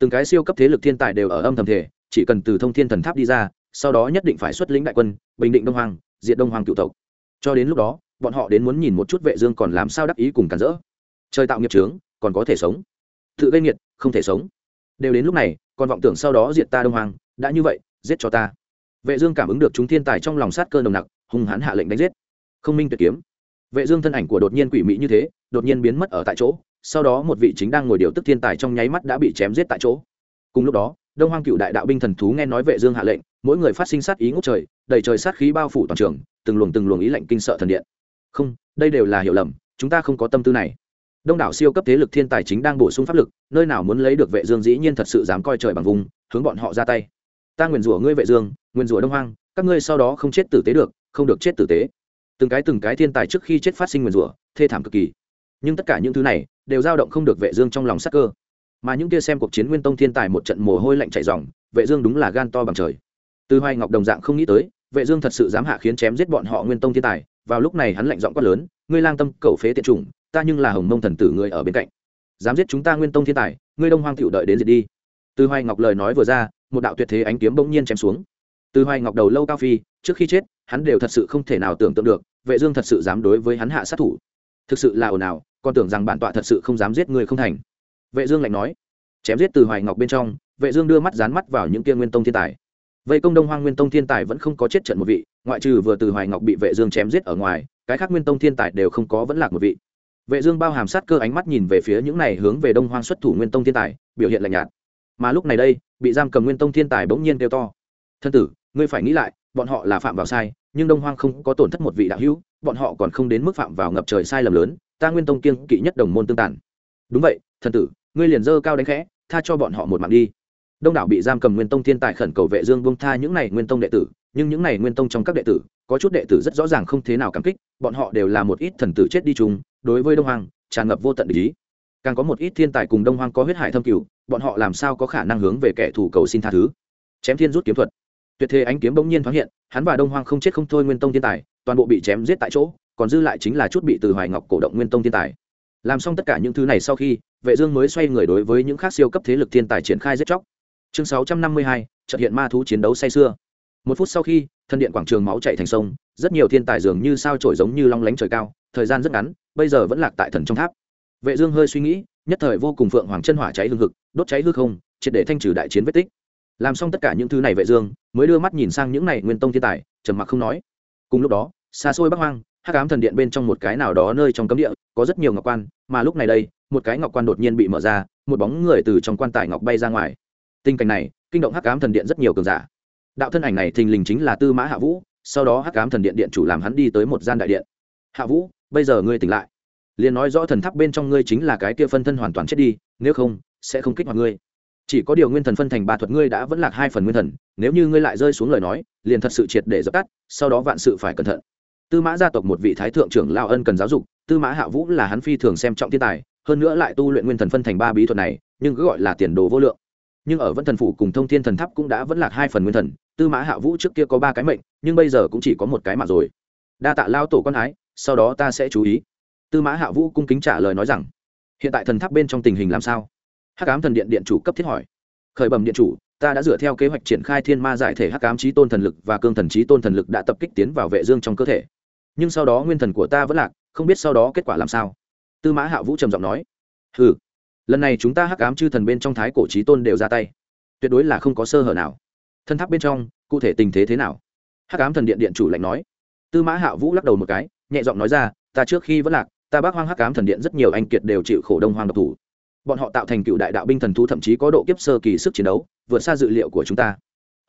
từng cái siêu cấp thế lực thiên tài đều ở âm thầm thể chỉ cần từ thông thiên thần tháp đi ra, sau đó nhất định phải xuất lĩnh đại quân, bình định đông hoàng diện đông hoàng cựu tộc. Cho đến lúc đó, bọn họ đến muốn nhìn một chút vệ dương còn làm sao đắc ý cùng cản rỡ. Trời tạo nghiệp trướng còn có thể sống. Tự gây nghiệt, không thể sống. Đều đến lúc này, còn vọng tưởng sau đó diệt ta đông hoàng đã như vậy, giết cho ta. Vệ dương cảm ứng được chúng thiên tài trong lòng sát cơ nồng nặc, hung hãn hạ lệnh đánh giết. Không minh tuyệt kiếm. Vệ dương thân ảnh của đột nhiên quỷ mỹ như thế, đột nhiên biến mất ở tại chỗ sau đó một vị chính đang ngồi điều tức thiên tài trong nháy mắt đã bị chém giết tại chỗ. Cùng lúc đó, đông hoang cựu đại đạo binh thần thú nghe nói vệ dương hạ lệnh, mỗi người phát sinh sát ý ngút trời, đầy trời sát khí bao phủ toàn trường, từng luồng từng luồng ý lệnh kinh sợ thần điện. Không, đây đều là hiểu lầm, chúng ta không có tâm tư này. Đông đảo siêu cấp thế lực thiên tài chính đang bổ sung pháp lực, nơi nào muốn lấy được vệ dương dĩ nhiên thật sự dám coi trời bằng vùng, hướng bọn họ ra tay. Ta nguyền rủa ngươi vệ dương nguyền rủa đông hoang, các ngươi sau đó không chết tử tế được, không được chết tử tế. Từng cái từng cái thiên tài trước khi chết phát sinh nguyền rủa, thê thảm cực kỳ nhưng tất cả những thứ này đều dao động không được vệ dương trong lòng sắc cơ. Mà những kia xem cuộc chiến nguyên tông thiên tài một trận mồ hôi lạnh chảy ròng, vệ dương đúng là gan to bằng trời. Từ hoài ngọc đồng dạng không nghĩ tới, vệ dương thật sự dám hạ khiến chém giết bọn họ nguyên tông thiên tài, vào lúc này hắn lạnh giọng quát lớn, ngươi lang tâm cẩu phế tiện trùng ta nhưng là hồng mông thần tử ngươi ở bên cạnh. Dám giết chúng ta nguyên tông thiên tài, ngươi đông hoang tiểu đợi đến diệt đi. Từ hoài ngọc lời nói vừa ra, một đạo tuyệt thế ánh kiếm bỗng nhiên chém xuống. Từ hoài ngọc đầu lâu cao phi, trước khi chết, hắn đều thật sự không thể nào tưởng tượng được, vệ dương thật sự dám đối với hắn hạ sát thủ. Thực sự là ồn ào còn tưởng rằng bản tọa thật sự không dám giết người không thành. Vệ dương lạnh nói, chém giết từ hoài ngọc bên trong, vệ dương đưa mắt dán mắt vào những kia nguyên tông thiên tài. Vây công đông hoang nguyên tông thiên tài vẫn không có chết trận một vị, ngoại trừ vừa từ hoài ngọc bị vệ dương chém giết ở ngoài, cái khác nguyên tông thiên tài đều không có vẫn lạc một vị. Vệ dương bao hàm sát cơ ánh mắt nhìn về phía những này hướng về đông hoang xuất thủ nguyên tông thiên tài, biểu hiện lạnh nhạt. Mà lúc này đây, bị giam cầm nguyên tông thiên tài bỗng nhiên kêu to. Thân tử, ngươi phải nghĩ lại, bọn họ là phạm vào sai, nhưng đông hoang không có tổn thất một vị đạo hữu, bọn họ còn không đến mức phạm vào ngập trời sai lầm lớn ta nguyên tông kiêng kỵ nhất đồng môn tương tàn. Đúng vậy, thần tử, ngươi liền dơ cao đánh khẽ, tha cho bọn họ một mạng đi. Đông đảo bị giam cầm nguyên tông thiên tài khẩn cầu vệ dương buông tha những này nguyên tông đệ tử, nhưng những này nguyên tông trong các đệ tử, có chút đệ tử rất rõ ràng không thế nào cảm kích, bọn họ đều là một ít thần tử chết đi chung, đối với đông hoàng tràn ngập vô tận ý. Càng có một ít thiên tài cùng đông hoàng có huyết hải thâm cửu, bọn họ làm sao có khả năng hướng về kẻ thù cầu xin tha thứ? Chém thiên rút kiếm thuật. Tuyệt thế ánh kiếm bỗng nhiên thoáng hiện, hắn và đông hoang không chết không thôi nguyên tông thiên tài, toàn bộ bị chém giết tại chỗ còn dư lại chính là chút bị từ hoài ngọc cổ động nguyên tông thiên tài. Làm xong tất cả những thứ này sau khi vệ dương mới xoay người đối với những khác siêu cấp thế lực thiên tài triển khai giết chóc. Chương 652, trận hiện ma thú chiến đấu say xưa một phút sau khi thân điện quảng trường máu chảy thành sông rất nhiều thiên tài dường như sao trổi giống như long lánh trời cao thời gian rất ngắn bây giờ vẫn lạc tại thần trong tháp. Vệ dương hơi suy nghĩ nhất thời vô cùng phượng hoàng chân hỏa cháy hương hực đốt cháy hư không triệt để thanh trừ đại chiến vết tích. Làm xong tất cả những thứ này vệ dương mới đưa mắt nhìn sang những này nguyên tông thiên tài trầm mặc không nói. Cùng lúc đó xa xôi bắc hoang hắc ám thần điện bên trong một cái nào đó nơi trong cấm địa, có rất nhiều ngọc quan, mà lúc này đây, một cái ngọc quan đột nhiên bị mở ra, một bóng người từ trong quan tài ngọc bay ra ngoài. Tình cảnh này, kinh động hắc ám thần điện rất nhiều cường giả. Đạo thân ảnh này thình lình chính là tư mã hạ vũ, sau đó hắc ám thần điện điện chủ làm hắn đi tới một gian đại điện. Hạ vũ, bây giờ ngươi tỉnh lại. Liền nói rõ thần tháp bên trong ngươi chính là cái kia phân thân hoàn toàn chết đi, nếu không, sẽ không kích hoạt ngươi. Chỉ có điều nguyên thần phân thành ba thuật ngươi đã vẫn lạc hai phần nguyên thần, nếu như ngươi lại rơi xuống lời nói, liền thật sự triệt để dập tắt, sau đó vạn sự phải cẩn thận tư mã gia tộc một vị thái thượng trưởng lao ân cần giáo dục, tư mã hạ vũ là hắn phi thường xem trọng thiên tài, hơn nữa lại tu luyện nguyên thần phân thành ba bí thuật này, nhưng cứ gọi là tiền đồ vô lượng. Nhưng ở vẫn thần phủ cùng thông thiên thần tháp cũng đã vẫn lạc hai phần nguyên thần, tư mã hạ vũ trước kia có ba cái mệnh, nhưng bây giờ cũng chỉ có một cái mà rồi. Đa tạ lao tổ con ái, sau đó ta sẽ chú ý. Tư mã hạ vũ cung kính trả lời nói rằng, hiện tại thần tháp bên trong tình hình làm sao? Hắc ám thần điện điện chủ cấp thiết hỏi. Khởi bẩm điện chủ, ta đã dựa theo kế hoạch triển khai thiên ma giải thể hắc ám trí tôn thần lực và cương thần trí tôn thần lực đã tập kích tiến vào vệ dương trong cơ thể nhưng sau đó nguyên thần của ta vẫn lạc, không biết sau đó kết quả làm sao. Tư mã hạ vũ trầm giọng nói, hừ, lần này chúng ta hắc ám chư thần bên trong thái cổ trí tôn đều ra tay. Tuyệt đối là không có sơ hở nào. Thân tháp bên trong, cụ thể tình thế thế nào? Hắc ám thần điện điện chủ lạnh nói. Tư mã hạ vũ lắc đầu một cái, nhẹ giọng nói ra, ta trước khi vẫn lạc, ta bác hoang hắc ám thần điện rất nhiều anh kiệt đều chịu khổ đông hoang độc thủ. Bọn họ tạo thành cựu đại đạo binh thần thú thậm chí có độ kiếp sơ kỳ sức chiến đấu, vượt xa dự liệu của chúng ta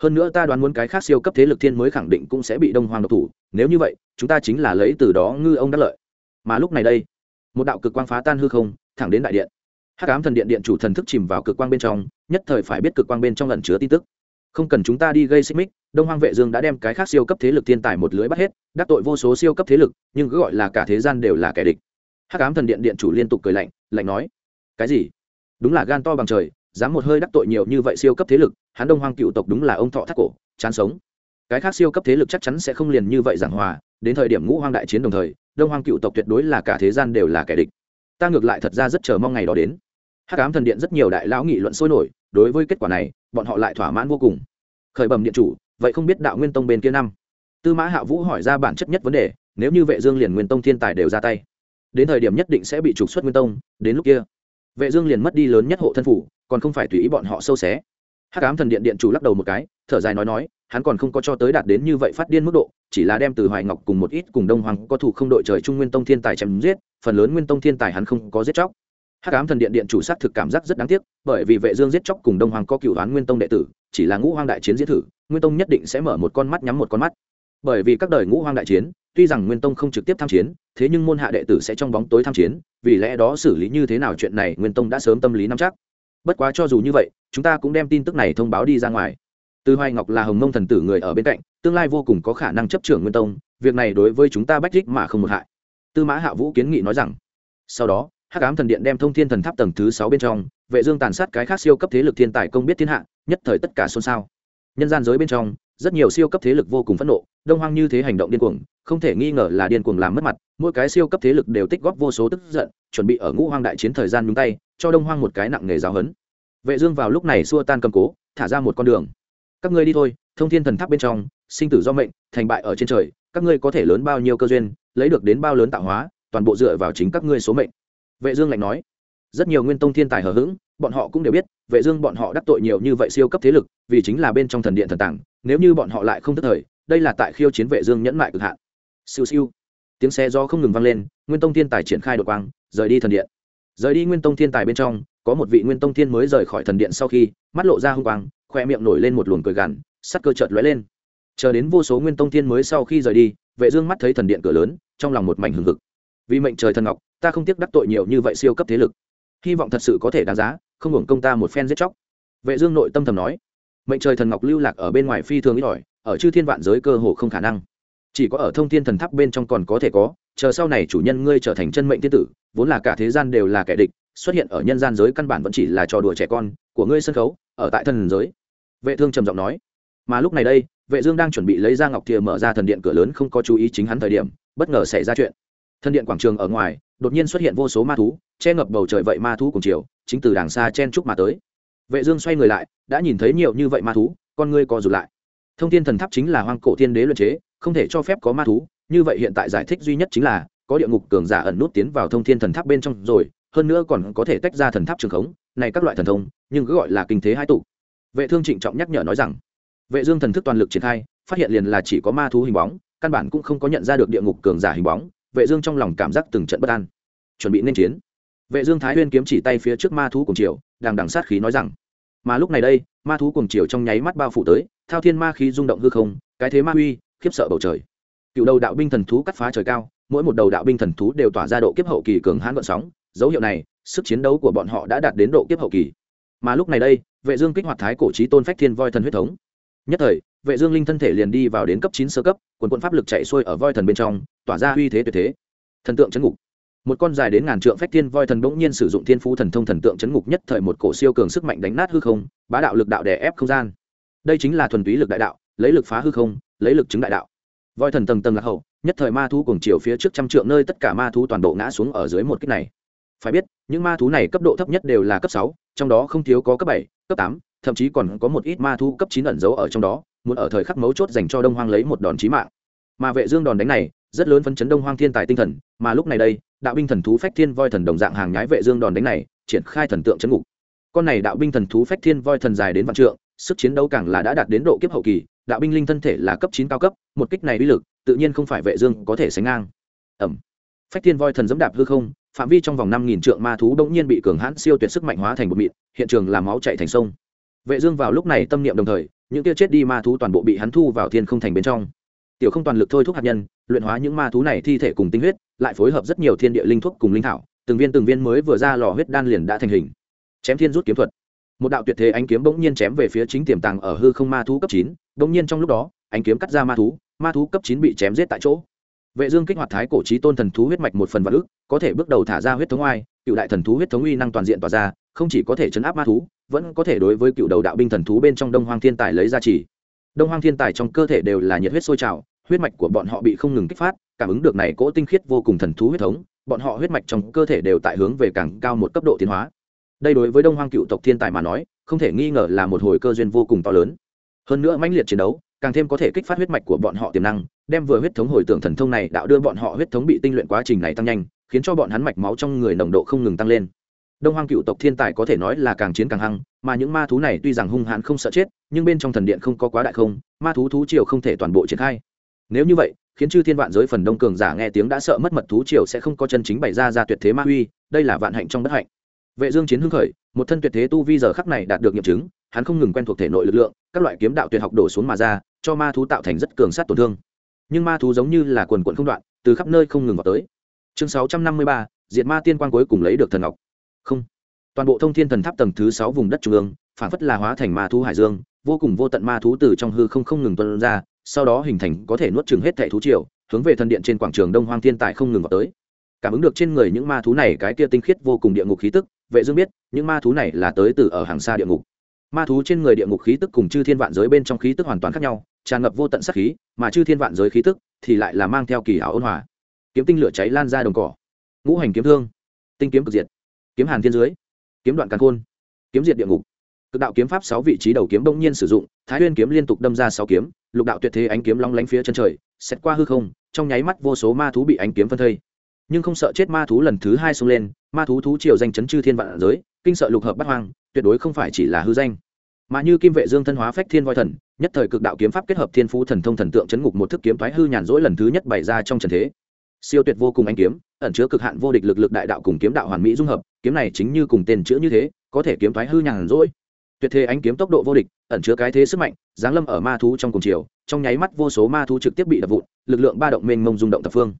hơn nữa ta đoán muốn cái khác siêu cấp thế lực thiên mới khẳng định cũng sẽ bị đông hoàng độc thủ. Nếu như vậy, chúng ta chính là lấy từ đó ngư ông đắc lợi. Mà lúc này đây, một đạo cực quang phá tan hư không, thẳng đến đại điện. Hắc ám thần điện điện chủ thần thức chìm vào cực quang bên trong, nhất thời phải biết cực quang bên trong lần chứa tin tức. Không cần chúng ta đi gây xích mích, đông hoang vệ dương đã đem cái khác siêu cấp thế lực thiên tài một lưới bắt hết, đắc tội vô số siêu cấp thế lực, nhưng cứ gọi là cả thế gian đều là kẻ địch. Hắc ám thần điện điện chủ liên tục cười lạnh lạnh nói, cái gì? Đúng là gan to bằng trời dám một hơi đắc tội nhiều như vậy siêu cấp thế lực, hắn đông hoang cựu tộc đúng là ông thọ thác cổ, chán sống. Cái khác siêu cấp thế lực chắc chắn sẽ không liền như vậy giảng hòa, đến thời điểm ngũ hoang đại chiến đồng thời, đông hoang cựu tộc tuyệt đối là cả thế gian đều là kẻ địch. Ta ngược lại thật ra rất chờ mong ngày đó đến. Hắc cám thần điện rất nhiều đại lão nghị luận sôi nổi, đối với kết quả này, bọn họ lại thỏa mãn vô cùng. Khởi bẩm điện chủ, vậy không biết đạo nguyên tông bên kia năm? Tư mã hạ vũ hỏi ra bản chất nhất vấn đề, nếu như vệ dương liền nguyên tông thiên tài đều ra tay, đến thời điểm nhất định sẽ bị trục xuất nguyên tông, đến lúc kia, vệ dương liền mất đi lớn nhất hộ thân phủ còn không phải tùy ý bọn họ sâu xé. Hắc ám thần điện điện chủ lắc đầu một cái, thở dài nói nói, hắn còn không có cho tới đạt đến như vậy phát điên mức độ, chỉ là đem từ hoài ngọc cùng một ít cùng đông hoàng có thủ không đội trời trung nguyên tông thiên tài chém giết, phần lớn nguyên tông thiên tài hắn không có giết chóc. Hắc ám thần điện điện chủ sát thực cảm giác rất đáng tiếc, bởi vì vệ dương giết chóc cùng đông hoàng có cựu đoán nguyên tông đệ tử, chỉ là ngũ hoang đại chiến diễn thử, nguyên tông nhất định sẽ mở một con mắt nhắm một con mắt. Bởi vì các đời ngũ hoang đại chiến, tuy rằng nguyên tông không trực tiếp tham chiến, thế nhưng môn hạ đệ tử sẽ trong bóng tối tham chiến, vì lẽ đó xử lý như thế nào chuyện này nguyên tông đã sớm tâm lý nắm chắc bất quá cho dù như vậy, chúng ta cũng đem tin tức này thông báo đi ra ngoài. Từ hoài ngọc là hồng mông thần tử người ở bên cạnh, tương lai vô cùng có khả năng chấp trưởng nguyên tông, việc này đối với chúng ta bách thích mà không một hại. Tư mã hạ vũ kiến nghị nói rằng, sau đó, hắc ám thần điện đem thông thiên thần tháp tầng thứ sáu bên trong, vệ dương tàn sát cái khác siêu cấp thế lực thiên tài công biết thiên hạ, nhất thời tất cả xôn xao. Nhân gian giới bên trong rất nhiều siêu cấp thế lực vô cùng phẫn nộ, đông hoang như thế hành động điên cuồng, không thể nghi ngờ là điên cuồng làm mất mặt, mỗi cái siêu cấp thế lực đều tích góp vô số tức giận, chuẩn bị ở ngũ hoang đại chiến thời gian nhúng tay, cho đông hoang một cái nặng nề giáo hấn. Vệ dương vào lúc này xua tan cầm cố, thả ra một con đường. Các ngươi đi thôi, thông thiên thần tháp bên trong, sinh tử do mệnh, thành bại ở trên trời, các ngươi có thể lớn bao nhiêu cơ duyên, lấy được đến bao lớn tạo hóa, toàn bộ dựa vào chính các ngươi số mệnh. Vệ dương lạnh nói. Rất nhiều nguyên tông thiên tài hờ hững bọn họ cũng đều biết, vệ dương bọn họ đắc tội nhiều như vậy siêu cấp thế lực, vì chính là bên trong thần điện thần tàng, nếu như bọn họ lại không tức thời, đây là tại khiêu chiến vệ dương nhẫn mại cực hạn. Siêu siêu. Tiếng xe do không ngừng vang lên, nguyên tông thiên tài triển khai đột quang, rời đi thần điện. Rời đi nguyên tông thiên tài bên trong, có một vị nguyên tông thiên mới rời khỏi thần điện sau khi, mắt lộ ra hung quang, khoe miệng nổi lên một luồng cười gằn sắt cơ chợt lóe lên. Chờ đến vô số nguyên tông thiên mới sau khi rời đi, vệ dương mắt thấy thần điện cửa lớn, trong lòng một mảnh hừng hực. Vì mệnh trời thần ngọc, ta không tiếc đắc tội nhiều như vậy siêu cấp thế lực. Hy vọng thật sự có thể đáng giá không hưởng công ta một phen giết chóc. Vệ dương nội tâm thầm nói, mệnh trời thần ngọc lưu lạc ở bên ngoài phi thường ít ỏi, ở chư thiên vạn giới cơ hồ không khả năng. Chỉ có ở thông thiên thần tháp bên trong còn có thể có, chờ sau này chủ nhân ngươi trở thành chân mệnh tiên tử, vốn là cả thế gian đều là kẻ địch, xuất hiện ở nhân gian giới căn bản vẫn chỉ là trò đùa trẻ con của ngươi sân khấu, ở tại thần giới. Vệ thương trầm giọng nói, mà lúc này đây, vệ dương đang chuẩn bị lấy ra ngọc thìa mở ra thần điện cửa lớn không có chú ý chính hắn thời điểm, bất ngờ xảy ra chuyện. Thần điện quảng trường ở ngoài, đột nhiên xuất hiện vô số ma thú, che ngập bầu trời vậy ma thú cùng chiều chính từ đàng xa chen trúc mà tới. Vệ dương xoay người lại, đã nhìn thấy nhiều như vậy ma thú, con ngươi co rụt lại. Thông thiên thần tháp chính là hoang cổ thiên đế luyện chế, không thể cho phép có ma thú, như vậy hiện tại giải thích duy nhất chính là, có địa ngục cường giả ẩn nút tiến vào thông thiên thần tháp bên trong rồi, hơn nữa còn có thể tách ra thần tháp trường khống, này các loại thần thông, nhưng cứ gọi là kinh thế hai tụ. Vệ thương trịnh trọng nhắc nhở nói rằng, vệ dương thần thức toàn lực triển khai, phát hiện liền là chỉ có ma thú hình bóng, căn bản cũng không có nhận ra được địa ngục cường giả hình bóng, vệ dương trong lòng cảm giác từng trận bất an. Chuẩn bị nên chiến vệ dương thái uyên kiếm chỉ tay phía trước ma thú cùng triều đang đằng sát khí nói rằng, mà lúc này đây, ma thú cùng triều trong nháy mắt bao phủ tới, thao thiên ma khí rung động hư không, cái thế ma uy, khiếp sợ bầu trời. Cựu đầu đạo binh thần thú cắt phá trời cao, mỗi một đầu đạo binh thần thú đều tỏa ra độ kiếp hậu kỳ cường hãn gợn sóng, dấu hiệu này, sức chiến đấu của bọn họ đã đạt đến độ kiếp hậu kỳ. Mà lúc này đây, vệ dương kích hoạt thái cổ chí tôn phách thiên voi thần huyết thống. Nhất thời, vệ dương linh thân thể liền đi vào đến cấp chín sơ cấp, quần quận pháp lực chạy xuôi ở voi thần bên trong, tỏa ra uy thế tuyệt thế. Thần tượng chấn ngục một con dài đến ngàn trượng phách thiên voi thần bỗng nhiên sử dụng thiên phú thần thông thần tượng chấn ngục nhất thời một cổ siêu cường sức mạnh đánh nát hư không, bá đạo lực đạo đè ép không gian. Đây chính là thuần túy lực đại đạo, lấy lực phá hư không, lấy lực chứng đại đạo. Voi thần tầng tầng lạc hậu, nhất thời ma thú cùng chiều phía trước trăm trượng nơi tất cả ma thú toàn bộ ngã xuống ở dưới một kích này. Phải biết, những ma thú này cấp độ thấp nhất đều là cấp sáu, trong đó không thiếu có cấp bảy, cấp tám, thậm chí còn có một ít ma thú cấp chín ẩn giấu ở trong đó, muốn ở thời khắc mấu chốt dành cho đông hoang lấy một đòn chí mạng mà vệ dương đòn đánh này, rất lớn phấn chấn đông hoang thiên tài tinh thần, mà lúc này đây, đạo binh thần thú phách thiên voi thần đồng dạng hàng nhái vệ dương đòn đánh này, triển khai thần tượng chấn ngục. Con này đạo binh thần thú phách thiên voi thần dài đến vạn trượng, sức chiến đấu càng là đã đạt đến độ kiếp hậu kỳ, đạo binh linh thân thể là cấp chín cao cấp, một kích này uy lực, tự nhiên không phải vệ dương có thể sánh ngang. Ẩm. Phách thiên voi thần dẫm đạp hư không, phạm vi trong vòng năm nghìn trượng ma thú đống nhiên bị cường hãn siêu tuyệt sức mạnh hóa thành một mịn, hiện trường làm máu chảy thành sông. Vệ dương vào lúc này tâm niệm đồng thời, những kia chết đi ma thú toàn bộ bị hắn thu vào thiên không thành bên trong tiểu không toàn lực thôi thúc hạt nhân, luyện hóa những ma thú này thi thể cùng tinh huyết, lại phối hợp rất nhiều thiên địa linh thuốc cùng linh thảo, từng viên từng viên mới vừa ra lò huyết đan liền đã thành hình. Chém thiên rút kiếm thuật. Một đạo tuyệt thế ánh kiếm bỗng nhiên chém về phía chính tiềm tàng ở hư không ma thú cấp chín, bỗng nhiên trong lúc đó, ánh kiếm cắt ra ma thú ma thú cấp chín bị chém giết tại chỗ. Vệ dương kích hoạt thái cổ chí tôn thần thú huyết mạch một phần vật ức, có thể bước đầu thả ra huyết thống oai, cựu đại thần thú huyết thống uy năng toàn diện tỏa ra, không chỉ có thể chấn áp ma thú, vẫn có thể đối với cựu đầu đạo binh thần thú bên trong đông hoang thiên tài lấy ra chỉ. Đông hoang thiên tài trong cơ thể đều là nhiệt huyết sôi trào huyết mạch của bọn họ bị không ngừng kích phát, cảm ứng được này cỗ tinh khiết vô cùng thần thú huyết thống, bọn họ huyết mạch trong cơ thể đều tại hướng về càng cao một cấp độ tiến hóa. Đây đối với đông hoang cựu tộc thiên tài mà nói, không thể nghi ngờ là một hồi cơ duyên vô cùng to lớn. Hơn nữa mãnh liệt chiến đấu, càng thêm có thể kích phát huyết mạch của bọn họ tiềm năng, đem vừa huyết thống hồi tưởng thần thông này đạo đưa bọn họ huyết thống bị tinh luyện quá trình này tăng nhanh, khiến cho bọn hắn mạch máu trong người nồng độ không ngừng tăng lên. Đông hoang cựu tộc thiên tài có thể nói là càng chiến càng hăng, mà những ma thú này tuy rằng hung hãn không sợ chết, nhưng bên trong thần điện không có quá đại không, ma thú thú triều không thể toàn bộ triển khai nếu như vậy khiến chư thiên vạn giới phần đông cường giả nghe tiếng đã sợ mất mật thú triều sẽ không có chân chính bày ra ra tuyệt thế ma uy đây là vạn hạnh trong bất hạnh. Vệ dương chiến hưng khởi một thân tuyệt thế tu vi giờ khắc này đạt được nghiệm chứng hắn không ngừng quen thuộc thể nội lực lượng các loại kiếm đạo tuyệt học đổ xuống mà ra cho ma thú tạo thành rất cường sát tổn thương. Nhưng ma thú giống như là quần quần không đoạn từ khắp nơi không ngừng vào tới. Chương 653, diệt ma tiên quan cuối cùng lấy được thần ngọc. Không. Toàn bộ thông thiên thần tháp tầng thứ sáu vùng đất trung ương phản phất là hóa thành ma thú hải dương vô cùng vô tận ma thú từ trong hư không không ngừng tuôn ra sau đó hình thành có thể nuốt chừng hết thẻ thú triều, hướng về thần điện trên quảng trường đông hoang thiên tài không ngừng vào tới. Cảm ứng được trên người những ma thú này cái kia tinh khiết vô cùng địa ngục khí tức, vệ dương biết, những ma thú này là tới từ ở hàng xa địa ngục. Ma thú trên người địa ngục khí tức cùng chư thiên vạn giới bên trong khí tức hoàn toàn khác nhau, tràn ngập vô tận sát khí, mà chư thiên vạn giới khí tức thì lại là mang theo kỳ hảo ôn hòa. Kiếm tinh lửa cháy lan ra đồng cỏ. Ngũ hành kiếm thương. Tinh kiếm cực diệt. Kiếm hàn thiên dưới. Kiếm đoạn càn khôn. Kiếm diệt địa ngục. Cực đạo kiếm pháp sáu vị trí đầu kiếm đông nhiên sử dụng, thái nguyên kiếm liên tục đâm ra sáu kiếm lục đạo tuyệt thế ánh kiếm long lánh phía chân trời xét qua hư không, trong nháy mắt vô số ma thú bị ánh kiếm phân thây. Nhưng không sợ chết ma thú lần thứ hai xông lên, ma thú thú triều danh chấn chư thiên vạn giới, kinh sợ lục hợp bắt hoang, tuyệt đối không phải chỉ là hư danh. Mà như kim vệ dương thân hóa phách thiên voi thần, nhất thời cực đạo kiếm pháp kết hợp thiên phú thần thông thần tượng chấn ngục một thức kiếm thoái hư nhàn rỗi lần thứ nhất bày ra trong trần thế. Siêu tuyệt vô cùng anh kiếm, ẩn chứa cực hạn vô địch lực lực đại đạo cùng kiếm đạo hoàn mỹ dung hợp, kiếm này chính như cùng tên chữ như thế, có thể kiếm thoái hư nhàn rỗi tuyệt thế ánh kiếm tốc độ vô địch, ẩn chứa cái thế sức mạnh, giáng lâm ở ma thú trong cùng chiều, trong nháy mắt vô số ma thú trực tiếp bị đập vụn, lực lượng ba động mênh mông rung động tập phương.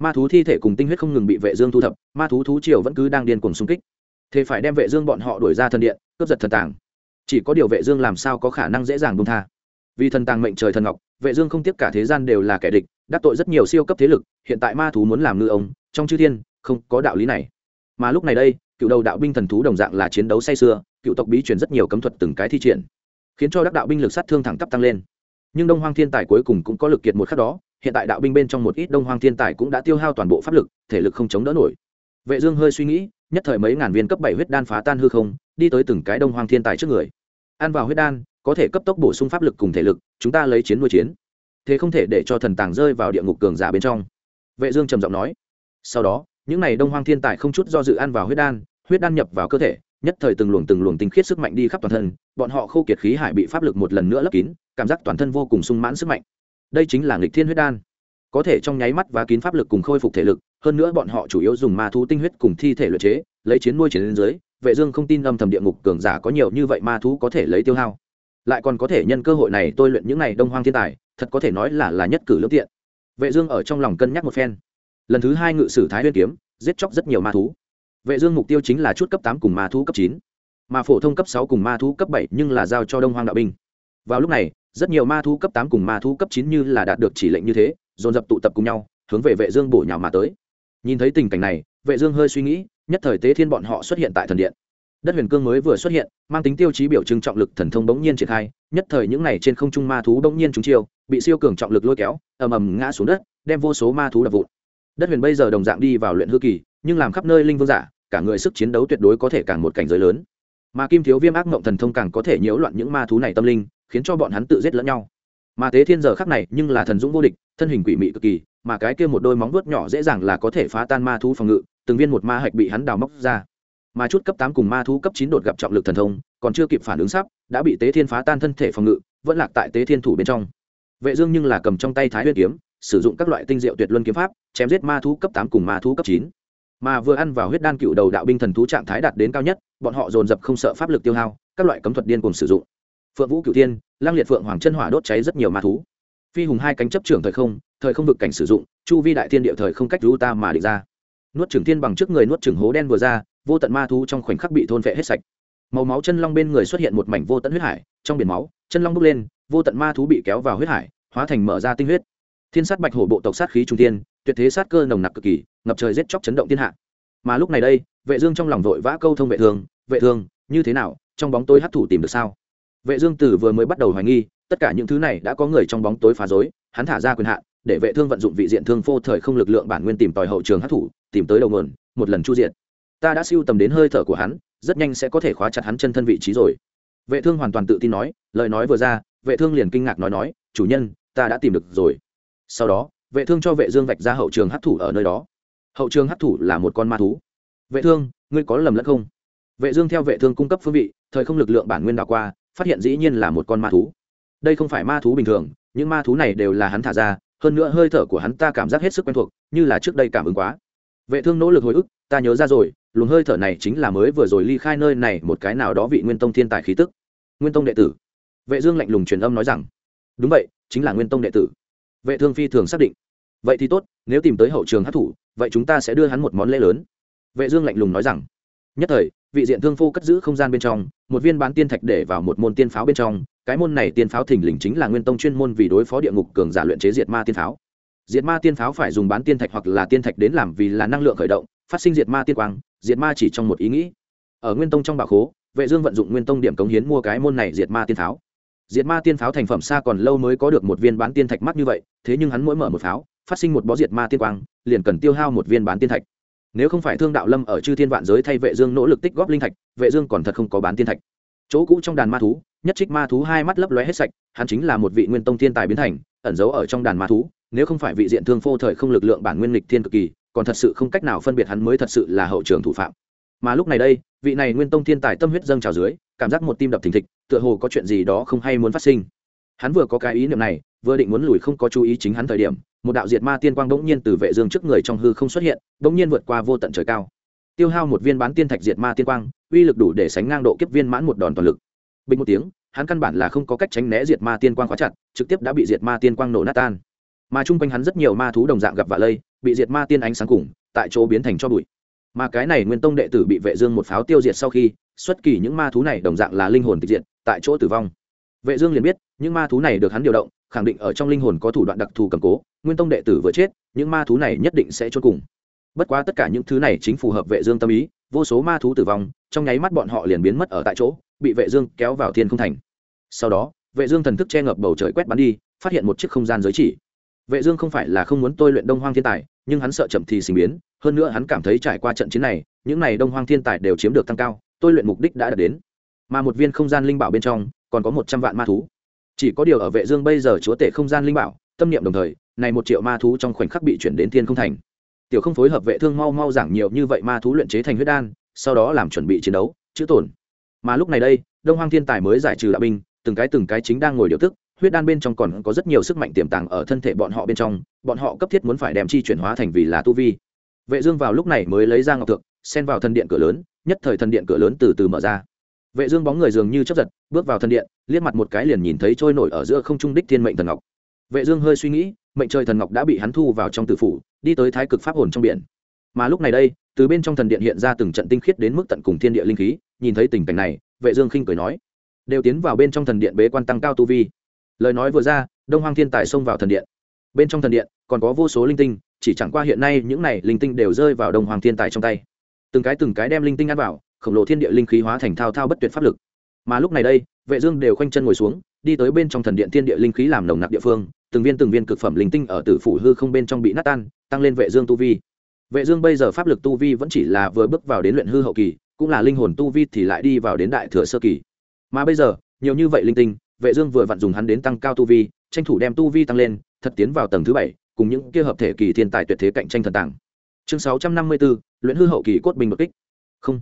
Ma thú thi thể cùng tinh huyết không ngừng bị vệ dương thu thập, ma thú thú triều vẫn cứ đang điên cuồng xung kích. Thế phải đem vệ dương bọn họ đuổi ra thần điện, cướp giật thần tàng. Chỉ có điều vệ dương làm sao có khả năng dễ dàng buông tha? Vì thần tàng mệnh trời thần ngọc, vệ dương không tiếc cả thế gian đều là kẻ địch, đắc tội rất nhiều siêu cấp thế lực, hiện tại ma thú muốn làm ngư ông, trong chư thiên, không có đạo lý này. Mà lúc này đây cựu đầu đạo binh thần thú đồng dạng là chiến đấu say sưa, cựu tộc bí truyền rất nhiều cấm thuật từng cái thi triển, khiến cho đắc đạo binh lực sát thương thẳng tắp tăng lên. Nhưng đông hoang thiên tài cuối cùng cũng có lực kiệt một khắc đó, hiện tại đạo binh bên trong một ít đông hoang thiên tài cũng đã tiêu hao toàn bộ pháp lực, thể lực không chống đỡ nổi. Vệ dương hơi suy nghĩ, nhất thời mấy ngàn viên cấp bảy huyết đan phá tan hư không, đi tới từng cái đông hoang thiên tài trước người. Ăn vào huyết đan, có thể cấp tốc bổ sung pháp lực cùng thể lực, chúng ta lấy chiến nuôi chiến. Thế không thể để cho thần tàng rơi vào địa ngục cường giả bên trong. Vệ dương trầm giọng nói. Sau đó những này đông hoang thiên tài không chút do dự ăn vào huyết đan huyết đan nhập vào cơ thể, nhất thời từng luồng từng luồng tinh khiết sức mạnh đi khắp toàn thân, bọn họ khô kiệt khí hải bị pháp lực một lần nữa lấp kín, cảm giác toàn thân vô cùng sung mãn sức mạnh. Đây chính là nghịch thiên huyết đan. Có thể trong nháy mắt và kín pháp lực cùng khôi phục thể lực, hơn nữa bọn họ chủ yếu dùng ma thú tinh huyết cùng thi thể luyện chế, lấy chiến nuôi chiến lên dưới vệ dương không tin âm thầm địa ngục cường giả có nhiều như vậy ma thú có thể lấy tiêu hao. Lại còn có thể nhân cơ hội này tôi luyện những này đông hoang thiên tài, thật có thể nói là là nhất cử lưỡng tiện. Vệ dương ở trong lòng cân nhắc một phen lần thứ hai ngự sử thái huyên kiếm, giết chóc rất nhiều ma thú. Vệ dương mục tiêu chính là chút cấp tám cùng ma thú cấp chín, mà phổ thông cấp sáu cùng ma thú cấp bảy nhưng là giao cho đông hoang đạo binh. Vào lúc này, rất nhiều ma thú cấp tám cùng ma thú cấp chín như là đạt được chỉ lệnh như thế, dồn dập tụ tập cùng nhau, hướng về vệ dương bổ nhào mà tới. Nhìn thấy tình cảnh này, vệ dương hơi suy nghĩ, nhất thời tế thiên bọn họ xuất hiện tại thần điện. Đất huyền cương mới vừa xuất hiện, mang tính tiêu chí biểu trưng trọng lực thần thông bỗng nhiên triển khai, nhất thời những này trên không trung ma thú bỗng nhiên trúng chiêu, bị siêu cường trọng lực lôi kéo, ầm ầm ngã xuống đất, đem vô số ma thú đập vụn đất huyền bây giờ đồng dạng đi vào luyện hư kỳ, nhưng làm khắp nơi linh vương giả, cả người sức chiến đấu tuyệt đối có thể càng một cảnh giới lớn. Mà kim thiếu viêm ác mộng thần thông càng có thể nhiễu loạn những ma thú này tâm linh, khiến cho bọn hắn tự giết lẫn nhau. Mà tế thiên giờ khắc này, nhưng là thần dũng vô địch, thân hình quỷ mị cực kỳ, mà cái kia một đôi móng vuốt nhỏ dễ dàng là có thể phá tan ma thú phòng ngự, từng viên một ma hạch bị hắn đào móc ra. Mà chút cấp tám cùng ma thú cấp chín đột gặp trọng lực thần thông, còn chưa kịp phản ứng sắp, đã bị tế thiên phá tan thân thể phòng ngự, vẫn lạc tại tế thiên thủ bên trong. Vệ dương nhưng là cầm trong tay thái huyết kiếm sử dụng các loại tinh diệu tuyệt luân kiếm pháp, chém giết ma thú cấp tám cùng ma thú cấp chín. Mà vừa ăn vào huyết đan cựu đầu đạo binh thần thú trạng thái đạt đến cao nhất, bọn họ dồn dập không sợ pháp lực tiêu hao, các loại cấm thuật điên cùng sử dụng. Phượng vũ cửu thiên, lang liệt phượng hoàng chân hỏa đốt cháy rất nhiều ma thú. Phi hùng hai cánh chấp trưởng thời không thời không vực cảnh sử dụng, chu vi đại thiên địa thời không cách ru ta mà địch ra. Nuốt trưởng thiên bằng trước người nuốt trưởng hố đen vừa ra, vô tận ma thú trong khoảnh khắc bị thôn vệ hết sạch. Màu máu chân long bên người xuất hiện một mảnh vô tận huyết hải, trong biển máu, chân long bốc lên, vô tận ma thú bị kéo vào huyết hải, hóa thành mở ra tinh huyết thiên sát bạch hổ bộ tộc sát khí trung tiên, tuyệt thế sát cơ nồng nặc cực kỳ, ngập trời giết chóc chấn động thiên hạ. Mà lúc này đây, vệ dương trong lòng vội vã câu thông vệ thương vệ thương, như thế nào, trong bóng tối hấp thụ tìm được sao? Vệ dương tử vừa mới bắt đầu hoài nghi, tất cả những thứ này đã có người trong bóng tối phá rối, hắn thả ra quyền hạn, để vệ thương vận dụng vị diện thương phô thời không lực lượng bản nguyên tìm tòi hậu trường hấp thụ tìm tới đầu nguồn, một lần chu diện ta đã siêu tầm đến hơi thở của hắn, rất nhanh sẽ có thể khóa chặt hắn chân thân vị trí rồi. Vệ thương hoàn toàn tự tin nói, lời nói vừa ra, vệ thương liền kinh ngạc nói nói, chủ nhân, ta đã tìm được rồi sau đó, vệ thương cho vệ dương vạch ra hậu trường hấp thủ ở nơi đó. Hậu trường hấp thủ là một con ma thú. Vệ thương, ngươi có lầm lẫn không? Vệ dương theo vệ thương cung cấp phương vị, thời không lực lượng bản nguyên đảo qua, phát hiện dĩ nhiên là một con ma thú. Đây không phải ma thú bình thường, những ma thú này đều là hắn thả ra, hơn nữa hơi thở của hắn ta cảm giác hết sức quen thuộc, như là trước đây cảm ứng quá. Vệ thương nỗ lực hồi ức, ta nhớ ra rồi, luồng hơi thở này chính là mới vừa rồi ly khai nơi này một cái nào đó vị nguyên tông thiên tài khí tức. Nguyên tông đệ tử. Vệ dương lạnh lùng truyền âm nói rằng, đúng vậy, chính là nguyên tông đệ tử vệ thương phi thường xác định. Vậy thì tốt, nếu tìm tới hậu trường hát thủ vậy chúng ta sẽ đưa hắn một món lễ lớn. Vệ dương lạnh lùng nói rằng. Nhất thời, vị diện thương phu cất giữ không gian bên trong, một viên bán tiên thạch để vào một môn tiên pháo bên trong, cái môn này tiên pháo thình lình chính là nguyên tông chuyên môn vì đối phó địa ngục cường giả luyện chế diệt ma tiên pháo. Diệt ma tiên pháo phải dùng bán tiên thạch hoặc là tiên thạch đến làm vì là năng lượng khởi động, phát sinh diệt ma tiên quang, diệt ma chỉ trong một ý nghĩ. Ở nguyên tông trong bảo khố, vệ dương vận dụng nguyên tông điểm cống hiến mua cái môn này diệt ma tiên pháo diệt ma tiên pháo thành phẩm xa còn lâu mới có được một viên bán tiên thạch mắt như vậy, thế nhưng hắn mỗi mở một pháo, phát sinh một bó diệt ma tiên quang, liền cần tiêu hao một viên bán tiên thạch. Nếu không phải thương đạo lâm ở chư thiên vạn giới thay vệ dương nỗ lực tích góp linh thạch, vệ dương còn thật không có bán tiên thạch. Chỗ cũ trong đàn ma thú, nhất trích ma thú hai mắt lấp lóe hết sạch, hắn chính là một vị nguyên tông thiên tài biến thành, ẩn giấu ở trong đàn ma thú, nếu không phải vị diện thương phô thời không lực lượng bản nguyên lịch thiên cực kỳ, còn thật sự không cách nào phân biệt hắn mới thật sự là hậu trường thủ phạm mà lúc này đây, vị này nguyên tông thiên tài tâm huyết dâng trào dưới, cảm giác một tim đập thình thịch, tựa hồ có chuyện gì đó không hay muốn phát sinh. Hắn vừa có cái ý niệm này, vừa định muốn lùi không có chú ý chính hắn thời điểm, một đạo diệt ma tiên quang bỗng nhiên từ vệ dương trước người trong hư không xuất hiện, bỗng nhiên vượt qua vô tận trời cao. Tiêu hao một viên bán tiên thạch diệt ma tiên quang, uy lực đủ để sánh ngang độ kiếp viên mãn một đòn toàn lực. Bình một tiếng, hắn căn bản là không có cách tránh né diệt ma tiên quang khóa chặt, trực tiếp đã bị diệt ma tiên quang nổ nát tan. Mà chung quanh hắn rất nhiều ma thú đồng dạng gặp vạ lây, bị diệt ma tiên ánh sáng cùng, tại chỗ biến thành cho bụi mà cái này nguyên tông đệ tử bị vệ dương một pháo tiêu diệt sau khi, xuất kỳ những ma thú này đồng dạng là linh hồn tịch diệt, tại chỗ tử vong. Vệ dương liền biết, những ma thú này được hắn điều động, khẳng định ở trong linh hồn có thủ đoạn đặc thù cầm cố, nguyên tông đệ tử vừa chết, những ma thú này nhất định sẽ chôn cùng. Bất quá tất cả những thứ này chính phù hợp vệ dương tâm ý, vô số ma thú tử vong, trong nháy mắt bọn họ liền biến mất ở tại chỗ, bị vệ dương kéo vào thiên không thành. Sau đó, vệ dương thần thức che ngập bầu trời quét bắn đi, phát hiện một chiếc không gian giới chỉ. Vệ dương không phải là không muốn tôi luyện đông hoang thiên tài, nhưng hắn sợ chậm thì sinh biến hơn nữa hắn cảm thấy trải qua trận chiến này, những này đông hoang thiên tài đều chiếm được tăng cao, tôi luyện mục đích đã đạt đến. Mà một viên không gian linh bảo bên trong, còn có một trăm vạn ma thú. Chỉ có điều ở vệ dương bây giờ chúa tể không gian linh bảo, tâm niệm đồng thời, này một triệu ma thú trong khoảnh khắc bị chuyển đến thiên không thành. Tiểu không phối hợp vệ thương mau mau giảng nhiều như vậy ma thú luyện chế thành huyết đan, sau đó làm chuẩn bị chiến đấu, chữ tổn. Mà lúc này đây, đông hoang thiên tài mới giải trừ đạo binh, từng cái từng cái chính đang ngồi điều tức, huyết đan bên trong còn có rất nhiều sức mạnh tiềm tàng ở thân thể bọn họ bên trong, bọn họ cấp thiết muốn phải đem chi chuyển hóa thành vì là tu vi vệ dương vào lúc này mới lấy ra ngọc thượng xen vào thần điện cửa lớn, nhất thời thần điện cửa lớn từ từ mở ra. Vệ dương bóng người dường như chớp giật, bước vào thần điện, liếc mặt một cái liền nhìn thấy trôi nổi ở giữa không trung đích thiên mệnh thần ngọc. Vệ dương hơi suy nghĩ, mệnh trời thần ngọc đã bị hắn thu vào trong tử phủ, đi tới thái cực pháp hồn trong biển. Mà lúc này đây, từ bên trong thần điện hiện ra từng trận tinh khiết đến mức tận cùng thiên địa linh khí, nhìn thấy tình cảnh này, vệ dương khinh cười nói, đều tiến vào bên trong thần điện bế quan tăng cao tu vi. Lời nói vừa ra, đông hoang thiên tài xông vào thần điện bên trong thần điện còn có vô số linh tinh, chỉ chẳng qua hiện nay những này linh tinh đều rơi vào đồng hoàng thiên tài trong tay. Từng cái từng cái đem linh tinh ăn vào, khổng lồ thiên địa linh khí hóa thành thao thao bất tuyệt pháp lực. Mà lúc này đây, vệ dương đều khoanh chân ngồi xuống, đi tới bên trong thần điện thiên địa linh khí làm nồng nặc địa phương, từng viên từng viên cực phẩm linh tinh ở tử phủ hư không bên trong bị nát tan, tăng lên vệ dương tu vi. Vệ dương bây giờ pháp lực tu vi vẫn chỉ là vừa bước vào đến luyện hư hậu kỳ, cũng là linh hồn tu vi thì lại đi vào đến đại thừa sơ kỳ. Mà bây giờ, nhiều như vậy linh tinh, vệ dương vừa vặn dùng hắn đến tăng cao tu vi, tranh thủ đem tu vi tăng lên thật tiến vào tầng thứ bảy cùng những kia hợp thể kỳ thiên tài tuyệt thế cạnh tranh thần tàng. Chương 654, luyện hư hậu kỳ cốt bình đột kích. Không.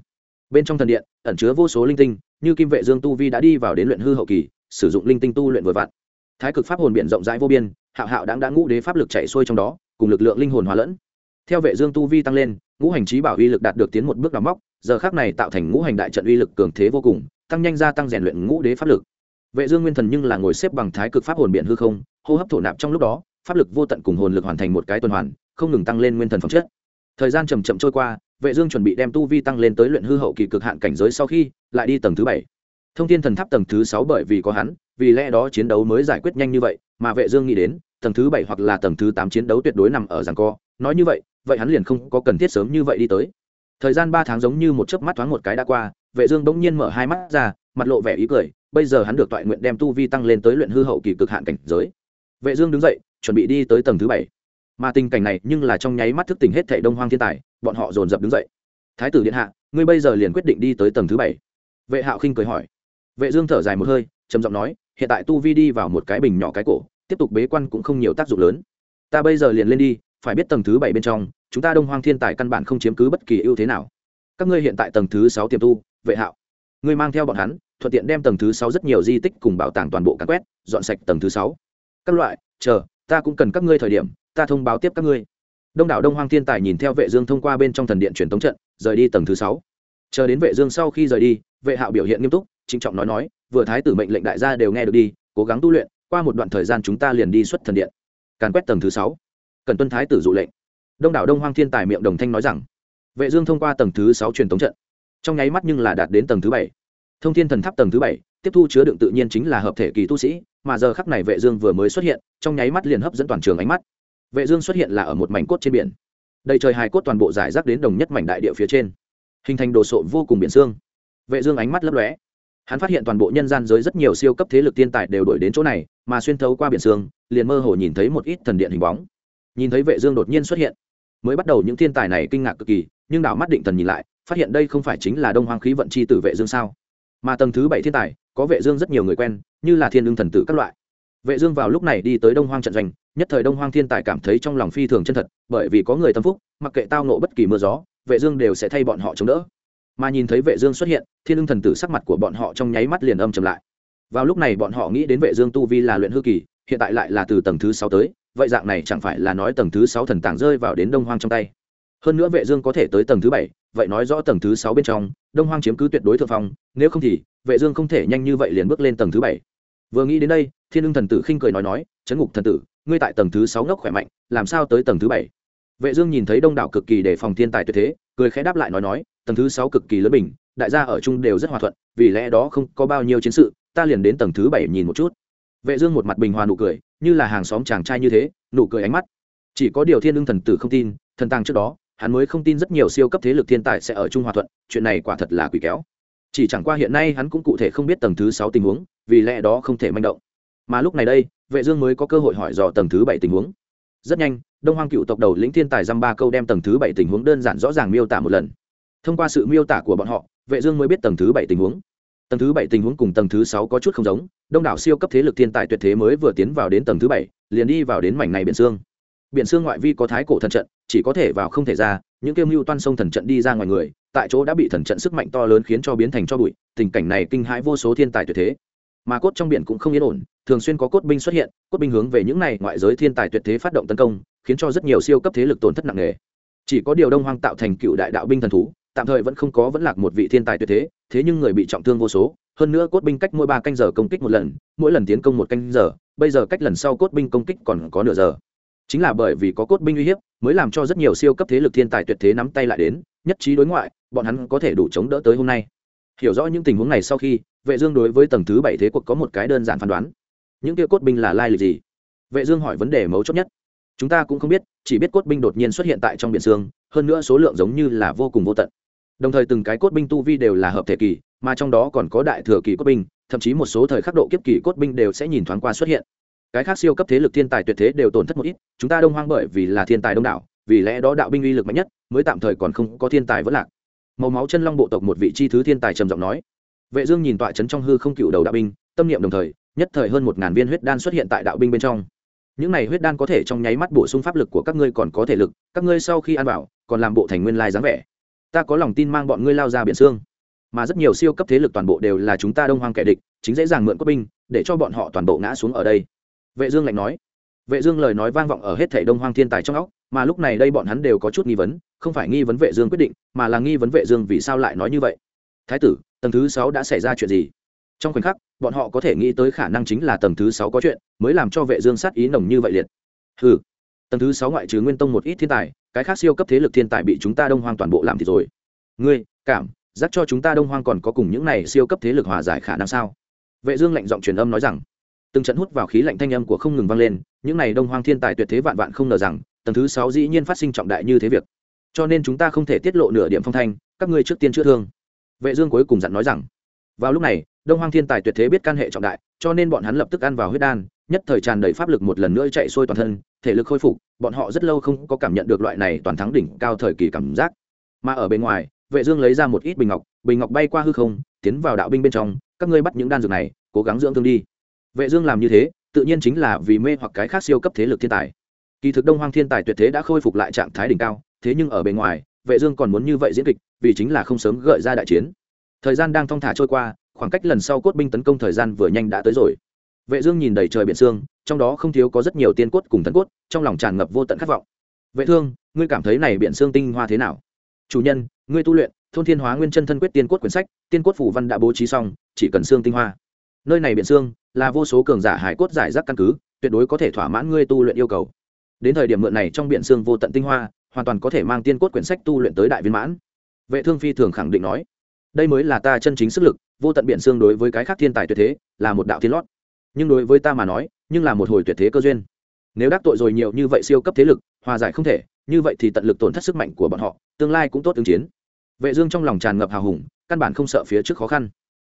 Bên trong thần điện ẩn chứa vô số linh tinh như kim vệ dương tu vi đã đi vào đến luyện hư hậu kỳ sử dụng linh tinh tu luyện vừa vặn. Thái cực pháp hồn biển rộng rãi vô biên hạo hạo đáng đã ngũ đế pháp lực chạy xuôi trong đó cùng lực lượng linh hồn hóa lẫn. Theo vệ dương tu vi tăng lên ngũ hành trí bảo uy lực đạt được tiến một bước đóng móc giờ khắc này tạo thành ngũ hành đại trận uy lực cường thế vô cùng tăng nhanh gia tăng rèn luyện ngũ đế pháp lực vệ dương nguyên thần nhưng là ngồi xếp bằng thái cực pháp hồn biển hư không, hô hấp thổ nạp trong lúc đó, pháp lực vô tận cùng hồn lực hoàn thành một cái tuần hoàn, không ngừng tăng lên nguyên thần phẩm chất. Thời gian chậm chậm trôi qua, vệ dương chuẩn bị đem tu vi tăng lên tới luyện hư hậu kỳ cực hạn cảnh giới sau khi, lại đi tầng thứ bảy. Thông thiên thần tháp tầng thứ sáu bởi vì có hắn, vì lẽ đó chiến đấu mới giải quyết nhanh như vậy, mà vệ dương nghĩ đến, tầng thứ bảy hoặc là tầng thứ tám chiến đấu tuyệt đối nằm ở giằng co. Nói như vậy vậy hắn liền không có cần thiết sớm như vậy đi tới. Thời gian ba tháng giống như một chớp mắt thoáng một cái đã qua, vệ dương bỗng nhiên mở hai mắt ra mặt lộ vẻ ý cười, bây giờ hắn được toại nguyện đem tu vi tăng lên tới luyện hư hậu kỳ cực hạn cảnh giới. Vệ dương đứng dậy, chuẩn bị đi tới tầng thứ bảy. Mà tình cảnh này nhưng là trong nháy mắt thức tỉnh hết thảy đông hoang thiên tài, bọn họ dồn dập đứng dậy. Thái tử điện hạ, ngươi bây giờ liền quyết định đi tới tầng thứ bảy. Vệ hạo khinh cười hỏi. Vệ dương thở dài một hơi, trầm giọng nói, hiện tại tu vi đi vào một cái bình nhỏ cái cổ, tiếp tục bế quan cũng không nhiều tác dụng lớn. Ta bây giờ liền lên đi, phải biết tầng thứ bảy bên trong, chúng ta đông hoang thiên tài căn bản không chiếm cứ bất kỳ ưu thế nào. Các ngươi hiện tại tầng thứ sáu tiềm tu, vệ hạo ngươi mang theo bọn hắn, thuận tiện đem tầng thứ sáu rất nhiều di tích cùng bảo tàng toàn bộ càn quét, dọn sạch tầng thứ sáu. Các loại, chờ, ta cũng cần các ngươi thời điểm, ta thông báo tiếp các ngươi. Đông đảo đông hoang thiên tài nhìn theo vệ dương thông qua bên trong thần điện truyền tống trận, rời đi tầng thứ sáu. Chờ đến vệ dương sau khi rời đi, vệ hạo biểu hiện nghiêm túc, trịnh trọng nói nói, vừa thái tử mệnh lệnh đại gia đều nghe được đi, cố gắng tu luyện, qua một đoạn thời gian chúng ta liền đi xuất thần điện. Càn quét tầng thứ sáu. Cần tuân thái tử dụ lệnh. Đông đảo đông hoang thiên tài miệng đồng thanh nói rằng, vệ dương thông qua tầng thứ sáu truyền tống trận trong nháy mắt nhưng là đạt đến tầng thứ bảy. Thông thiên thần tháp tầng thứ bảy, tiếp thu chứa đựng tự nhiên chính là hợp thể kỳ tu sĩ, mà giờ khắc này vệ dương vừa mới xuất hiện, trong nháy mắt liền hấp dẫn toàn trường ánh mắt. Vệ dương xuất hiện là ở một mảnh cốt trên biển. Đầy trời hài cốt toàn bộ giải rác đến đồng nhất mảnh đại địa phía trên. Hình thành đồ sộ vô cùng biển xương. Vệ dương ánh mắt lấp lóe. Hắn phát hiện toàn bộ nhân gian giới rất nhiều siêu cấp thế lực tiên tài đều đuổi đến chỗ này, mà xuyên thấu qua biển xương, liền mơ hồ nhìn thấy một ít thần điện hình bóng. Nhìn thấy vệ dương đột nhiên xuất hiện. Mới bắt đầu những thiên tài này kinh ngạc cực kỳ, nhưng đảo mắt định thần nhìn lại phát hiện đây không phải chính là đông hoang khí vận chi tử vệ dương sao? Mà tầng thứ bảy thiên tài, có vệ dương rất nhiều người quen, như là thiên ưng thần tử các loại. Vệ dương vào lúc này đi tới đông hoang trận doanh, nhất thời đông hoang thiên tài cảm thấy trong lòng phi thường chân thật, bởi vì có người tâm phúc, mặc kệ tao nộ bất kỳ mưa gió, vệ dương đều sẽ thay bọn họ chống đỡ. Mà nhìn thấy vệ dương xuất hiện, thiên ưng thần tử sắc mặt của bọn họ trong nháy mắt liền âm trầm lại. Vào lúc này bọn họ nghĩ đến vệ dương tu vi là luyện hư kỳ, hiện tại lại là từ tầng thứ sáu tới, vậy dạng này chẳng phải là nói tầng thứ sáu thần tàng rơi vào đến đông hoang trong tay hơn nữa vệ dương có thể tới tầng thứ bảy, vậy nói rõ tầng thứ sáu bên trong, đông hoang chiếm cứ tuyệt đối thượng phong, nếu không thì, vệ dương không thể nhanh như vậy liền bước lên tầng thứ bảy. Vừa nghĩ đến đây, thiên ưng thần tử khinh cười nói nói, chấn ngục thần tử, ngươi tại tầng thứ sáu ngốc khỏe mạnh, làm sao tới tầng thứ bảy? Vệ dương nhìn thấy đông đảo cực kỳ đề phòng thiên tài tuyệt thế, cười khẽ đáp lại nói nói, tầng thứ sáu cực kỳ lớn bình, đại gia ở chung đều rất hòa thuận, vì lẽ đó không có bao nhiêu chiến sự, ta liền đến tầng thứ bảy nhìn một chút. Vệ dương một mặt bình hòa nụ cười, như là hàng xóm chàng trai như thế, nụ cười ánh mắt. Chỉ có điều thiên ưng thần tử không tin, thần tàng trước đó hắn mới không tin rất nhiều siêu cấp thế lực thiên tài sẽ ở trung hòa thuận, chuyện này quả thật là quỷ kéo. Chỉ chẳng qua hiện nay hắn cũng cụ thể không biết tầng thứ sáu tình huống, vì lẽ đó không thể manh động. Mà lúc này đây, vệ dương mới có cơ hội hỏi dò tầng thứ bảy tình huống. Rất nhanh, đông hoang cựu tộc đầu lĩnh thiên tài dăm ba câu đem tầng thứ bảy tình huống đơn giản rõ ràng miêu tả một lần. Thông qua sự miêu tả của bọn họ, vệ dương mới biết tầng thứ bảy tình huống. Tầng thứ bảy tình huống cùng tầng thứ sáu có chút không giống, đông đảo siêu cấp thế lực thiên tài tuyệt thế mới vừa tiến vào đến tầng thứ bảy, liền đi vào đến mảnh này biển xương biển xương ngoại vi có thái cổ thần trận, chỉ có thể vào không thể ra, những kiêm mưu toan sông thần trận đi ra ngoài người, tại chỗ đã bị thần trận sức mạnh to lớn khiến cho biến thành cho bụi, tình cảnh này kinh hãi vô số thiên tài tuyệt thế. Mà cốt trong biển cũng không yên ổn, thường xuyên có cốt binh xuất hiện, cốt binh hướng về những này ngoại giới thiên tài tuyệt thế phát động tấn công, khiến cho rất nhiều siêu cấp thế lực tổn thất nặng nề. Chỉ có điều đông hoang tạo thành cựu đại đạo binh thần thú, tạm thời vẫn không có vẫn lạc một vị thiên tài tuyệt thế thế nhưng người bị trọng thương vô số, hơn nữa cốt binh cách mỗi ba canh giờ công kích một lần, mỗi lần tiến công một canh giờ, bây giờ cách lần sau cốt binh công kích còn có nửa giờ chính là bởi vì có cốt binh uy hiếp, mới làm cho rất nhiều siêu cấp thế lực thiên tài tuyệt thế nắm tay lại đến, nhất trí đối ngoại, bọn hắn có thể đủ chống đỡ tới hôm nay. Hiểu rõ những tình huống này sau khi, vệ dương đối với tầng thứ bảy thế cuộc có một cái đơn giản phán đoán. Những kia cốt binh là lai lịch gì? Vệ dương hỏi vấn đề mấu chốt nhất. Chúng ta cũng không biết, chỉ biết cốt binh đột nhiên xuất hiện tại trong biển xương, hơn nữa số lượng giống như là vô cùng vô tận. Đồng thời từng cái cốt binh tu vi đều là hợp thể kỳ, mà trong đó còn có đại thừa kỳ cốt binh, thậm chí một số thời khắc độ kiếp kỳ cốt binh đều sẽ nhìn thoáng qua xuất hiện cái khác siêu cấp thế lực thiên tài tuyệt thế đều tổn thất một ít, chúng ta đông hoang bởi vì là thiên tài đông đảo, vì lẽ đó đạo binh uy lực mạnh nhất, mới tạm thời còn không có thiên tài vẫn lạc. Màu máu chân long bộ tộc một vị chi thứ thiên tài trầm giọng nói. Vệ dương nhìn tọa chấn trong hư không cựu đầu đạo binh, tâm niệm đồng thời, nhất thời hơn một ngàn viên huyết đan xuất hiện tại đạo binh bên trong. Những này huyết đan có thể trong nháy mắt bổ sung pháp lực của các ngươi còn có thể lực, các ngươi sau khi ăn vào, còn làm bộ thành nguyên lai dáng vẻ. Ta có lòng tin mang bọn ngươi lao ra biển xương. Mà rất nhiều siêu cấp thế lực toàn bộ đều là chúng ta đông hoang kẻ địch, chính dễ dàng mượn quốc binh, để cho bọn họ toàn bộ ngã xuống ở đây vệ dương lạnh nói. Vệ dương lời nói vang vọng ở hết thảy đông hoang thiên tài trong óc, mà lúc này đây bọn hắn đều có chút nghi vấn, không phải nghi vấn vệ dương quyết định, mà là nghi vấn vệ dương vì sao lại nói như vậy. Thái tử, tầng thứ sáu đã xảy ra chuyện gì? Trong khoảnh khắc, bọn họ có thể nghĩ tới khả năng chính là tầng thứ sáu có chuyện, mới làm cho vệ dương sát ý nồng như vậy liệt. Hừ, tầng thứ sáu ngoại trừ nguyên tông một ít thiên tài, cái khác siêu cấp thế lực thiên tài bị chúng ta đông hoang toàn bộ làm thì rồi. Ngươi, cảm giác cho chúng ta đông hoang còn có cùng những này siêu cấp thế lực hòa giải khả năng sao? Vệ dương lạnh giọng truyền âm nói rằng từng trận hút vào khí lạnh thanh âm của không ngừng vang lên, những này đông hoang thiên tài tuyệt thế vạn vạn không ngờ rằng, tầng thứ sáu dĩ nhiên phát sinh trọng đại như thế việc. Cho nên chúng ta không thể tiết lộ nửa điểm phong thanh, các ngươi trước tiên chữa thương. Vệ dương cuối cùng dặn nói rằng, vào lúc này, đông hoang thiên tài tuyệt thế biết can hệ trọng đại, cho nên bọn hắn lập tức ăn vào huyết đan, nhất thời tràn đầy pháp lực một lần nữa chạy xuôi toàn thân, thể lực khôi phục, bọn họ rất lâu không có cảm nhận được loại này toàn thắng đỉnh cao thời kỳ cảm giác. Mà ở bên ngoài, vệ dương lấy ra một ít bình ngọc bình ngọc bay qua hư không, tiến vào đạo binh bên trong, các ngươi bắt những đan dược này, cố gắng dưỡng thương đi vệ dương làm như thế, tự nhiên chính là vì mê hoặc cái khác siêu cấp thế lực thiên tài. Kỳ thực đông hoang thiên tài tuyệt thế đã khôi phục lại trạng thái đỉnh cao, thế nhưng ở bề ngoài, vệ dương còn muốn như vậy diễn kịch, vì chính là không sớm gợi ra đại chiến. Thời gian đang thong thả trôi qua, khoảng cách lần sau cốt binh tấn công thời gian vừa nhanh đã tới rồi. Vệ dương nhìn đầy trời biển sương, trong đó không thiếu có rất nhiều tiên cốt cùng thần cốt, trong lòng tràn ngập vô tận khát vọng. Vệ thương, ngươi cảm thấy này biển sương tinh hoa thế nào? Chủ nhân, ngươi tu luyện, thôn thiên hóa nguyên chân thân quyết tiên cốt quyển sách, tiên cốt phủ văn đã bố trí xong, chỉ cần xương tinh hoa nơi này biển xương là vô số cường giả hải cốt giải rác căn cứ, tuyệt đối có thể thỏa mãn ngươi tu luyện yêu cầu. Đến thời điểm mượn này trong biển xương vô tận tinh hoa, hoàn toàn có thể mang tiên cốt quyển sách tu luyện tới đại viên mãn. Vệ thương phi thường khẳng định nói, đây mới là ta chân chính sức lực, vô tận biển xương đối với cái khác thiên tài tuyệt thế là một đạo thiên lót. Nhưng đối với ta mà nói, nhưng là một hồi tuyệt thế cơ duyên. Nếu đắc tội rồi nhiều như vậy siêu cấp thế lực, hòa giải không thể, như vậy thì tận lực tổn thất sức mạnh của bọn họ, tương lai cũng tốt ứng chiến. Vệ dương trong lòng tràn ngập hào hùng, căn bản không sợ phía trước khó khăn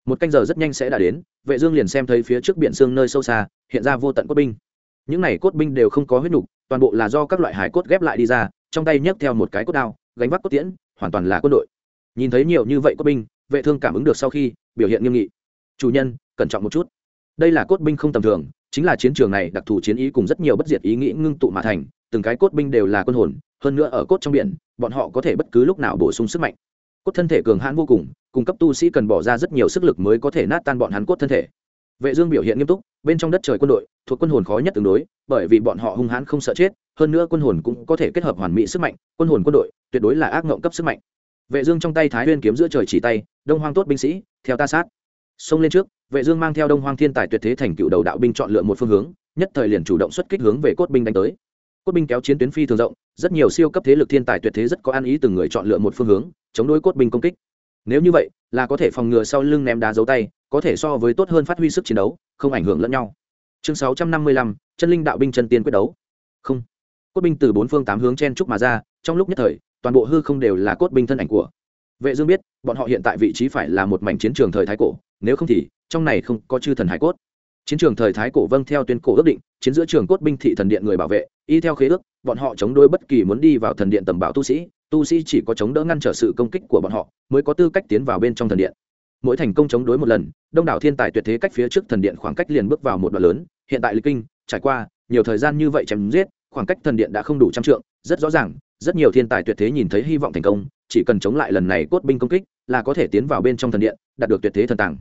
một canh giờ rất nhanh sẽ đã đến, vệ dương liền xem thấy phía trước biển xương nơi sâu xa, hiện ra vô tận cốt binh. Những này cốt binh đều không có huyết nục, toàn bộ là do các loại hải cốt ghép lại đi ra, trong tay nhấc theo một cái cốt đao, gánh vác cốt tiễn, hoàn toàn là quân đội. Nhìn thấy nhiều như vậy cốt binh, vệ thương cảm ứng được sau khi, biểu hiện nghiêm nghị. Chủ nhân, cẩn trọng một chút. Đây là cốt binh không tầm thường, chính là chiến trường này đặc thù chiến ý cùng rất nhiều bất diệt ý nghĩ ngưng tụ mà thành, từng cái cốt binh đều là quân hồn, hơn nữa ở cốt trong biển, bọn họ có thể bất cứ lúc nào bổ sung sức mạnh cốt thân thể cường hãn vô cùng cung cấp tu sĩ cần bỏ ra rất nhiều sức lực mới có thể nát tan bọn hắn cốt thân thể. Vệ dương biểu hiện nghiêm túc, bên trong đất trời quân đội, thuộc quân hồn khó nhất tương đối, bởi vì bọn họ hung hãn không sợ chết, hơn nữa quân hồn cũng có thể kết hợp hoàn mỹ sức mạnh, quân hồn quân đội, tuyệt đối là ác ngộng cấp sức mạnh. Vệ dương trong tay thái nguyên kiếm giữa trời chỉ tay, đông hoang tốt binh sĩ, theo ta sát. Xông lên trước, vệ dương mang theo đông hoang thiên tài tuyệt thế thành cựu đầu đạo binh chọn lựa một phương hướng, nhất thời liền chủ động xuất kích hướng về cốt binh đánh tới cốt binh kéo chiến tuyến phi thường rộng, rất nhiều siêu cấp thế lực thiên tài tuyệt thế rất có ăn ý từng người chọn lựa một phương hướng, chống đối cốt binh công kích. Nếu như vậy, là có thể phòng ngừa sau lưng ném đá dấu tay, có thể so với tốt hơn phát huy sức chiến đấu, không ảnh hưởng lẫn nhau. Chương sáu trăm năm mươi lăm, chân linh đạo binh chân tiên quyết đấu. Không. Cốt binh từ bốn phương tám hướng chen trúc mà ra, trong lúc nhất thời, toàn bộ hư không đều là cốt binh thân ảnh của. Vệ dương biết, bọn họ hiện tại vị trí phải là một mảnh chiến trường thời thái cổ, nếu không thì, trong này không có chư thần hải cốt chiến trường thời thái cổ vâng theo tuyên cổ ước định, chiến giữa trường cốt binh thị thần điện người bảo vệ, y theo khế ước, bọn họ chống đối bất kỳ muốn đi vào thần điện tầm bảo tu sĩ tu sĩ chỉ có chống đỡ ngăn trở sự công kích của bọn họ, mới có tư cách tiến vào bên trong thần điện. Mỗi thành công chống đối một lần, đông đảo thiên tài tuyệt thế cách phía trước thần điện khoảng cách liền bước vào một đoạn lớn, hiện tại lịch kinh, trải qua, nhiều thời gian như vậy chém giết, khoảng cách thần điện đã không đủ trăm trượng, rất rõ ràng, rất nhiều thiên tài tuyệt thế nhìn thấy hy vọng thành công, chỉ cần chống lại lần này cốt binh công kích, là có thể tiến vào bên trong thần điện, đạt được tuyệt thế thần tàng.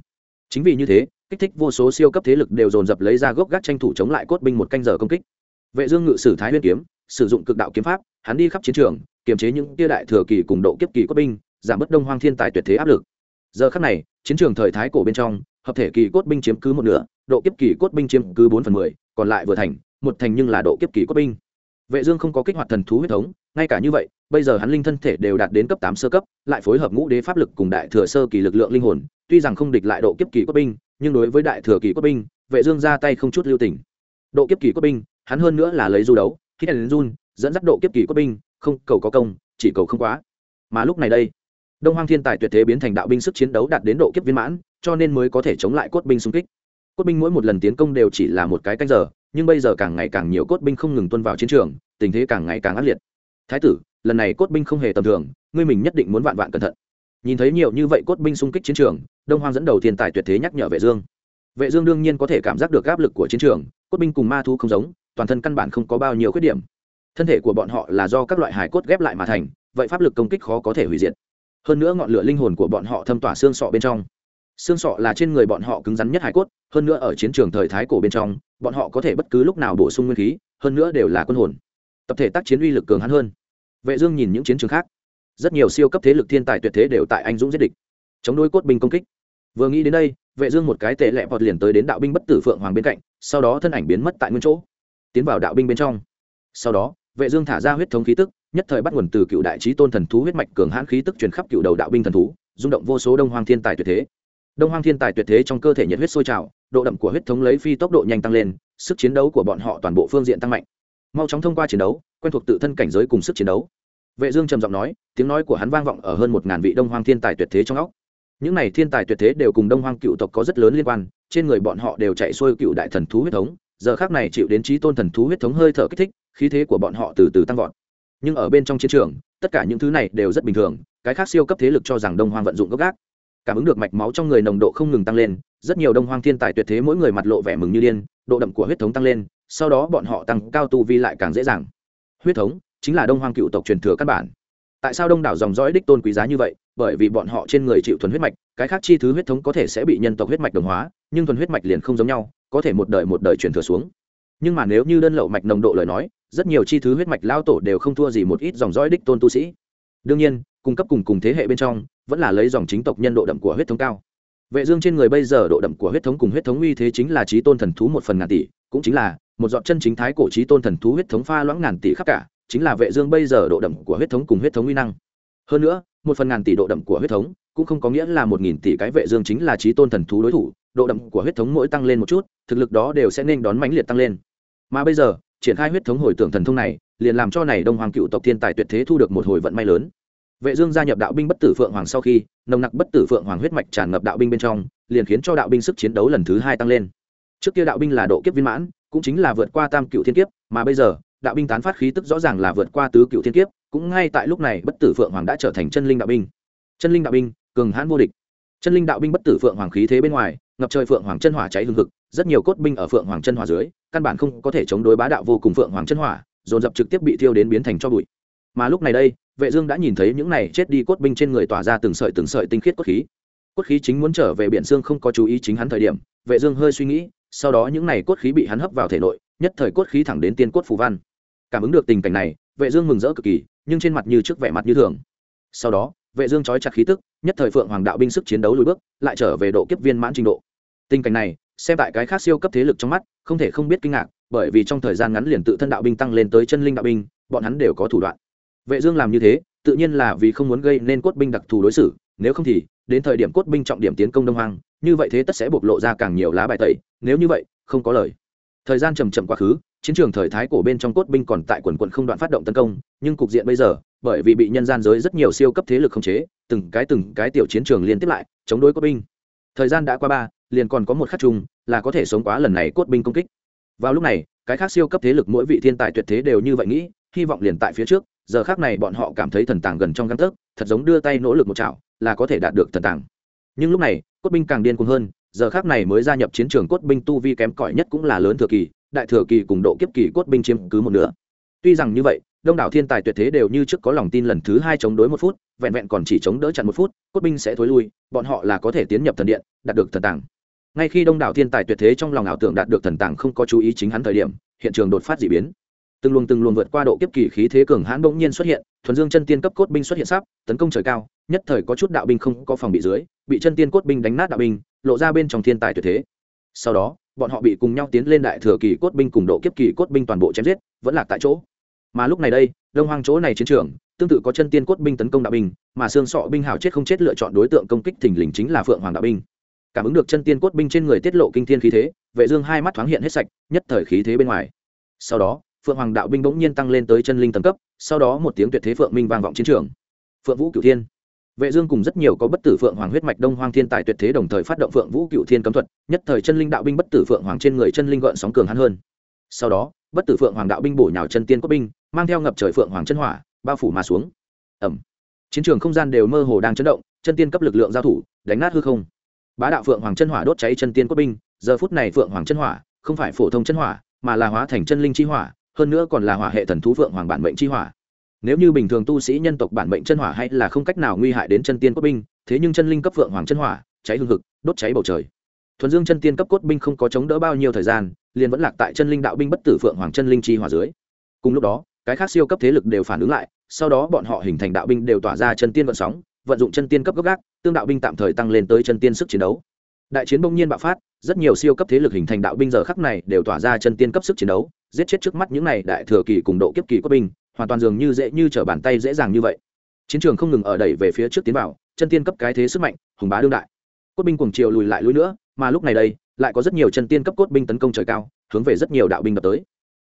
Chính vì như thế kích thích vô số siêu cấp thế lực đều dồn dập lấy ra gốc gác tranh thủ chống lại cốt binh một canh giờ công kích. Vệ dương ngự sử thái nguyên kiếm, sử dụng cực đạo kiếm pháp, hắn đi khắp chiến trường, kiềm chế những tia đại thừa kỳ cùng độ kiếp kỳ cốt binh, giảm bớt đông hoang thiên tài tuyệt thế áp lực. Giờ khắc này, chiến trường thời thái cổ bên trong, hợp thể kỳ cốt binh chiếm cứ một nửa, độ kiếp kỳ cốt binh chiếm cứ bốn phần mười, còn lại vừa thành, một thành nhưng là độ kiếp kỳ cốt binh. Vệ dương không có kích hoạt thần thú huyết thống, ngay cả như vậy, bây giờ hắn linh thân thể đều đạt đến cấp tám sơ cấp, lại phối hợp ngũ đế pháp lực cùng đại thừa sơ kỳ lực lượng linh hồn, tuy rằng không địch lại độ kiếp kỳ cốt binh nhưng đối với đại thừa kỳ cốt binh, vệ dương ra tay không chút lưu tình. Độ kiếp kỳ cốt binh, hắn hơn nữa là lấy du đấu khi đến run, dẫn dắt độ kiếp kỳ cốt binh, không, cầu có công, chỉ cầu không quá. Mà lúc này đây, đông hoang thiên tài tuyệt thế biến thành đạo binh sức chiến đấu đạt đến độ kiếp viên mãn, cho nên mới có thể chống lại cốt binh xung kích. Cốt binh mỗi một lần tiến công đều chỉ là một cái canh giờ, nhưng bây giờ càng ngày càng nhiều cốt binh không ngừng tuân vào chiến trường, tình thế càng ngày càng ác liệt. Thái tử, lần này cốt binh không hề tầm thường, ngươi mình nhất định muốn vạn vạn cẩn thận nhìn thấy nhiều như vậy cốt binh xung kích chiến trường, đông hoang dẫn đầu thiên tài tuyệt thế nhắc nhở vệ dương. Vệ dương đương nhiên có thể cảm giác được áp lực của chiến trường, cốt binh cùng ma thu không giống, toàn thân căn bản không có bao nhiêu khuyết điểm. Thân thể của bọn họ là do các loại hải cốt ghép lại mà thành, vậy pháp lực công kích khó có thể hủy diệt. Hơn nữa ngọn lửa linh hồn của bọn họ thâm tỏa xương sọ bên trong. Xương sọ là trên người bọn họ cứng rắn nhất hải cốt, hơn nữa ở chiến trường thời thái cổ bên trong, bọn họ có thể bất cứ lúc nào bổ sung nguyên khí, hơn nữa đều là quân hồn. Tập thể tác chiến uy lực cường hắn hơn. Vệ dương nhìn những chiến trường khác rất nhiều siêu cấp thế lực thiên tài tuyệt thế đều tại anh dũng giết địch, chống đối cốt binh công kích. Vừa nghĩ đến đây, vệ dương một cái tệ lẹ vọt liền tới đến đạo binh bất tử phượng hoàng bên cạnh, sau đó thân ảnh biến mất tại nguyên chỗ, tiến vào đạo binh bên trong. Sau đó, vệ dương thả ra huyết thống khí tức, nhất thời bắt nguồn từ cựu đại chí tôn thần thú huyết mạch cường hãn khí tức truyền khắp cựu đầu đạo binh thần thú, rung động vô số đông hoang thiên tài tuyệt thế. Đông hoang thiên tài tuyệt thế trong cơ thể nhiệt huyết sôi trào, độ đậm của huyết thống lấy phi tốc độ nhanh tăng lên, sức chiến đấu của bọn họ toàn bộ phương diện tăng mạnh. Mau chóng thông qua chiến đấu, quen thuộc tự thân cảnh giới cùng sức chiến đấu vệ dương trầm giọng nói, tiếng nói của hắn vang vọng ở hơn một ngàn vị đông hoang thiên tài tuyệt thế trong óc. Những này thiên tài tuyệt thế đều cùng đông hoang cựu tộc có rất lớn liên quan, trên người bọn họ đều chạy xuôi cựu đại thần thú huyết thống, giờ khác này chịu đến trí tôn thần thú huyết thống hơi thở kích thích, khí thế của bọn họ từ từ tăng vọt. Nhưng ở bên trong chiến trường, tất cả những thứ này đều rất bình thường, cái khác siêu cấp thế lực cho rằng đông hoang vận dụng gốc gác. Cảm ứng được mạch máu trong người nồng độ không ngừng tăng lên, rất nhiều đông hoang thiên tài tuyệt thế mỗi người mặt lộ vẻ mừng như điên, độ đậm của huyết thống tăng lên, sau đó bọn họ tăng cao tu vi lại càng dễ dàng. Huyết thống chính là đông hoang cựu tộc truyền thừa căn bản. Tại sao đông đảo dòng dõi đích tôn quý giá như vậy? Bởi vì bọn họ trên người chịu thuần huyết mạch, cái khác chi thứ huyết thống có thể sẽ bị nhân tộc huyết mạch đồng hóa, nhưng thuần huyết mạch liền không giống nhau, có thể một đời một đời truyền thừa xuống. Nhưng mà nếu như đơn lậu mạch nồng độ lời nói, rất nhiều chi thứ huyết mạch lao tổ đều không thua gì một ít dòng dõi đích tôn tu sĩ. Đương nhiên, cung cấp cùng cùng thế hệ bên trong, vẫn là lấy dòng chính tộc nhân độ đậm của huyết thống cao. Vệ dương trên người bây giờ độ đậm của huyết thống cùng huyết thống uy thế chính là trí tôn thần thú một phần ngàn tỷ, cũng chính là một dọn chân chính thái cổ trí tôn thần thú huyết thống pha loãng ngàn tỷ khắp cả chính là vệ dương bây giờ độ đậm của huyết thống cùng huyết thống uy năng. Hơn nữa, một phần ngàn tỷ độ đậm của huyết thống cũng không có nghĩa là một nghìn tỷ cái vệ dương chính là trí tôn thần thú đối thủ, độ đậm của huyết thống mỗi tăng lên một chút, thực lực đó đều sẽ nên đón mãnh liệt tăng lên. Mà bây giờ, triển khai huyết thống hồi tưởng thần thông này, liền làm cho này đông hoàng cựu tộc thiên tài tuyệt thế thu được một hồi vận may lớn. Vệ dương gia nhập đạo binh bất tử phượng hoàng sau khi, nồng nặc bất tử phượng hoàng huyết mạch tràn ngập đạo binh bên trong, liền khiến cho đạo binh sức chiến đấu lần thứ hai tăng lên. Trước kia đạo binh là độ kiếp viên mãn, cũng chính là vượt qua tam cựu thiên kiếp, mà bây giờ đạo binh tán phát khí tức rõ ràng là vượt qua tứ cựu thiên kiếp, cũng ngay tại lúc này bất tử phượng hoàng đã trở thành chân linh đạo binh. Chân linh đạo binh, cường hãn vô địch. Chân linh đạo binh bất tử phượng hoàng khí thế bên ngoài, ngập trời phượng hoàng chân hỏa cháy hừng hực, rất nhiều cốt binh ở phượng hoàng chân hỏa dưới, căn bản không có thể chống đối bá đạo vô cùng phượng hoàng chân hỏa, dồn dập trực tiếp bị thiêu đến biến thành cho bụi. Mà lúc này đây, vệ dương đã nhìn thấy những này chết đi cốt binh trên người tỏa ra từng sợi từng sợi tinh khiết cốt khí. Cốt khí chính muốn trở về biển xương không có chú ý chính hắn thời điểm, vệ dương hơi suy nghĩ, sau đó những này cốt khí bị hắn hấp vào thể nội nhất thời cốt khí thẳng đến tiên cốt phù văn. Cảm ứng được tình cảnh này, vệ dương mừng rỡ cực kỳ, nhưng trên mặt như trước vẻ mặt như thường. Sau đó, vệ dương chói chặt khí tức, nhất thời phượng hoàng đạo binh sức chiến đấu lùi bước, lại trở về độ kiếp viên mãn trình độ. Tình cảnh này, xem tại cái khác siêu cấp thế lực trong mắt, không thể không biết kinh ngạc, bởi vì trong thời gian ngắn liền tự thân đạo binh tăng lên tới chân linh đạo binh, bọn hắn đều có thủ đoạn. Vệ dương làm như thế, tự nhiên là vì không muốn gây nên cốt binh đặc thù đối xử, nếu không thì, đến thời điểm cốt binh trọng điểm tiến công đông hoang, như vậy thế tất sẽ bộc lộ ra càng nhiều lá bài tẩy, nếu như vậy, không có lời thời gian chậm chậm quá khứ, chiến trường thời thái cổ bên trong cốt binh còn tại quần quận không đoạn phát động tấn công, nhưng cục diện bây giờ, bởi vì bị nhân gian giới rất nhiều siêu cấp thế lực khống chế, từng cái từng cái tiểu chiến trường liên tiếp lại, chống đối cốt binh. Thời gian đã qua ba, liền còn có một khắc chung, là có thể sống quá lần này cốt binh công kích. Vào lúc này, cái khác siêu cấp thế lực mỗi vị thiên tài tuyệt thế đều như vậy nghĩ, hy vọng liền tại phía trước, giờ khác này bọn họ cảm thấy thần tàng gần trong găng tấc, thật giống đưa tay nỗ lực một chảo, là có thể đạt được thần tàng. Nhưng lúc này, cốt binh càng điên cuồng hơn giờ khác này mới gia nhập chiến trường cốt binh tu vi kém cỏi nhất cũng là lớn thừa kỳ, đại thừa kỳ cùng độ kiếp kỳ cốt binh chiếm cứ một nửa. Tuy rằng như vậy, đông đảo thiên tài tuyệt thế đều như trước có lòng tin lần thứ hai chống đối một phút, vẹn vẹn còn chỉ chống đỡ chặn một phút, cốt binh sẽ thối lui, bọn họ là có thể tiến nhập thần điện, đạt được thần tàng. Ngay khi đông đảo thiên tài tuyệt thế trong lòng ảo tưởng đạt được thần tàng không có chú ý chính hắn thời điểm, hiện trường đột phát d ị biến. Từng luồng từng luồng vượt qua độ kiếp kỳ khí thế cường hãn bỗng nhiên xuất hiện, thuần dương chân tiên cấp cốt binh xuất hiện sắp, tấn công trời cao, nhất thời có chút đạo binh không có phòng bị dưới, bị chân tiên cốt binh đánh nát đạo binh lộ ra bên trong thiên tài tuyệt thế. Sau đó, bọn họ bị cùng nhau tiến lên đại thừa kỳ cốt binh cùng độ kiếp kỳ cốt binh toàn bộ chém giết, vẫn lạc tại chỗ. Mà lúc này đây, đông hoang chỗ này chiến trường, tương tự có chân tiên cốt binh tấn công đạo binh, mà xương sọ binh hào chết không chết lựa chọn đối tượng công kích thình lình chính là phượng hoàng đạo binh. Cảm ứng được chân tiên cốt binh trên người tiết lộ kinh thiên khí thế, vệ dương hai mắt thoáng hiện hết sạch, nhất thời khí thế bên ngoài. Sau đó, phượng hoàng đạo binh bỗng nhiên tăng lên tới chân linh tầng cấp, sau đó một tiếng tuyệt thế phượng minh vang vọng chiến trường. Phượng vũ cửu thiên vệ dương cùng rất nhiều có bất tử phượng hoàng huyết mạch đông hoang thiên tài tuyệt thế đồng thời phát động phượng vũ cựu thiên cấm thuật nhất thời chân linh đạo binh bất tử phượng hoàng trên người chân linh gợn sóng cường hắn hơn. Sau đó bất tử phượng hoàng đạo binh bổ nhào chân tiên quốc binh mang theo ngập trời phượng hoàng chân hỏa bao phủ mà xuống. Ầm, chiến trường không gian đều mơ hồ đang chấn động chân tiên cấp lực lượng giao thủ đánh nát hư không. Bá đạo phượng hoàng chân hỏa đốt cháy chân tiên quốc binh giờ phút này phượng hoàng chân hỏa không phải phổ thông chân hỏa mà là hóa thành chân linh chi hỏa hơn nữa còn là hỏa hệ thần thú phượng hoàng bản mệnh chi hỏa nếu như bình thường tu sĩ nhân tộc bản mệnh chân hỏa hay là không cách nào nguy hại đến chân tiên cốt binh, thế nhưng chân linh cấp phượng hoàng chân hỏa, cháy hương hực, đốt cháy bầu trời. Thuần dương chân tiên cấp cốt binh không có chống đỡ bao nhiêu thời gian, liền vẫn lạc tại chân linh đạo binh bất tử phượng hoàng chân linh chi hỏa dưới. Cùng lúc đó, cái khác siêu cấp thế lực đều phản ứng lại, sau đó bọn họ hình thành đạo binh đều tỏa ra chân tiên vận sóng, vận dụng chân tiên cấp gốc gác, tương đạo binh tạm thời tăng lên tới chân tiên sức chiến đấu. Đại chiến bỗng nhiên bạo phát, rất nhiều siêu cấp thế lực hình thành đạo binh giờ khắc này đều tỏa ra chân tiên cấp sức chiến đấu, giết chết trước mắt những này đại thừa kỳ cùng độ kiếp kỳ quốc binh hoàn toàn dường như dễ như trở bàn tay dễ dàng như vậy. Chiến trường không ngừng ở đẩy về phía trước tiến vào, chân tiên cấp cái thế sức mạnh, hùng bá đương đại. Cốt binh cuồng triều lùi lại lùi nữa, mà lúc này đây, lại có rất nhiều chân tiên cấp cốt binh tấn công trời cao, hướng về rất nhiều đạo binh đập tới.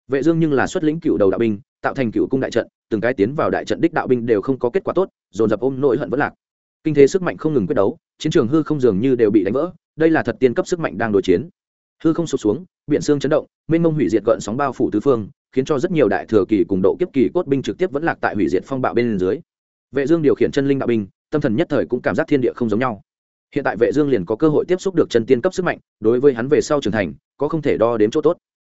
Vệ dương nhưng là xuất lĩnh cựu đầu đạo binh, tạo thành cựu cung đại trận, từng cái tiến vào đại trận đích đạo binh đều không có kết quả tốt, dồn dập ôm nội hận vẫn lạc. Kinh thế sức mạnh không ngừng quyết đấu, chiến trường hư không dường như đều bị đánh vỡ, đây là thật tiên cấp sức mạnh đang đối chiến hư không sụp xuống, biển xương chấn động, mênh mông hủy diệt gợn sóng bao phủ tứ phương, khiến cho rất nhiều đại thừa kỳ cùng độ kiếp kỳ cốt binh trực tiếp vẫn lạc tại hủy diệt phong bạo bên dưới. Vệ dương điều khiển chân linh đạo binh, tâm thần nhất thời cũng cảm giác thiên địa không giống nhau. Hiện tại vệ dương liền có cơ hội tiếp xúc được chân tiên cấp sức mạnh, đối với hắn về sau trưởng thành, có không thể đo đếm chỗ tốt.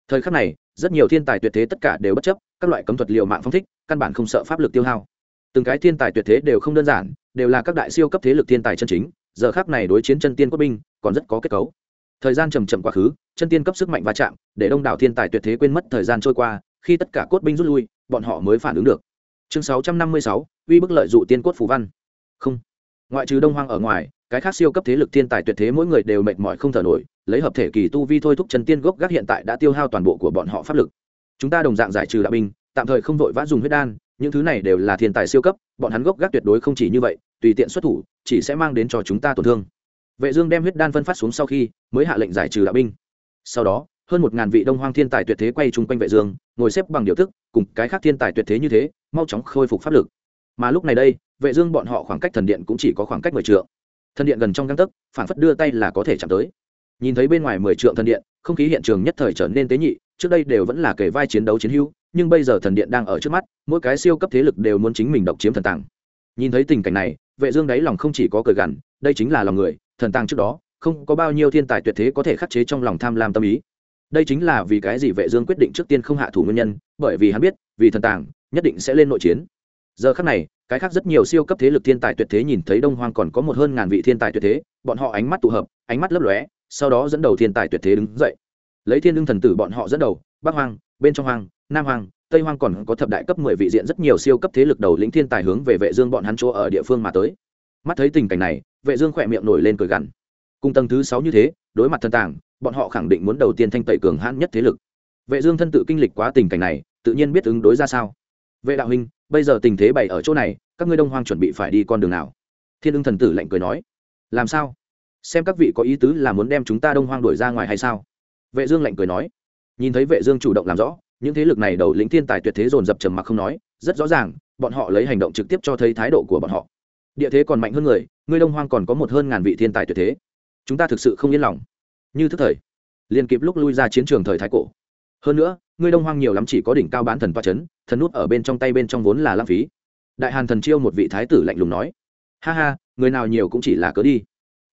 Thời khắc này, rất nhiều thiên tài tuyệt thế tất cả đều bất chấp, các loại cấm thuật liều mạng phong thích, căn bản không sợ pháp lực tiêu hao. Từng cái thiên tài tuyệt thế đều không đơn giản, đều là các đại siêu cấp thế lực thiên tài chân chính, giờ khắc này đối chiến chân tiên quốc binh, còn rất có kết cấu thời gian chầm chậm quá khứ chân tiên cấp sức mạnh va chạm để đông đảo thiên tài tuyệt thế quên mất thời gian trôi qua khi tất cả cốt binh rút lui bọn họ mới phản ứng được. Chương 656, uy bức lợi dụ tiên cốt phù văn. Không. Ngoại trừ đông hoang ở ngoài cái khác siêu cấp thế lực thiên tài tuyệt thế mỗi người đều mệt mỏi không thở nổi lấy hợp thể kỳ tu vi thôi thúc chân tiên gốc gác hiện tại đã tiêu hao toàn bộ của bọn họ pháp lực. Chúng ta đồng dạng giải trừ đạo binh tạm thời không vội vã dùng huyết đan những thứ này đều là thiên tài siêu cấp bọn hắn gốc gác tuyệt đối không chỉ như vậy tùy tiện xuất thủ chỉ sẽ mang đến cho chúng ta tổn thương vệ dương đem huyết đan phân phát xuống sau khi mới hạ lệnh giải trừ đạo binh. Sau đó, hơn một ngàn vị đông hoang thiên tài tuyệt thế quay chung quanh vệ dương, ngồi xếp bằng điều thức, cùng cái khác thiên tài tuyệt thế như thế, mau chóng khôi phục pháp lực. Mà lúc này đây, vệ dương bọn họ khoảng cách thần điện cũng chỉ có khoảng cách mười trượng. Thần điện gần trong găng tấc, phản phất đưa tay là có thể chạm tới. Nhìn thấy bên ngoài mười trượng thần điện, không khí hiện trường nhất thời trở nên tế nhị, trước đây đều vẫn là kẻ vai chiến đấu chiến hữu, nhưng bây giờ thần điện đang ở trước mắt, mỗi cái siêu cấp thế lực đều muốn chính mình độc chiếm thần tàng. Nhìn thấy tình cảnh này, vệ dương đáy lòng không chỉ có cười gằn, đây chính là lòng người thần tàng trước đó, không có bao nhiêu thiên tài tuyệt thế có thể khắc chế trong lòng tham lam tâm ý. Đây chính là vì cái gì vệ dương quyết định trước tiên không hạ thủ nguyên nhân, bởi vì hắn biết, vì thần tàng, nhất định sẽ lên nội chiến. Giờ khắc này, cái khác rất nhiều siêu cấp thế lực thiên tài tuyệt thế nhìn thấy đông hoang còn có một hơn ngàn vị thiên tài tuyệt thế, bọn họ ánh mắt tụ hợp, ánh mắt lấp lóe, sau đó dẫn đầu thiên tài tuyệt thế đứng dậy. Lấy thiên đương thần tử bọn họ dẫn đầu, bắc hoang, bên trong hoang, nam hoang, tây hoang còn có thập đại cấp mười vị diện rất nhiều siêu cấp thế lực đầu lĩnh thiên tài hướng về vệ dương bọn hắn chỗ ở địa phương mà tới mắt thấy tình cảnh này, vệ dương khỏe miệng nổi lên cười gằn. Cùng tầng thứ sáu như thế, đối mặt thần tàng, bọn họ khẳng định muốn đầu tiên thanh tẩy cường hãn nhất thế lực. Vệ dương thân tự kinh lịch quá tình cảnh này, tự nhiên biết ứng đối ra sao. Vệ đạo huynh, bây giờ tình thế bày ở chỗ này, các ngươi đông hoang chuẩn bị phải đi con đường nào? Thiên ưng thần tử lạnh cười nói. Làm sao? Xem các vị có ý tứ là muốn đem chúng ta đông hoang đuổi ra ngoài hay sao? Vệ dương lạnh cười nói. Nhìn thấy vệ dương chủ động làm rõ, những thế lực này đầu lĩnh thiên tài tuyệt thế dồn dập trầm mặc không nói, rất rõ ràng, bọn họ lấy hành động trực tiếp cho thấy thái độ của bọn họ địa thế còn mạnh hơn người, ngươi đông hoang còn có một hơn ngàn vị thiên tài tuyệt thế. Chúng ta thực sự không yên lòng. Như thức thời liền kịp lúc lui ra chiến trường thời thái cổ. Hơn nữa, ngươi đông hoang nhiều lắm chỉ có đỉnh cao bán thần toa chấn, thần nút ở bên trong tay bên trong vốn là lãng phí. Đại hàn thần chiêu một vị thái tử lạnh lùng nói, ha ha, người nào nhiều cũng chỉ là cớ đi.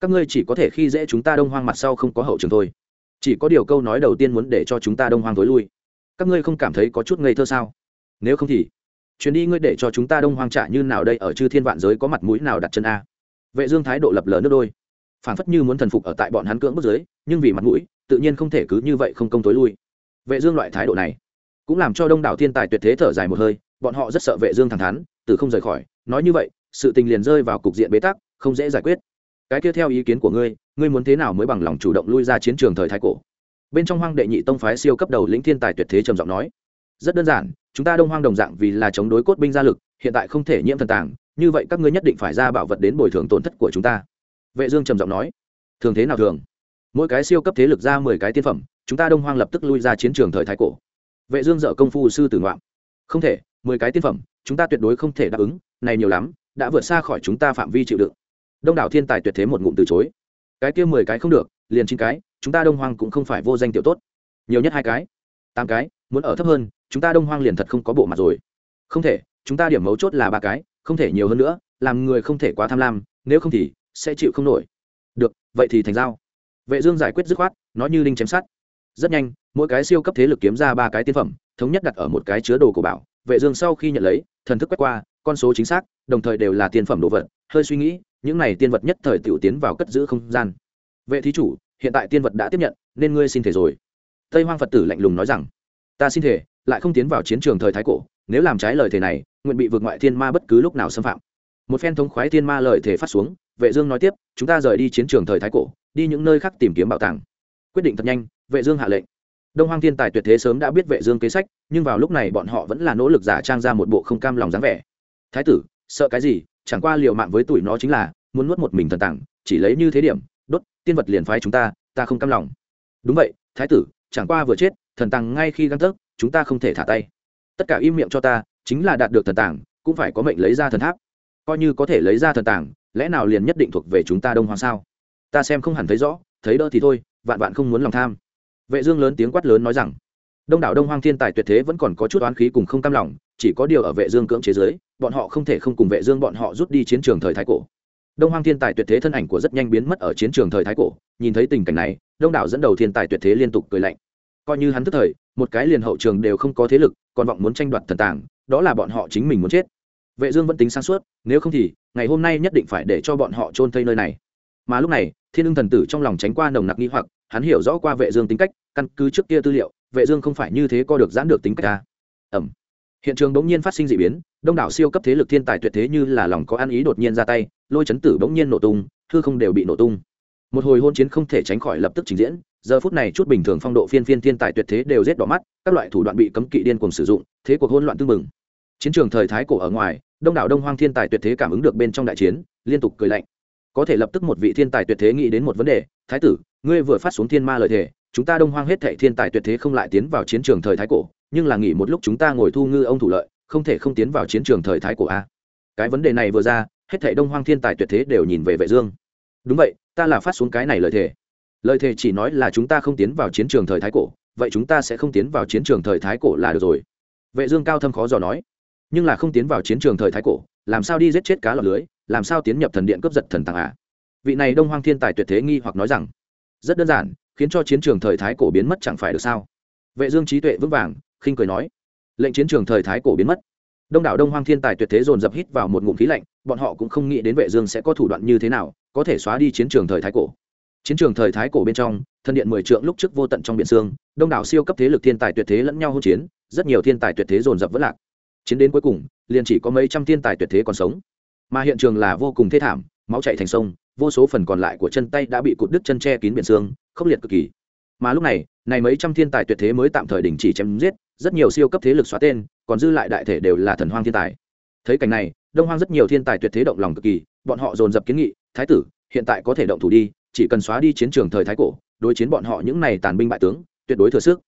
Các ngươi chỉ có thể khi dễ chúng ta đông hoang mặt sau không có hậu trường thôi. Chỉ có điều câu nói đầu tiên muốn để cho chúng ta đông hoang tối lui. Các ngươi không cảm thấy có chút ngây thơ sao? Nếu không thì chuyến đi ngươi để cho chúng ta đông hoang trả như nào đây, ở chư thiên vạn giới có mặt mũi nào đặt chân a? Vệ dương thái độ lập lờ nước đôi. Phản phất như muốn thần phục ở tại bọn hắn cưỡng bức dưới, nhưng vì mặt mũi, tự nhiên không thể cứ như vậy không công tối lui. Vệ dương loại thái độ này, cũng làm cho đông đảo thiên tài tuyệt thế thở dài một hơi, bọn họ rất sợ vệ dương thẳng thắn, từ không rời khỏi. Nói như vậy, sự tình liền rơi vào cục diện bế tắc, không dễ giải quyết. Cái kia theo ý kiến của ngươi ngươi muốn thế nào mới bằng lòng chủ động lui ra chiến trường thời thái cổ? Bên trong hoang đệ nhị tông phái siêu cấp đầu lĩnh thiên tài tuyệt thế trầm giọng nói rất đơn giản, chúng ta đông hoang đồng dạng vì là chống đối cốt binh gia lực, hiện tại không thể nhiễm thần tàng, như vậy các ngươi nhất định phải ra bảo vật đến bồi thường tổn thất của chúng ta. Vệ dương trầm giọng nói. Thường thế nào thường? Mỗi cái siêu cấp thế lực ra mười cái tiên phẩm, chúng ta đông hoang lập tức lui ra chiến trường thời thái cổ. Vệ dương dở công phu sư tử ngoạm. Không thể, mười cái tiên phẩm, chúng ta tuyệt đối không thể đáp ứng, này nhiều lắm, đã vượt xa khỏi chúng ta phạm vi chịu đựng. Đông đảo thiên tài tuyệt thế một ngụm từ chối. Cái kia mười cái không được, liền chín cái, chúng ta đông hoang cũng không phải vô danh tiểu tốt. Nhiều nhất hai cái, tám cái, muốn ở thấp hơn chúng ta đông hoang liền thật không có bộ mặt rồi. Không thể, chúng ta điểm mấu chốt là ba cái, không thể nhiều hơn nữa, làm người không thể quá tham lam, nếu không thì sẽ chịu không nổi. Được, vậy thì thành giao. Vệ dương giải quyết dứt khoát, nói như đinh chém sắt. Rất nhanh, mỗi cái siêu cấp thế lực kiếm ra ba cái tiên phẩm, thống nhất đặt ở một cái chứa đồ cổ bảo. Vệ dương sau khi nhận lấy, thần thức quét qua, con số chính xác, đồng thời đều là tiên phẩm đồ vật, hơi suy nghĩ, những này tiên vật nhất thời tiểu tiến vào cất giữ không gian. Vệ thí chủ, hiện tại tiên vật đã tiếp nhận, nên ngươi xin thể rồi. Tây hoang phật tử lạnh lùng nói rằng, ta xin thể lại không tiến vào chiến trường thời thái cổ, nếu làm trái lời thể này, nguyện bị vượt ngoại thiên ma bất cứ lúc nào xâm phạm. Một phen thống khoái thiên ma lời thể phát xuống, vệ dương nói tiếp, chúng ta rời đi chiến trường thời thái cổ, đi những nơi khác tìm kiếm bảo tàng. Quyết định thật nhanh, vệ dương hạ lệnh. Đông hoang thiên tài tuyệt thế sớm đã biết vệ dương kế sách, nhưng vào lúc này bọn họ vẫn là nỗ lực giả trang ra một bộ không cam lòng dáng vẻ. Thái tử, sợ cái gì, chẳng qua liều mạng với tuổi nó chính là, muốn nuốt một mình thần tàng, chỉ lấy như thế điểm, đốt, tiên vật liền phái chúng ta ta không cam lòng. Đúng vậy, thái tử, chẳng qua vừa chết, thần tàng ngay khi găng tấc chúng ta không thể thả tay. Tất cả im miệng cho ta, chính là đạt được thần tàng cũng phải có mệnh lấy ra thần tháp. Coi như có thể lấy ra thần tàng lẽ nào liền nhất định thuộc về chúng ta đông hoàng sao? Ta xem không hẳn thấy rõ, thấy đỡ thì thôi, vạn vạn không muốn lòng tham. Vệ dương lớn tiếng quát lớn nói rằng, đông đảo đông hoang thiên tài tuyệt thế vẫn còn có chút oán khí cùng không cam lòng, chỉ có điều ở vệ dương cưỡng chế giới, bọn họ không thể không cùng vệ dương bọn họ rút đi chiến trường thời thái cổ. Đông hoang thiên tài tuyệt thế thân ảnh của rất nhanh biến mất ở chiến trường thời thái cổ, nhìn thấy tình cảnh này, đông đảo dẫn đầu thiên tài tuyệt thế liên tục cười lạnh. Coi như hắn tức thời một cái liền hậu trường đều không có thế lực, còn vọng muốn tranh đoạt thần tàng, đó là bọn họ chính mình muốn chết. Vệ dương vẫn tính sáng suốt, nếu không thì, ngày hôm nay nhất định phải để cho bọn họ trôn thây nơi này. Mà lúc này, thiên ưng thần tử trong lòng tránh qua nồng nặc nghi hoặc, hắn hiểu rõ qua vệ dương tính cách, căn cứ trước kia tư liệu, vệ dương không phải như thế co được giãn được tính cách ta. Ẩm hiện trường đống nhiên phát sinh dị biến, đông đảo siêu cấp thế lực thiên tài tuyệt thế như là lòng có ăn ý đột nhiên ra tay, lôi chấn tử đống nhiên nổ tung, hư không đều bị nổ tung. Một hồi hôn chiến không thể tránh khỏi lập tức trình diễn giờ phút này chút bình thường phong độ phiên phiên thiên tài tuyệt thế đều rét đỏ mắt, các loại thủ đoạn bị cấm kỵ điên cùng sử dụng, thế cuộc hỗn loạn tương mừng chiến trường thời thái cổ ở ngoài, đông đảo đông hoang thiên tài tuyệt thế cảm ứng được bên trong đại chiến, liên tục cười lạnh. Có thể lập tức một vị thiên tài tuyệt thế nghĩ đến một vấn đề, thái tử, ngươi vừa phát xuống thiên ma lời thể chúng ta đông hoang hết thệ thiên tài tuyệt thế không lại tiến vào chiến trường thời thái cổ, nhưng là nghỉ một lúc chúng ta ngồi thu ngư ông thủ lợi, không thể không tiến vào chiến trường thời thái cổ a. Cái vấn đề này vừa ra, hết thệ đông hoang thiên tài tuyệt thế đều nhìn về vệ dương. Đúng vậy, ta là phát xuống cái này lời thể lời thề chỉ nói là chúng ta không tiến vào chiến trường thời thái cổ, vậy chúng ta sẽ không tiến vào chiến trường thời thái cổ là được rồi. Vệ dương cao thâm khó dò nói. Nhưng là không tiến vào chiến trường thời thái cổ, làm sao đi giết chết cá lọt lưới, làm sao tiến nhập thần điện cướp giật thần tàng à? Vị này đông hoang thiên tài tuyệt thế nghi hoặc nói rằng, rất đơn giản, khiến cho chiến trường thời thái cổ biến mất chẳng phải được sao? Vệ dương trí tuệ vững vàng, khinh cười nói, lệnh chiến trường thời thái cổ biến mất. Đông đảo đông hoang thiên tài tuyệt thế dồn dập hít vào một ngụm khí lạnh, bọn họ cũng không nghĩ đến vệ dương sẽ có thủ đoạn như thế nào, có thể xóa đi chiến trường thời thái cổ chiến trường thời thái cổ bên trong, thân điện mười trượng lúc trước vô tận trong biển xương, đông đảo siêu cấp thế lực thiên tài tuyệt thế lẫn nhau hỗn chiến, rất nhiều thiên tài tuyệt thế dồn dập vỡ lạc. Chiến đến cuối cùng, liền chỉ có mấy trăm thiên tài tuyệt thế còn sống. Mà hiện trường là vô cùng thê thảm, máu chảy thành sông, vô số phần còn lại của chân tay đã bị cụt đứt chân che kín biển xương, khốc liệt cực kỳ. Mà lúc này này mấy trăm thiên tài tuyệt thế mới tạm thời đình chỉ chém giết, rất nhiều siêu cấp thế lực xóa tên, còn dư lại đại thể đều là thần hoang thiên tài. Thấy cảnh này, đông hoang rất nhiều thiên tài tuyệt thế động lòng cực kỳ, bọn họ dồn dập kiến nghị, thái tử, hiện tại có thể động thủ đi chỉ cần xóa đi chiến trường thời thái cổ, đối chiến bọn họ những này tàn binh bại tướng, tuyệt đối thừa sức.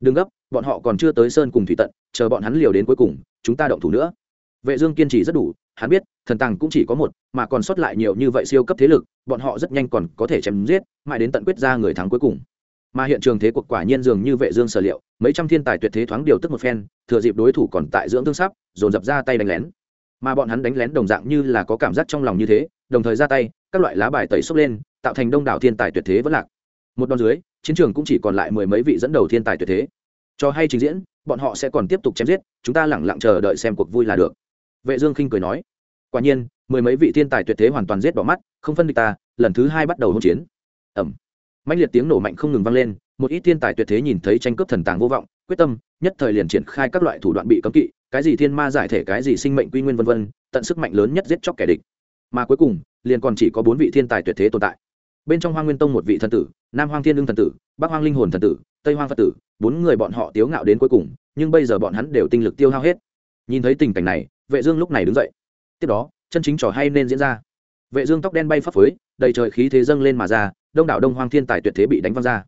Đừng gấp, bọn họ còn chưa tới sơn cùng thủy tận, chờ bọn hắn liều đến cuối cùng, chúng ta động thủ nữa. Vệ dương kiên trì rất đủ, hắn biết, thần tàng cũng chỉ có một, mà còn sót lại nhiều như vậy siêu cấp thế lực, bọn họ rất nhanh còn có thể chém giết, mãi đến tận quyết ra người thắng cuối cùng. Mà hiện trường thế cuộc quả nhiên dường như vệ dương sở liệu, mấy trăm thiên tài tuyệt thế thoáng điều tức một phen, thừa dịp đối thủ còn tại dưỡng thương sắp, dồn dập ra tay đánh lén. Mà bọn hắn đánh lén đồng dạng như là có cảm giác trong lòng như thế, đồng thời ra tay, các loại lá bài tẩy xốc lên tạo thành đông đảo thiên tài tuyệt thế vẫn lạc. Một đòn dưới chiến trường cũng chỉ còn lại mười mấy vị dẫn đầu thiên tài tuyệt thế. Cho hay trình diễn bọn họ sẽ còn tiếp tục chém giết chúng ta lẳng lặng chờ đợi xem cuộc vui là được. Vệ dương khinh cười nói. Quả nhiên mười mấy vị thiên tài tuyệt thế hoàn toàn giết bỏ mắt không phân địch ta lần thứ hai bắt đầu hỗn chiến. Ầm, mãnh liệt tiếng nổ mạnh không ngừng vang lên một ít thiên tài tuyệt thế nhìn thấy tranh cướp thần tàng vô vọng quyết tâm nhất thời liền triển khai các loại thủ đoạn bị cấm kỵ cái gì thiên ma giải thể cái gì sinh mệnh quy nguyên vân vân tận sức mạnh lớn nhất giết chóc kẻ địch. Mà cuối cùng liền còn chỉ có bốn vị thiên tài tuyệt thế tồn tại bên trong hoang nguyên tông một vị thần tử, nam hoang thiên lương thần tử, bắc hoang linh hồn thần tử, tây hoang phật tử, bốn người bọn họ tiếu ngạo đến cuối cùng, nhưng bây giờ bọn hắn đều tinh lực tiêu hao hết. Nhìn thấy tình cảnh này, vệ dương lúc này đứng dậy. Tiếp đó, chân chính trò hay nên diễn ra. Vệ dương tóc đen bay phấp phới, đầy trời khí thế dâng lên mà ra, đông đảo đông hoang thiên tài tuyệt thế bị đánh văng ra.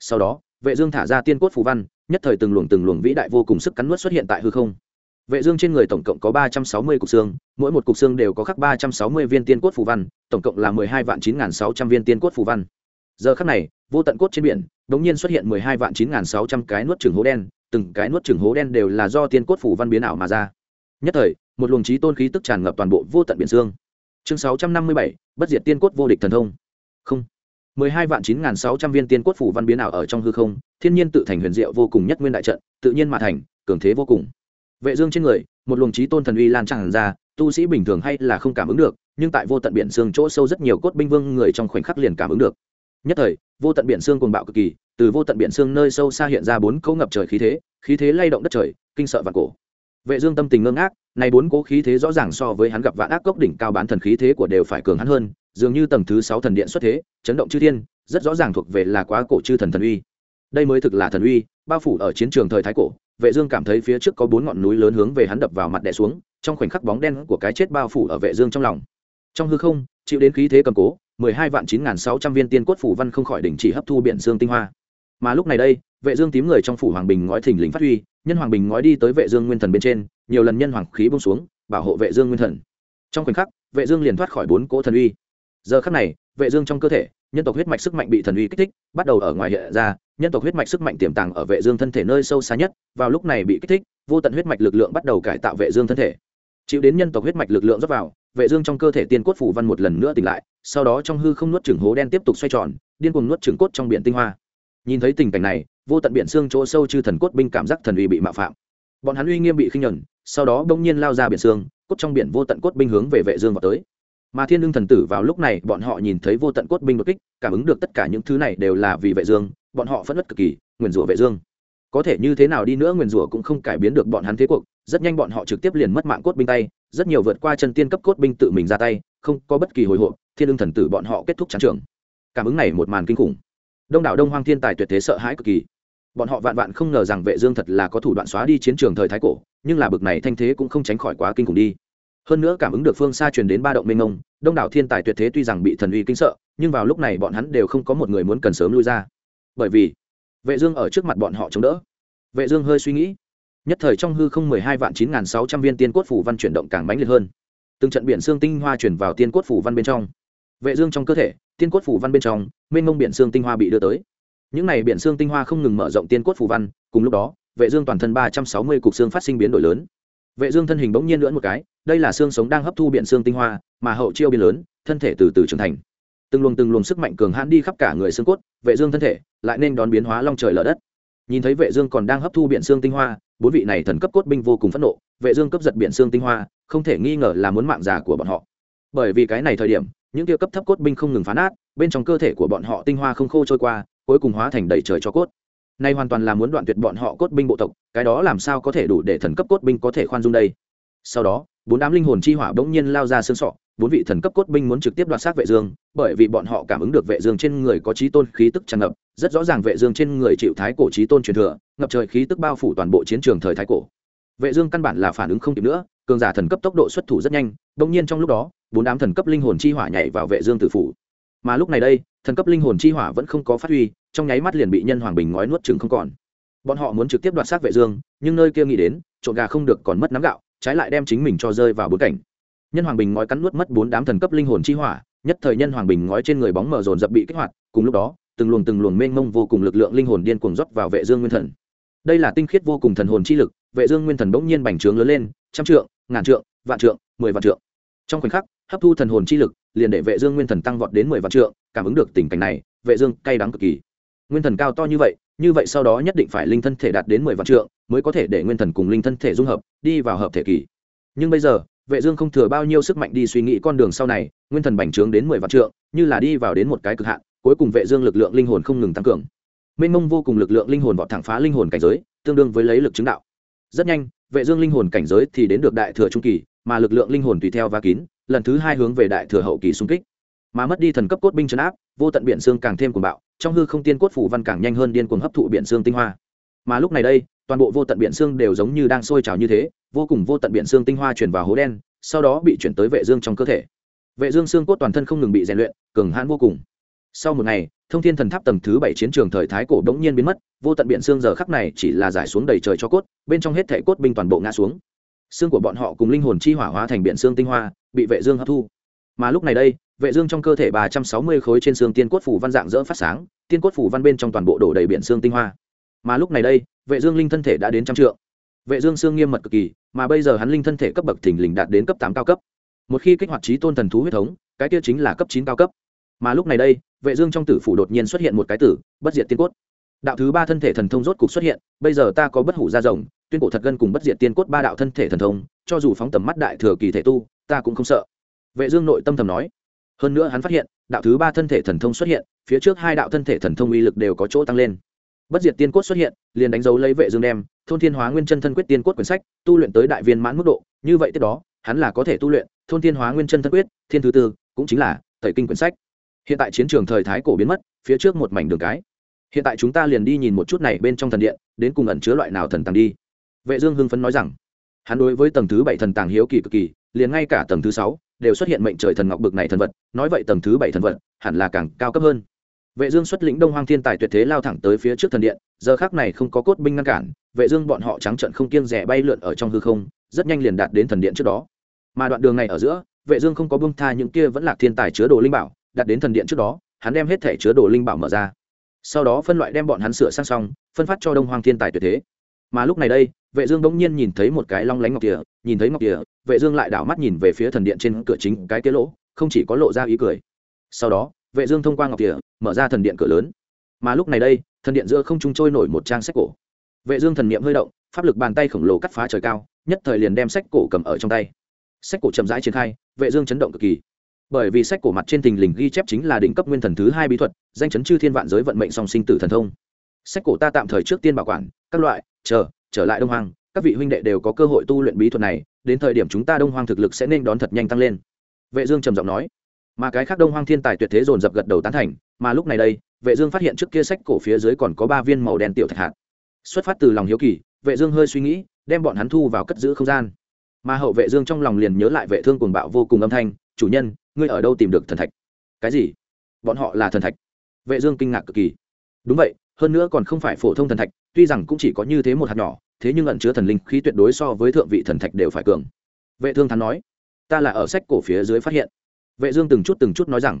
Sau đó, vệ dương thả ra tiên cốt phù văn, nhất thời từng luồng từng luồng vĩ đại vô cùng sức cắn nuốt xuất hiện tại hư không. Vệ dương trên người tổng cộng có 360 cục xương mỗi một cục xương đều có khắc 360 viên tiên cốt phù văn tổng cộng là 12 vạn 9.600 viên tiên cốt phù văn. Giờ khắc này vô tận cốt trên biển đống nhiên xuất hiện 12 vạn 9.600 cái nuốt trường hố đen từng cái nuốt trường hố đen đều là do tiên cốt phù văn biến ảo mà ra. Nhất thời một luồng trí tôn khí tức tràn ngập toàn bộ vô tận biển xương. Chương 657, bất diệt tiên cốt vô địch thần thông. Không. mười hai vạn chín nghìn sáu trăm viên tiên cốt phủ văn biến ảo ở trong hư không thiên nhiên tự thành huyền diệu vô cùng nhất nguyên đại trận tự nhiên mà thành cường thế vô cùng. Vệ dương trên người một luồng trí tôn thần uy lan tràn ra tu sĩ bình thường hay là không cảm ứng được, nhưng tại vô tận biển xương chỗ sâu rất nhiều cốt binh vương người trong khoảnh khắc liền cảm ứng được. Nhất thời, vô tận biển xương cuồng bạo cực kỳ, từ vô tận biển xương nơi sâu xa hiện ra bốn cấu ngập trời khí thế khí thế lay động đất trời, kinh sợ vạn cổ. Vệ dương tâm tình ngơ ngác, này bốn cố khí thế rõ ràng so với hắn gặp vạn ác cốc đỉnh cao bán thần khí thế của đều phải cường hắn hơn, dường như tầng thứ sáu thần điện xuất thế, chấn động chư thiên, rất rõ ràng thuộc về là quá cổ chư thần thần uy. Đây mới thực là thần uy, bao phủ ở chiến trường thời thái cổ, vệ dương cảm thấy phía trước có bốn ngọn núi lớn hướng về hắn đập vào mặt đè xuống trong khoảnh khắc bóng đen của cái chết bao phủ ở vệ dương trong lòng. Trong hư không, chịu đến khí thế cầm cố, mười hai vạn chín sáu trăm viên tiên cốt phủ văn không khỏi đình chỉ hấp thu biển dương tinh hoa. Mà lúc này đây, vệ dương tím người trong phủ hoàng bình ngói thỉnh lĩnh phát huy, nhân hoàng bình ngói đi tới vệ dương nguyên thần bên trên, nhiều lần nhân hoàng khí buông xuống, bảo hộ vệ dương nguyên thần. Trong khoảnh khắc, vệ dương liền thoát khỏi bốn cỗ thần uy. Giờ khắc này, vệ dương trong cơ thể, nhân tộc huyết mạch sức mạnh bị thần uy kích thích, bắt đầu ở ngoài hiện ra, nhân tộc huyết mạch sức mạnh tiềm tàng ở vệ dương thân thể nơi sâu xa nhất, vào lúc này bị kích thích, vô tận huyết mạch lực lượng bắt đầu cải tạo vệ dương thân thể chịu đến nhân tộc huyết mạch lực lượng rót vào, vệ dương trong cơ thể tiên cốt phủ văn một lần nữa tỉnh lại, sau đó trong hư không nuốt chửng hố đen tiếp tục xoay tròn, điên cuồng nuốt chửng cốt trong biển tinh hoa. Nhìn thấy tình cảnh này, vô tận biển xương chỗ sâu chư thần cốt binh cảm giác thần uy bị mạo phạm. Bọn hắn uy nghiêm bị khinh nhẫn sau đó bỗng nhiên lao ra biển xương, cốt trong biển vô tận cốt binh hướng về vệ dương vào tới. Mà thiên lương thần tử vào lúc này, bọn họ nhìn thấy vô tận cốt binh đột kích, cảm ứng được tất cả những thứ này đều là vì vệ dương, bọn họ phẫn nộ cực kỳ, nguyền rủa vệ dương. Có thể như thế nào đi nữa nguyền rủa cũng không cải biến được bọn hắn thế cuộc rất nhanh bọn họ trực tiếp liền mất mạng cốt binh tay, rất nhiều vượt qua chân tiên cấp cốt binh tự mình ra tay, không có bất kỳ hồi hộp, thiên ưng thần tử bọn họ kết thúc trắng trường. Cảm ứng này một màn kinh khủng. Đông đảo đông hoang thiên tài tuyệt thế sợ hãi cực kỳ. Bọn họ vạn vạn không ngờ rằng vệ dương thật là có thủ đoạn xóa đi chiến trường thời thái cổ, nhưng là bực này thanh thế cũng không tránh khỏi quá kinh khủng đi. Hơn nữa cảm ứng được phương xa truyền đến ba động mênh mông, đông đảo thiên tài tuyệt thế tuy rằng bị thần uy kinh sợ, nhưng vào lúc này bọn hắn đều không có một người muốn cần sớm lui ra. Bởi vì, vệ dương ở trước mặt bọn họ chống đỡ. Vệ dương hơi suy nghĩ nhất thời trong hư không mười hai vạn chín nghìn sáu trăm viên tiên cốt phủ văn chuyển động càng mãnh liệt hơn. Từng trận biển xương tinh hoa chuyển vào tiên cốt phủ văn bên trong. Vệ dương trong cơ thể, tiên cốt phủ văn bên trong, mênh mông biển xương tinh hoa bị đưa tới. Những này biển xương tinh hoa không ngừng mở rộng tiên cốt phủ văn, cùng lúc đó, vệ dương toàn thân ba trăm sáu mươi cục xương phát sinh biến đổi lớn. Vệ dương thân hình bỗng nhiên lưỡn một cái, đây là xương sống đang hấp thu biển xương tinh hoa, mà hậu chiêu biến lớn, thân thể từ từ trưởng thành. Từng luồng từng luồng sức mạnh cường hãn đi khắp cả người xương cốt, vệ dương thân thể lại nên đón biến hóa long trời lở đất nhìn thấy vệ dương còn đang hấp thu biển xương tinh hoa, bốn vị này thần cấp cốt binh vô cùng phẫn nộ. Vệ dương cấp giật biển xương tinh hoa, không thể nghi ngờ là muốn mạng già của bọn họ. Bởi vì cái này thời điểm, những kia cấp thấp cốt binh không ngừng phá nát, bên trong cơ thể của bọn họ tinh hoa không khô trôi qua, cuối cùng hóa thành đầy trời cho cốt. Nay hoàn toàn là muốn đoạn tuyệt bọn họ cốt binh bộ tộc, cái đó làm sao có thể đủ để thần cấp cốt binh có thể khoan dung đây? Sau đó, bốn đám linh hồn chi hỏa bỗng nhiên lao ra xương sọ, bốn vị thần cấp cốt binh muốn trực tiếp đoạt xác vệ dương, bởi vì bọn họ cảm ứng được vệ dương trên người có trí tôn khí tức tràn ngập rất rõ ràng vệ dương trên người chịu thái cổ chí tôn truyền thừa, ngập trời khí tức bao phủ toàn bộ chiến trường thời thái cổ. Vệ dương căn bản là phản ứng không kịp nữa, cường giả thần cấp tốc độ xuất thủ rất nhanh đồng nhiên trong lúc đó, bốn đám thần cấp linh hồn chi hỏa nhảy vào vệ dương tử phủ. Mà lúc này đây, thần cấp linh hồn chi hỏa vẫn không có phát huy, trong nháy mắt liền bị nhân hoàng bình ngói nuốt chửng không còn. Bọn họ muốn trực tiếp đoạt xác vệ dương, nhưng nơi kia nghĩ đến, trộn gà không được còn mất nắm gạo, trái lại đem chính mình cho rơi vào bối cảnh. Nhân hoàng bình ngói cắn nuốt mất bốn đám thần cấp linh hồn chi hỏa, nhất thời nhân hoàng bình ngói trên người bóng mờ dồn dập bị kích hoạt, cùng lúc đó từng luồng từng luồng mênh mông vô cùng lực lượng linh hồn điên cuồng rót vào vệ dương nguyên thần. Đây là tinh khiết vô cùng thần hồn chi lực, vệ dương nguyên thần bỗng nhiên bành trướng lớn lên, trăm trượng, ngàn trượng, vạn trượng, mười vạn trượng. Trong khoảnh khắc, hấp thu thần hồn chi lực, liền để vệ dương nguyên thần tăng vọt đến mười vạn trượng, cảm ứng được tình cảnh này, vệ dương cay đắng cực kỳ. Nguyên thần cao to như vậy như vậy sau đó nhất định phải linh thân thể đạt đến mười vạn trượng mới có thể để nguyên thần cùng linh thân thể dung hợp, đi vào hợp thể kỳ. Nhưng bây giờ, vệ dương không thừa bao nhiêu sức mạnh đi suy nghĩ con đường sau này, nguyên thần bành trướng đến mười vạn trượng, như là đi vào đến một cái cực hạn cuối cùng vệ dương lực lượng linh hồn không ngừng tăng cường. Mênh mông vô cùng lực lượng linh hồn vọt thẳng phá linh hồn cảnh giới, tương đương với lấy lực chứng đạo. Rất nhanh, vệ dương linh hồn cảnh giới thì đến được đại thừa trung kỳ, mà lực lượng linh hồn tùy theo và kín, lần thứ hai hướng về đại thừa hậu kỳ xung kích. Mà mất đi thần cấp cốt binh chấn áp, vô tận biển xương càng thêm cuồng bạo, trong hư không tiên cốt phủ văn càng nhanh hơn điên cuồng hấp thụ biển xương tinh hoa. Mà lúc này đây, toàn bộ vô tận biển xương đều giống như đang sôi trào như thế, vô cùng vô tận biển xương tinh hoa chuyển vào hố đen, sau đó bị chuyển tới vệ dương trong cơ thể. Vệ dương xương cốt toàn thân không ngừng bị rèn luyện, cường hãn vô cùng sau một ngày, thông thiên thần tháp tầng thứ bảy chiến trường thời thái cổ đống nhiên biến mất, vô tận biển xương giờ khắc này chỉ là giải xuống đầy trời cho cốt, bên trong hết thể cốt binh toàn bộ ngã xuống. Xương của bọn họ cùng linh hồn chi hỏa hóa thành biển xương tinh hoa, bị vệ dương hấp thu. Mà lúc này đây, vệ dương trong cơ thể ba trăm sáu mươi khối trên xương tiên cốt phủ văn dạng dỡ phát sáng, tiên cốt phủ văn bên trong toàn bộ đổ đầy biển xương tinh hoa. Mà lúc này đây, vệ dương linh thân thể đã đến trăm trượng. Vệ dương xương nghiêm mật cực kỳ, mà bây giờ hắn linh thân thể cấp bậc thình lình đạt đến cấp tám cao cấp. Một khi kích hoạt trí tôn thần thú huyết thống, cái kia chính là cấp chín cao cấp. Mà lúc này đây vệ dương trong tử phủ đột nhiên xuất hiện một cái tử, bất diệt tiên cốt. Đạo thứ ba thân thể thần thông rốt cục xuất hiện, bây giờ ta có bất hủ gia rồng, tuyên cổ thật gân cùng bất diệt tiên cốt ba đạo thân thể thần thông, cho dù phóng tầm mắt đại thừa kỳ thể tu, ta cũng không sợ. Vệ dương nội tâm thầm nói. Hơn nữa hắn phát hiện, đạo thứ ba thân thể thần thông xuất hiện, phía trước hai đạo thân thể thần thông uy lực đều có chỗ tăng lên. Bất diệt tiên cốt xuất hiện, liền đánh dấu lấy vệ dương đem, thôn thiên hóa nguyên chân thân quyết tiên cốt quyển sách, tu luyện tới đại viên mãn mức độ, như vậy tiếp đó, hắn là có thể tu luyện, thôn thiên hóa nguyên chân thân quyết, thiên thứ tư, cũng chính là, tẩy kinh quyển sách hiện tại chiến trường thời thái cổ biến mất, phía trước một mảnh đường cái. Hiện tại chúng ta liền đi nhìn một chút này bên trong thần điện, đến cùng ẩn chứa loại nào thần tàng đi. Vệ dương hưng phấn nói rằng, hắn đối với tầng thứ bảy thần tàng hiếu kỳ cực kỳ, liền ngay cả tầng thứ sáu đều xuất hiện mệnh trời thần ngọc bực này thần vật, nói vậy tầng thứ bảy thần vật hẳn là càng cao cấp hơn. Vệ dương xuất lĩnh đông hoang thiên tài tuyệt thế lao thẳng tới phía trước thần điện, giờ khắc này không có cốt binh ngăn cản, vệ dương bọn họ trắng trợn không kiêng dè bay lượn ở trong hư không, rất nhanh liền đạt đến thần điện trước đó. Mà đoạn đường này ở giữa, vệ dương không có buông tha những kia vẫn là thiên tài chứa đồ linh bảo đặt đến thần điện trước đó, hắn đem hết thể chứa đồ linh bảo mở ra. Sau đó phân loại đem bọn hắn sửa sang xong, phân phát cho đông hoang thiên tài tuyệt thế. Mà lúc này đây, vệ dương bỗng nhiên nhìn thấy một cái long lánh ngọc tỉa nhìn thấy ngọc tỉa vệ dương lại đảo mắt nhìn về phía thần điện trên cửa chính cái kia lỗ, không chỉ có lộ ra ý cười. Sau đó, vệ dương thông qua ngọc tỉa mở ra thần điện cửa lớn. Mà lúc này đây, thần điện giữa không trung trôi nổi một trang sách cổ. Vệ dương thần niệm hơi động, pháp lực bàn tay khổng lồ cắt phá trời cao, nhất thời liền đem sách cổ cầm ở trong tay. Sách cổ chậm rãi triển khai, vệ dương chấn động cực kỳ bởi vì sách cổ mặt trên tình lình ghi chép chính là đỉnh cấp nguyên thần thứ hai bí thuật, danh chấn chư thiên vạn giới vận mệnh song sinh tử thần thông. Sách cổ ta tạm thời trước tiên bảo quản, các loại, chờ, trở lại đông hoang, các vị huynh đệ đều có cơ hội tu luyện bí thuật này, đến thời điểm chúng ta đông hoang thực lực sẽ nên đón thật nhanh tăng lên. Vệ dương trầm giọng nói. Mà cái khác đông hoang thiên tài tuyệt thế dồn dập gật đầu tán thành, mà lúc này đây, vệ dương phát hiện trước kia sách cổ phía dưới còn có ba viên màu đen tiểu thạch hạt. Xuất phát từ lòng hiếu kỳ, vệ dương hơi suy nghĩ, đem bọn hắn thu vào cất giữ không gian. Mà hậu vệ dương trong lòng liền nhớ lại vệ thương cuồng bạo vô cùng âm thanh chủ nhân, ngươi ở đâu tìm được thần thạch? Cái gì? Bọn họ là thần thạch. Vệ dương kinh ngạc cực kỳ. Đúng vậy, hơn nữa còn không phải phổ thông thần thạch, tuy rằng cũng chỉ có như thế một hạt nhỏ, thế nhưng ẩn chứa thần linh khí tuyệt đối so với thượng vị thần thạch đều phải cường. Vệ thương thắn nói. Ta là ở sách cổ phía dưới phát hiện. Vệ dương từng chút từng chút nói rằng.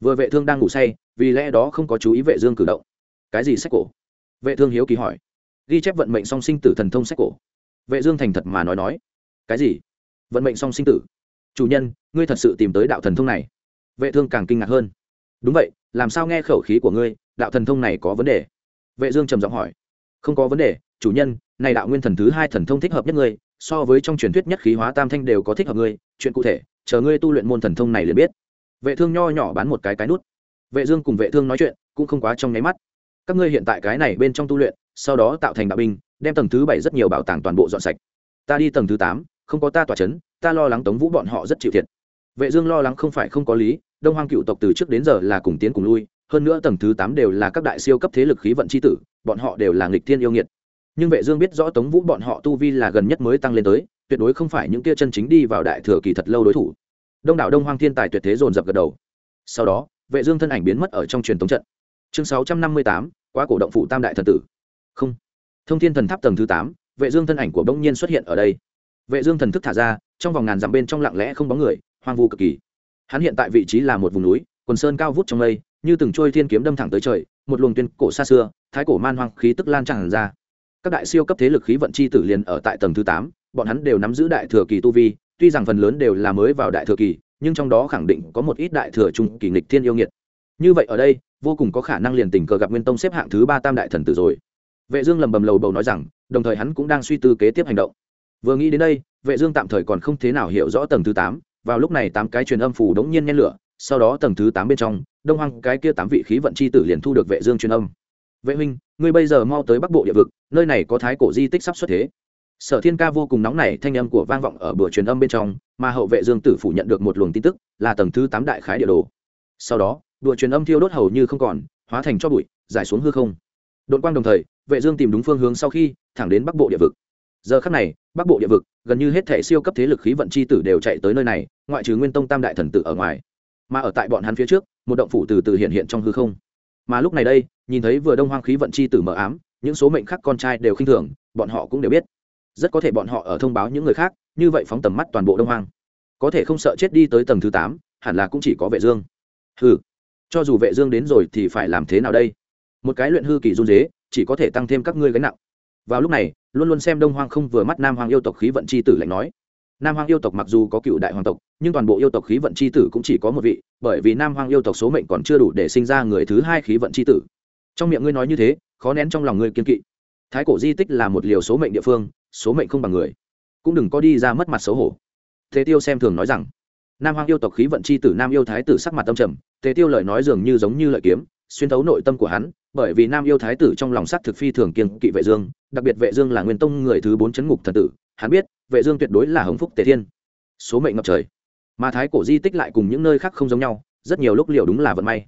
Vừa vệ thương đang ngủ say, vì lẽ đó không có chú ý vệ dương cử động. Cái gì sách cổ? Vệ thương hiếu kỳ hỏi. Ghi chép vận mệnh song sinh tử thần thông sách cổ. Vệ dương thành thật mà nói nói. Cái gì? Vận mệnh song sinh tử? Chủ nhân, ngươi thật sự tìm tới đạo thần thông này. Vệ thương càng kinh ngạc hơn. Đúng vậy, làm sao nghe khẩu khí của ngươi, đạo thần thông này có vấn đề? Vệ dương trầm giọng hỏi. Không có vấn đề, chủ nhân, này đạo nguyên thần thứ hai thần thông thích hợp nhất ngươi, so với trong truyền thuyết nhất khí hóa tam thanh đều có thích hợp ngươi, chuyện cụ thể, chờ ngươi tu luyện môn thần thông này liền biết. Vệ thương nho nhỏ bán một cái cái nút. Vệ dương cùng vệ thương nói chuyện cũng không quá trong nháy mắt. Các ngươi hiện tại cái này bên trong tu luyện, sau đó tạo thành đạo binh, đem tầng thứ bảy rất nhiều bảo tàng toàn bộ dọn sạch. Ta đi tầng thứ tám, không có ta tỏa chấn ta lo lắng tống vũ bọn họ rất chịu thiệt. Vệ dương lo lắng không phải không có lý đông hoang cựu tộc từ trước đến giờ là cùng tiến cùng lui hơn nữa tầng thứ tám đều là các đại siêu cấp thế lực khí vận chi tử bọn họ đều là nghịch thiên yêu nghiệt. Nhưng vệ dương biết rõ tống vũ bọn họ tu vi là gần nhất mới tăng lên tới tuyệt đối không phải những kia chân chính đi vào đại thừa kỳ thật lâu đối thủ. Đông đảo đông hoang thiên tài tuyệt thế dồn dập gật đầu. Sau đó vệ dương thân ảnh biến mất ở trong truyền tống trận. Chương 658, quá cổ động phụ tam đại thần tử. Không. Thông thiên thần tháp tầng thứ tám vệ dương thân ảnh của bỗng nhiên xuất hiện ở đây vệ dương thần thức thả ra, trong vòng ngàn dặm bên trong lặng lẽ không bóng người, hoang vu cực kỳ. Hắn hiện tại vị trí là một vùng núi, quần sơn cao vút trong mây, như từng trôi thiên kiếm đâm thẳng tới trời, một luồng tuyên cổ xa xưa, thái cổ man hoang khí tức lan tràn ra. Các đại siêu cấp thế lực khí vận chi tử liền ở tại tầng thứ tám, bọn hắn đều nắm giữ đại thừa kỳ tu vi, tuy rằng phần lớn đều là mới vào đại thừa kỳ, nhưng trong đó khẳng định có một ít đại thừa trung kỳ nghịch thiên yêu nghiệt. Như vậy ở đây, vô cùng có khả năng liền tình cờ gặp nguyên tông xếp hạng thứ ba tam đại thần tử rồi. Vệ dương lầm bầm lầu bầu nói rằng, đồng thời hắn cũng đang suy tư kế tiếp hành động vừa nghĩ đến đây, vệ dương tạm thời còn không thế nào hiểu rõ tầng thứ tám. Vào lúc này tám cái truyền âm phủ đống nhiên nhen lửa, sau đó tầng thứ tám bên trong, đông hoang cái kia tám vị khí vận chi tử liền thu được vệ dương truyền âm. Vệ huynh, ngươi bây giờ mau tới bắc bộ địa vực, nơi này có thái cổ di tích sắp xuất thế. Sở thiên ca vô cùng nóng nảy, thanh âm của vang vọng ở bữa truyền âm bên trong, mà hậu vệ dương tử phủ nhận được một luồng tin tức, là tầng thứ tám đại khái địa đồ. Sau đó đùa truyền âm thiêu đốt hầu như không còn, hóa thành cho bụi, giải xuống hư không. Đội quang đồng thời, vệ dương tìm đúng phương hướng sau khi, thẳng đến bắc bộ địa vực giờ khắc này, bắc bộ địa vực, gần như hết thể siêu cấp thế lực khí vận chi tử đều chạy tới nơi này, ngoại trừ nguyên tông tam đại thần tử ở ngoài. Mà ở tại bọn hắn phía trước, một động phủ từ từ hiện hiện trong hư không. Mà lúc này đây, nhìn thấy vừa đông hoang khí vận chi tử mờ ám, những số mệnh khác con trai đều khinh thường, bọn họ cũng đều biết. Rất có thể bọn họ ở thông báo những người khác, như vậy phóng tầm mắt toàn bộ đông hoang. Có thể không sợ chết đi tới tầng thứ tám, hẳn là cũng chỉ có vệ dương. Hừ, cho dù vệ dương đến rồi thì phải làm thế nào đây? Một cái luyện hư kỳ run dế chỉ có thể tăng thêm các ngươi gánh nặng vào lúc này, luôn luôn xem đông hoang không vừa mắt nam hoàng yêu tộc khí vận c h i tử lạnh nói. Nam hoàng yêu tộc mặc dù có cựu đại hoàng tộc, nhưng toàn bộ yêu tộc khí vận c h i tử cũng chỉ có một vị, bởi vì nam hoàng yêu tộc số mệnh còn chưa đủ để sinh ra người thứ hai khí vận c h i tử. Trong miệng ngươi nói như thế, khó nén trong lòng ngươi kiên kỵ. Thái cổ di tích là một liều số mệnh địa phương, số mệnh không bằng người. Cũng đừng có đi ra mất mặt xấu hổ. Thế tiêu xem thường nói rằng, nam hoàng yêu tộc khí vận c h i tử nam yêu thái tử sắc mặt tâm trầm, thế tiêu lời nói dường như giống như lợi kiếm xuyên thấu nội tâm của hắn, bởi vì nam yêu thái tử trong lòng sắc thực phi thường kiên kỵ vệ dương, đặc biệt vệ dương là nguyên tông người thứ bốn chấn ngục thần tử, hắn biết, vệ dương tuyệt đối là hồng phúc tề thiên. Số mệnh ngập trời. Mà thái cổ di tích lại cùng những nơi khác không giống nhau, rất nhiều lúc liệu đúng là vận may.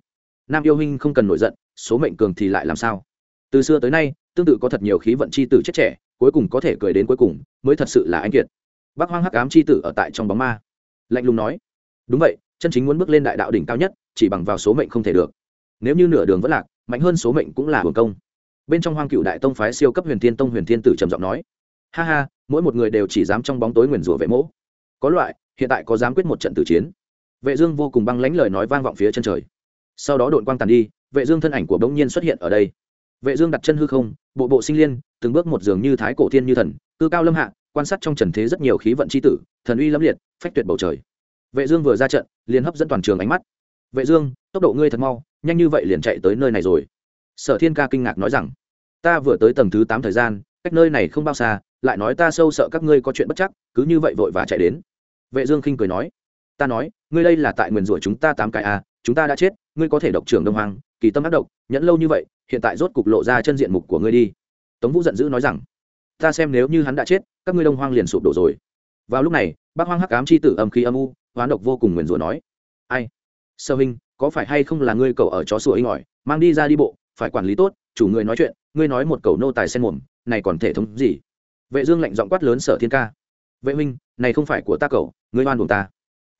Nam yêu huynh không cần nổi giận, số mệnh cường thì lại làm sao? Từ xưa tới nay, tương tự có thật nhiều khí vận chi tử chết trẻ, cuối cùng có thể cười đến cuối cùng, mới thật sự là anh kiệt. Bác hoang hắc ám chi tử ở tại trong bóng ma. Lạnh lùng nói, đúng vậy, chân chính muốn bước lên đại đạo đỉnh cao nhất, chỉ bằng vào số mệnh không thể được nếu như nửa đường vẫn lạc, mạnh hơn số mệnh cũng là hưởng công. Bên trong hoang cựu đại tông phái siêu cấp huyền thiên tông huyền thiên tử trầm giọng nói, ha ha, mỗi một người đều chỉ dám trong bóng tối nguyền rủa vệ mỗ. Có loại, hiện tại có dám quyết một trận tử chiến. Vệ dương vô cùng băng lãnh lời nói vang vọng phía chân trời. Sau đó đội quang tàn đi, vệ dương thân ảnh của bỗng nhiên xuất hiện ở đây. Vệ dương đặt chân hư không, bộ bộ sinh liên, từng bước một giường như thái cổ thiên như thần, cư cao lâm hạ, quan sát trong trần thế rất nhiều khí vận chi tử, thần uy lâm liệt, phách tuyệt bầu trời. Vệ dương vừa ra trận, liền hấp dẫn toàn trường ánh mắt. Vệ dương, tốc độ ngươi thật mau nhanh như vậy liền chạy tới nơi này rồi. Sở thiên ca kinh ngạc nói rằng, ta vừa tới tầng thứ tám thời gian, cách nơi này không bao xa, lại nói ta sâu sợ các ngươi có chuyện bất chắc, cứ như vậy vội và chạy đến. Vệ dương khinh cười nói, ta nói, ngươi đây là tại nguyền rủa chúng ta tám cái à chúng ta đã chết, ngươi có thể độc trưởng đông hoàng kỳ tâm ác độc, nhẫn lâu như vậy, hiện tại rốt cục lộ ra chân diện mục của ngươi đi. Tống vũ giận dữ nói rằng, ta xem nếu như hắn đã chết, các ngươi đông hoang liền sụp đổ rồi. Vào lúc này, bác hoang hắc ám chi tử âm khí âm u, hoán độc vô cùng nguyền rủa nói, ai? Sơ huynh có phải hay không là ngươi cậu ở chó sủa inh ỏi, mang đi ra đi bộ, phải quản lý tốt, chủ người nói chuyện, ngươi nói một cầu nô tài sen mồm, này còn thể thống gì? Vệ dương lạnh giọng quát lớn sở thiên ca. Vệ huynh này không phải của ta cậu, ngươi oan buồn ta.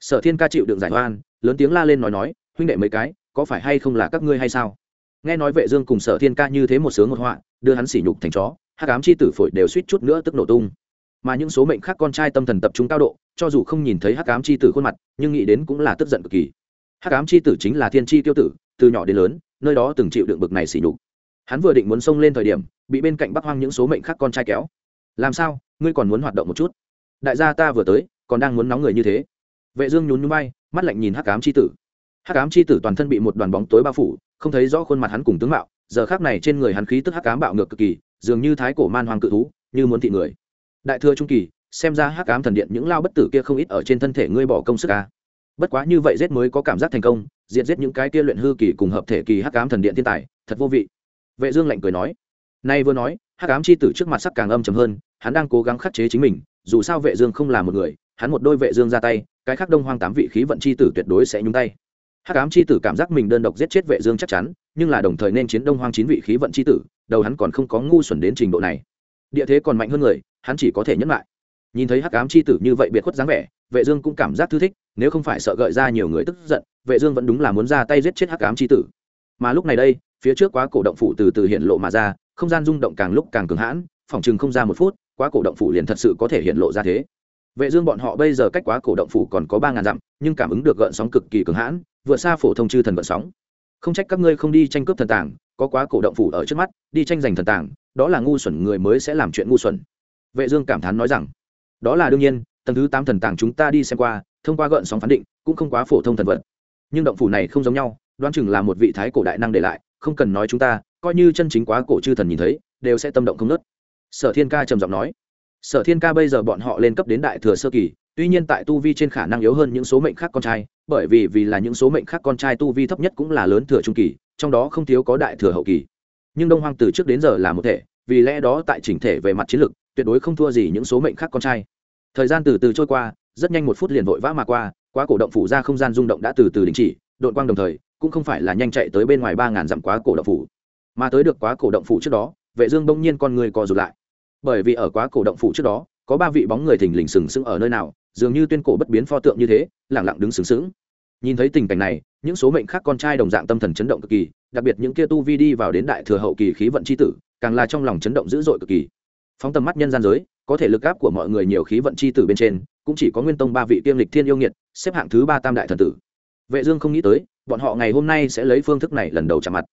Sở thiên ca chịu đựng giải oan, lớn tiếng la lên nói nói, huynh đệ mấy cái, có phải hay không là các ngươi hay sao? Nghe nói vệ dương cùng sở thiên ca như thế một sướng một họa, đưa hắn sỉ nhục thành chó, hắc ám chi tử phổi đều suýt chút nữa tức nổ tung. Mà những số mệnh khác con trai tâm thần tập trung cao độ, cho dù không nhìn thấy hắc ám chi tử khuôn mặt, nhưng nghĩ đến cũng là tức giận cực kỳ hắc ám chi tử chính là thiên chi tiêu tử, từ nhỏ đến lớn, nơi đó từng chịu đựng bực này sỉ nhục. Hắn vừa định muốn xông lên thời điểm, bị bên cạnh bắc hoang những số mệnh khác con trai kéo. Làm sao? Ngươi còn muốn hoạt động một chút? Đại gia ta vừa tới, còn đang muốn nóng người như thế. Vệ dương nhún nhún bay mắt lạnh nhìn hắc ám chi tử. Hắc ám chi tử toàn thân bị một đoàn bóng tối bao phủ, không thấy rõ khuôn mặt hắn cùng tướng mạo, giờ khắc này trên người hắn khí tức hắc ám bạo ngược cực kỳ, dường như thái cổ man hoang cự thú, như muốn thị người. Đại thừa trung kỳ, xem ra hắc ám thần điện những lao bất tử kia không ít ở trên thân thể ngươi bỏ công sức ca bất quá như vậy giết mới có cảm giác thành công, diệt giết những cái kia luyện hư kỳ cùng hợp thể kỳ hắc ám thần điện thiên tài, thật vô vị. Vệ dương lạnh cười nói. Nay vừa nói, hắc ám chi tử trước mặt sắc càng âm trầm hơn, hắn đang cố gắng khắc chế chính mình, dù sao vệ dương không là một người, hắn một đôi vệ dương ra tay, cái khác đông hoang tám vị khí vận chi tử tuyệt đối sẽ nhúng tay. Hắc ám chi tử cảm giác mình đơn độc giết chết vệ dương chắc chắn, nhưng là đồng thời nên chiến đông hoang chín vị khí vận chi tử, đầu hắn còn không có ngu xuẩn đến trình độ này. Địa thế còn mạnh hơn người, hắn chỉ có thể nhẫn lại. Nhìn thấy hắc ám chi tử như vậy biệt khuất dáng vẻ, vệ dương cũng cảm giác thư thích nếu không phải sợ gợi ra nhiều người tức giận, vệ dương vẫn đúng là muốn ra tay giết chết hắc ám chi tử. Mà lúc này đây, phía trước quá cổ động phủ từ từ hiện lộ mà ra, không gian rung động càng lúc càng cường hãn, phòng chừng không ra một phút, quá cổ động phủ liền thật sự có thể hiện lộ ra thế. Vệ dương bọn họ bây giờ cách quá cổ động phủ còn có ba ngàn dặm, nhưng cảm ứng được gợn sóng cực kỳ cường hãn vượt xa phổ thông chư thần gợn sóng. Không trách các ngươi không đi tranh cướp thần tàng, có quá cổ động phủ ở trước mắt, đi tranh giành thần tàng, đó là ngu xuẩn người mới sẽ làm chuyện ngu xuẩn. Vệ dương cảm thán nói rằng, đó là đương nhiên, tầng thứ tám thần tàng chúng ta đi xem qua thông qua gợn sóng phán định, cũng không quá phổ thông thần vật. Nhưng động phủ này không giống nhau, đoán chừng là một vị thái cổ đại năng để lại, không cần nói chúng ta, coi như chân chính quá cổ chư thần nhìn thấy, đều sẽ tâm động không nớt. Sở thiên ca trầm giọng nói. Sở thiên ca bây giờ bọn họ lên cấp đến đại thừa sơ kỳ, tuy nhiên tại tu vi trên khả năng yếu hơn những số mệnh khác con trai, bởi vì vì là những số mệnh khác con trai tu vi thấp nhất cũng là lớn thừa trung kỳ, trong đó không thiếu có đại thừa hậu kỳ. Nhưng đông hoang từ trước đến giờ là một thể, vì lẽ đó tại chỉnh thể về mặt chiến lược tuyệt đối không thua gì những số mệnh khác con trai. Thời gian từ từ trôi qua rất nhanh một phút liền vội vã mà qua, quá cổ động phủ ra không gian rung động đã từ từ đình chỉ đội quang đồng thời, cũng không phải là nhanh chạy tới bên ngoài ba ngàn dặm quá cổ động phủ. Mà tới được quá cổ động phủ trước đó, vệ dương bỗng nhiên con người co rụt lại. Bởi vì ở quá cổ động phủ trước đó, có ba vị bóng người thình lình sừng sững ở nơi nào, dường như tuyên cổ bất biến pho tượng như thế, lặng lặng đứng sừng sững. Nhìn thấy tình cảnh này, những số mệnh khác con trai đồng dạng tâm thần chấn động cực kỳ, đặc biệt những kia tu vi đi vào đến đại thừa hậu kỳ khí vận chi tử, càng là trong lòng chấn động dữ dội cực kỳ. Phóng tầm mắt nhân gian giới, có thể lực áp của mọi người nhiều khí vận chi tử bên trên cũng chỉ có nguyên tông ba vị tiêm lịch thiên yêu nghiệt, xếp hạng thứ ba tam đại thần tử. Vệ dương không nghĩ tới, bọn họ ngày hôm nay sẽ lấy phương thức này lần đầu chạm mặt.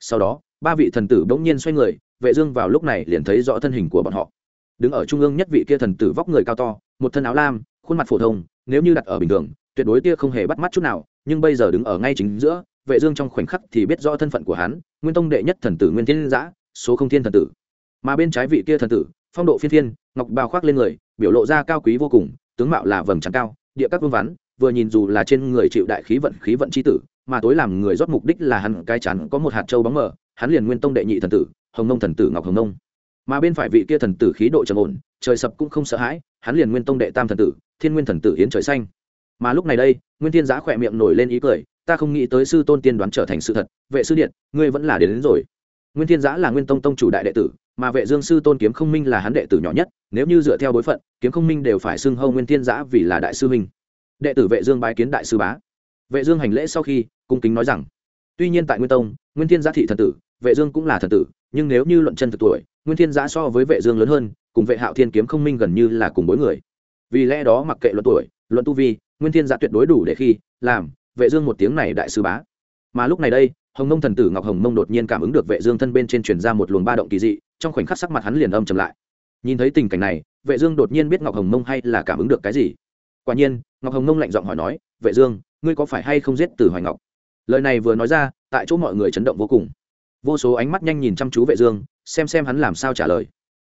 Sau đó, ba vị thần tử bỗng nhiên xoay người, vệ dương vào lúc này liền thấy rõ thân hình của bọn họ. Đứng ở trung ương nhất vị kia thần tử vóc người cao to, một thân áo lam, khuôn mặt phổ thông, nếu như đặt ở bình thường, tuyệt đối kia không hề bắt mắt chút nào, nhưng bây giờ đứng ở ngay chính giữa, vệ dương trong khoảnh khắc thì biết rõ thân phận của hắn, nguyên tông đệ nhất thần tử nguyên thiên giã, số không thiên thần tử. Mà bên trái vị kia thần tử, phong độ phiên thiên ngọc bào khoác lên người, biểu lộ ra cao quý vô cùng tướng mạo là vầng trắng cao địa các vương vắn vừa nhìn dù là trên người chịu đại khí vận khí vận chi tử mà tối làm người rót mục đích là hắn cái chắn có một hạt châu bóng mờ hắn liền nguyên tông đệ nhị thần tử hồng nông thần tử ngọc hồng nông. Mà bên phải vị kia thần tử khí độ trầm ổn trời sập cũng không sợ hãi hắn liền nguyên tông đệ tam thần tử thiên nguyên thần tử yến trời xanh. Mà lúc này đây nguyên thiên giã khỏe miệng nổi lên ý cười ta không nghĩ tới sư tôn tiên đoán trở thành sự thật vệ sư điện ngươi vẫn là đến, đến rồi nguyên thiên giã là nguyên tông tông chủ đại đệ tử, mà vệ dương sư tôn kiếm không minh là hắn đệ tử nhỏ nhất, nếu như dựa theo bối phận, kiếm không minh đều phải xưng hâu nguyên thiên giã vì là đại sư minh đệ tử vệ dương bái kiến đại sư bá. Vệ dương hành lễ sau khi, cung kính nói rằng, tuy nhiên tại nguyên tông, nguyên thiên giã thị thần tử, vệ dương cũng là thần tử, nhưng nếu như luận chân thực tuổi, nguyên thiên giã so với vệ dương lớn hơn, cùng vệ hạo thiên kiếm không minh gần như là cùng bối người. Vì lẽ đó mặc kệ luận tuổi, luận tu vi, nguyên thiên giã tuyệt đối đủ để khi, làm, vệ dương một tiếng này đại sư bá. Mà lúc này đây hồng nông thần tử ngọc hồng mông đột nhiên cảm ứng được vệ dương thân bên trên truyền ra một luồng ba động kỳ dị, trong khoảnh khắc sắc mặt hắn liền âm trầm lại. Nhìn thấy tình cảnh này, vệ dương đột nhiên biết ngọc hồng mông hay là cảm ứng được cái gì. Quả nhiên, ngọc hồng mông lạnh giọng hỏi nói, vệ dương, ngươi có phải hay không giết Tử hoài ngọc? Lời này vừa nói ra, tại chỗ mọi người chấn động vô cùng. Vô số ánh mắt nhanh nhìn chăm chú vệ dương, xem xem hắn làm sao trả lời.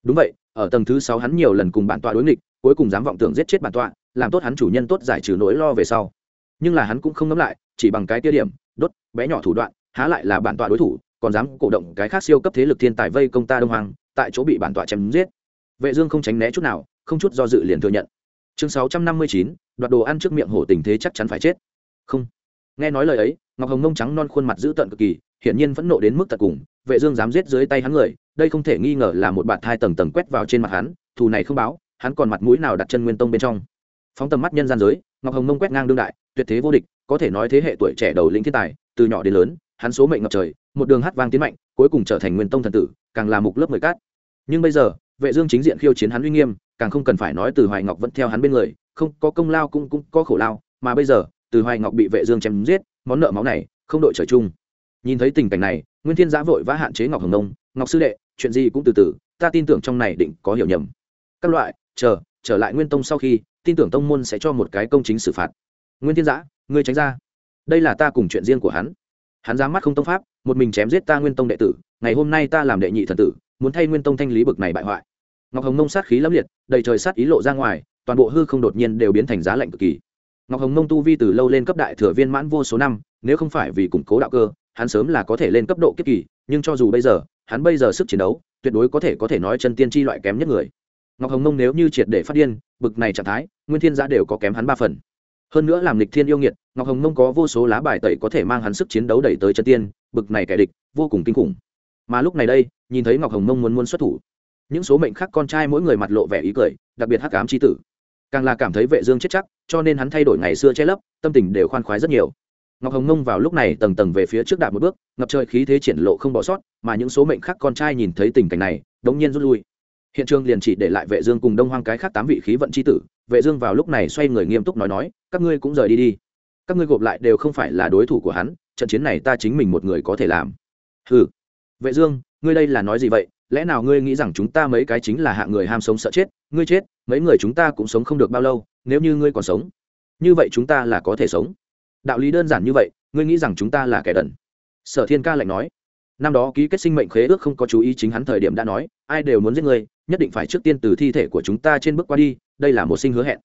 Đúng vậy, ở tầng thứ sáu hắn nhiều lần cùng bản tọa đối nghịch, cuối cùng dám vọng tưởng giết chết bản tọa, làm tốt hắn chủ nhân tốt giải trừ nỗi lo về sau. Nhưng là hắn cũng không ngấm lại, chỉ bằng cái tiêu điểm, đốt, bé nhỏ thủ đoạn há lại là bản tọa đối thủ còn dám cổ động cái khác siêu cấp thế lực thiên tài vây công ta đông hoàng tại chỗ bị bản tọa chém giết. Vệ dương không tránh né chút nào không chút do dự liền thừa nhận. Chương 659, đoạt đồ ăn trước miệng hổ tình thế chắc chắn phải chết. Không. Nghe nói lời ấy ngọc hồng nông trắng non khuôn mặt dữ tợn cực kỳ hiển nhiên phẫn nộ đến mức tận cùng vệ dương dám giết dưới tay hắn người đây không thể nghi ngờ là một bạt thai tầng tầng quét vào trên mặt hắn thù này không báo hắn còn mặt mũi nào đặt chân nguyên tông bên trong. Phóng tầm mắt nhân gian giới ngọc hồng nông quét ngang đương đại tuyệt thế vô địch có thể nói thế hệ tuổi trẻ đầu lĩnh thiên tài từ nhỏ đến lớn hắn số mệnh ngập trời, một đường hát vang tiến mạnh, cuối cùng trở thành nguyên tông thần tử, càng là mục lớp mười cát. Nhưng bây giờ, vệ dương chính diện khiêu chiến hắn uy nghiêm, càng không cần phải nói từ hoài ngọc vẫn theo hắn bên người, không, có công lao cũng cũng có khổ lao, mà bây giờ, từ hoài ngọc bị vệ dương chém giết, món nợ máu này, không đội trời chung. Nhìn thấy tình cảnh này, nguyên thiên giã vội vã hạn chế ngọc hồng nông, ngọc sư đệ, chuyện gì cũng từ từ, ta tin tưởng trong này định có hiểu nhầm. Các loại, chờ, trở lại nguyên tông sau khi, tin tưởng tông môn sẽ cho một cái công chính xử phạt. Nguyên thiên giã, ngươi tránh ra. Đây là ta cùng chuyện riêng của hắn hắn dám mắt không tông pháp, một mình chém giết ta nguyên tông đệ tử, ngày hôm nay ta làm đệ nhị thần tử, muốn thay nguyên tông thanh lý bực này bại hoại. Ngọc hồng nông sát khí lâm liệt, đầy trời sát ý lộ ra ngoài, toàn bộ hư không đột nhiên đều biến thành giá lạnh cực kỳ. Ngọc hồng nông tu vi từ lâu lên cấp đại thừa viên mãn vô số năm, nếu không phải vì củng cố đạo cơ, hắn sớm là có thể lên cấp độ kiếp kỳ, nhưng cho dù bây giờ, hắn bây giờ sức chiến đấu, tuyệt đối có thể có thể nói chân tiên tri loại kém nhất người. Ngọc hồng nông nếu như triệt để phát điên, bực này trạng thái, nguyên thiên giã đều có kém hắn ba phần. Hơn nữa làm lịch thiên yêu nghiệt ngọc hồng nông có vô số lá bài tẩy có thể mang hắn sức chiến đấu đẩy tới chân tiên, bực này kẻ địch, vô cùng kinh khủng. Mà lúc này đây, nhìn thấy ngọc hồng nông muốn muốn xuất thủ, những số mệnh khác con trai mỗi người mặt lộ vẻ ý cười, đặc biệt hắc ám c tử. Càng là cảm thấy vệ dương chết chắc, cho nên hắn thay đổi ngày xưa che lấp, tâm tình đều khoan khoái rất nhiều. Ngọc hồng nông vào lúc này tầng tầng về phía trước đạp một bước, ngập trời khí thế triển lộ không bỏ sót, mà những số mệnh khác con trai nhìn thấy tình cảnh này, đống nhiên rút lui. Hiện trường liền chỉ để lại vệ dương cùng đông hoang cái khác tám vị khí vận chi tử, vệ dương vào lúc này xoay người nghiêm túc nói nói, các ngươi cũng rời đi đi các ngươi gộp lại đều không phải là đối thủ của hắn, trận chiến này ta chính mình một người có thể làm. Hừ. Vệ dương, ngươi đây là nói gì vậy? Lẽ nào ngươi nghĩ rằng chúng ta mấy cái chính là hạng người ham sống sợ chết? Ngươi chết, mấy người chúng ta cũng sống không được bao lâu, nếu như ngươi còn sống, như vậy chúng ta là có thể sống. Đạo lý đơn giản như vậy, ngươi nghĩ rằng chúng ta là kẻ đần? Sở thiên ca lạnh nói. Năm đó ký kết sinh mệnh khế ước không có chú ý chính hắn thời điểm đã nói, ai đều muốn giết ngươi, nhất định phải trước tiên từ thi thể của chúng ta trên bước qua đi, đây là một sinh hứa hẹn.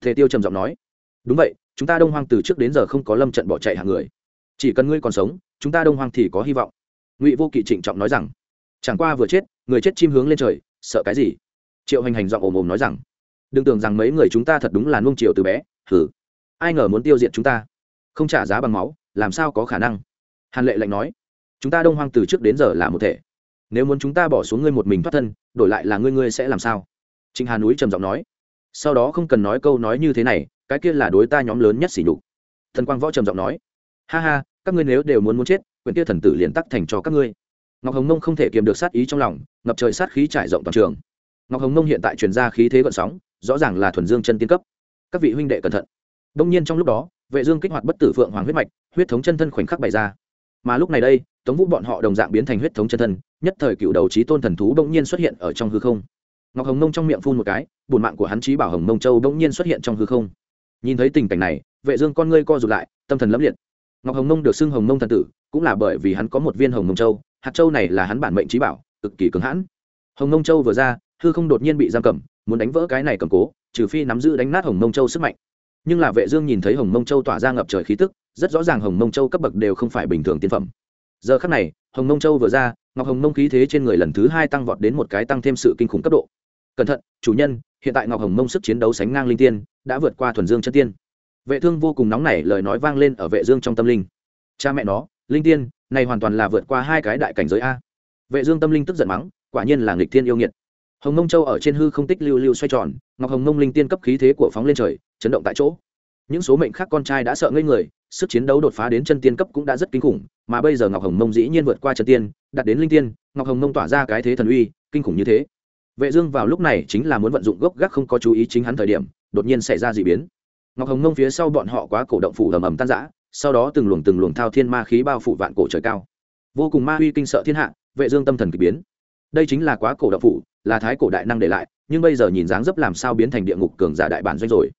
Thể tiêu trầm giọng nói. Đúng vậy chúng ta đông hoang từ trước đến giờ không có lâm trận bỏ chạy hàng người. Chỉ cần ngươi còn sống, chúng ta đông hoang thì có hy vọng. Ngụy vô kỵ trịnh trọng nói rằng. Chẳng qua vừa chết, người chết chim hướng lên trời, sợ cái gì? Triệu hành hành giọng ồm ồm nói rằng. Đừng tưởng rằng mấy người chúng ta thật đúng là nuông chiều từ bé thử ai ngờ muốn tiêu diệt chúng ta, không trả giá bằng máu, làm sao có khả năng? Hàn lệ lạnh nói. Chúng ta đông hoang từ trước đến giờ là một thể. Nếu muốn chúng ta bỏ xuống ngươi một mình thoát thân, đổi lại là ngươi ngươi sẽ làm sao? Trịnh hà núi trầm giọng nói sau đó không cần nói câu nói như thế này, cái kia là đối ta nhóm lớn nhất sỉ nhục. Thần quang võ trầm giọng nói, ha ha, các ngươi nếu đều muốn muốn chết quyền kia thần tử liền tắc thành cho các ngươi. Ngọc hồng nông không thể kiềm được sát ý trong lòng, ngập trời sát khí trải rộng toàn trường. Ngọc hồng nông hiện tại truyền ra khí thế gợn sóng, rõ ràng là thuần dương chân tiên cấp. Các vị huynh đệ cẩn thận. Đông nhiên trong lúc đó, vệ dương kích hoạt bất tử phượng hoàng huyết mạch, huyết thống chân thân khoảnh khắc bày ra. Mà lúc này đây, tống vũ bọn họ đồng dạng biến thành huyết thống chân thân, nhất thời cựu đầu trí tôn thần thú đông nhiên xuất hiện ở trong hư không ngọc hồng nông trong miệng phun một cái bùn mạng của hắn trí bảo hồng mông châu đông nhiên xuất hiện trong hư không nhìn thấy tình cảnh này vệ dương con ngươi co rụt lại tâm thần lấp liệt ngọc hồng nông được xưng hồng Nông thần tử cũng là bởi vì hắn có một viên hồng Nông châu hạt châu này là hắn bản mệnh trí bảo cực kỳ cứng hãn hồng Nông châu vừa ra hư không đột nhiên bị giam cầm muốn đánh vỡ cái này cầm cố trừ phi nắm giữ đánh nát hồng Nông châu sức mạnh nhưng là vệ dương nhìn thấy hồng Nông châu tỏa ra ngập trời khí tức rất rõ ràng hồng Nông châu cấp bậc đều không phải bình thường tiên phẩm giờ khắc này hồng Nông châu vừa ra ngọc hồng Nông khí thế trên người lần thứ hai tăng vọt đến một cái tăng thêm sự kinh khủng cấp độ cẩn thận, chủ nhân, hiện tại ngọc hồng mông sức chiến đấu sánh ngang linh tiên, đã vượt qua thuần dương chân tiên. Vệ thương vô cùng nóng nảy, lời nói vang lên ở vệ dương trong tâm linh. Cha mẹ nó, linh tiên, này hoàn toàn là vượt qua hai cái đại cảnh giới a. Vệ dương tâm linh tức giận mắng, quả nhiên là nghịch thiên yêu nghiệt. Hồng mông châu ở trên hư không tích lưu lưu xoay tròn, ngọc hồng mông linh tiên cấp khí thế của phóng lên trời, chấn động tại chỗ. Những số mệnh khác con trai đã sợ ngây người, sức chiến đấu đột phá đến chân tiên cấp cũng đã rất kinh khủng, mà bây giờ ngọc hồng mông dĩ nhiên vượt qua chân tiên, đạt đến linh tiên, ngọc hồng mông tỏa ra cái thế thần uy, kinh khủng như thế vệ dương vào lúc này chính là muốn vận dụng gốc gác không có chú ý chính hắn thời điểm, đột nhiên xảy ra dị biến. Ngọc hồng Nông phía sau bọn họ quá cổ động phủ ầm ầm tan rã, sau đó từng luồng từng luồng thao thiên ma khí bao phủ vạn cổ trời cao. Vô cùng ma uy kinh sợ thiên hạ, vệ dương tâm thần kỳ biến. Đây chính là quá cổ động phủ, là thái cổ đại năng để lại, nhưng bây giờ nhìn dáng dấp làm sao biến thành địa ngục cường giả đại bản doanh rồi.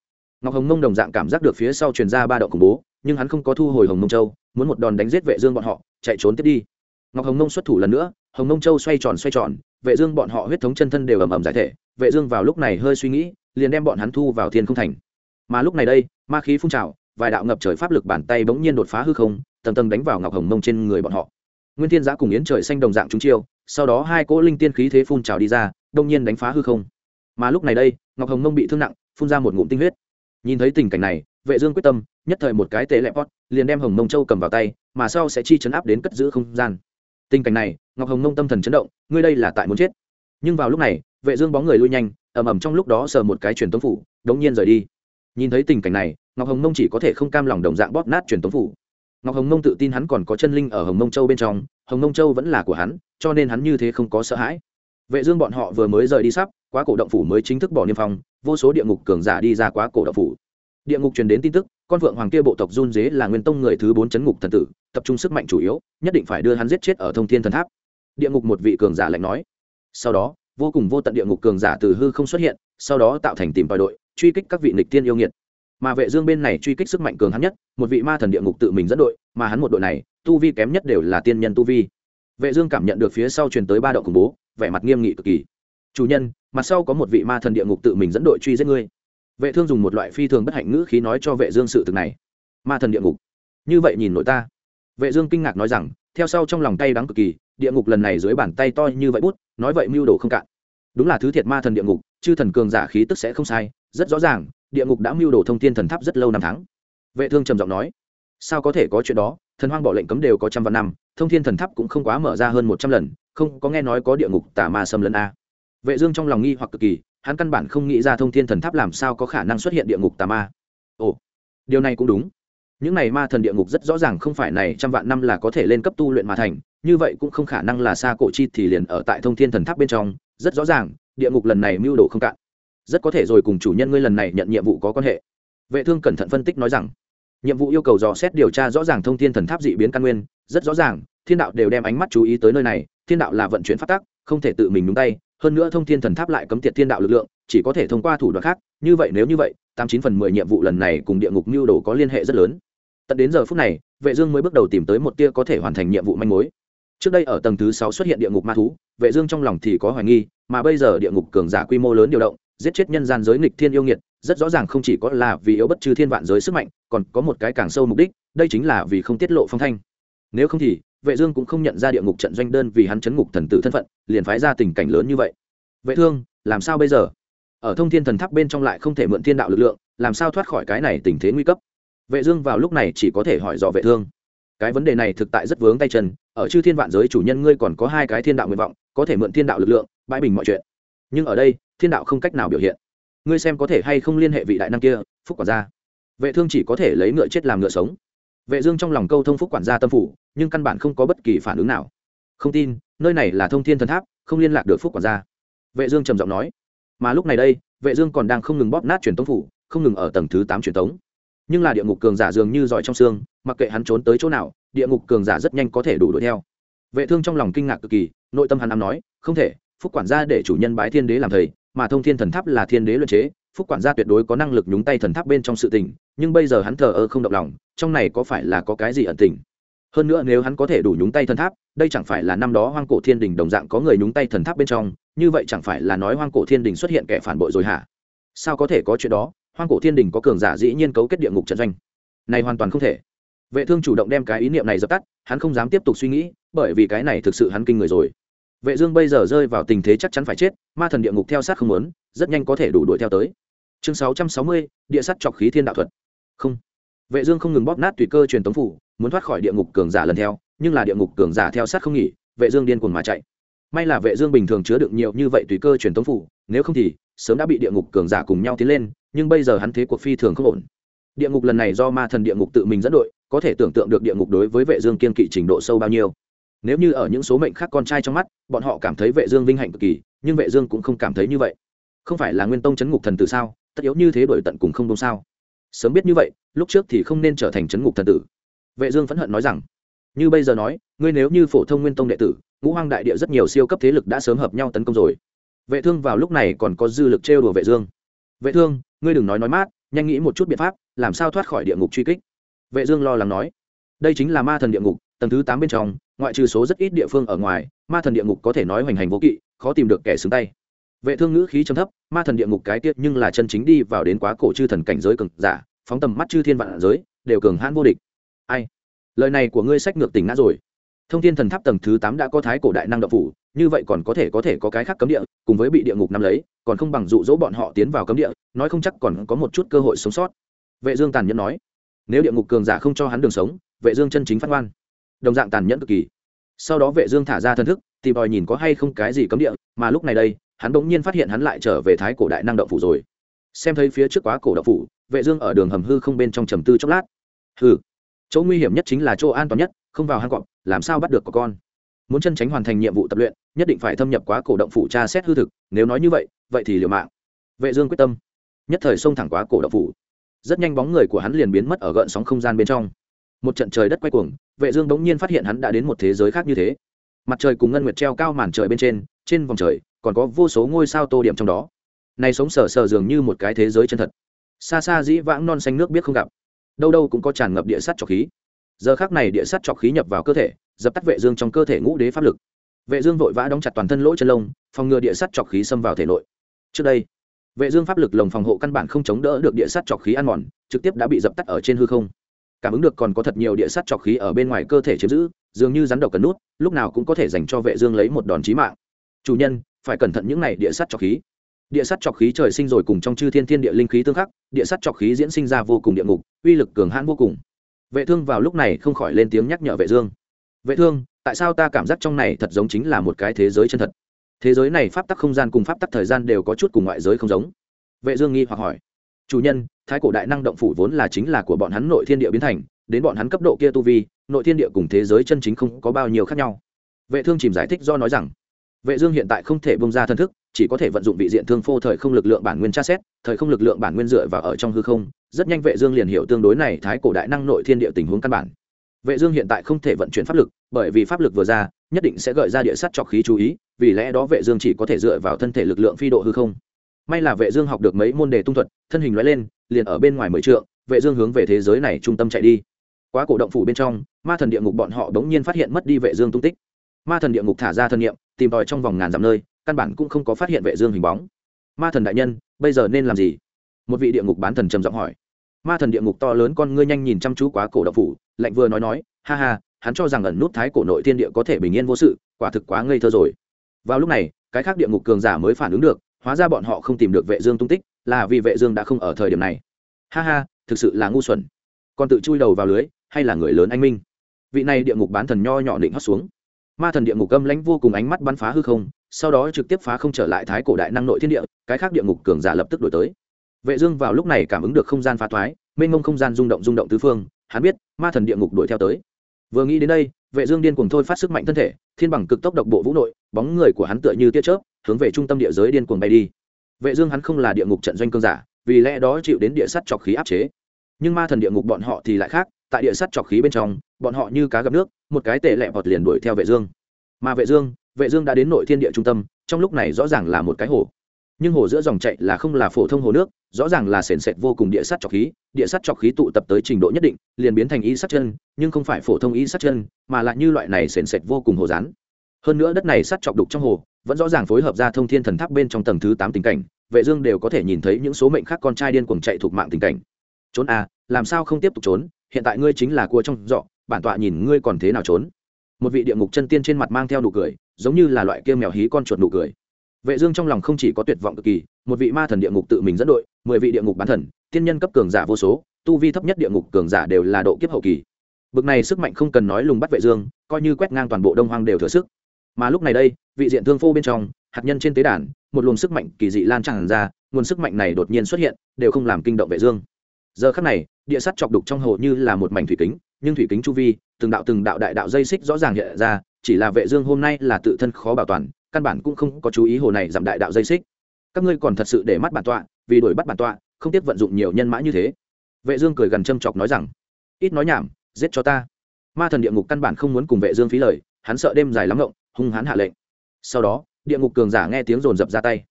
Ngọc hồng Nông đồng dạng cảm giác được phía sau truyền ra ba động khủng bố, nhưng hắn không có thu hồi hồng mông châu, muốn một đòn đánh giết vệ dương bọn họ, chạy trốn tiếp đi. Ngọc hồng Nông xuất thủ lần nữa, hồng mông châu xoay tròn xoay tròn vệ dương bọn họ huyết thống chân thân đều ầm ầm giải thể, vệ dương vào lúc này hơi suy nghĩ, liền đem bọn hắn thu vào thiên không thành. Mà lúc này đây, ma khí phun trào, vài đạo ngập trời pháp lực bàn tay bỗng nhiên đột phá hư không, tầng tầng đánh vào ngọc hồng mông trên người bọn họ. Nguyên thiên giã cùng yến trời xanh đồng dạng chúng chiêu, sau đó hai cỗ linh tiên khí thế phun trào đi ra, đông nhiên đánh phá hư không. Mà lúc này đây, ngọc hồng mông bị thương nặng, phun ra một ngụm tinh huyết. Nhìn thấy tình cảnh này, vệ dương quyết tâm, nhất thời một cái tế lẹ pot, liền đem hồng mông châu cầm vào tay, mà sau sẽ chi chấn áp đến cất giữ không gian tình cảnh này, ngọc hồng nông tâm thần chấn động, ngươi đây là tại muốn chết. Nhưng vào lúc này, vệ dương bóng người lui nhanh, ầm ầm trong lúc đó sờ một cái truyền tống phủ, đống nhiên rời đi. Nhìn thấy tình cảnh này, ngọc hồng nông chỉ có thể không cam lòng đồng dạng bóp nát truyền tống phủ. Ngọc hồng nông tự tin hắn còn có chân linh ở hồng nông châu bên trong, hồng nông châu vẫn là của hắn, cho nên hắn như thế không có sợ hãi. Vệ dương bọn họ vừa mới rời đi sắp, quá cổ động phủ mới chính thức bỏ niêm phong, vô số địa ngục cường giả đi ra quá cổ động phủ. Địa ngục truyền đến tin tức, con vượng hoàng kia bộ tộc run dế là nguyên tông người thứ bốn chấn ngục thần tử tập trung sức mạnh chủ yếu, nhất định phải đưa hắn giết chết ở thông thiên thần tháp. Địa ngục một vị cường giả lạnh nói. Sau đó, vô cùng vô tận địa ngục cường giả từ hư không xuất hiện, sau đó tạo thành tìm tòi đội, truy kích các vị nịch tiên yêu nghiệt. Mà vệ dương bên này truy kích sức mạnh cường hắn nhất, một vị ma thần địa ngục tự mình dẫn đội, mà hắn một đội này, tu vi kém nhất đều là tiên nhân tu vi. Vệ dương cảm nhận được phía sau truyền tới ba động khủng bố, vẻ mặt nghiêm nghị cực kỳ. Chủ nhân, mặt sau có một vị ma thần địa ngục tự mình dẫn đội truy giết ngươi. Vệ thương dùng một loại phi thường bất hạnh ngữ khí nói cho vệ dương sự thực này. Ma thần địa ngục, như vậy nhìn nội ta vệ dương kinh ngạc nói rằng, theo sau trong lòng tay đắng cực kỳ, địa ngục lần này dưới bàn tay to như vậy bút, nói vậy mưu đồ không cạn. Đúng là thứ thiệt ma thần địa ngục, chư thần cường giả khí tức sẽ không sai, rất rõ ràng, địa ngục đã mưu đồ thông thiên thần tháp rất lâu năm tháng. Vệ thương trầm giọng nói, sao có thể có chuyện đó, thần hoang bỏ lệnh cấm đều có trăm vạn năm, thông thiên thần tháp cũng không quá mở ra hơn một trăm lần, không có nghe nói có địa ngục tà ma xâm lấn a. Vệ dương trong lòng nghi hoặc cực kỳ, hắn căn bản không nghĩ ra thông thiên thần tháp làm sao có khả năng xuất hiện địa ngục tà ma. Ồ, điều này cũng đúng những này ma thần địa ngục rất rõ ràng không phải này trăm vạn năm là có thể lên cấp tu luyện mà thành, như vậy cũng không khả năng là xa cổ chi thì liền ở tại thông thiên thần tháp bên trong, rất rõ ràng, địa ngục lần này mưu đồ không cạn. Rất có thể rồi cùng chủ nhân ngươi lần này nhận nhiệm vụ có quan hệ. Vệ thương cẩn thận phân tích nói rằng, nhiệm vụ yêu cầu dò xét điều tra rõ ràng thông thiên thần tháp dị biến căn nguyên, rất rõ ràng, thiên đạo đều đem ánh mắt chú ý tới nơi này, thiên đạo là vận chuyển phát tác không thể tự mình nhúng tay, hơn nữa thông thiên thần tháp lại cấm tiệt thiên đạo lực lượng, chỉ có thể thông qua thủ đoạn khác, như vậy nếu như vậy, tám chín phần mười nhiệm vụ lần này cùng địa ngục mưu đồ có liên hệ rất lớn tận đến giờ phút này, vệ dương mới bước đầu tìm tới một tia có thể hoàn thành nhiệm vụ manh mối. Trước đây ở tầng thứ sáu xuất hiện địa ngục ma thú, vệ dương trong lòng thì có hoài nghi, mà bây giờ địa ngục cường giả quy mô lớn điều động, giết chết nhân gian giới nghịch thiên yêu nghiệt, rất rõ ràng không chỉ có là vì yếu bất trừ thiên vạn giới sức mạnh, còn có một cái càng sâu mục đích, đây chính là vì không tiết lộ phong thanh. Nếu không thì, vệ dương cũng không nhận ra địa ngục trận doanh đơn vì hắn chấn ngục thần tử thân phận, liền phái ra tình cảnh lớn như vậy. Vệ thương, làm sao bây giờ? Ở thông thiên thần tháp bên trong lại không thể mượn thiên đạo lực lượng, làm sao thoát khỏi cái này tình thế nguy cấp? Vệ dương vào lúc này chỉ có thể hỏi dò vệ thương. Cái vấn đề này thực tại rất vướng tay chân, ở chư thiên vạn giới chủ nhân ngươi còn có hai cái thiên đạo nguyện vọng, có thể mượn thiên đạo lực lượng, bãi bình mọi chuyện. Nhưng ở đây, thiên đạo không cách nào biểu hiện. Ngươi xem có thể hay không liên hệ vị đại năng kia, phúc quản gia. Vệ thương chỉ có thể lấy ngựa chết làm ngựa sống. Vệ dương trong lòng câu thông phúc quản gia tâm phủ, nhưng căn bản không có bất kỳ phản ứng nào. Không tin, nơi này là thông thiên thần tháp, không liên lạc được phúc quản gia. Vệ dương trầm giọng nói. Mà lúc này đây, vệ dương còn đang không ngừng bóp nát truyền tống phủ, không ngừng ở tầng thứ tám truyền tống nhưng là địa ngục cường giả dường như giỏi trong xương, mặc kệ hắn trốn tới chỗ nào, địa ngục cường giả rất nhanh có thể đủ đuổi theo. Vệ thương trong lòng kinh ngạc cực kỳ, nội tâm hắn ám nói, không thể, phúc quản gia để chủ nhân bái thiên đế làm thầy, mà thông thiên thần tháp là thiên đế luận chế, phúc quản gia tuyệt đối có năng lực nhúng tay thần tháp bên trong sự tình, nhưng bây giờ hắn thờ ơ không động lòng, trong này có phải là có cái gì ẩn tình? Hơn nữa nếu hắn có thể đủ nhúng tay thần tháp, đây chẳng phải là năm đó hoang cổ thiên đình đồng dạng có người nhúng tay thần tháp bên trong, như vậy chẳng phải là nói hoang cổ thiên đình xuất hiện kẻ phản bội rồi hả? Sao có thể có chuyện đó? Hoang cổ thiên đình có cường giả dĩ nhiên cấu kết địa ngục trận doanh. Này hoàn toàn không thể. Vệ thương chủ động đem cái ý niệm này dập tắt hắn không dám tiếp tục suy nghĩ bởi vì cái này thực sự hắn kinh người rồi. Vệ dương bây giờ rơi vào tình thế chắc chắn phải chết ma thần địa ngục theo sát không muốn rất nhanh có thể đủ đuổi theo tới. Chương 660, địa sắt chọc khí thiên đạo thuật. Không. Vệ dương không ngừng bóp nát tùy cơ truyền tống phủ muốn thoát khỏi địa ngục cường giả lần theo nhưng là địa ngục cường giả theo sát không nghỉ vệ dương điên cuồng mà chạy may là vệ dương bình thường chứa đựng nhiều như vậy tùy cơ truyền tống phủ, nếu không thì, sớm đã bị địa ngục cường giả cùng nhau tiến lên, nhưng bây giờ hắn thế cuộc phi thường không ổn. Địa ngục lần này do ma thần địa ngục tự mình dẫn đội, có thể tưởng tượng được địa ngục đối với vệ dương kiên kỵ trình độ sâu bao nhiêu. Nếu như ở những số mệnh khác con trai trong mắt, bọn họ cảm thấy vệ dương vinh hạnh cực kỳ, nhưng vệ dương cũng không cảm thấy như vậy. Không phải là nguyên tông chấn ngục thần tử sao? Tất yếu như thế đổi tận cùng không đúng sao? Sớm biết như vậy, lúc trước thì không nên trở thành chấn ngục thần tử. Vệ dương phẫn hận nói rằng, như bây giờ nói, ngươi nếu như phổ thông nguyên tông đệ tử ngũ hoang đại địa rất nhiều siêu cấp thế lực đã sớm hợp nhau tấn công rồi. Vệ thương vào lúc này còn có dư lực trêu đùa vệ dương. Vệ thương, ngươi đừng nói nói mát, nhanh nghĩ một chút biện pháp, làm sao thoát khỏi địa ngục truy kích. Vệ dương lo lắng nói. Đây chính là ma thần địa ngục, tầng thứ tám bên trong, ngoại trừ số rất ít địa phương ở ngoài, ma thần địa ngục có thể nói hoành hành vô kỵ, khó tìm được kẻ xứng tay. Vệ thương ngữ khí trầm thấp, ma thần địa ngục cái tiết nhưng là chân chính đi vào đến quá cổ chư thần cảnh giới cường giả, phóng tầm mắt chư thiên vạn giới, đều cường hãn vô địch. Ai? Lời này của ngươi sách ngược tỉnh ngã rồi thông thiên thần tháp tầng thứ tám đã có thái cổ đại năng đậu phủ, như vậy còn có thể có thể có cái khác cấm địa, cùng với bị địa ngục nắm lấy, còn không bằng dụ dỗ bọn họ tiến vào cấm địa, nói không chắc còn có một chút cơ hội sống sót. Vệ dương tàn nhẫn nói. Nếu địa ngục cường giả không cho hắn đường sống, vệ dương chân chính phát ngoan. Đồng dạng tàn nhẫn cực kỳ. Sau đó vệ dương thả ra thân thức tìm đòi nhìn có hay không cái gì cấm địa, mà lúc này đây, hắn bỗng nhiên phát hiện hắn lại trở về thái cổ đại năng động phủ rồi. Xem thấy phía trước quá cổ động phủ, vệ dương ở đường hầm hư không bên trong trầm tư chốc lát. Hư chỗ nguy hiểm nhất chính là chỗ an toàn nhất không vào hang cọp, làm sao bắt được có con? Muốn chân tránh hoàn thành nhiệm vụ tập luyện, nhất định phải thâm nhập quá cổ động phủ tra xét hư thực, nếu nói như vậy vậy thì liều mạng. Vệ dương quyết tâm. Nhất thời xông thẳng quá cổ động phủ. Rất nhanh bóng người của hắn liền biến mất ở gợn sóng không gian bên trong. Một trận trời đất quay cuồng, vệ dương bỗng nhiên phát hiện hắn đã đến một thế giới khác như thế. Mặt trời cùng ngân nguyệt treo cao màn trời bên trên trên vòng trời, còn có vô số ngôi sao tô điểm trong đó. Này sống sờ sờ dường như một cái thế giới chân thật. Xa xa dĩ vãng non xanh nước biết không gặp. Đâu đâu cũng có tràn ngập địa sắt trọc khí giờ khác này địa sắt chọc khí nhập vào cơ thể, dập tắt vệ dương trong cơ thể ngũ đế pháp lực. Vệ dương vội vã đóng chặt toàn thân lỗ chân lông, phòng ngừa địa sắt chọc khí xâm vào thể nội. Trước đây, vệ dương pháp lực lồng phòng hộ căn bản không chống đỡ được địa sắt chọc khí ăn mòn, trực tiếp đã bị dập tắt ở trên hư không. Cảm ứng được còn có thật nhiều địa sắt chọc khí ở bên ngoài cơ thể chiếm giữ, dường như rắn độc cần nút, lúc nào cũng có thể dành cho vệ dương lấy một đòn chí mạng. Chủ nhân, phải cẩn thận những này địa sắt chọc khí. Địa sắt chọc khí trời sinh rồi cùng trong chư thiên thiên địa linh khí tương khắc, địa sắt chọc khí diễn sinh ra vô cùng địa ngục, uy lực cường hãn vô cùng vệ thương vào lúc này không khỏi lên tiếng nhắc nhở vệ dương. Vệ thương, tại sao ta cảm giác trong này thật giống chính là một cái thế giới chân thật? Thế giới này pháp tắc không gian cùng pháp tắc thời gian đều có chút cùng ngoại giới không giống. Vệ dương nghi hoặc hỏi. Chủ nhân, thái cổ đại năng động phủ vốn là chính là của bọn hắn nội thiên địa biến thành, đến bọn hắn cấp độ kia tu vi, nội thiên địa cùng thế giới chân chính không có bao nhiêu khác nhau. Vệ thương chìm giải thích do nói rằng, vệ dương hiện tại không thể bung ra thân thức chỉ có thể vận dụng vị diện thương phô thời không lực lượng bản nguyên tra xét, thời không lực lượng bản nguyên dựa vào ở trong hư không, rất nhanh vệ dương liền hiểu tương đối này thái cổ đại năng nội thiên địa tình huống căn bản. Vệ dương hiện tại không thể vận chuyển pháp lực, bởi vì pháp lực vừa ra, nhất định sẽ gợi ra địa sát trọc khí chú ý, vì lẽ đó vệ dương chỉ có thể dựa vào thân thể lực lượng phi độ hư không. May là vệ dương học được mấy môn đề tung thuật, thân hình lóe lên, liền ở bên ngoài mười trượng, vệ dương hướng về thế giới này trung tâm chạy đi. Quá cổ động phủ bên trong, ma thần địa ngục bọn họ đống nhiên phát hiện mất đi vệ dương tung tích. Ma thần địa ngục thả ra thân niệm, tìm tòi trong vòng ngàn dặm nơi căn bản cũng không có phát hiện vệ dương hình bóng. Ma thần đại nhân, bây giờ nên làm gì? Một vị địa ngục bán thần trầm giọng hỏi. Ma thần địa ngục to lớn con ngươi nhanh nhìn chăm chú quá cổ động phủ, lạnh vừa nói nói, ha ha, hắn cho rằng ẩn nút thái cổ nội thiên địa có thể bình yên vô sự, quả thực quá ngây thơ rồi. Vào lúc này, cái khác địa ngục cường giả mới phản ứng được, hóa ra bọn họ không tìm được vệ dương tung tích, là vì vệ dương đã không ở thời điểm này. Ha ha, thực sự là ngu xuẩn. Còn tự chui đầu vào lưới, hay là người lớn anh minh? Vị này địa ngục bán thần nho nhỏ định hót xuống. Ma thần địa ngục âm lãnh vô cùng ánh mắt bắn phá hư không sau đó trực tiếp phá không trở lại thái cổ đại năng nội thiên địa, cái khác địa ngục cường giả lập tức đổi tới. Vệ dương vào lúc này cảm ứng được không gian phá thoái, mênh mông không gian rung động rung động tứ phương, hắn biết, ma thần địa ngục đuổi theo tới. Vừa nghĩ đến đây, vệ dương điên cuồng thôi phát sức mạnh thân thể, thiên bằng cực tốc độc bộ vũ nội, bóng người của hắn tựa như tia chớp, hướng về trung tâm địa giới điên cuồng bay đi. Vệ dương hắn không là địa ngục trận doanh cương giả, vì lẽ đó chịu đến địa sắt chọc khí áp chế. Nhưng ma thần địa ngục bọn họ thì lại khác, tại địa sắt chọc khí bên trong, bọn họ như cá gặp nước, một cái tệ lẹ vọt liền đuổi theo vệ dương. Mà vệ dương vệ dương đã đến nội thiên địa trung tâm, trong lúc này rõ ràng là một cái hồ. Nhưng hồ giữa dòng chảy là không là phổ thông hồ nước, rõ ràng là sền sệt vô cùng địa sắt trọc khí, địa sắt trọc khí tụ tập tới trình độ nhất định, liền biến thành y sắt chân, nhưng không phải phổ thông y sắt chân, mà lại như loại này sền sệt vô cùng hồ rán hơn nữa đất này sắt trọc đục trong hồ, vẫn rõ ràng phối hợp ra thông thiên thần tháp bên trong tầng thứ tám tình cảnh, vệ dương đều có thể nhìn thấy những số mệnh khác con trai điên cuồng chạy thuộc mạng tình cảnh. Trốn à làm sao không tiếp tục trốn? Hiện tại ngươi chính là cua trong dọ bản tọa nhìn ngươi còn thế nào trốn? Một vị địa ngục chân tiên trên mặt mang theo nụ cười giống như là loại kia mèo hí con chuột nụ cười. Vệ dương trong lòng không chỉ có tuyệt vọng cực kỳ, một vị ma thần địa ngục tự mình dẫn đội, mười vị địa ngục bán thần, tiên nhân cấp cường giả vô số, tu vi thấp nhất địa ngục cường giả đều là độ kiếp hậu kỳ. Bực này sức mạnh không cần nói lùng bắt vệ dương, coi như quét ngang toàn bộ đông hoang đều thừa sức. Mà lúc này đây, vị diện thương phô bên trong, hạt nhân trên tế đàn, một luồng sức mạnh kỳ dị lan tràn ra, nguồn sức mạnh này đột nhiên xuất hiện, đều không làm kinh động vệ dương. Giờ khắc này, địa sắt chọc đục trong hồ như là một mảnh thủy kính, nhưng thủy kính chu vi, từng đạo từng đạo đại đạo dây xích rõ ràng hiện ra chỉ là vệ dương hôm nay là tự thân khó bảo toàn, căn bản cũng không có chú ý hồ này giảm đại đạo dây xích. Các ngươi còn thật sự để mắt bản tọa, vì đuổi bắt bản tọa, không tiếc vận dụng nhiều nhân mã như thế. Vệ dương cười gần châm chọc nói rằng, ít nói nhảm, giết cho ta. Ma thần địa ngục căn bản không muốn cùng vệ dương phí lời, hắn sợ đêm dài lắm ngộng, hung hãn hạ lệnh. Sau đó, địa ngục cường giả nghe tiếng rồn rập ra tay.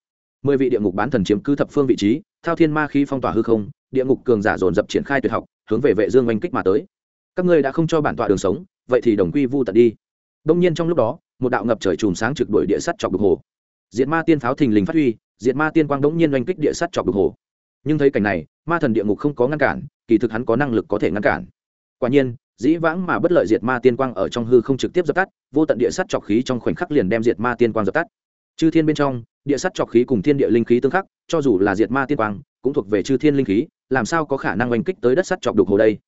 Mười vị địa ngục bán thần chiếm cứ thập phương vị trí, thao thiên ma khí phong tỏa hư không, địa ngục cường giả dồn dập triển khai tuyệt học, hướng về vệ dương oanh kích mà tới. Các ngươi đã không cho bản tọa đường sống, vậy thì đồng quy vu tận đi đông nhiên trong lúc đó, một đạo ngập trời chùm sáng trực đuổi địa sắt chọc đục hồ. Diệt ma tiên pháo thình lình phát huy, diệt ma tiên quang đống nhiên oanh kích địa sắt chọc đục hồ. Nhưng thấy cảnh này, ma thần địa ngục không có ngăn cản, kỳ thực hắn có năng lực có thể ngăn cản. Quả nhiên, dĩ vãng mà bất lợi diệt ma tiên quang ở trong hư không trực tiếp dập tắt, vô tận địa sắt chọc khí trong khoảnh khắc liền đem diệt ma tiên quang dập tắt. Chư thiên bên trong, địa sắt chọc khí cùng thiên địa linh khí tương khắc, cho dù là diệt ma tiên quang, cũng thuộc về chư thiên linh khí, làm sao có khả năng oanh kích tới đất sắt chọc đục hồ đây?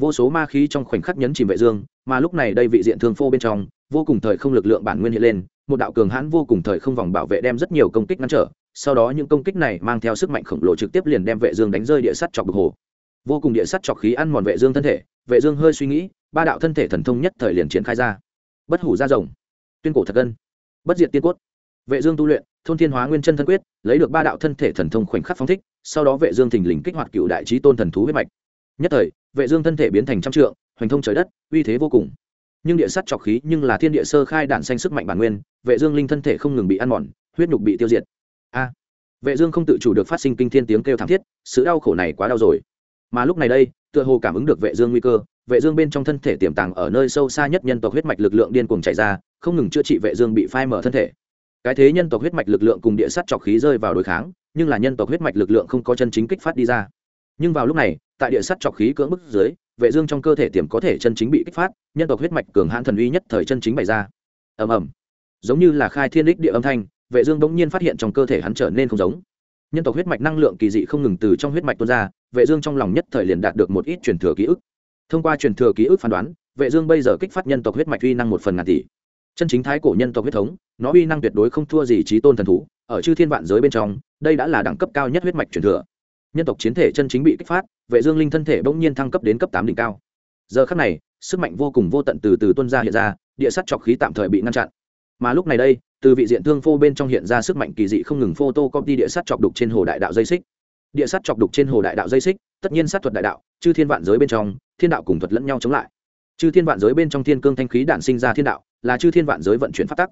Vô số ma khí trong khoảnh khắc nhấn chìm vệ dương, mà lúc này đây vị diện thương phô bên trong vô cùng thời không lực lượng bản nguyên hiện lên, một đạo cường hãn vô cùng thời không vòng bảo vệ đem rất nhiều công kích ngăn trở, sau đó những công kích này mang theo sức mạnh khổng lồ trực tiếp liền đem vệ dương đánh rơi địa sắt chọc bực hồ. Vô cùng địa sắt chọc khí ăn mòn vệ dương thân thể, vệ dương hơi suy nghĩ, ba đạo thân thể thần thông nhất thời liền triển khai ra. Bất hủ ra rồng, tuyên cổ thật gân, bất diệt tiên cốt. Vệ dương tu luyện, thôn thiên hóa nguyên chân thân quyết, lấy được ba đạo thân thể thần thông khoảnh khắc phóng thích, sau đó vệ dương thình lình kích hoạt cựu đại chí tôn thần thú huyết mạch. Nhất thời, vệ dương thân thể biến thành trăm trượng, hoành thông trời đất, uy thế vô cùng nhưng địa sắt trọc khí nhưng là thiên địa sơ khai đạn xanh sức mạnh bản nguyên, vệ dương linh thân thể không ngừng bị ăn mòn, huyết nhục bị tiêu diệt. A! Vệ dương không tự chủ được phát sinh kinh thiên tiếng kêu thảm thiết, sự đau khổ này quá đau rồi. Mà lúc này đây, tựa hồ cảm ứng được vệ dương nguy cơ, vệ dương bên trong thân thể tiềm tàng ở nơi sâu xa nhất nhân tộc huyết mạch lực lượng điên cuồng chảy ra, không ngừng chữa trị vệ dương bị phai mở thân thể. Cái thế nhân tộc huyết mạch lực lượng cùng địa sắt trọc khí rơi vào đối kháng, nhưng là nhân tộc huyết mạch lực lượng không có chân chính kích phát đi ra. Nhưng vào lúc này, tại địa sắt trọc khí cưỡng bức dưới vệ dương trong cơ thể tiềm có thể chân chính bị kích phát, nhân tộc huyết mạch cường hãn thần uy nhất thời chân chính bày ra. Ầm ầm. Giống như là khai thiên đích địa âm thanh, vệ dương đống nhiên phát hiện trong cơ thể hắn trở nên không giống. Nhân tộc huyết mạch năng lượng kỳ dị không ngừng từ trong huyết mạch tuôn ra, vệ dương trong lòng nhất thời liền đạt được một ít truyền thừa ký ức. Thông qua truyền thừa ký ức phán đoán, vệ dương bây giờ kích phát nhân tộc huyết mạch uy năng một phần ngàn tỷ. Chân chính thái cổ nhân tộc huyết thống, nó uy năng tuyệt đối không thua gì trí tôn thần thú. Ở chư thiên vạn giới bên trong, đây đã là đẳng cấp cao nhất huyết mạch truyền thừa nhân tộc chiến thể chân chính bị kích phát, vệ dương linh thân thể bỗng nhiên thăng cấp đến cấp tám đỉnh cao. Giờ khắc này, sức mạnh vô cùng vô tận từ từ tuôn ra hiện ra, địa sắt chọc khí tạm thời bị ngăn chặn. Mà lúc này đây, từ vị diện thương phô bên trong hiện ra sức mạnh kỳ dị không ngừng phô tô copy địa sắt chọc đục trên hồ đại đạo dây xích. Địa sắt chọc đục trên hồ đại đạo dây xích, tất nhiên sát thuật đại đạo, chư thiên vạn giới bên trong, thiên đạo cùng thuật lẫn nhau chống lại. Chư thiên vạn giới bên trong thiên cương thanh khí đản sinh ra thiên đạo, là chư thiên vạn giới vận chuyển phát tắc.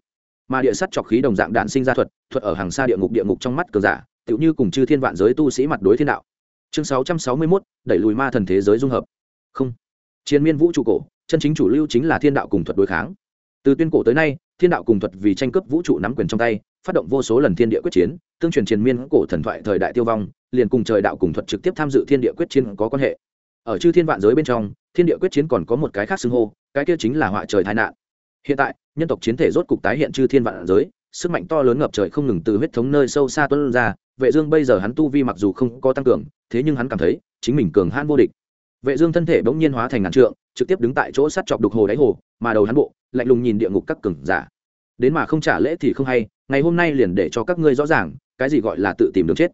Mà địa sắt chọc khí đồng dạng đản sinh ra thuật thuật ở hàng xa địa ngục địa ngục trong mắt cờ giả tựu như cùng chư thiên vạn giới tu sĩ mặt đối thiên đạo. Chương sáu trăm sáu mươi mốt, đẩy lùi ma thần thế giới dung hợp. Không. Chiến miên vũ trụ cổ, chân chính chủ lưu chính là thiên đạo cùng thuật đối kháng. Từ tuyên cổ tới nay, thiên đạo cùng thuật vì tranh cướp vũ trụ nắm quyền trong tay, phát động vô số lần thiên địa quyết chiến, tương truyền chiến miên cổ thần thoại thời đại tiêu vong, liền cùng trời đạo cùng thuật trực tiếp tham dự thiên địa quyết chiến có quan hệ. Ở chư thiên vạn giới bên trong, thiên địa quyết chiến còn có một cái khác xưng hô, cái kia chính là họa trời tai nạn. Hiện tại, nhân tộc chiến thể rốt cục tái hiện chư thiên vạn giới sức mạnh to lớn ngập trời không ngừng từ huyết thống nơi sâu xa tuôn ra, vệ dương bây giờ hắn tu vi mặc dù không có tăng cường, thế nhưng hắn cảm thấy chính mình cường hãn vô địch. Vệ dương thân thể bỗng nhiên hóa thành ngàn trượng, trực tiếp đứng tại chỗ sát chọc đục hồ đáy hồ, mà đầu hắn bộ, lạnh lùng nhìn địa ngục các cường giả. Đến mà không trả lễ thì không hay, ngày hôm nay liền để cho các ngươi rõ ràng, cái gì gọi là tự tìm đường chết.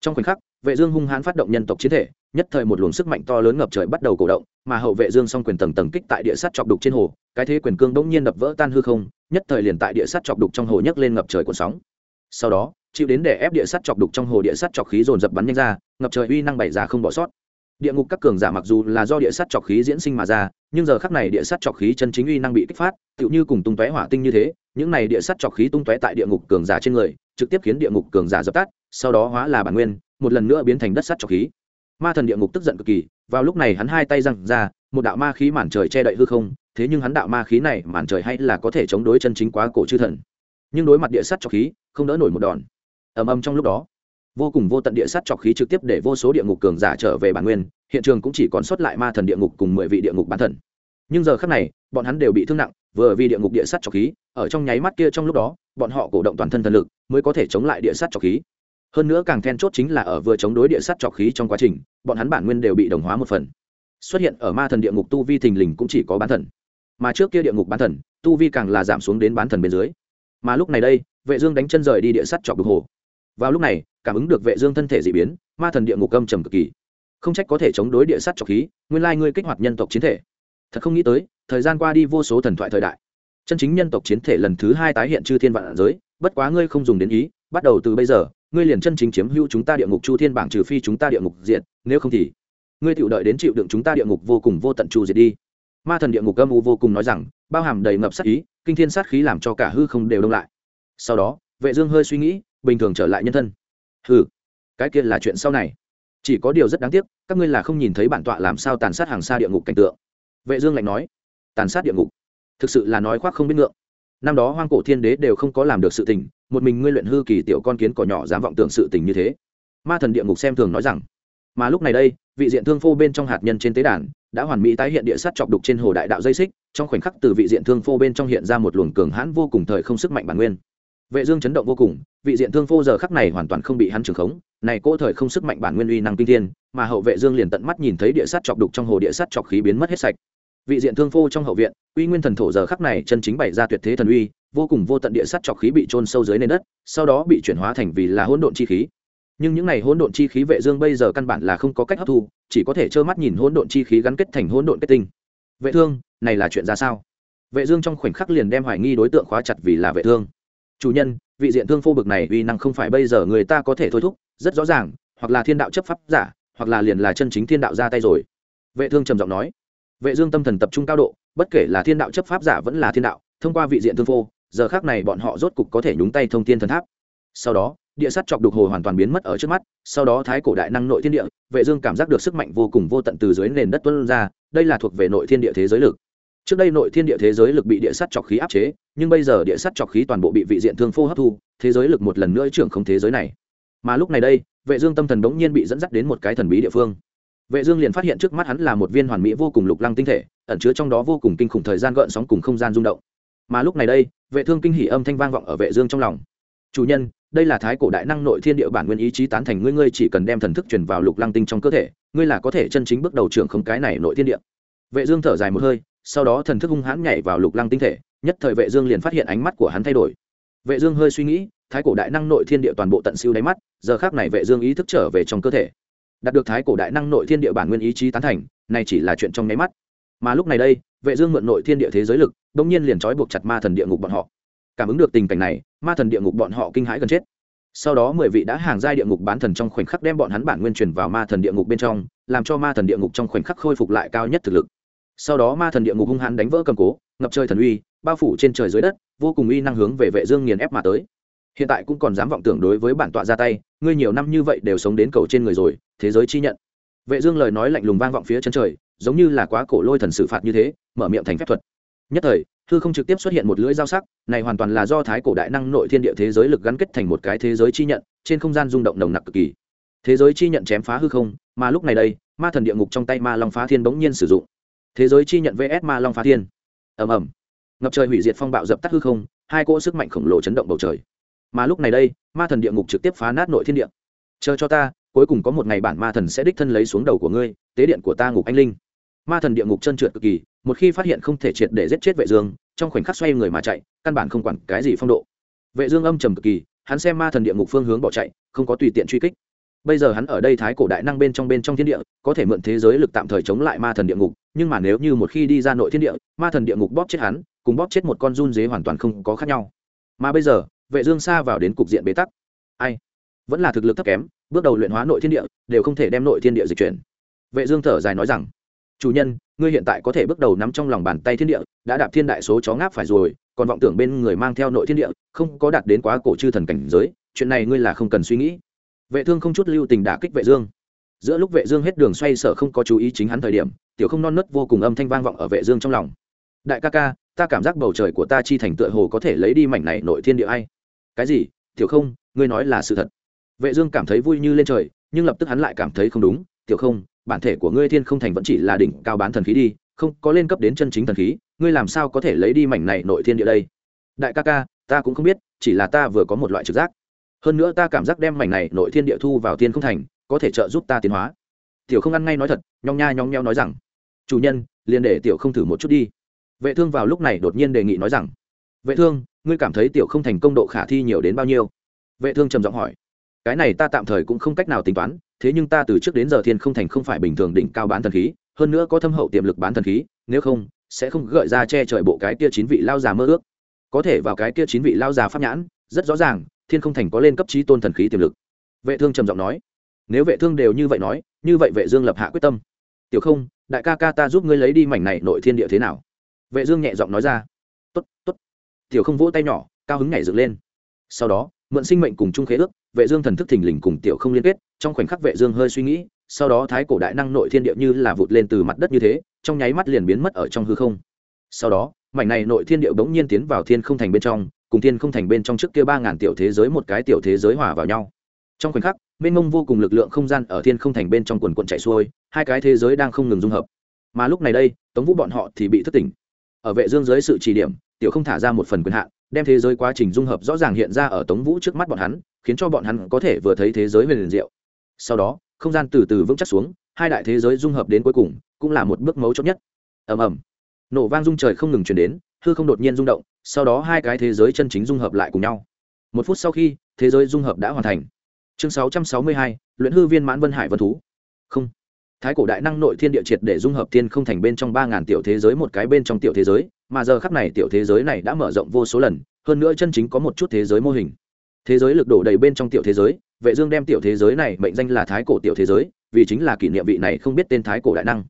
Trong khoảnh khắc vệ dương hung hãn phát động nhân tộc chiến thể, nhất thời một luồng sức mạnh to lớn ngập trời bắt đầu cổ động, mà hậu vệ dương song quyền tầng tầng kích tại địa sát chọc đục trên hồ, cái thế quyền cương đống nhiên đập vỡ tan hư không, nhất thời liền tại địa sát chọc đục trong hồ nhấc lên ngập trời cuộn sóng. Sau đó, chịu đến để ép địa sát chọc đục trong hồ địa sát chọc khí dồn dập bắn nhanh ra, ngập trời uy năng bày ra không bỏ sót. Địa ngục các cường giả mặc dù là do địa sát chọc khí diễn sinh mà ra, nhưng giờ khắc này địa sát chọc khí chân chính uy năng bị kích phát, tựu như cùng tung tóe hỏa tinh như thế, những này địa sát chọc khí tung tóe tại địa ngục cường giả trên người trực tiếp khiến địa ngục cường giả dập tắt, sau đó hóa là bản nguyên, một lần nữa biến thành đất sắt chọc khí. Ma thần địa ngục tức giận cực kỳ, vào lúc này hắn hai tay răng ra, một đạo ma khí màn trời che đậy hư không, thế nhưng hắn đạo ma khí này màn trời hay là có thể chống đối chân chính quá cổ chư thần. Nhưng đối mặt địa sắt chọc khí, không đỡ nổi một đòn. Ầm ầm trong lúc đó, vô cùng vô tận địa sắt chọc khí trực tiếp để vô số địa ngục cường giả trở về bản nguyên, hiện trường cũng chỉ còn sót lại ma thần địa ngục cùng mười vị địa ngục bán thần. Nhưng giờ khắc này, bọn hắn đều bị thương nặng vừa vì địa ngục địa sắt chọc khí, ở trong nháy mắt kia trong lúc đó, bọn họ cổ động toàn thân thần lực mới có thể chống lại địa sắt chọc khí. Hơn nữa càng then chốt chính là ở vừa chống đối địa sắt chọc khí trong quá trình, bọn hắn bản nguyên đều bị đồng hóa một phần. Xuất hiện ở ma thần địa ngục tu vi thình lình cũng chỉ có bán thần. Mà trước kia địa ngục bán thần, tu vi càng là giảm xuống đến bán thần bên dưới. Mà lúc này đây, vệ dương đánh chân rời đi địa sắt chọc đục hồ. Vào lúc này, cảm ứng được vệ dương thân thể dị biến, ma thần địa ngục âm trầm cực kỳ. Không trách có thể chống đối địa sắt chọc khí, nguyên lai ngươi kích hoạt nhân tộc chiến thể thật không nghĩ tới, thời gian qua đi vô số thần thoại thời đại. Chân chính nhân tộc chiến thể lần thứ hai tái hiện chư thiên vạn giới, bất quá ngươi không dùng đến ý, bắt đầu từ bây giờ, ngươi liền chân chính chiếm hữu chúng ta địa ngục chu thiên bảng trừ phi chúng ta địa ngục diện nếu không thì, ngươi tự đợi đến chịu đựng chúng ta địa ngục vô cùng vô tận trù diệt đi. Ma thần địa ngục âm u vô cùng nói rằng, bao hàm đầy ngập sát ý, kinh thiên sát khí làm cho cả hư không đều đông lại. Sau đó, vệ dương hơi suy nghĩ, bình thường trở lại nhân thân. Hừ, cái kia là chuyện sau này. Chỉ có điều rất đáng tiếc, các ngươi là không nhìn thấy bản tọa làm sao tàn sát hàng xa địa ngục cảnh tượng vệ dương lạnh nói, tàn sát địa ngục, thực sự là nói khoác không biết ngượng. Năm đó hoang cổ thiên đế đều không có làm được sự tình, một mình ngươi luyện hư kỳ tiểu con kiến cỏ nhỏ dám vọng tưởng sự tình như thế. Ma thần địa ngục xem thường nói rằng, mà lúc này đây, vị diện thương phô bên trong hạt nhân trên tế đàn đã hoàn mỹ tái hiện địa sát chọc đục trên hồ đại đạo dây xích, trong khoảnh khắc từ vị diện thương phô bên trong hiện ra một luồng cường hãn vô cùng thời không sức mạnh bản nguyên. Vệ dương chấn động vô cùng, vị diện thương phô giờ khắc này hoàn toàn không bị hắn trường khống, này cỗ thời không sức mạnh bản nguyên uy năng kinh thiên, mà hậu vệ dương liền tận mắt nhìn thấy địa sát chọc đục trong hồ địa sát chọc khí biến mất hết sạch vị diện thương phô trong hậu viện, uy nguyên thần thổ giờ khắc này chân chính bày ra tuyệt thế thần uy, vô cùng vô tận địa sát trọc khí bị trôn sâu dưới nền đất, sau đó bị chuyển hóa thành vì là hỗn độn chi khí. Nhưng những này hỗn độn chi khí vệ dương bây giờ căn bản là không có cách hấp thu, chỉ có thể trơ mắt nhìn hỗn độn chi khí gắn kết thành hỗn độn kết tinh. Vệ thương, này là chuyện ra sao? Vệ dương trong khoảnh khắc liền đem hoài nghi đối tượng khóa chặt vì là vệ thương. Chủ nhân, vị diện thương phô bực này uy năng không phải bây giờ người ta có thể thôi thúc, rất rõ ràng, hoặc là thiên đạo chấp pháp giả, hoặc là liền là chân chính thiên đạo ra tay rồi. Vệ thương trầm giọng nói vệ dương tâm thần tập trung cao độ, bất kể là thiên đạo chấp pháp giả vẫn là thiên đạo, thông qua vị diện thương phô giờ khắc này bọn họ rốt cục có thể nhúng tay thông thiên thần tháp. Sau đó, địa sắt chọc đục hồ hoàn toàn biến mất ở trước mắt, sau đó thái cổ đại năng nội thiên địa, vệ dương cảm giác được sức mạnh vô cùng vô tận từ dưới nền đất tuôn ra, đây là thuộc về nội thiên địa thế giới lực. Trước đây nội thiên địa thế giới lực bị địa sắt chọc khí áp chế, nhưng bây giờ địa sắt chọc khí toàn bộ bị vị diện thương phô hấp thu, thế giới lực một lần nữa trưởng không thế giới này. Mà lúc này đây, vệ dương tâm thần đống nhiên bị dẫn dắt đến một cái thần bí địa phương vệ dương liền phát hiện trước mắt hắn là một viên hoàn mỹ vô cùng lục lăng tinh thể, ẩn chứa trong đó vô cùng kinh khủng thời gian gợn sóng cùng không gian rung động. Mà lúc này đây, vệ thương kinh hỉ âm thanh vang vọng ở vệ dương trong lòng. Chủ nhân, đây là thái cổ đại năng nội thiên địa bản nguyên ý chí tán thành ngươi ngươi chỉ cần đem thần thức truyền vào lục lăng tinh trong cơ thể, ngươi là có thể chân chính bước đầu trưởng không cái này nội thiên địa. Vệ dương thở dài một hơi, sau đó thần thức hung hãn nhảy vào lục lăng tinh thể, nhất thời vệ dương liền phát hiện ánh mắt của hắn thay đổi. Vệ dương hơi suy nghĩ, thái cổ đại năng nội thiên địa toàn bộ tận siêu đáy mắt, giờ khắc này vệ dương ý thức trở về trong cơ thể đạt được thái cổ đại năng nội thiên địa bản nguyên ý chí tán thành, này chỉ là chuyện trong nháy mắt. Mà lúc này đây, vệ dương mượn nội thiên địa thế giới lực đống nhiên liền trói buộc chặt ma thần địa ngục bọn họ. Cảm ứng được tình cảnh này, ma thần địa ngục bọn họ kinh hãi gần chết. Sau đó mười vị đã hàng giai địa ngục bán thần trong khoảnh khắc đem bọn hắn bản nguyên truyền vào ma thần địa ngục bên trong, làm cho ma thần địa ngục trong khoảnh khắc khôi phục lại cao nhất thực lực. Sau đó ma thần địa ngục hung hãn đánh vỡ cầm cố, ngập trời thần uy, bao phủ trên trời dưới đất, vô cùng uy năng hướng về vệ dương nghiền ép mà tới hiện tại cũng còn dám vọng tưởng đối với bản tọa ra tay, ngươi nhiều năm như vậy đều sống đến cầu trên người rồi, thế giới chi nhận. Vệ dương lời nói lạnh lùng vang vọng phía chân trời, giống như là quá cổ lôi thần xử phạt như thế, mở miệng thành phép thuật. Nhất thời, thư không trực tiếp xuất hiện một lưỡi dao sắc, này hoàn toàn là do thái cổ đại năng nội thiên địa thế giới lực gắn kết thành một cái thế giới chi nhận, trên không gian rung động nồng nặc cực kỳ. Thế giới chi nhận chém phá hư không, mà lúc này đây, ma thần địa ngục trong tay ma long phá thiên bỗng nhiên sử dụng. Thế giới chi nhận vs ma long phá thiên. Ầm ầm. Ngập trời hủy diệt phong bạo dập tắt hư không, hai cỗ sức mạnh khổng lồ chấn động bầu trời mà lúc này đây, ma thần địa ngục trực tiếp phá nát nội thiên địa. Chờ cho ta, cuối cùng có một ngày bản ma thần sẽ đích thân lấy xuống đầu của ngươi, tế điện của ta ngục anh linh. Ma thần địa ngục chân trượt cực kỳ, một khi phát hiện không thể triệt để giết chết vệ dương, trong khoảnh khắc xoay người mà chạy, căn bản không quản cái gì phong độ. Vệ dương âm trầm cực kỳ, hắn xem ma thần địa ngục phương hướng bỏ chạy, không có tùy tiện truy kích. Bây giờ hắn ở đây thái cổ đại năng bên trong bên trong thiên địa, có thể mượn thế giới lực tạm thời chống lại ma thần địa ngục, nhưng mà nếu như một khi đi ra nội thiên địa, ma thần địa ngục bóp chết hắn, cùng bóp chết một con run dế hoàn toàn không có khác nhau. Mà bây giờ vệ dương xa vào đến cục diện bế tắc. Ai? Vẫn là thực lực thấp kém, bước đầu luyện hóa nội thiên địa, đều không thể đem nội thiên địa dịch chuyển. Vệ dương thở dài nói rằng, chủ nhân, ngươi hiện tại có thể bước đầu nắm trong lòng bàn tay thiên địa, đã đạp thiên đại số chó ngáp phải rồi, còn vọng tưởng bên người mang theo nội thiên địa, không có đạt đến quá cổ chư thần cảnh giới, chuyện này ngươi là không cần suy nghĩ. Vệ thương không chút lưu tình đả kích vệ dương. Giữa lúc vệ dương hết đường xoay sở không có chú ý chính hắn thời điểm, tiểu không non nớt vô cùng âm thanh vang vọng ở vệ dương trong lòng. Đại ca ca, ta cảm giác bầu trời của ta chi thành tựa hồ có thể lấy đi mảnh này nội thiên địa ai? Cái gì? Tiểu không, ngươi nói là sự thật. Vệ dương cảm thấy vui như lên trời, nhưng lập tức hắn lại cảm thấy không đúng. Tiểu không, bản thể của ngươi thiên không thành vẫn chỉ là đỉnh cao bán thần khí đi, không có lên cấp đến chân chính thần khí, ngươi làm sao có thể lấy đi mảnh này nội thiên địa đây? Đại ca ca, ta cũng không biết, chỉ là ta vừa có một loại trực giác. Hơn nữa ta cảm giác đem mảnh này nội thiên địa thu vào thiên không thành, có thể trợ giúp ta tiến hóa. Tiểu không ăn ngay nói thật, nhong nha nhong nheo nói rằng, chủ nhân, liền để tiểu không thử một chút đi. Vệ thương vào lúc này đột nhiên đề nghị nói rằng, vệ thương ngươi cảm thấy tiểu không thành công độ khả thi nhiều đến bao nhiêu? Vệ thương trầm giọng hỏi. Cái này ta tạm thời cũng không cách nào tính toán, thế nhưng ta từ trước đến giờ thiên không thành không phải bình thường đỉnh cao bán thần khí, hơn nữa có thâm hậu tiềm lực bán thần khí, nếu không, sẽ không gợi ra che trời bộ cái kia chín vị lao già mơ ước. Có thể vào cái kia chín vị lao già pháp nhãn, rất rõ ràng, thiên không thành có lên cấp trí tôn thần khí tiềm lực. Vệ thương trầm giọng nói. Nếu vệ thương đều như vậy nói, như vậy vệ dương lập hạ quyết tâm. Tiểu không, đại ca ca ta giúp ngươi lấy đi mảnh này nội thiên địa thế nào? Vệ dương nhẹ giọng nói ra. Tốt tốt tiểu không vỗ tay nhỏ, cao hứng nhảy dựng lên. Sau đó, mượn sinh mệnh cùng chung khế ước, vệ dương thần thức thình lình cùng tiểu không liên kết, trong khoảnh khắc vệ dương hơi suy nghĩ, sau đó thái cổ đại năng nội thiên địa như là vụt lên từ mặt đất như thế, trong nháy mắt liền biến mất ở trong hư không. Sau đó, mảnh này nội thiên địa bỗng nhiên tiến vào thiên không thành bên trong, cùng thiên không thành bên trong trước kia ba ngàn tiểu thế giới một cái tiểu thế giới hòa vào nhau. Trong khoảnh khắc, mênh mông vô cùng lực lượng không gian ở thiên không thành bên trong quần quận chạy xuôi, hai cái thế giới đang không ngừng dung hợp. Mà lúc này đây, tống vũ bọn họ thì bị thất tỉnh ở vệ dương dưới sự chỉ điểm tiểu không thả ra một phần quyền hạn đem thế giới quá trình dung hợp rõ ràng hiện ra ở tống vũ trước mắt bọn hắn khiến cho bọn hắn có thể vừa thấy thế giới về liền diệu. Sau đó không gian từ từ vững chắc xuống hai đại thế giới dung hợp đến cuối cùng cũng là một bước mấu chốt nhất. Ầm ầm. Nổ vang rung trời không ngừng truyền đến hư không đột nhiên rung động sau đó hai cái thế giới chân chính dung hợp lại cùng nhau. Một phút sau khi thế giới dung hợp đã hoàn thành. Chương 662, luyện hư viên mãn vân hải vân thú. Không thái cổ đại năng nội thiên địa triệt để dung hợp thiên không thành bên trong ba ngàn tiểu thế giới một cái bên trong tiểu thế giới, mà giờ khắp này tiểu thế giới này đã mở rộng vô số lần, hơn nữa chân chính có một chút thế giới mô hình. Thế giới lực đổ đầy bên trong tiểu thế giới, vệ dương đem tiểu thế giới này mệnh danh là thái cổ tiểu thế giới, vì chính là kỷ niệm vị này không biết tên thái cổ đại năng.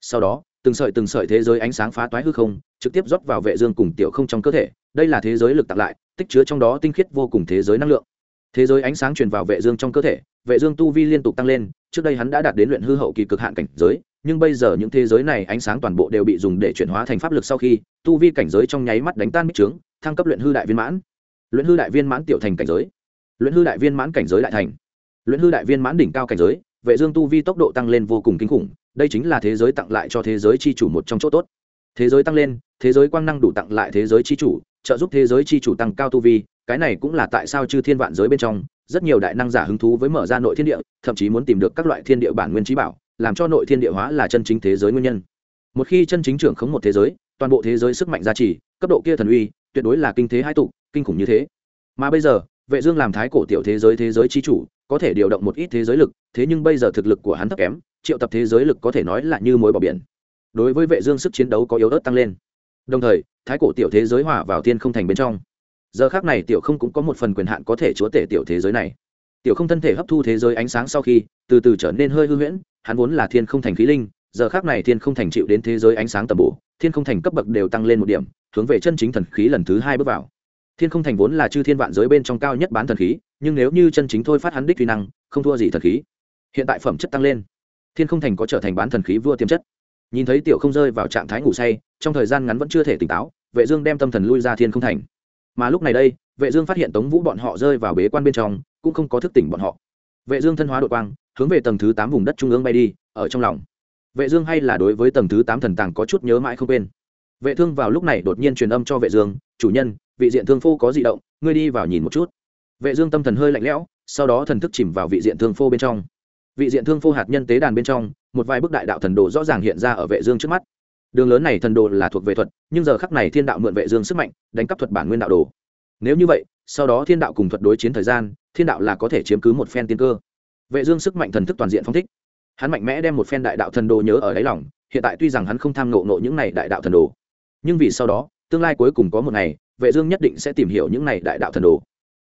Sau đó, từng sợi từng sợi thế giới ánh sáng phá toái hư không, trực tiếp rót vào vệ dương cùng tiểu không trong cơ thể, đây là thế giới lực tặng lại, tích chứa trong đó tinh khiết vô cùng thế giới năng lượng. Thế giới ánh sáng truyền vào vệ dương trong cơ thể vệ dương tu vi liên tục tăng lên, trước đây hắn đã đạt đến luyện hư hậu kỳ cực hạn cảnh giới, nhưng bây giờ những thế giới này ánh sáng toàn bộ đều bị dùng để chuyển hóa thành pháp lực sau khi, tu vi cảnh giới trong nháy mắt đánh tan bích trướng, thăng cấp luyện hư đại viên mãn. Luyện hư đại viên mãn tiểu thành cảnh giới. Luyện hư đại viên mãn cảnh giới đại thành. Luyện hư đại viên mãn đỉnh cao cảnh giới, vệ dương tu vi tốc độ tăng lên vô cùng kinh khủng, đây chính là thế giới tặng lại cho thế giới chi chủ một trong chỗ tốt. Thế giới tăng lên, thế giới quang năng đủ tặng lại thế giới chi chủ, trợ giúp thế giới chi chủ tăng cao tu vi, cái này cũng là tại sao chư thiên vạn giới bên trong rất nhiều đại năng giả hứng thú với mở ra nội thiên địa, thậm chí muốn tìm được các loại thiên địa bản nguyên trí bảo, làm cho nội thiên địa hóa là chân chính thế giới nguyên nhân. Một khi chân chính trưởng khống một thế giới, toàn bộ thế giới sức mạnh gia trì, cấp độ kia thần uy, tuyệt đối là kinh thế hai tụ, kinh khủng như thế. Mà bây giờ, vệ dương làm thái cổ tiểu thế giới thế giới chi chủ, có thể điều động một ít thế giới lực, thế nhưng bây giờ thực lực của hắn thấp kém, triệu tập thế giới lực có thể nói là như mối bỏ biển. Đối với vệ dương sức chiến đấu có yếu ớt tăng lên. Đồng thời, thái cổ tiểu thế giới hòa vào thiên không thành bên trong giờ khác này tiểu không cũng có một phần quyền hạn có thể chúa tể tiểu thế giới này. Tiểu không thân thể hấp thu thế giới ánh sáng sau khi, từ từ trở nên hơi hư huyễn, hắn vốn là thiên không thành khí linh, giờ khác này thiên không thành chịu đến thế giới ánh sáng tầm bổ, thiên không thành cấp bậc đều tăng lên một điểm, hướng về chân chính thần khí lần thứ hai bước vào. Thiên không thành vốn là chư thiên vạn giới bên trong cao nhất bán thần khí, nhưng nếu như chân chính thôi phát hắn đích vi năng, không thua gì thần khí. Hiện tại phẩm chất tăng lên, thiên không thành có trở thành bán thần khí vua tiềm chất. Nhìn thấy tiểu không rơi vào trạng thái ngủ say, trong thời gian ngắn vẫn chưa thể tỉnh táo, vệ dương đem tâm thần lui ra thiên không thành mà lúc này đây, vệ dương phát hiện tống vũ bọn họ rơi vào bế quan bên trong, cũng không có thức tỉnh bọn họ. Vệ dương thân hóa đội quang, hướng về tầng thứ tám vùng đất trung ương bay đi, ở trong lòng. Vệ dương hay là đối với tầng thứ tám thần tàng có chút nhớ mãi không quên. Vệ thương vào lúc này đột nhiên truyền âm cho vệ dương, chủ nhân, vị diện thương phu có dị động, ngươi đi vào nhìn một chút. Vệ dương tâm thần hơi lạnh lẽo, sau đó thần thức chìm vào vị diện thương phu bên trong. Vị diện thương phu hạt nhân tế đàn bên trong, một vài bức đại đạo thần đồ rõ ràng hiện ra ở vệ dương trước mắt đường lớn này thần đồ là thuộc về thuật, nhưng giờ khắc này thiên đạo mượn vệ dương sức mạnh, đánh cắp thuật bản nguyên đạo đồ. Nếu như vậy, sau đó thiên đạo cùng thuật đối chiến thời gian, thiên đạo là có thể chiếm cứ một phen tiên cơ. Vệ dương sức mạnh thần thức toàn diện phong thích. Hắn mạnh mẽ đem một phen đại đạo thần đồ nhớ ở đáy lòng, hiện tại tuy rằng hắn không tham ngộ ngộ những này đại đạo thần đồ, nhưng vì sau đó, tương lai cuối cùng có một ngày, vệ dương nhất định sẽ tìm hiểu những này đại đạo thần đồ.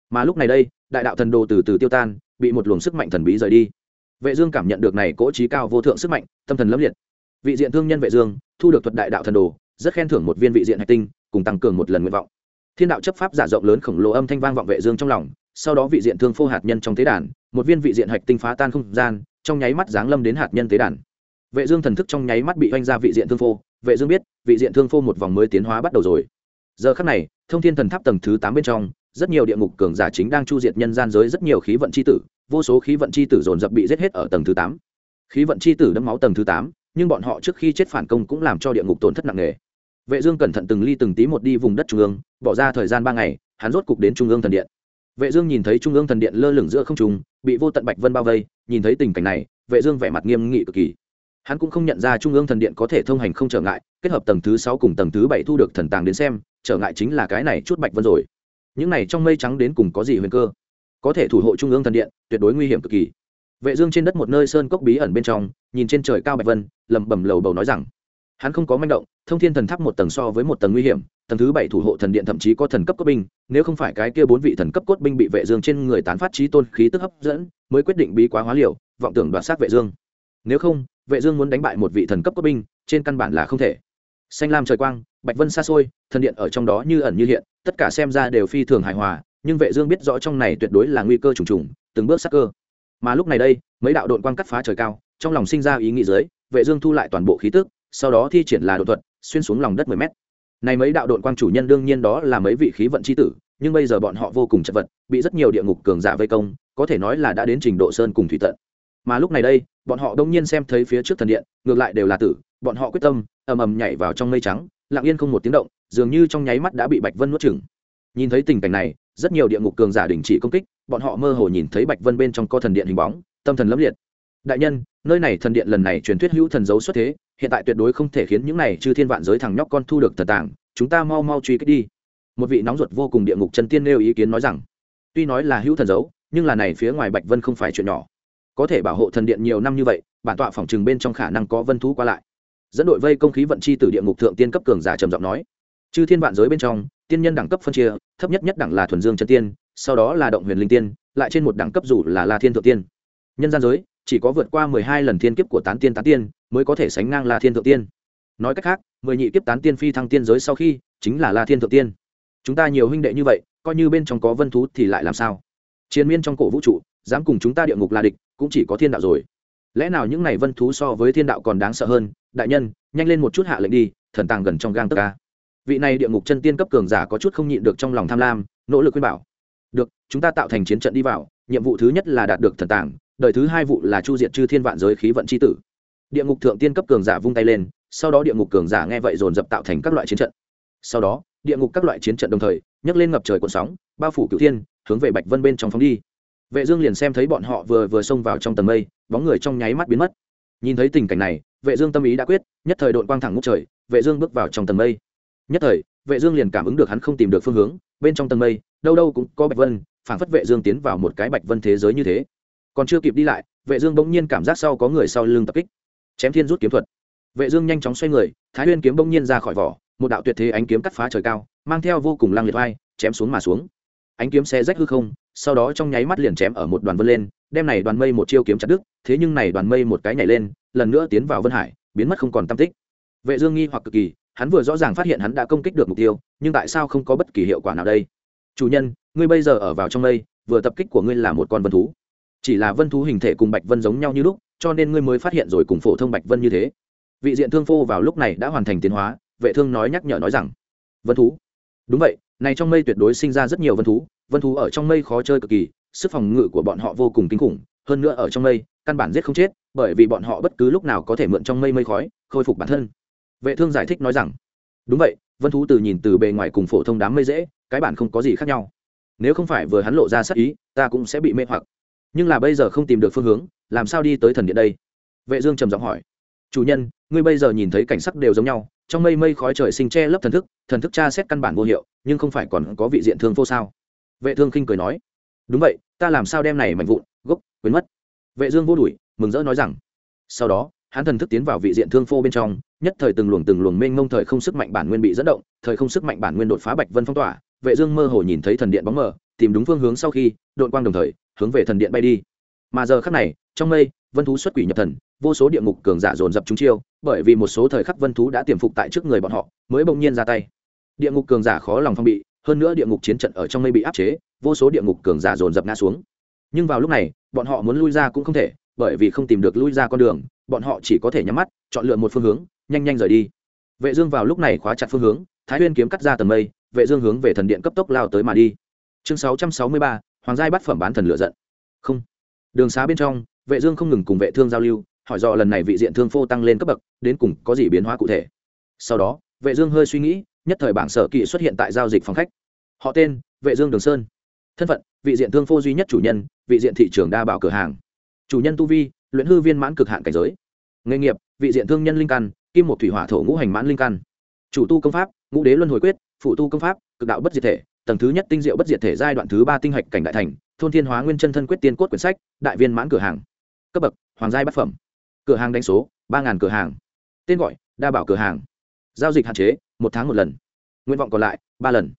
Mà lúc này đây, đại đạo thần đồ từ từ tiêu tan, bị một luồng sức mạnh thần bí rời đi. Vệ dương cảm nhận được này cỗ trí cao vô thượng sức mạnh, tâm thần lấp liệt vị diện thương nhân vệ dương, thu được thuật đại đạo thần đồ, rất khen thưởng một viên vị diện hạch tinh, cùng tăng cường một lần nguyện vọng. Thiên đạo chấp pháp giả rộng lớn khổng lồ âm thanh vang vọng vệ dương trong lòng, sau đó vị diện thương phô hạt nhân trong tế đàn, một viên vị diện hạch tinh phá tan không gian, trong nháy mắt giáng lâm đến hạt nhân tế đàn. Vệ dương thần thức trong nháy mắt bị oanh ra vị diện thương phô, vệ dương biết, vị diện thương phô một vòng mới tiến hóa bắt đầu rồi. Giờ khắc này, thông thiên thần tháp tầng thứ tám bên trong, rất nhiều địa ngục cường giả chính đang chu diệt nhân gian giới rất nhiều khí vận chi tử, vô số khí vận chi tử dồn dập bị giết hết ở tầng thứ tám. Khí vận chi tử đẫm máu tầng thứ tám nhưng bọn họ trước khi chết phản công cũng làm cho địa ngục tổn thất nặng nề. Vệ dương cẩn thận từng ly từng tí một đi vùng đất trung ương, bỏ ra thời gian ba ngày, hắn rốt cục đến trung ương thần điện. Vệ dương nhìn thấy trung ương thần điện lơ lửng giữa không trung, bị vô tận bạch vân bao vây, nhìn thấy tình cảnh này, vệ dương vẻ mặt nghiêm nghị cực kỳ. Hắn cũng không nhận ra trung ương thần điện có thể thông hành không trở ngại, kết hợp tầng thứ sáu cùng tầng thứ bảy thu được thần tàng đến xem, trở ngại chính là cái này chút bạch vân rồi. Những này trong mây trắng đến cùng có gì huyền cơ? Có thể thủ hộ trung ương thần điện, tuyệt đối nguy hiểm cực kỳ vệ dương trên đất một nơi sơn cốc bí ẩn bên trong, nhìn trên trời cao bạch vân, lẩm bẩm lầu bầu nói rằng, hắn không có manh động, thông thiên thần tháp một tầng so với một tầng nguy hiểm, tầng thứ bảy thủ hộ thần điện thậm chí có thần cấp cốt binh, nếu không phải cái kia bốn vị thần cấp cốt binh bị vệ dương trên người tán phát trí tôn khí tức hấp dẫn, mới quyết định bí quá hóa liều, vọng tưởng đoạt sát vệ dương. Nếu không, vệ dương muốn đánh bại một vị thần cấp cốt binh, trên căn bản là không thể. Xanh lam trời quang, bạch vân xa xôi, thần điện ở trong đó như ẩn như hiện, tất cả xem ra đều phi thường hài hòa, nhưng vệ dương biết rõ trong này tuyệt đối là nguy cơ trùng trùng, từng bước sát cơ mà lúc này đây, mấy đạo đội quang cắt phá trời cao, trong lòng sinh ra ý nghĩ dưới, vệ dương thu lại toàn bộ khí tức, sau đó thi triển là đột thuật, xuyên xuống lòng đất 10 mét. Này mấy đạo đội quang chủ nhân đương nhiên đó là mấy vị khí vận chi tử, nhưng bây giờ bọn họ vô cùng chật vật, bị rất nhiều địa ngục cường giả vây công, có thể nói là đã đến trình độ sơn cùng thủy tận. Mà lúc này đây, bọn họ đông nhiên xem thấy phía trước thần điện, ngược lại đều là tử, bọn họ quyết tâm, ầm ầm nhảy vào trong mây trắng, lặng yên không một tiếng động, dường như trong nháy mắt đã bị bạch vân nuốt chửng. Nhìn thấy tình cảnh này rất nhiều địa ngục cường giả đình chỉ công kích, bọn họ mơ hồ nhìn thấy bạch vân bên trong co thần điện hình bóng, tâm thần lẫm liệt. Đại nhân, nơi này thần điện lần này truyền thuyết hữu thần dấu xuất thế, hiện tại tuyệt đối không thể khiến những này chư thiên vạn giới thằng nhóc con thu được thần tàng chúng ta mau mau truy kích đi. Một vị nóng ruột vô cùng địa ngục chân tiên nêu ý kiến nói rằng, tuy nói là hữu thần dấu, nhưng là này phía ngoài bạch vân không phải chuyện nhỏ. Có thể bảo hộ thần điện nhiều năm như vậy, bản tọa phòng trừng bên trong khả năng có vân thú qua lại. Dẫn đội vây công khí vận chi từ địa ngục thượng tiên cấp cường giả trầm giọng nói, chư thiên vạn giới bên trong tiên nhân đẳng cấp phân chia, thấp nhất nhất đẳng là thuần dương chân tiên, sau đó là động huyền linh tiên, lại trên một đẳng cấp dù là la thiên thượng tiên. Nhân gian giới, chỉ có vượt qua mười hai lần thiên kiếp của tán tiên tán tiên, mới có thể sánh ngang la thiên thượng tiên. Nói cách khác, mười nhị kiếp tán tiên phi thăng tiên giới sau khi, chính là la thiên thượng tiên. Chúng ta nhiều huynh đệ như vậy, coi như bên trong có vân thú thì lại làm sao? Chiến miên trong cổ vũ trụ, dám cùng chúng ta địa ngục là địch, cũng chỉ có thiên đạo rồi. Lẽ nào những này vân thú so với thiên đạo còn đáng sợ hơn? Đại nhân, nhanh lên một chút hạ lệnh đi, thần tàng gần trong gang tất ca vị này địa ngục chân tiên cấp cường giả có chút không nhịn được trong lòng tham lam, nỗ lực khuyên bảo. Được, chúng ta tạo thành chiến trận đi vào, nhiệm vụ thứ nhất là đạt được thần tàng đời thứ hai vụ là chu diệt chư thiên vạn giới khí vận c h i tử. Địa ngục thượng tiên cấp cường giả vung tay lên, sau đó địa ngục cường giả nghe vậy dồn dập tạo thành các loại chiến trận. Sau đó, địa ngục các loại chiến trận đồng thời, nhấc lên ngập trời cuộn sóng, bao phủ cửu thiên, hướng về bạch vân bên trong phóng đi. Vệ dương liền xem thấy bọn họ vừa vừa xông vào trong tầng mây, bóng người trong nháy mắt biến mất. Nhìn thấy tình cảnh này, vệ dương tâm ý đã quyết, nhất thời đội quang thẳng ngút trời, vệ dương bước vào trong tầng mây nhất thời, vệ dương liền cảm ứng được hắn không tìm được phương hướng, bên trong tầng mây, đâu đâu cũng có bạch vân, phảng phất vệ dương tiến vào một cái bạch vân thế giới như thế. Còn chưa kịp đi lại, vệ dương bỗng nhiên cảm giác sau có người sau lưng tập kích. Chém thiên rút kiếm thuật. Vệ dương nhanh chóng xoay người, thái nguyên kiếm bỗng nhiên ra khỏi vỏ, một đạo tuyệt thế ánh kiếm cắt phá trời cao, mang theo vô cùng lang liệt vai chém xuống mà xuống. Ánh kiếm xe rách hư không, sau đó trong nháy mắt liền chém ở một đoàn vân lên, đem này đoàn mây một chiêu kiếm chặt đứt, thế nhưng này đoàn mây một cái nhảy lên, lần nữa tiến vào vân hải, biến mất không còn tâm tích. Vệ dương nghi hoặc cực kỳ hắn vừa rõ ràng phát hiện hắn đã công kích được mục tiêu, nhưng tại sao không có bất kỳ hiệu quả nào đây? Chủ nhân, ngươi bây giờ ở vào trong mây, vừa tập kích của ngươi là một con vân thú. Chỉ là vân thú hình thể cùng bạch vân giống nhau như lúc, cho nên ngươi mới phát hiện rồi cùng phổ thông bạch vân như thế. Vị diện thương phô vào lúc này đã hoàn thành tiến hóa, vệ thương nói nhắc nhở nói rằng, vân thú. Đúng vậy, này trong mây tuyệt đối sinh ra rất nhiều vân thú vân thú ở trong mây khó chơi cực kỳ, sức phòng ngự của bọn họ vô cùng kinh khủng, hơn nữa ở trong mây, căn bản giết không chết, bởi vì bọn họ bất cứ lúc nào có thể mượn trong mây mây khói, khôi phục bản thân vệ thương giải thích nói rằng, đúng vậy, vân thú từ nhìn từ bề ngoài cùng phổ thông đám mây dễ, cái bản không có gì khác nhau. Nếu không phải vừa hắn lộ ra sắc ý, ta cũng sẽ bị mê hoặc. Nhưng là bây giờ không tìm được phương hướng, làm sao đi tới thần điện đây? Vệ dương trầm giọng hỏi. Chủ nhân, ngươi bây giờ nhìn thấy cảnh sắc đều giống nhau, trong mây mây khói trời sinh che lấp thần thức thần thức tra xét căn bản vô hiệu, nhưng không phải còn có vị diện thương vô sao? Vệ thương khinh cười nói. Đúng vậy, ta làm sao đem này mạnh vụn, gốc, quên mất. Vệ dương vô đuổi, mừng rỡ nói rằng, sau đó hắn thần thức tiến vào vị diện thương phô bên trong, nhất thời từng luồng từng luồng mênh mông thời không sức mạnh bản nguyên bị dẫn động, thời không sức mạnh bản nguyên đột phá bạch vân phong tỏa, vệ dương mơ hồ nhìn thấy thần điện bóng mờ, tìm đúng phương hướng sau khi, đội quang đồng thời, hướng về thần điện bay đi. Mà giờ khắc này, trong mây, vân thú xuất quỷ nhập thần, vô số địa ngục cường giả dồn dập chúng chiêu, bởi vì một số thời khắc vân thú đã tiềm phục tại trước người bọn họ, mới bỗng nhiên ra tay. Địa ngục cường giả khó lòng phong bị, hơn nữa địa ngục chiến trận ở trong mây bị áp chế, vô số địa ngục cường giả dồn dập ngã xuống. Nhưng vào lúc này, bọn họ muốn lui ra cũng không thể, bởi vì không tìm được lui ra con đường bọn họ chỉ có thể nhắm mắt chọn lựa một phương hướng nhanh nhanh rời đi. Vệ dương vào lúc này khóa chặt phương hướng thái Huyên kiếm cắt ra tầng mây vệ dương hướng về thần điện cấp tốc lao tới mà đi. Chương 663, hoàng giai bắt phẩm bán thần lửa giận. Không. Đường xá bên trong vệ dương không ngừng cùng vệ thương giao lưu hỏi dò lần này vị diện thương phô tăng lên cấp bậc đến cùng có gì biến hóa cụ thể. Sau đó vệ dương hơi suy nghĩ nhất thời bảng sở kỵ xuất hiện tại giao dịch phòng khách. Họ tên vệ dương đường sơn. Thân phận vị diện thương phô duy nhất chủ nhân vị diện thị trường đa bảo cửa hàng. Chủ nhân tu vi luyện hư viên mãn cực hạn cảnh giới nghề nghiệp, vị diện thương nhân linh căn, kim một thủy hỏa thổ ngũ hành mãn linh căn. Chủ tu công pháp, ngũ đế luân hồi quyết, phụ tu công pháp, cực đạo bất diệt thể, tầng thứ nhất tinh diệu bất diệt thể giai đoạn thứ ba tinh hạch cảnh đại thành, thôn thiên hóa nguyên chân thân quyết tiên cốt quyển sách, đại viên mãn cửa hàng. Cấp bậc, hoàng giai bát phẩm. Cửa hàng đánh số, ba ngàn cửa hàng. Tên gọi, đa bảo cửa hàng. Giao dịch hạn chế, một tháng một lần. Nguyện vọng còn lại, ba lần.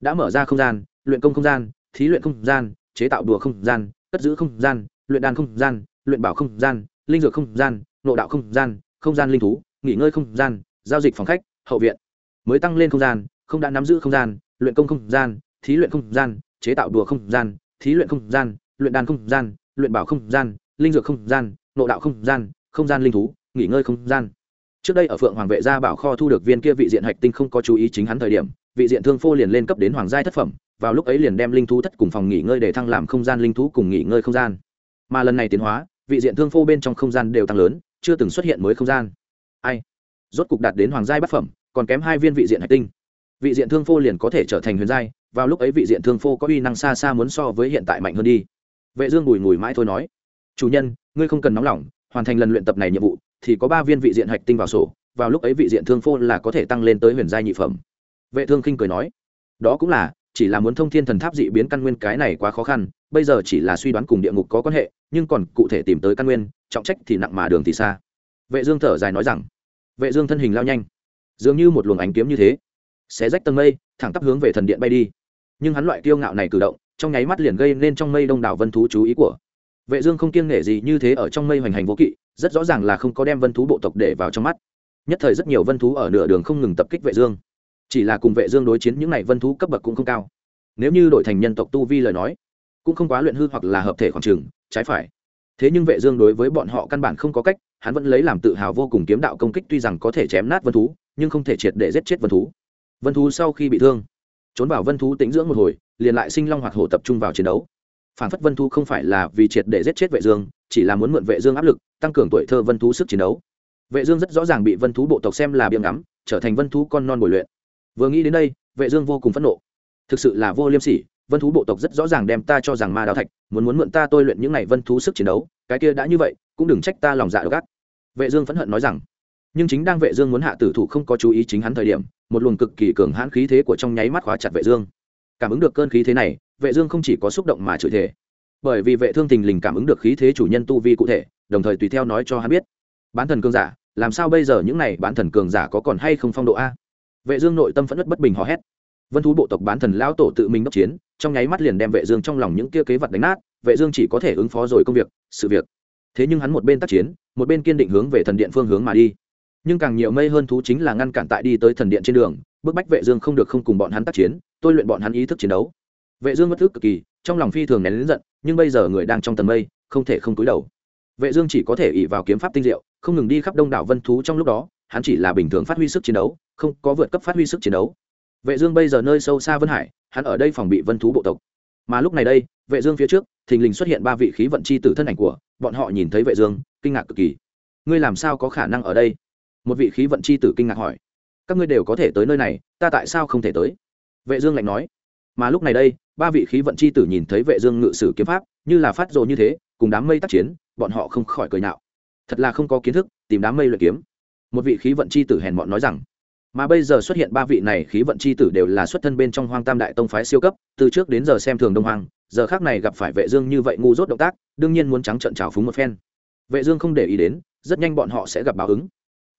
Đã mở ra không gian, luyện công không gian, thí luyện không gian, chế tạo đùa không gian, cất giữ không gian, luyện đàn không gian, luyện bảo không gian, linh dược không gian nộ đạo không gian không gian linh thú nghỉ ngơi không gian giao dịch phòng khách hậu viện mới tăng lên không gian không đã nắm giữ không gian luyện công không gian thí luyện không gian chế tạo đùa không gian thí luyện không gian luyện đàn không gian luyện bảo không gian linh dược không gian nộ đạo không gian không gian linh thú nghỉ ngơi không gian trước đây ở phượng hoàng vệ gia bảo kho thu được viên kia vị diện hạch tinh không có chú ý chính hắn thời điểm vị diện thương phô liền lên cấp đến hoàng giai thất phẩm vào lúc ấy liền đem linh thú thất cùng phòng nghỉ ngơi để thăng làm không gian linh thú cùng nghỉ ngơi không gian mà lần này tiến hóa vị diện thương phô bên trong không gian đều tăng lớn chưa từng xuất hiện mới không gian. Ai? Rốt cục đạt đến hoàng giai bát phẩm, còn kém hai viên vị diện hạch tinh. Vị diện thương phô liền có thể trở thành huyền giai, vào lúc ấy vị diện thương phô có uy năng xa xa muốn so với hiện tại mạnh hơn đi. Vệ dương bùi ngùi mãi thôi nói, chủ nhân, ngươi không cần nóng lòng, hoàn thành lần luyện tập này nhiệm vụ, thì có ba viên vị diện hạch tinh vào sổ, vào lúc ấy vị diện thương phô là có thể tăng lên tới huyền giai nhị phẩm. Vệ thương khinh cười nói, đó cũng là, chỉ là muốn thông thiên thần tháp dị biến căn nguyên cái này quá khó khăn bây giờ chỉ là suy đoán cùng địa ngục có quan hệ, nhưng còn cụ thể tìm tới căn nguyên, trọng trách thì nặng mà đường thì xa. Vệ dương thở dài nói rằng, vệ dương thân hình lao nhanh, dường như một luồng ánh kiếm như thế, xé rách tầng mây, thẳng tắp hướng về thần điện bay đi. Nhưng hắn loại kiêu ngạo này cử động, trong nháy mắt liền gây nên trong mây đông đảo vân thú chú ý của vệ dương không kiêng nể gì như thế ở trong mây hoành hành vô kỵ, rất rõ ràng là không có đem vân thú bộ tộc để vào trong mắt. Nhất thời rất nhiều vân thú ở nửa đường không ngừng tập kích vệ dương. Chỉ là cùng vệ dương đối chiến, những này vân thú cấp bậc cũng không cao. Nếu như đổi thành nhân tộc tu vi lời nói cũng không quá luyện hư hoặc là hợp thể khoảng trường, trái phải. Thế nhưng vệ dương đối với bọn họ căn bản không có cách, hắn vẫn lấy làm tự hào vô cùng kiếm đạo công kích tuy rằng có thể chém nát vân thú, nhưng không thể triệt để giết chết vân thú. Vân thú sau khi bị thương, trốn vào vân thú tĩnh dưỡng một hồi, liền lại sinh long hoạt hổ tập trung vào chiến đấu. Phản phất vân thú không phải là vì triệt để giết chết vệ dương, chỉ là muốn mượn vệ dương áp lực, tăng cường tuổi thơ vân thú sức chiến đấu. Vệ dương rất rõ ràng bị vân thú bộ tộc xem là biếng ngắm, trở thành vân thú con non bồi luyện. Vừa nghĩ đến đây, vệ dương vô cùng phẫn nộ. Thực sự là vô liêm sỉ vân thú bộ tộc rất rõ ràng đem ta cho rằng ma đào thạch, muốn muốn mượn ta tôi luyện những này vân thú sức chiến đấu, cái kia đã như vậy, cũng đừng trách ta lòng dạ đổ gắt. vệ dương phẫn hận nói rằng. Nhưng chính đang vệ dương muốn hạ tử thủ không có chú ý chính hắn thời điểm, một luồng cực kỳ cường hãn khí thế của trong nháy mắt khóa chặt vệ dương. Cảm ứng được cơn khí thế này, vệ dương không chỉ có xúc động mà chửi thề. Bởi vì vệ thương tình lình cảm ứng được khí thế chủ nhân tu vi cụ thể, đồng thời tùy theo nói cho hắn biết. Bán thần cường giả, làm sao bây giờ những này bán thần cường giả có còn hay không phong độ a? Vệ dương nội tâm phẫn nộ bất bình hò hét vân thú bộ tộc bán thần lão tổ tự mình đốc chiến, trong nháy mắt liền đem vệ dương trong lòng những kia kế vật đánh nát, vệ dương chỉ có thể ứng phó rồi công việc, sự việc. Thế nhưng hắn một bên tác chiến, một bên kiên định hướng về thần điện phương hướng mà đi. Nhưng càng nhiều mây hơn thú chính là ngăn cản tại đi tới thần điện trên đường, bức bách vệ dương không được không cùng bọn hắn tác chiến, tôi luyện bọn hắn ý thức chiến đấu. Vệ dương bất thức cực kỳ, trong lòng phi thường nén lớn giận, nhưng bây giờ người đang trong tầng mây, không thể không cúi đầu. Vệ dương chỉ có thể ỷ vào kiếm pháp tinh diệu, không ngừng đi khắp đông đảo vân thú trong lúc đó, hắn chỉ là bình thường phát huy sức chiến đấu, không có vượt cấp phát huy sức chiến đấu vệ dương bây giờ nơi sâu xa vân hải, hắn ở đây phòng bị vân thú bộ tộc. Mà lúc này đây, vệ dương phía trước, thình lình xuất hiện ba vị khí vận chi tử thân ảnh của, bọn họ nhìn thấy vệ dương, kinh ngạc cực kỳ. Ngươi làm sao có khả năng ở đây? Một vị khí vận chi tử kinh ngạc hỏi. Các ngươi đều có thể tới nơi này, ta tại sao không thể tới? Vệ dương lạnh nói. Mà lúc này đây, ba vị khí vận chi tử nhìn thấy vệ dương ngự sử kiếm pháp, như là phát rồ như thế, cùng đám mây tác chiến, bọn họ không khỏi cười nhạo. Thật là không có kiến thức, tìm đám mây luyện kiếm. Một vị khí vận chi tử hèn mọn nói rằng mà bây giờ xuất hiện ba vị này khí vận chi tử đều là xuất thân bên trong hoang tam đại tông phái siêu cấp, từ trước đến giờ xem thường đông hoàng giờ khác này gặp phải vệ dương như vậy ngu dốt động tác, đương nhiên muốn trắng trợn trào phúng một phen. Vệ dương không để ý đến, rất nhanh bọn họ sẽ gặp báo ứng.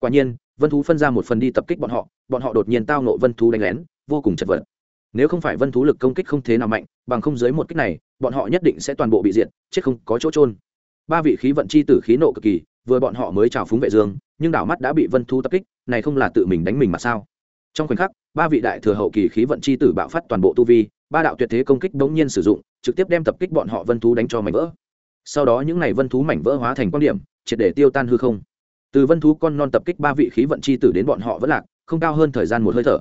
Quả nhiên, vân thú phân ra một phần đi tập kích bọn họ bọn họ đột nhiên tao nộ vân thú đánh lén, vô cùng chật vật. Nếu không phải vân thú lực công kích không thế nào mạnh, bằng không dưới một kích này, bọn họ nhất định sẽ toàn bộ bị diệt, chết không có chỗ trôn ba vị khí vận chi tử khí nộ cực kỳ, vừa bọn họ mới trào phúng vệ dương nhưng đảo mắt đã bị vân thú tập kích, này không là tự mình đánh mình mà sao? Trong khoảnh khắc, ba vị đại thừa hậu kỳ khí vận chi tử bạo phát toàn bộ tu vi, ba đạo tuyệt thế công kích bỗng nhiên sử dụng, trực tiếp đem tập kích bọn họ vân thú đánh cho mảnh vỡ. Sau đó những này vân thú mảnh vỡ hóa thành quan điểm, triệt để tiêu tan hư không. Từ vân thú con non tập kích ba vị khí vận chi tử đến bọn họ vẫn lạc, không cao hơn thời gian một hơi thở.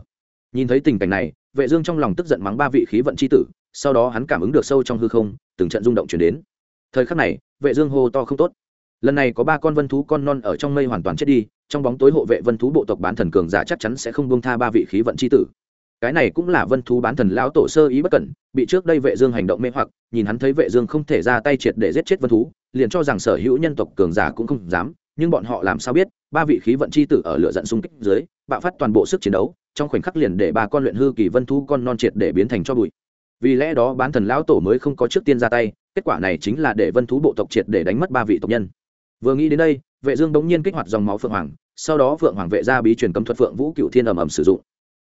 Nhìn thấy tình cảnh này, vệ dương trong lòng tức giận mắng ba vị khí vận chi tử, sau đó hắn cảm ứng được sâu trong hư không, từng trận rung động truyền đến. Thời khắc này, vệ dương hô to không tốt lần này có ba con vân thú con non ở trong mây hoàn toàn chết đi, trong bóng tối hộ vệ vân thú bộ tộc bán thần cường giả chắc chắn sẽ không buông tha ba vị khí vận c h i tử. Cái này cũng là vân thú bán thần lão tổ sơ ý bất cẩn, bị trước đây vệ dương hành động mê hoặc, nhìn hắn thấy vệ dương không thể ra tay triệt để giết chết vân thú, liền cho rằng sở hữu nhân tộc cường giả cũng không dám, nhưng bọn họ làm sao biết, ba vị khí vận c h i tử ở lửa giận xung kích dưới, bạo phát toàn bộ sức chiến đấu, trong khoảnh khắc liền để ba con luyện hư kỳ vân thú con non triệt để biến thành cho bụi. Vì lẽ đó bán thần lão tổ mới không có trước tiên ra tay, kết quả này chính là để vân thú bộ tộc triệt để đánh mất ba vị tộc nhân vừa nghĩ đến đây, vệ dương đống nhiên kích hoạt dòng máu phượng hoàng, sau đó phượng hoàng vệ ra bí truyền cấm thuật phượng vũ cựu thiên ầm ầm sử dụng.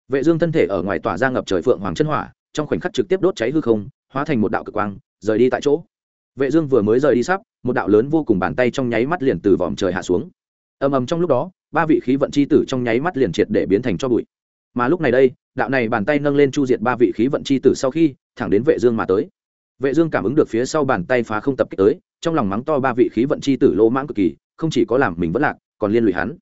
Vệ dương thân thể ở ngoài tỏa ra ngập trời phượng hoàng chân hỏa, trong khoảnh khắc trực tiếp đốt cháy hư không, hóa thành một đạo cực quang, rời đi tại chỗ. Vệ dương vừa mới rời đi sắp, một đạo lớn vô cùng bàn tay trong nháy mắt liền từ vòm trời hạ xuống. Ầm ầm trong lúc đó, ba vị khí vận chi tử trong nháy mắt liền triệt để biến thành cho bụi. Mà lúc này đây, đạo này bàn tay nâng lên chu diệt ba vị khí vận chi tử sau khi, thẳng đến vệ dương mà tới. Vệ dương cảm ứng được phía sau bàn tay phá không tập kích tới trong lòng mắng to ba vị khí vận chi tử lỗ mãng cực kỳ, không chỉ có làm mình vẫn lạc, còn liên lụy hắn.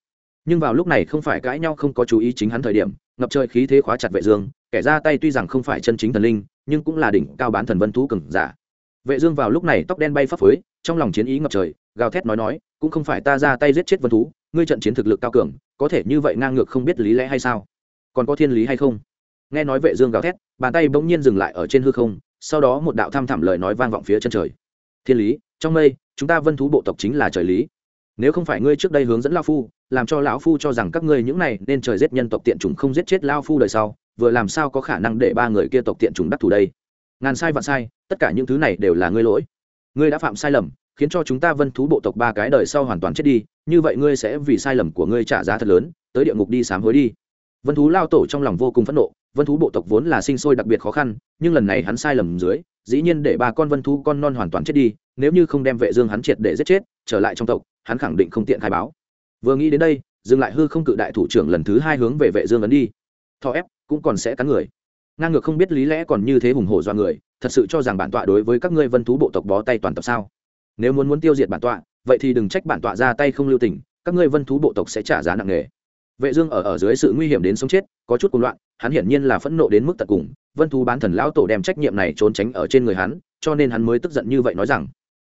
Nhưng vào lúc này không phải cãi nhau, không có chú ý chính hắn thời điểm, ngập trời khí thế khóa chặt vệ dương, kẻ ra tay tuy rằng không phải chân chính thần linh, nhưng cũng là đỉnh cao bán thần vân thú cường giả. Vệ dương vào lúc này tóc đen bay phấp phới, trong lòng chiến ý ngập trời, gào thét nói nói, cũng không phải ta ra tay giết chết vân thú, ngươi trận chiến thực lực cao cường, có thể như vậy ngang ngược không biết lý lẽ hay sao? Còn có thiên lý hay không? Nghe nói vệ dương gào thét, bàn tay bỗng nhiên dừng lại ở trên hư không, sau đó một đạo tham thẳm lời nói vang vọng phía chân trời. Thiên lý trong mây, chúng ta vân thú bộ tộc chính là trời lý. Nếu không phải ngươi trước đây hướng dẫn lão phu, làm cho lão phu cho rằng các ngươi những này nên trời giết nhân tộc tiện chủng không giết chết lão phu đời sau, vừa làm sao có khả năng để ba người kia tộc tiện chủng đắc thủ đây? Ngàn sai vạn sai, tất cả những thứ này đều là ngươi lỗi. Ngươi đã phạm sai lầm, khiến cho chúng ta vân thú bộ tộc ba cái đời sau hoàn toàn chết đi, như vậy ngươi sẽ vì sai lầm của ngươi trả giá thật lớn, tới địa ngục đi sám hối đi. Vân thú lao tổ trong lòng vô cùng phẫn nộ, vân thú bộ tộc vốn là sinh sôi đặc biệt khó khăn, nhưng lần này hắn sai lầm dưới dĩ nhiên để ba con vân thú con non hoàn toàn chết đi, nếu như không đem vệ dương hắn triệt để giết chết, trở lại trong tộc, hắn khẳng định không tiện khai báo. Vừa nghĩ đến đây, dừng lại hư không cự đại thủ trưởng lần thứ hai hướng về vệ dương ấn đi. Thọ ép, cũng còn sẽ cắn người. Ngang ngược không biết lý lẽ còn như thế hùng hổ do người, thật sự cho rằng bản tọa đối với các ngươi vân thú bộ tộc bó tay toàn tập sao? Nếu muốn muốn tiêu diệt bản tọa, vậy thì đừng trách bản tọa ra tay không lưu tình, các ngươi vân thú bộ tộc sẽ trả giá nặng nề. Vệ dương ở ở dưới sự nguy hiểm đến sống chết, có chút cuồng loạn, hắn hiển nhiên là phẫn nộ đến mức tận cùng vân thú bán thần lão tổ đem trách nhiệm này trốn tránh ở trên người hắn, cho nên hắn mới tức giận như vậy nói rằng,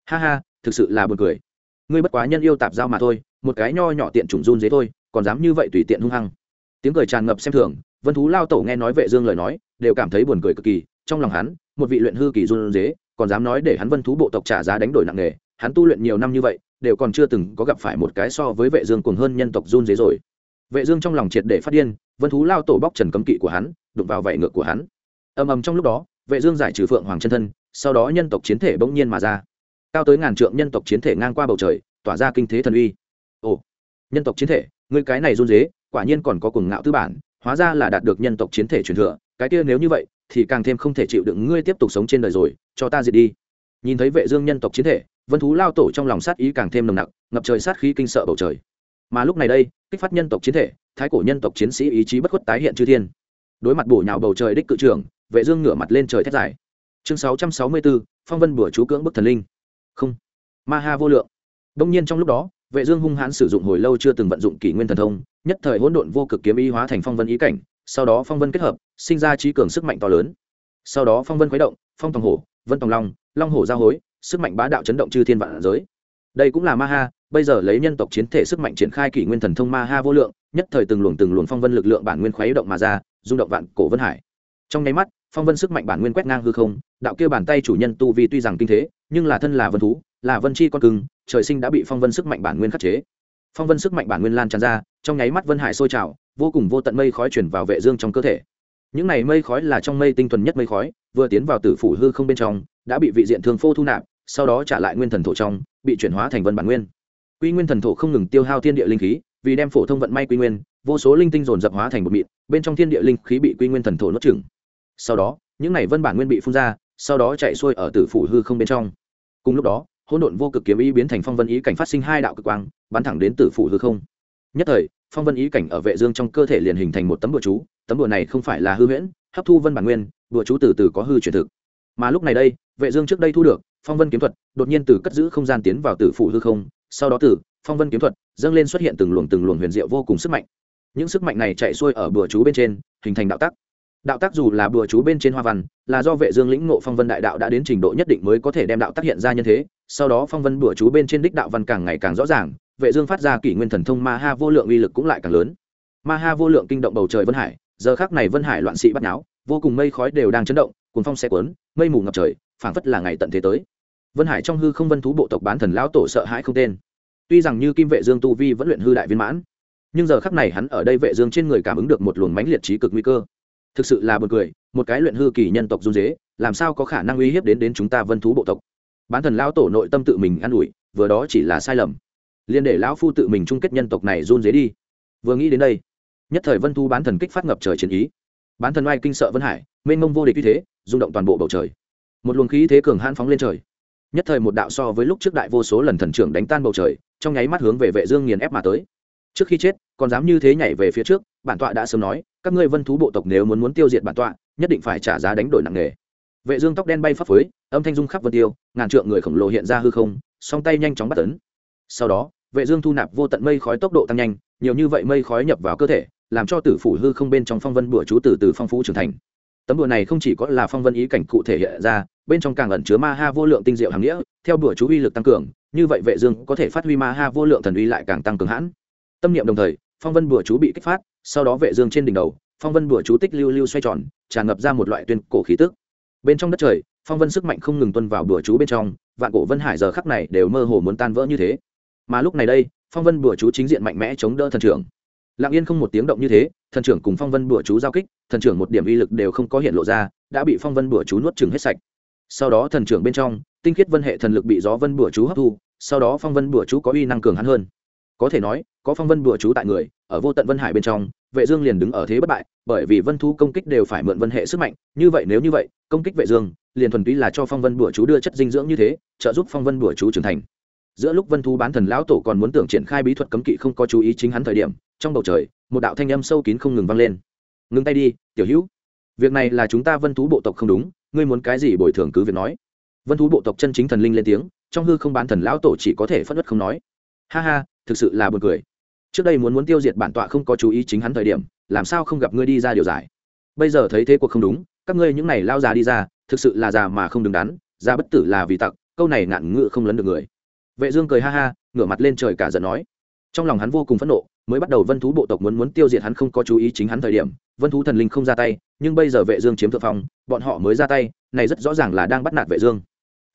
ha ha, thực sự là buồn cười. Ngươi bất quá nhân yêu tạp giao mà thôi, một cái nho nhỏ tiện trùng run dế thôi, còn dám như vậy tùy tiện hung hăng. Tiếng cười tràn ngập xem thường, vân thú lao tổ nghe nói vệ dương lời nói, đều cảm thấy buồn cười cực kỳ, trong lòng hắn, một vị luyện hư kỳ run dế, còn dám nói để hắn vân thú bộ tộc trả giá đánh đổi nặng nề, hắn tu luyện nhiều năm như vậy, đều còn chưa từng có gặp phải một cái so với vệ dương cuồng hơn nhân tộc run dế rồi. Vệ dương trong lòng triệt để phát điên, vân thú lao tổ bóc trần cấm kỵ của hắn, đụng vào vảy ngược của hắn ầm ầm trong lúc đó, vệ dương giải trừ phượng hoàng chân thân, sau đó nhân tộc chiến thể bỗng nhiên mà ra. Cao tới ngàn trượng nhân tộc chiến thể ngang qua bầu trời, tỏa ra kinh thế thần uy. Ồ, nhân tộc chiến thể, ngươi cái này run rế, quả nhiên còn có cuồng ngạo tư bản, hóa ra là đạt được nhân tộc chiến thể truyền thừa, cái kia nếu như vậy, thì càng thêm không thể chịu đựng ngươi tiếp tục sống trên đời rồi, cho ta diệt đi. Nhìn thấy vệ dương nhân tộc chiến thể, vân thú lao tổ trong lòng sát ý càng thêm nồng nặc, ngập trời sát khí kinh sợ bầu trời. Mà lúc này đây, kích phát nhân tộc chiến thể, thái cổ nhân tộc chiến sĩ ý chí bất khuất tái hiện chư thiên. Đối mặt bổ nhào bầu trời đích cự trường vệ dương ngửa mặt lên trời thét dài. Chương 664, phong vân bùa chú cưỡng bức thần linh. Không. Ma ha vô lượng. Đông nhiên trong lúc đó vệ dương hung hãn sử dụng hồi lâu chưa từng vận dụng kỷ nguyên thần thông nhất thời hỗn độn vô cực kiếm ý hóa thành phong vân ý cảnh sau đó phong vân kết hợp sinh ra trí cường sức mạnh to lớn. Sau đó phong vân khuấy động phong tòng hổ vân tòng long long hổ giao hối sức mạnh bá đạo chấn động chư thiên vạn giới. Đây cũng là ma ha bây giờ lấy nhân tộc chiến thể sức mạnh triển khai kỷ nguyên thần thông ma ha vô lượng nhất thời từng luồng từng luồng phong vân lực lượng bản nguyên khuấy động mà ra rung động vạn cổ vân hải. Trong nháy mắt phong vân sức mạnh bản nguyên quét ngang hư không, đạo kia bàn tay chủ nhân tu vi tuy rằng kinh thế, nhưng là thân là vân thú, là vân chi con cưng, trời sinh đã bị phong vân sức mạnh bản nguyên khắc chế. Phong vân sức mạnh bản nguyên lan tràn ra, trong nháy mắt vân hải sôi trào, vô cùng vô tận mây khói chuyển vào vệ dương trong cơ thể. Những này mây khói là trong mây tinh thuần nhất mây khói, vừa tiến vào tử phủ hư không bên trong, đã bị vị diện thương phô thu nạp, sau đó trả lại nguyên thần thổ trong, bị chuyển hóa thành vân bản nguyên. Quy nguyên thần thổ không ngừng tiêu hao thiên địa linh khí, vì đem phổ thông vận may quy nguyên, vô số linh tinh dồn dập hóa thành một mịn, bên trong thiên địa linh khí bị quy nguyên thần thổ nuốt chửng sau đó, những này vân bản nguyên bị phun ra, sau đó chạy xuôi ở tử phủ hư không bên trong. Cùng lúc đó, hỗn độn vô cực kiếm ý biến thành phong vân ý cảnh phát sinh hai đạo cực quang, bắn thẳng đến tử phủ hư không. Nhất thời, phong vân ý cảnh ở vệ dương trong cơ thể liền hình thành một tấm bùa chú, tấm bùa này không phải là hư huyễn, hấp thu vân bản nguyên, bùa chú từ từ có hư chuyển thực. Mà lúc này đây, vệ dương trước đây thu được, phong vân kiếm thuật, đột nhiên từ cất giữ không gian tiến vào tử phủ hư không, sau đó từ, phong vân kiếm thuật, dâng lên xuất hiện từng luồng từng luồng huyền diệu vô cùng sức mạnh. Những sức mạnh này chạy xuôi ở bùa chú bên trên, hình thành đạo tắc đạo tác dù là bùa chú bên trên hoa văn, là do vệ dương lĩnh ngộ phong vân đại đạo đã đến trình độ nhất định mới có thể đem đạo tác hiện ra nhân thế. Sau đó phong vân bùa chú bên trên đích đạo văn càng ngày càng rõ ràng, vệ dương phát ra kỷ nguyên thần thông ma ha vô lượng uy lực cũng lại càng lớn. Ma ha vô lượng kinh động bầu trời vân hải, giờ khắc này vân hải loạn sĩ bắt nháo, vô cùng mây khói đều đang chấn động, cuồng phong xe cuốn, mây mù ngập trời, phảng phất là ngày tận thế tới. Vân hải trong hư không vân thú bộ tộc bán thần lão tổ sợ hãi không tên. Tuy rằng như kim vệ dương tu vi vẫn luyện hư đại viên mãn, nhưng giờ khắc này hắn ở đây vệ dương trên người cảm ứng được một luồng mãnh liệt trí cực nguy cơ thực sự là buồn cười, một cái luyện hư kỳ nhân tộc run dế, làm sao có khả năng uy hiếp đến đến chúng ta vân thú bộ tộc? Bán thần lão tổ nội tâm tự mình an ủi, vừa đó chỉ là sai lầm. Liền để lão phu tự mình chung kết nhân tộc này run dế đi. Vừa nghĩ đến đây, nhất thời vân thu bán thần kích phát ngập trời chiến ý. Bán thần oai kinh sợ vân hải, mênh mông vô địch như thế, rung động toàn bộ bầu trời. Một luồng khí thế cường hãn phóng lên trời. Nhất thời một đạo so với lúc trước đại vô số lần thần trưởng đánh tan bầu trời, trong nháy mắt hướng về vệ dương nghiền ép mà tới. Trước khi chết, còn dám như thế nhảy về phía trước bản tọa đã sớm nói, các ngươi vân thú bộ tộc nếu muốn muốn tiêu diệt bản tọa, nhất định phải trả giá đánh đổi nặng nề. Vệ dương tóc đen bay phấp phới, âm thanh dung khắp vân tiêu, ngàn trượng người khổng lồ hiện ra hư không, song tay nhanh chóng bắt tấn. Sau đó, vệ dương thu nạp vô tận mây khói tốc độ tăng nhanh, nhiều như vậy mây khói nhập vào cơ thể, làm cho tử phủ hư không bên trong phong vân bùa chú từ từ phong phú trưởng thành. Tấm bùa này không chỉ có là phong vân ý cảnh cụ thể hiện ra, bên trong càng ẩn chứa ma ha vô lượng tinh diệu hàng nghĩa, theo bùa chú uy lực tăng cường, như vậy vệ dương có thể phát huy ma ha vô lượng thần uy lại càng tăng cường hãn. Tâm niệm đồng thời phong vân bùa chú bị kích phát, sau đó vệ dương trên đỉnh đầu, phong vân bùa chú tích lưu lưu xoay tròn, tràn ngập ra một loại tuyên cổ khí tức. Bên trong đất trời, phong vân sức mạnh không ngừng tuân vào bùa chú bên trong, vạn cổ vân hải giờ khắc này đều mơ hồ muốn tan vỡ như thế. Mà lúc này đây, phong vân bùa chú chính diện mạnh mẽ chống đỡ thần trưởng. Lặng yên không một tiếng động như thế, thần trưởng cùng phong vân bùa chú giao kích, thần trưởng một điểm uy lực đều không có hiện lộ ra, đã bị phong vân bùa chú nuốt chừng hết sạch. Sau đó thần trưởng bên trong, tinh khiết vân hệ thần lực bị gió vân bùa chú hấp thu, sau đó phong vân bùa chú có uy năng cường hắn hơn có thể nói, có phong vân bùa chú tại người, ở vô tận vân hải bên trong, vệ dương liền đứng ở thế bất bại, bởi vì vân thu công kích đều phải mượn vân hệ sức mạnh, như vậy nếu như vậy, công kích vệ dương, liền thuần túy là cho phong vân bùa chú đưa chất dinh dưỡng như thế, trợ giúp phong vân bùa chú trưởng thành. Giữa lúc vân thu bán thần lão tổ còn muốn tưởng triển khai bí thuật cấm kỵ không có chú ý chính hắn thời điểm, trong bầu trời, một đạo thanh âm sâu kín không ngừng vang lên. Ngừng tay đi, tiểu hữu. Việc này là chúng ta vân thú bộ tộc không đúng, ngươi muốn cái gì bồi thường cứ việc nói. Vân thú bộ tộc chân chính thần linh lên tiếng, trong hư không bán thần lão tổ chỉ có thể phất đất không nói. Ha ha thực sự là buồn cười. Trước đây muốn muốn tiêu diệt bản tọa không có chú ý chính hắn thời điểm, làm sao không gặp ngươi đi ra điều giải? Bây giờ thấy thế cuộc không đúng, các ngươi những này lao già đi ra, thực sự là già mà không đứng đắn, già bất tử là vì tặc, câu này ngạn ngự không lấn được người. Vệ dương cười ha ha, ngửa mặt lên trời cả giận nói. Trong lòng hắn vô cùng phẫn nộ, mới bắt đầu vân thú bộ tộc muốn muốn tiêu diệt hắn không có chú ý chính hắn thời điểm, vân thú thần linh không ra tay, nhưng bây giờ vệ dương chiếm thượng phong, bọn họ mới ra tay, này rất rõ ràng là đang bắt nạt vệ dương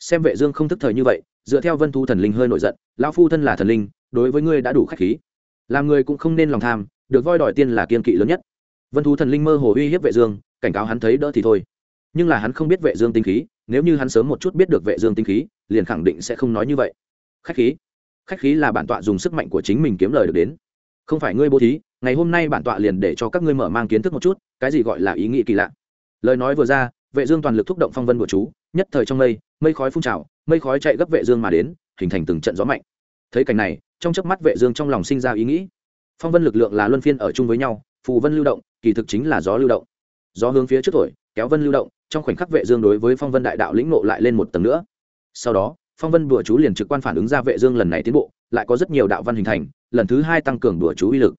xem vệ dương không thức thời như vậy, dựa theo vân thu thần linh hơi nổi giận, lão phu thân là thần linh, đối với ngươi đã đủ khách khí. Làm người cũng không nên lòng tham, được voi đòi tiên là kiên kỵ lớn nhất. Vân thu thần linh mơ hồ uy hiếp vệ dương, cảnh cáo hắn thấy đỡ thì thôi. Nhưng là hắn không biết vệ dương tinh khí, nếu như hắn sớm một chút biết được vệ dương tinh khí, liền khẳng định sẽ không nói như vậy. Khách khí. Khách khí là bản tọa dùng sức mạnh của chính mình kiếm lời được đến. Không phải ngươi bố thí, ngày hôm nay bản tọa liền để cho các ngươi mở mang kiến thức một chút, cái gì gọi là ý nghĩ kỳ lạ. Lời nói vừa ra, vệ dương toàn lực thúc động phong vân của chú, nhất thời trong mây mây khói phun trào, mây khói chạy gấp vệ dương mà đến, hình thành từng trận gió mạnh. Thấy cảnh này, trong chớp mắt vệ dương trong lòng sinh ra ý nghĩ. Phong vân lực lượng là luân phiên ở chung với nhau, phù vân lưu động, kỳ thực chính là gió lưu động. Gió hướng phía trước thổi, kéo vân lưu động, trong khoảnh khắc vệ dương đối với phong vân đại đạo lĩnh ngộ lại lên một tầng nữa. Sau đó, phong vân đùa chú liền trực quan phản ứng ra vệ dương lần này tiến bộ, lại có rất nhiều đạo văn hình thành, lần thứ hai tăng cường đùa chú uy lực.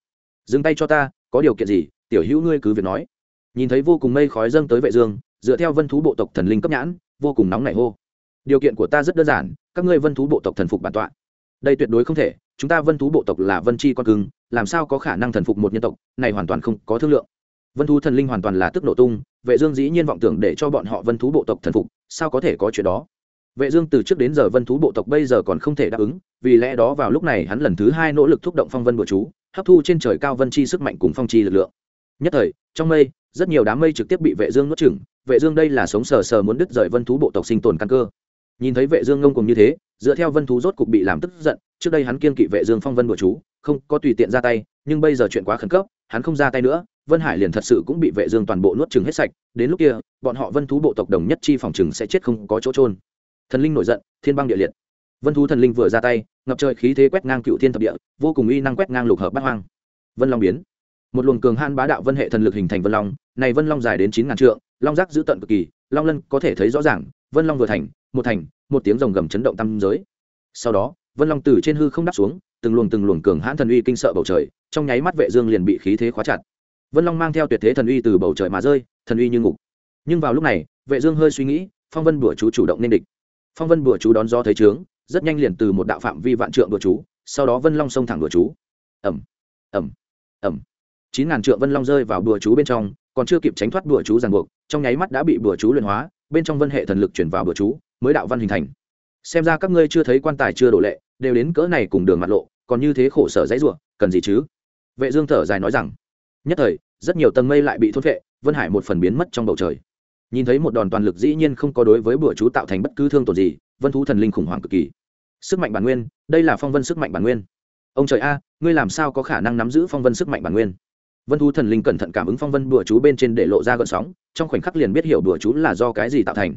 Dừng tay cho ta, có điều kiện gì? Tiểu hữu ngươi cứ việc nói. Nhìn thấy vô cùng mây khói dâng tới vệ dương, dựa theo vân thú bộ tộc thần linh cấp nhãn, vô cùng nóng nảy hô điều kiện của ta rất đơn giản, các ngươi vân thú bộ tộc thần phục bản tọa. Đây tuyệt đối không thể, chúng ta vân thú bộ tộc là vân chi con cưng, làm sao có khả năng thần phục một nhân tộc, này hoàn toàn không có thương lượng. Vân thú thần linh hoàn toàn là tức nổ tung, vệ dương dĩ nhiên vọng tưởng để cho bọn họ vân thú bộ tộc thần phục, sao có thể có chuyện đó? Vệ dương từ trước đến giờ vân thú bộ tộc bây giờ còn không thể đáp ứng, vì lẽ đó vào lúc này hắn lần thứ hai nỗ lực thúc động phong vân bùa chú, hấp thu trên trời cao vân chi sức mạnh cùng phong chi lực lượng. Nhất thời, trong mây, rất nhiều đám mây trực tiếp bị vệ dương nuốt chửng, vệ dương đây là sống sờ sờ muốn đứt rời vân thú bộ tộc sinh tồn căn cơ nhìn thấy vệ dương ngông cuồng như thế, dựa theo vân thú rốt cục bị làm tức giận, trước đây hắn kiên kỵ vệ dương phong vân của chú, không có tùy tiện ra tay, nhưng bây giờ chuyện quá khẩn cấp, hắn không ra tay nữa, vân hải liền thật sự cũng bị vệ dương toàn bộ nuốt chửng hết sạch, đến lúc kia, bọn họ vân thú bộ tộc đồng nhất chi phòng chừng sẽ chết không có chỗ trôn thần linh nổi giận, thiên băng địa liệt. Vân thú thần linh vừa ra tay, ngập trời khí thế quét ngang cựu thiên thập địa, vô cùng uy năng quét ngang lục hợp bát hoang. Vân long biến. Một luồng cường han bá đạo vân hệ thần lực hình thành vân long, này vân long dài đến chín ngàn trượng, long giác giữ tận cực kỳ, long lân có thể thấy rõ ràng, vân long vừa thành một thành một tiếng rồng gầm chấn động tam giới. Sau đó vân long từ trên hư không đáp xuống từng luồng từng luồng cường hãn thần uy kinh sợ bầu trời trong nháy mắt vệ dương liền bị khí thế khóa chặt. Vân long mang theo tuyệt thế thần uy từ bầu trời mà rơi thần uy như ngục. Nhưng vào lúc này vệ dương hơi suy nghĩ phong vân bùa chú chủ động nên địch. Phong vân bùa chú đón gió thấy trướng rất nhanh liền từ một đạo phạm vi vạn trượng bùa chú sau đó vân long xông thẳng bùa chú. Ầm, ầm, ầm, chín ngàn trượng vân long rơi vào bùa chú bên trong còn chưa kịp tránh thoát bùa chú ràng buộc trong nháy mắt đã bị bùa chú luyện hóa bên trong vân hệ thần lực chuyển vào bữa chú, mới đạo văn hình thành. Xem ra các ngươi chưa thấy quan tài chưa đổ lệ, đều đến cỡ này cùng đường mặt lộ, còn như thế khổ sở dãy ruộng cần gì chứ? Vệ dương thở dài nói rằng, nhất thời, rất nhiều tầng mây lại bị thôn vệ vân hải một phần biến mất trong bầu trời. Nhìn thấy một đòn toàn lực dĩ nhiên không có đối với bữa chú tạo thành bất cứ thương tổn gì, vân thú thần linh khủng hoảng cực kỳ. Sức mạnh bản nguyên, đây là phong vân sức mạnh bản nguyên. Ông trời a, ngươi làm sao có khả năng nắm giữ phong vân sức mạnh bản nguyên? Vân thú thần linh cẩn thận cảm ứng phong vân bùa chú bên trên để lộ ra gợn sóng, trong khoảnh khắc liền biết hiểu bùa chú là do cái gì tạo thành.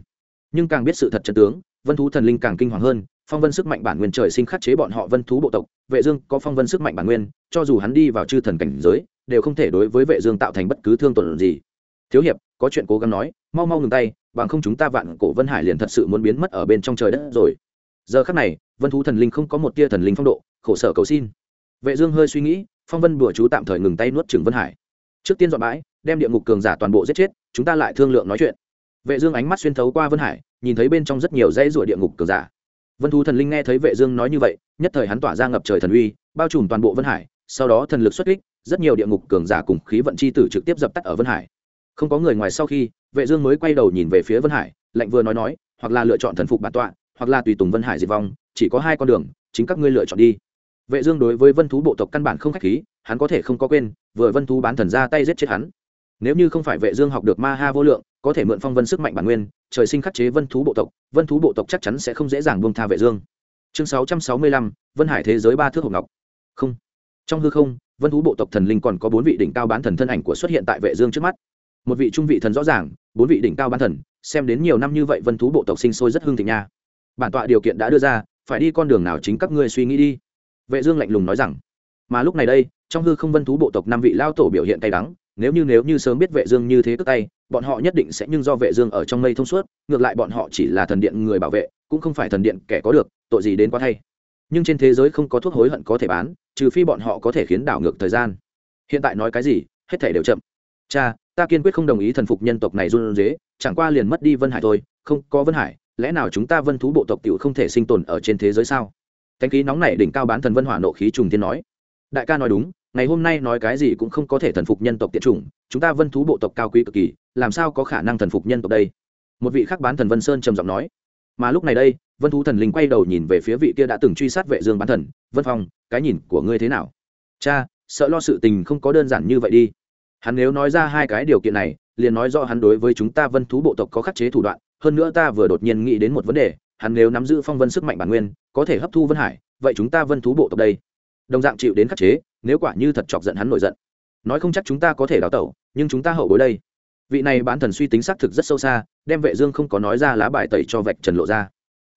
Nhưng càng biết sự thật chân tướng, vân thú thần linh càng kinh hoàng hơn, phong vân sức mạnh bản nguyên trời sinh khắc chế bọn họ vân thú bộ tộc, vệ dương có phong vân sức mạnh bản nguyên, cho dù hắn đi vào chư thần cảnh giới, đều không thể đối với vệ dương tạo thành bất cứ thương tổn gì. Thiếu hiệp, có chuyện cố gắng nói, mau mau ngừng tay, bằng không chúng ta vạn cổ vân hải liền thật sự muốn biến mất ở bên trong trời đất rồi. Giờ khắc này, vân thú thần linh không có một tia thần linh phong độ, khổ sở cầu xin. Vệ dương hơi suy nghĩ phong vân bùa chú tạm thời ngừng tay nuốt trừng vân hải. Trước tiên dọn bãi, đem địa ngục cường giả toàn bộ giết chết, chúng ta lại thương lượng nói chuyện. Vệ dương ánh mắt xuyên thấu qua vân hải, nhìn thấy bên trong rất nhiều dãy rủa địa ngục cường giả. Vân thú thần linh nghe thấy vệ dương nói như vậy, nhất thời hắn tỏa ra ngập trời thần uy, bao trùm toàn bộ vân hải, sau đó thần lực xuất kích, rất nhiều địa ngục cường giả cùng khí vận chi tử trực tiếp dập tắt ở vân hải. Không có người ngoài sau khi, vệ dương mới quay đầu nhìn về phía vân hải, lạnh vừa nói nói, hoặc là lựa chọn thần phục bản tọa, hoặc là tùy tùng vân hải diệt vong, chỉ có hai con đường, chính các ngươi lựa chọn đi vệ dương đối với vân thú bộ tộc căn bản không khách khí hắn có thể không có quên vừa vân thú bán thần ra tay giết chết hắn. Nếu như không phải vệ dương học được ma ha vô lượng có thể mượn phong vân sức mạnh bản nguyên trời sinh khắc chế vân thú bộ tộc vân thú bộ tộc chắc chắn sẽ không dễ dàng buông tha vệ dương. Chương 665, vân hải thế giới ba thước hồng ngọc. Không. Trong hư không vân thú bộ tộc thần linh còn có bốn vị đỉnh cao bán thần thân ảnh của xuất hiện tại vệ dương trước mắt. Một vị trung vị thần rõ ràng bốn vị đỉnh cao bán thần xem đến nhiều năm như vậy vân thú bộ tộc sinh sôi rất hưng thịnh nha. Bản tọa điều kiện đã đưa ra phải đi con đường nào chính các ngươi suy nghĩ đi vệ dương lạnh lùng nói rằng, mà lúc này đây, trong hư không vân thú bộ tộc năm vị lao tổ biểu hiện cay đắng, nếu như nếu như sớm biết vệ dương như thế tức tay, bọn họ nhất định sẽ nhưng do vệ dương ở trong mây thông suốt, ngược lại bọn họ chỉ là thần điện người bảo vệ, cũng không phải thần điện kẻ có được, tội gì đến quá thay. Nhưng trên thế giới không có thuốc hối hận có thể bán, trừ phi bọn họ có thể khiến đảo ngược thời gian. Hiện tại nói cái gì, hết thảy đều chậm. Cha, ta kiên quyết không đồng ý thần phục nhân tộc này run rế, chẳng qua liền mất đi vân hải thôi, không có vân hải, lẽ nào chúng ta vân thú bộ tộc tiểu không thể sinh tồn ở trên thế giới sao? Thánh khí nóng này đỉnh cao bán thần vân hỏa nộ khí trùng tiên nói. Đại ca nói đúng, ngày hôm nay nói cái gì cũng không có thể thần phục nhân tộc tiệt chủng, chúng ta vân thú bộ tộc cao quý cực kỳ, làm sao có khả năng thần phục nhân tộc đây? Một vị khác bán thần vân sơn trầm giọng nói. Mà lúc này đây, vân thú thần linh quay đầu nhìn về phía vị kia đã từng truy sát vệ dương bán thần, vân phong, cái nhìn của ngươi thế nào? Cha, sợ lo sự tình không có đơn giản như vậy đi. Hắn nếu nói ra hai cái điều kiện này, liền nói rõ hắn đối với chúng ta vân thú bộ tộc có khắc chế thủ đoạn, hơn nữa ta vừa đột nhiên nghĩ đến một vấn đề hắn nếu nắm giữ phong vân sức mạnh bản nguyên, có thể hấp thu vân hải, vậy chúng ta vân thú bộ tộc đây. Đồng dạng chịu đến khắc chế, nếu quả như thật chọc giận hắn nổi giận. Nói không chắc chúng ta có thể đào tẩu, nhưng chúng ta hậu bối đây. Vị này bán thần suy tính xác thực rất sâu xa, đem vệ dương không có nói ra lá bài tẩy cho vạch trần lộ ra.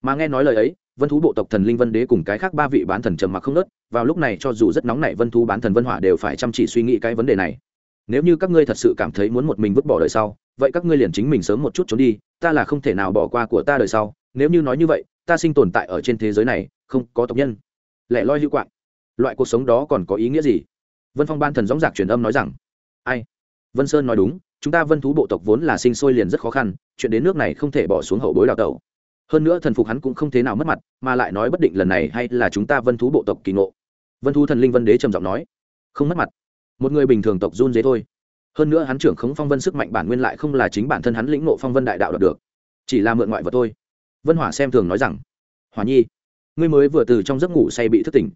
Mà nghe nói lời ấy, vân thú bộ tộc thần linh vân đế cùng cái khác ba vị bán thần trầm mặc không nớt, vào lúc này cho dù rất nóng nảy vân thú bán thần vân hỏa đều phải chăm chỉ suy nghĩ cái vấn đề này. Nếu như các ngươi thật sự cảm thấy muốn một mình vứt bỏ đời sau, vậy các ngươi liền chính mình sớm một chút trốn đi, ta là không thể nào bỏ qua của ta đời sau nếu như nói như vậy, ta sinh tồn tại ở trên thế giới này, không có tộc nhân. Lẻ loi hữu quạng. Loại cuộc sống đó còn có ý nghĩa gì? Vân phong ban thần gióng giạc truyền âm nói rằng, ai? Vân sơn nói đúng, chúng ta vân thú bộ tộc vốn là sinh sôi liền rất khó khăn, chuyện đến nước này không thể bỏ xuống hậu bối đào tẩu. Hơn nữa thần phục hắn cũng không thế nào mất mặt, mà lại nói bất định lần này hay là chúng ta vân thú bộ tộc kỳ ngộ. Vân thú thần linh vân đế trầm giọng nói, không mất mặt. Một người bình thường tộc run dế thôi. Hơn nữa hắn trưởng khống phong vân sức mạnh bản nguyên lại không là chính bản thân hắn lĩnh ngộ phong vân đại đạo được, chỉ là mượn ngoại vật thôi vân hỏa xem thường nói rằng, hỏa nhi, ngươi mới vừa từ trong giấc ngủ say bị thức tỉnh.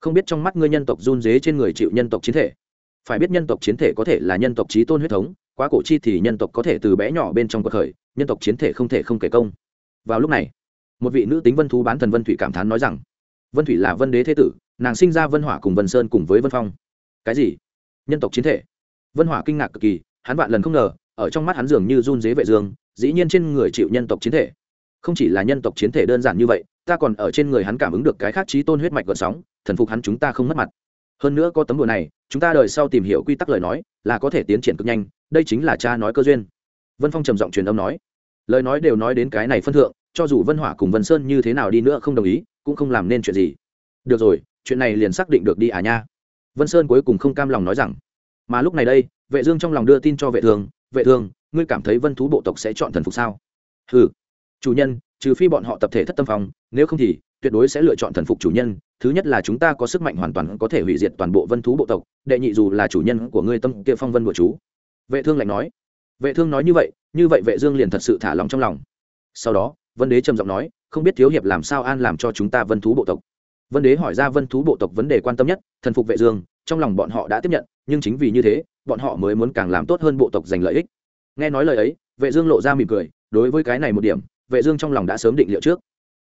Không biết trong mắt ngươi nhân tộc run dế trên người chịu nhân tộc chiến thể. Phải biết nhân tộc chiến thể có thể là nhân tộc trí tôn huyết thống, quá cổ chi thì nhân tộc có thể từ bé nhỏ bên trong cuộc khởi, nhân tộc chiến thể không thể không kể công. Vào lúc này, một vị nữ tính vân thú bán thần vân thủy cảm thán nói rằng, vân thủy là vân đế thế tử, nàng sinh ra vân hỏa cùng vân sơn cùng với vân phong. Cái gì? Nhân tộc chiến thể? Vân hỏa kinh ngạc cực kỳ, hắn vạn lần không ngờ, ở trong mắt hắn dường như run dế vệ dương, dĩ nhiên trên người chịu nhân tộc chiến thể không chỉ là nhân tộc chiến thể đơn giản như vậy, ta còn ở trên người hắn cảm ứng được cái khác trí tôn huyết mạch gợn sóng, thần phục hắn chúng ta không mất mặt. Hơn nữa có tấm đùa này, chúng ta đời sau tìm hiểu quy tắc lời nói, là có thể tiến triển cực nhanh, đây chính là cha nói cơ duyên. Vân phong trầm giọng truyền âm nói. Lời nói đều nói đến cái này phân thượng, cho dù vân hỏa cùng vân sơn như thế nào đi nữa không đồng ý, cũng không làm nên chuyện gì. Được rồi, chuyện này liền xác định được đi à nha. Vân sơn cuối cùng không cam lòng nói rằng. Mà lúc này đây, vệ dương trong lòng đưa tin cho vệ thường vệ thường, ngươi cảm thấy vân thú bộ tộc sẽ chọn thần phục sao? Hừ chủ nhân, trừ phi bọn họ tập thể thất tâm phòng, nếu không thì tuyệt đối sẽ lựa chọn thần phục chủ nhân. Thứ nhất là chúng ta có sức mạnh hoàn toàn có thể hủy diệt toàn bộ vân thú bộ tộc, đệ nhị dù là chủ nhân của ngươi tâm kia phong vân của chú. Vệ thương lạnh nói. Vệ thương nói như vậy như vậy vệ dương liền thật sự thả lòng trong lòng. Sau đó, vân đế trầm giọng nói, không biết thiếu hiệp làm sao an làm cho chúng ta vân thú bộ tộc? Vân đế hỏi ra vân thú bộ tộc vấn đề quan tâm nhất, thần phục vệ dương, trong lòng bọn họ đã tiếp nhận, nhưng chính vì như thế, bọn họ mới muốn càng làm tốt hơn bộ tộc giành lợi ích. Nghe nói lời ấy, vệ dương lộ ra mỉm cười, đối với cái này một điểm vệ dương trong lòng đã sớm định liệu trước.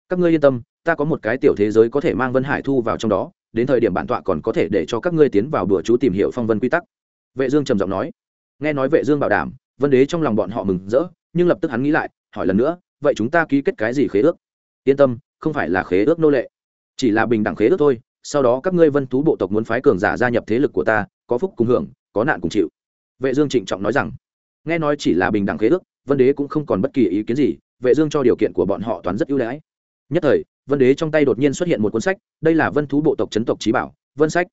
Các ngươi yên tâm, ta có một cái tiểu thế giới có thể mang vân hải thu vào trong đó, đến thời điểm bản tọa còn có thể để cho các ngươi tiến vào bừa chú tìm hiểu phong vân quy tắc. Vệ dương trầm giọng nói. Nghe nói vệ dương bảo đảm, vân đế trong lòng bọn họ mừng rỡ, nhưng lập tức hắn nghĩ lại, hỏi lần nữa, vậy chúng ta ký kết cái gì khế ước? Yên tâm, không phải là khế ước nô lệ, chỉ là bình đẳng khế ước thôi, sau đó các ngươi vân thú bộ tộc muốn phái cường giả gia nhập thế lực của ta, có phúc cùng hưởng, có nạn cùng chịu. Vệ dương trịnh trọng nói rằng, nghe nói chỉ là bình đẳng khế ước, vân đế cũng không còn bất kỳ ý kiến gì vệ dương cho điều kiện của bọn họ toán rất ưu đãi. Nhất thời, vân đế trong tay đột nhiên xuất hiện một cuốn sách, đây là vân thú bộ tộc chấn tộc trí bảo, vân sách.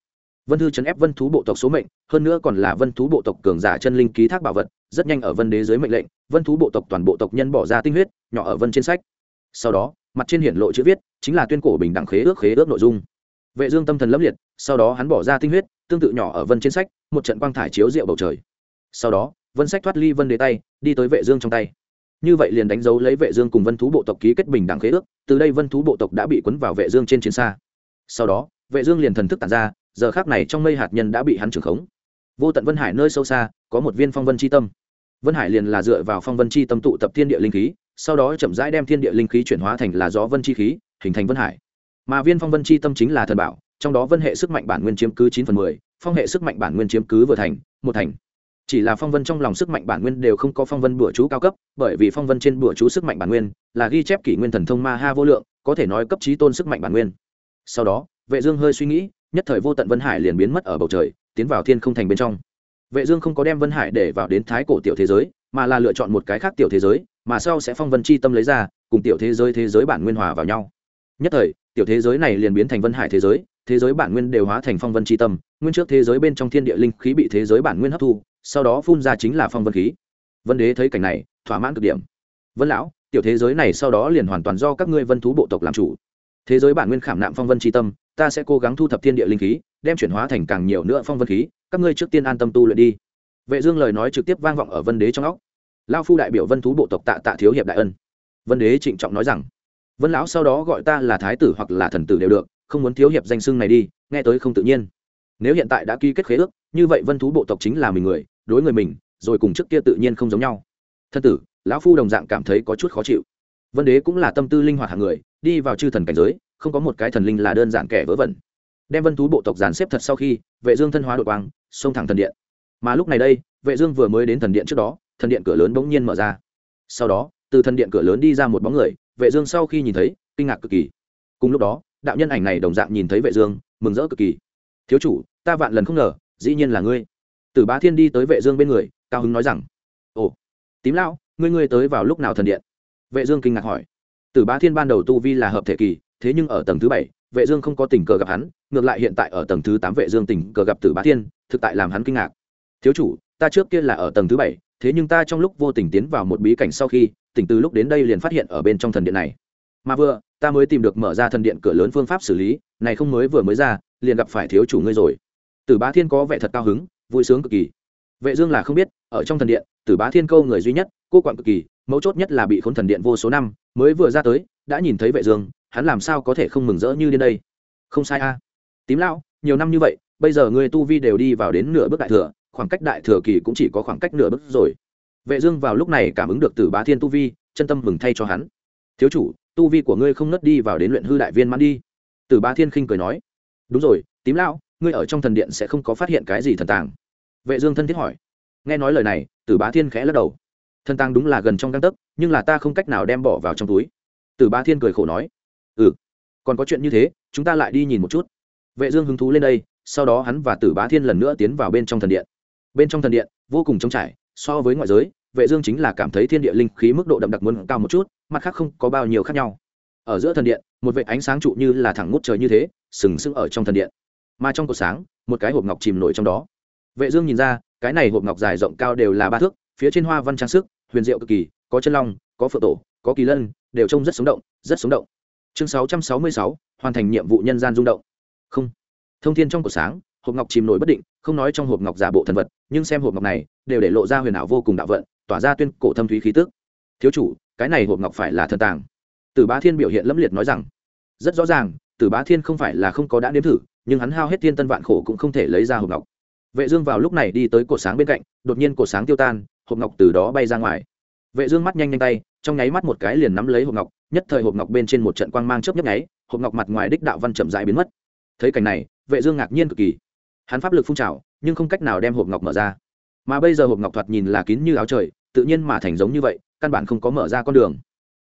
Vân thư chấn ép vân thú bộ tộc số mệnh, hơn nữa còn là vân thú bộ tộc cường giả chân linh ký thác bảo vật, rất nhanh ở vân đế dưới mệnh lệnh, vân thú bộ tộc toàn bộ tộc nhân bỏ ra tinh huyết, nhỏ ở vân trên sách. Sau đó, mặt trên hiển lộ chữ viết, chính là tuyên cổ bình đẳng khế ước khế ước nội dung. Vệ dương tâm thần lấp liệt, sau đó hắn bỏ ra tinh huyết, tương tự nhỏ ở vân trên sách, một trận quang thải chiếu rượu bầu trời. Sau đó, vân sách thoát ly vân đế tay, đi tới vệ dương trong tay như vậy liền đánh dấu lấy vệ dương cùng vân thú bộ tộc ký kết bình đẳng khế ước, từ đây vân thú bộ tộc đã bị cuốn vào vệ dương trên chiến xa. Sau đó, vệ dương liền thần thức tản ra, giờ khắc này trong mây hạt nhân đã bị hắn trưởng khống. Vô tận vân hải nơi sâu xa, có một viên phong vân chi tâm. Vân hải liền là dựa vào phong vân chi tâm tụ tập thiên địa linh khí, sau đó chậm rãi đem thiên địa linh khí chuyển hóa thành là gió vân chi khí, hình thành vân hải. Mà viên phong vân chi tâm chính là thần bảo, trong đó vân hệ sức mạnh bản nguyên chiếm cứ chín phần mười, phong hệ sức mạnh bản nguyên chiếm cứ vừa thành, một thành chỉ là phong vân trong lòng sức mạnh bản nguyên đều không có phong vân bửa chú cao cấp, bởi vì phong vân trên bửa chú sức mạnh bản nguyên là ghi chép kỷ nguyên thần thông ma ha vô lượng, có thể nói cấp trí tôn sức mạnh bản nguyên. Sau đó, vệ dương hơi suy nghĩ, nhất thời vô tận vân hải liền biến mất ở bầu trời, tiến vào thiên không thành bên trong. Vệ dương không có đem vân hải để vào đến thái cổ tiểu thế giới, mà là lựa chọn một cái khác tiểu thế giới, mà sau sẽ phong vân chi tâm lấy ra, cùng tiểu thế giới thế giới bản nguyên hòa vào nhau. Nhất thời, tiểu thế giới này liền biến thành vân hải thế giới thế giới bản nguyên đều hóa thành phong vân chi tâm, nguyên trước thế giới bên trong thiên địa linh khí bị thế giới bản nguyên hấp thu sau đó phun ra chính là phong vân khí. Vân đế thấy cảnh này, thỏa mãn cực điểm. Vân lão, tiểu thế giới này sau đó liền hoàn toàn do các ngươi vân thú bộ tộc làm chủ. Thế giới bản nguyên khảm nạm phong vân chi tâm, ta sẽ cố gắng thu thập thiên địa linh khí, đem chuyển hóa thành càng nhiều nữa phong vân khí, các ngươi trước tiên an tâm tu luyện đi. Vệ dương lời nói trực tiếp vang vọng ở vân đế trong óc. Lao phu đại biểu vân thú bộ tộc tạ tạ thiếu hiệp đại ân. Vân đế trịnh trọng nói rằng, vân lão sau đó gọi ta là thái tử hoặc là thần tử đều được, không muốn thiếu hiệp danh xưng này đi, nghe tới không tự nhiên. Nếu hiện tại đã ký kết khế ước, như vậy vân thú bộ tộc chính là mình người đối người mình, rồi cùng trước kia tự nhiên không giống nhau. Thân tử, lão phu đồng dạng cảm thấy có chút khó chịu. Vân đế cũng là tâm tư linh hoạt hạng người, đi vào chư thần cảnh giới, không có một cái thần linh là đơn giản kẻ vớ vẩn. Đem vân thú bộ tộc dàn xếp thật sau khi, vệ dương thân hóa đội quang, xông thẳng thần điện. Mà lúc này đây, vệ dương vừa mới đến thần điện trước đó, thần điện cửa lớn bỗng nhiên mở ra. Sau đó, từ thần điện cửa lớn đi ra một bóng người, vệ dương sau khi nhìn thấy, kinh ngạc cực kỳ. Cùng lúc đó, đạo nhân ảnh này đồng dạng nhìn thấy vệ dương, mừng rỡ cực kỳ. Thiếu chủ, ta vạn lần không ngờ, dĩ nhiên là ngươi tử bá thiên đi tới vệ dương bên người, cao hứng nói rằng, ồ, tím lão, ngươi ngươi tới vào lúc nào thần điện? Vệ dương kinh ngạc hỏi. Tử bá thiên ban đầu tu vi là hợp thể kỳ, thế nhưng ở tầng thứ bảy, vệ dương không có tình cờ gặp hắn, ngược lại hiện tại ở tầng thứ tám vệ dương tình cờ gặp tử bá thiên, thực tại làm hắn kinh ngạc. Thiếu chủ, ta trước kia là ở tầng thứ bảy, thế nhưng ta trong lúc vô tình tiến vào một bí cảnh sau khi, tỉnh từ lúc đến đây liền phát hiện ở bên trong thần điện này. Mà vừa, ta mới tìm được mở ra thần điện cửa lớn phương pháp xử lý, này không mới vừa mới ra, liền gặp phải thiếu chủ ngươi rồi. Tử bá thiên có vẻ thật cao hứng vui sướng cực kỳ. Vệ dương là không biết, ở trong thần điện, tử bá thiên câu người duy nhất, cô quặn cực kỳ, mấu chốt nhất là bị khốn thần điện vô số năm, mới vừa ra tới, đã nhìn thấy vệ dương, hắn làm sao có thể không mừng rỡ như đến đây? Không sai a. Tím lão, nhiều năm như vậy, bây giờ ngươi tu vi đều đi vào đến nửa bước đại thừa, khoảng cách đại thừa kỳ cũng chỉ có khoảng cách nửa bước rồi. Vệ dương vào lúc này cảm ứng được tử bá thiên tu vi, chân tâm mừng thay cho hắn. Thiếu chủ, tu vi của ngươi không nứt đi vào đến luyện hư đại viên mãn đi. Tử bá thiên khinh cười nói. Đúng rồi, tím lão ngươi ở trong thần điện sẽ không có phát hiện cái gì thần tàng. Vệ dương thân thiết hỏi. Nghe nói lời này, tử bá thiên khẽ lắc đầu. Thần tàng đúng là gần trong găng tấc, nhưng là ta không cách nào đem bỏ vào trong túi. Tử bá thiên cười khổ nói. Ừ còn có chuyện như thế, chúng ta lại đi nhìn một chút. Vệ dương hứng thú lên đây, sau đó hắn và tử bá thiên lần nữa tiến vào bên trong thần điện. Bên trong thần điện, vô cùng trống trải, so với ngoại giới, vệ dương chính là cảm thấy thiên địa linh khí mức độ đậm đặc muốn cao một chút, mặt khác không có bao nhiêu khác nhau. Ở giữa thần điện, một vệ ánh sáng trụ như là thẳng ngút trời như thế, sừng sững ở trong thần điện mà trong cột sáng một cái hộp ngọc chìm nổi trong đó. Vệ dương nhìn ra cái này hộp ngọc dài rộng cao đều là ba thước phía trên hoa văn trang sức huyền diệu cực kỳ có chân long có phượng tổ có kỳ lân đều trông rất sống động rất sống động. Chương 666, hoàn thành nhiệm vụ nhân gian rung động. Không. Thông thiên trong cột sáng hộp ngọc chìm nổi bất định không nói trong hộp ngọc giả bộ thần vật nhưng xem hộp ngọc này đều để lộ ra huyền ảo vô cùng đạo vận tỏa ra tuyên cổ thâm thúy khí tức. Thiếu chủ cái này hộp ngọc phải là thần tàng. Tử bá thiên biểu hiện lâm liệt nói rằng rất rõ ràng tử bá thiên không phải là không có đã nếm thử nhưng hắn hao hết thiên tân vạn khổ cũng không thể lấy ra hộp ngọc. Vệ dương vào lúc này đi tới cột sáng bên cạnh, đột nhiên cột sáng tiêu tan, hộp ngọc từ đó bay ra ngoài. Vệ dương mắt nhanh nhanh tay, trong nháy mắt một cái liền nắm lấy hộp ngọc, nhất thời hộp ngọc bên trên một trận quang mang chớp nhấp nháy, hộp ngọc mặt ngoài đích đạo văn chậm rãi biến mất. Thấy cảnh này, vệ dương ngạc nhiên cực kỳ. Hắn pháp lực phun trào, nhưng không cách nào đem hộp ngọc mở ra. Mà bây giờ hộp ngọc thoạt nhìn là kín như áo trời, tự nhiên mà thành giống như vậy, căn bản không có mở ra con đường.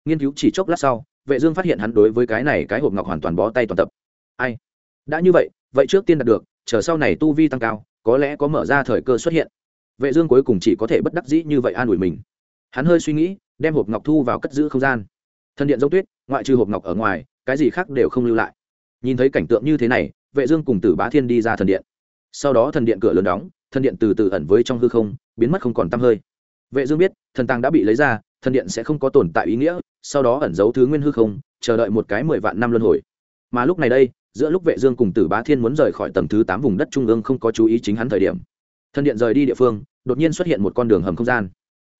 Nghiên cứu chỉ chốc lát sau, vệ dương phát hiện hắn đối với cái này cái hộp ngọc hoàn toàn bó tay toàn tập. Ai? Đã như vậy vậy trước tiên đạt được, chờ sau này tu vi tăng cao, có lẽ có mở ra thời cơ xuất hiện. Vệ dương cuối cùng chỉ có thể bất đắc dĩ như vậy an ủi mình. Hắn hơi suy nghĩ, đem hộp ngọc thu vào cất giữ không gian. Thân điện dấu tuyết, ngoại trừ hộp ngọc ở ngoài, cái gì khác đều không lưu lại. Nhìn thấy cảnh tượng như thế này, vệ dương cùng tử bá thiên đi ra thần điện. Sau đó thần điện cửa lớn đóng, thần điện từ từ ẩn với trong hư không, biến mất không còn tăm hơi. Vệ dương biết, thần tàng đã bị lấy ra, thần điện sẽ không có tồn tại ý nghĩa, sau đó ẩn giấu thứ nguyên hư không, chờ đợi một cái mười vạn năm luân hồi. Mà lúc này đây giữa lúc vệ dương cùng tử bá thiên muốn rời khỏi tầng thứ tám vùng đất trung ương không có chú ý chính hắn thời điểm, thân điện rời đi địa phương, đột nhiên xuất hiện một con đường hầm không gian.